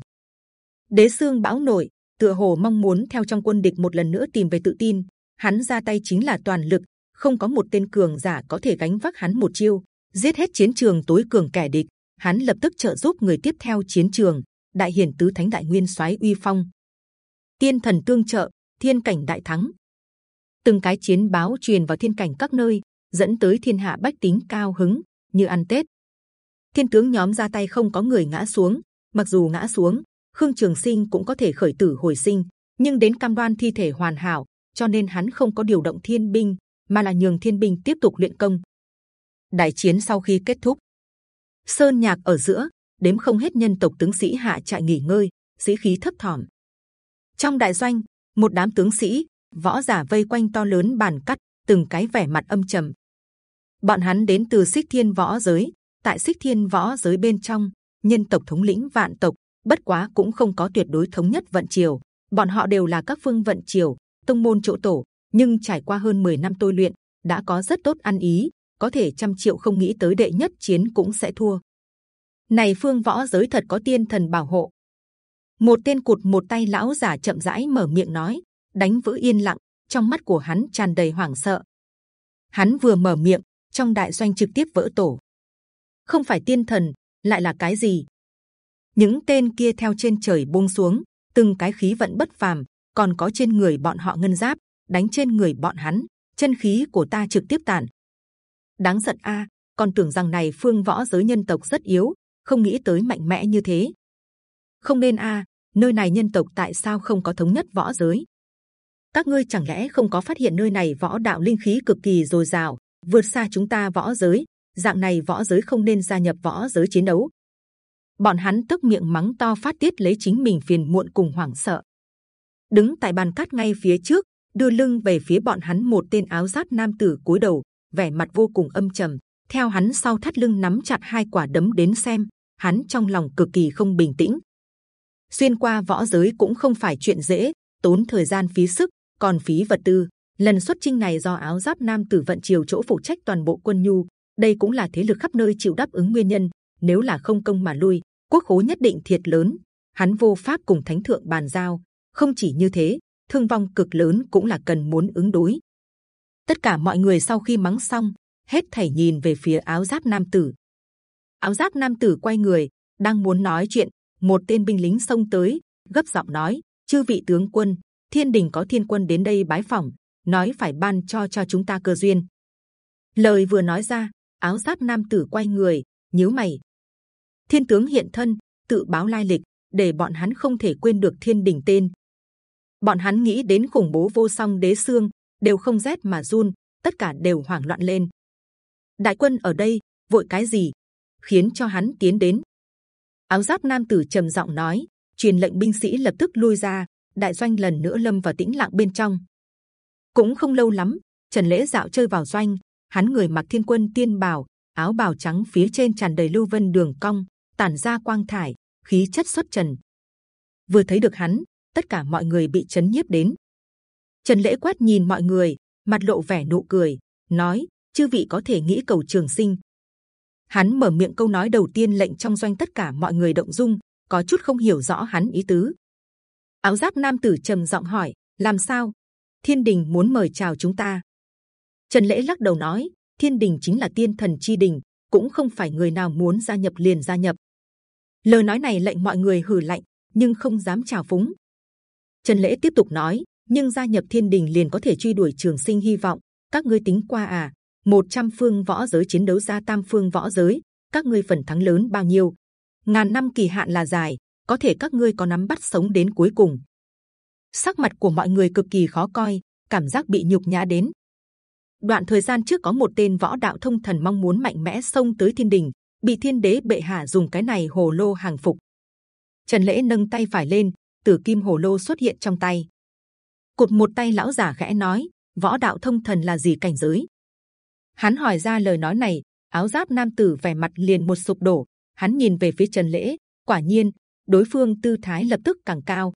Đế xương bão nổi, tựa hồ mong muốn theo trong quân địch một lần nữa tìm về tự tin. Hắn ra tay chính là toàn lực, không có một tên cường giả có thể gánh vác hắn một chiêu. Giết hết chiến trường tối cường kẻ địch, hắn lập tức trợ giúp người tiếp theo chiến trường, đại hiển tứ thánh đại nguyên soái uy phong. Tiên thần tương trợ, thiên cảnh đại thắng. Từng cái chiến báo truyền vào thiên cảnh các nơi dẫn tới thiên hạ bách tính cao hứng, như ăn tết. Thiên tướng nhóm ra tay không có người ngã xuống. Mặc dù ngã xuống, khương trường sinh cũng có thể khởi tử hồi sinh, nhưng đến cam đoan thi thể hoàn hảo, cho nên hắn không có điều động thiên binh, mà là nhường thiên binh tiếp tục luyện công. Đại chiến sau khi kết thúc, sơn nhạc ở giữa, đếm không hết nhân tộc tướng sĩ hạ trại nghỉ ngơi, sĩ khí thấp thỏm. Trong đại doanh, một đám tướng sĩ, võ giả vây quanh to lớn bàn cắt, từng cái vẻ mặt âm trầm bọn hắn đến từ xích thiên võ giới. Tại xích thiên võ giới bên trong, nhân tộc thống lĩnh vạn tộc, bất quá cũng không có tuyệt đối thống nhất vận triều. Bọn họ đều là các phương vận triều, tông môn chỗ tổ, nhưng trải qua hơn 10 năm tôi luyện, đã có rất tốt ăn ý, có thể trăm triệu không nghĩ tới đệ nhất chiến cũng sẽ thua. Này phương võ giới thật có tiên thần bảo hộ. Một tên cụt một tay lão giả chậm rãi mở miệng nói, đánh vỡ yên lặng, trong mắt của hắn tràn đầy hoảng sợ. Hắn vừa mở miệng trong đại doanh trực tiếp vỡ tổ. Không phải tiên thần, lại là cái gì? Những tên kia theo trên trời buông xuống, từng cái khí vận bất phàm, còn có trên người bọn họ ngân giáp, đánh trên người bọn hắn, chân khí của ta trực tiếp tàn. Đáng giận a, còn tưởng rằng này phương võ giới nhân tộc rất yếu, không nghĩ tới mạnh mẽ như thế. Không nên a, nơi này nhân tộc tại sao không có thống nhất võ giới? Các ngươi chẳng lẽ không có phát hiện nơi này võ đạo linh khí cực kỳ dồi dào? Vượt xa chúng ta võ giới dạng này võ giới không nên gia nhập võ giới chiến đấu bọn hắn tức miệng mắng to phát tiết lấy chính mình phiền muộn cùng hoảng sợ đứng tại bàn cát ngay phía trước đưa lưng về phía bọn hắn một tên áo giáp nam tử cúi đầu vẻ mặt vô cùng âm trầm. Theo hắn sau thắt lưng nắm chặt hai quả đấm đến xem, hắn trong lòng cực kỳ không bình tĩnh. Xuyên qua võ giới cũng không phải chuyện dễ, tốn thời gian phí sức, còn phí vật tư. Lần xuất chinh này do áo giáp nam tử vận triều chỗ phụ trách toàn bộ quân nhu, đây cũng là thế lực khắp nơi chịu đáp ứng nguyên nhân. Nếu là không công mà lui, quốc khố nhất định thiệt lớn. Hắn vô pháp cùng thánh thượng bàn giao. Không chỉ như thế, thương vong cực lớn cũng là cần muốn ứng đối. Tất cả mọi người sau khi mắng xong, hết thảy nhìn về phía áo giáp nam tử. Áo giáp nam tử quay người, đang muốn nói chuyện, một tên binh lính xông tới, gấp giọng nói: chư vị tướng quân, thiên đình có thiên quân đến đây bái phỏng, nói phải ban cho cho chúng ta cơ duyên. Lời vừa nói ra, áo giáp nam tử quay người, nhíu mày. Thiên tướng hiện thân, tự báo lai lịch, để bọn hắn không thể quên được thiên đình tên. Bọn hắn nghĩ đến khủng bố vô song đế xương, đều không rét mà run, tất cả đều hoảng loạn lên. Đại quân ở đây, vội cái gì? Khiến cho hắn tiến đến. Áo giáp nam tử trầm giọng nói, truyền lệnh binh sĩ lập tức lui ra. Đại doanh lần nữa lâm vào tĩnh lặng bên trong. Cũng không lâu lắm, Trần lễ dạo chơi vào doanh, hắn người mặc thiên quân tiên bào, áo bào trắng phía trên tràn đầy lưu vân đường cong, tản ra quang thải, khí chất xuất trần. Vừa thấy được hắn, tất cả mọi người bị chấn nhiếp đến. Trần lễ quát nhìn mọi người, mặt lộ vẻ nụ cười, nói: chư vị có thể nghĩ cầu trường sinh. Hắn mở miệng câu nói đầu tiên lệnh trong doanh tất cả mọi người động dung, có chút không hiểu rõ hắn ý tứ. Áo giáp nam tử trầm giọng hỏi: làm sao? Thiên đình muốn mời chào chúng ta. Trần lễ lắc đầu nói: Thiên đình chính là tiên thần chi đình, cũng không phải người nào muốn gia nhập liền gia nhập. Lời nói này lệnh mọi người hừ lạnh, nhưng không dám chào phúng. Trần lễ tiếp tục nói: nhưng gia nhập thiên đình liền có thể truy đuổi trường sinh hy vọng. Các ngươi tính qua à? 100 phương võ giới chiến đấu ra tam phương võ giới, các ngươi phần thắng lớn bao nhiêu? Ngàn năm kỳ hạn là dài, có thể các ngươi có nắm bắt sống đến cuối cùng. Sắc mặt của mọi người cực kỳ khó coi, cảm giác bị nhục nhã đến. Đoạn thời gian trước có một tên võ đạo thông thần mong muốn mạnh mẽ xông tới thiên đình, bị thiên đế bệ hạ dùng cái này hồ lô hàng phục. Trần lễ nâng tay phải lên, tử kim hồ lô xuất hiện trong tay. Cụt một tay lão giả khẽ nói, võ đạo thông thần là gì cảnh giới? Hắn hỏi ra lời nói này, áo giáp nam tử vẻ mặt liền một sụp đổ. Hắn nhìn về phía Trần Lễ, quả nhiên đối phương tư thái lập tức càng cao,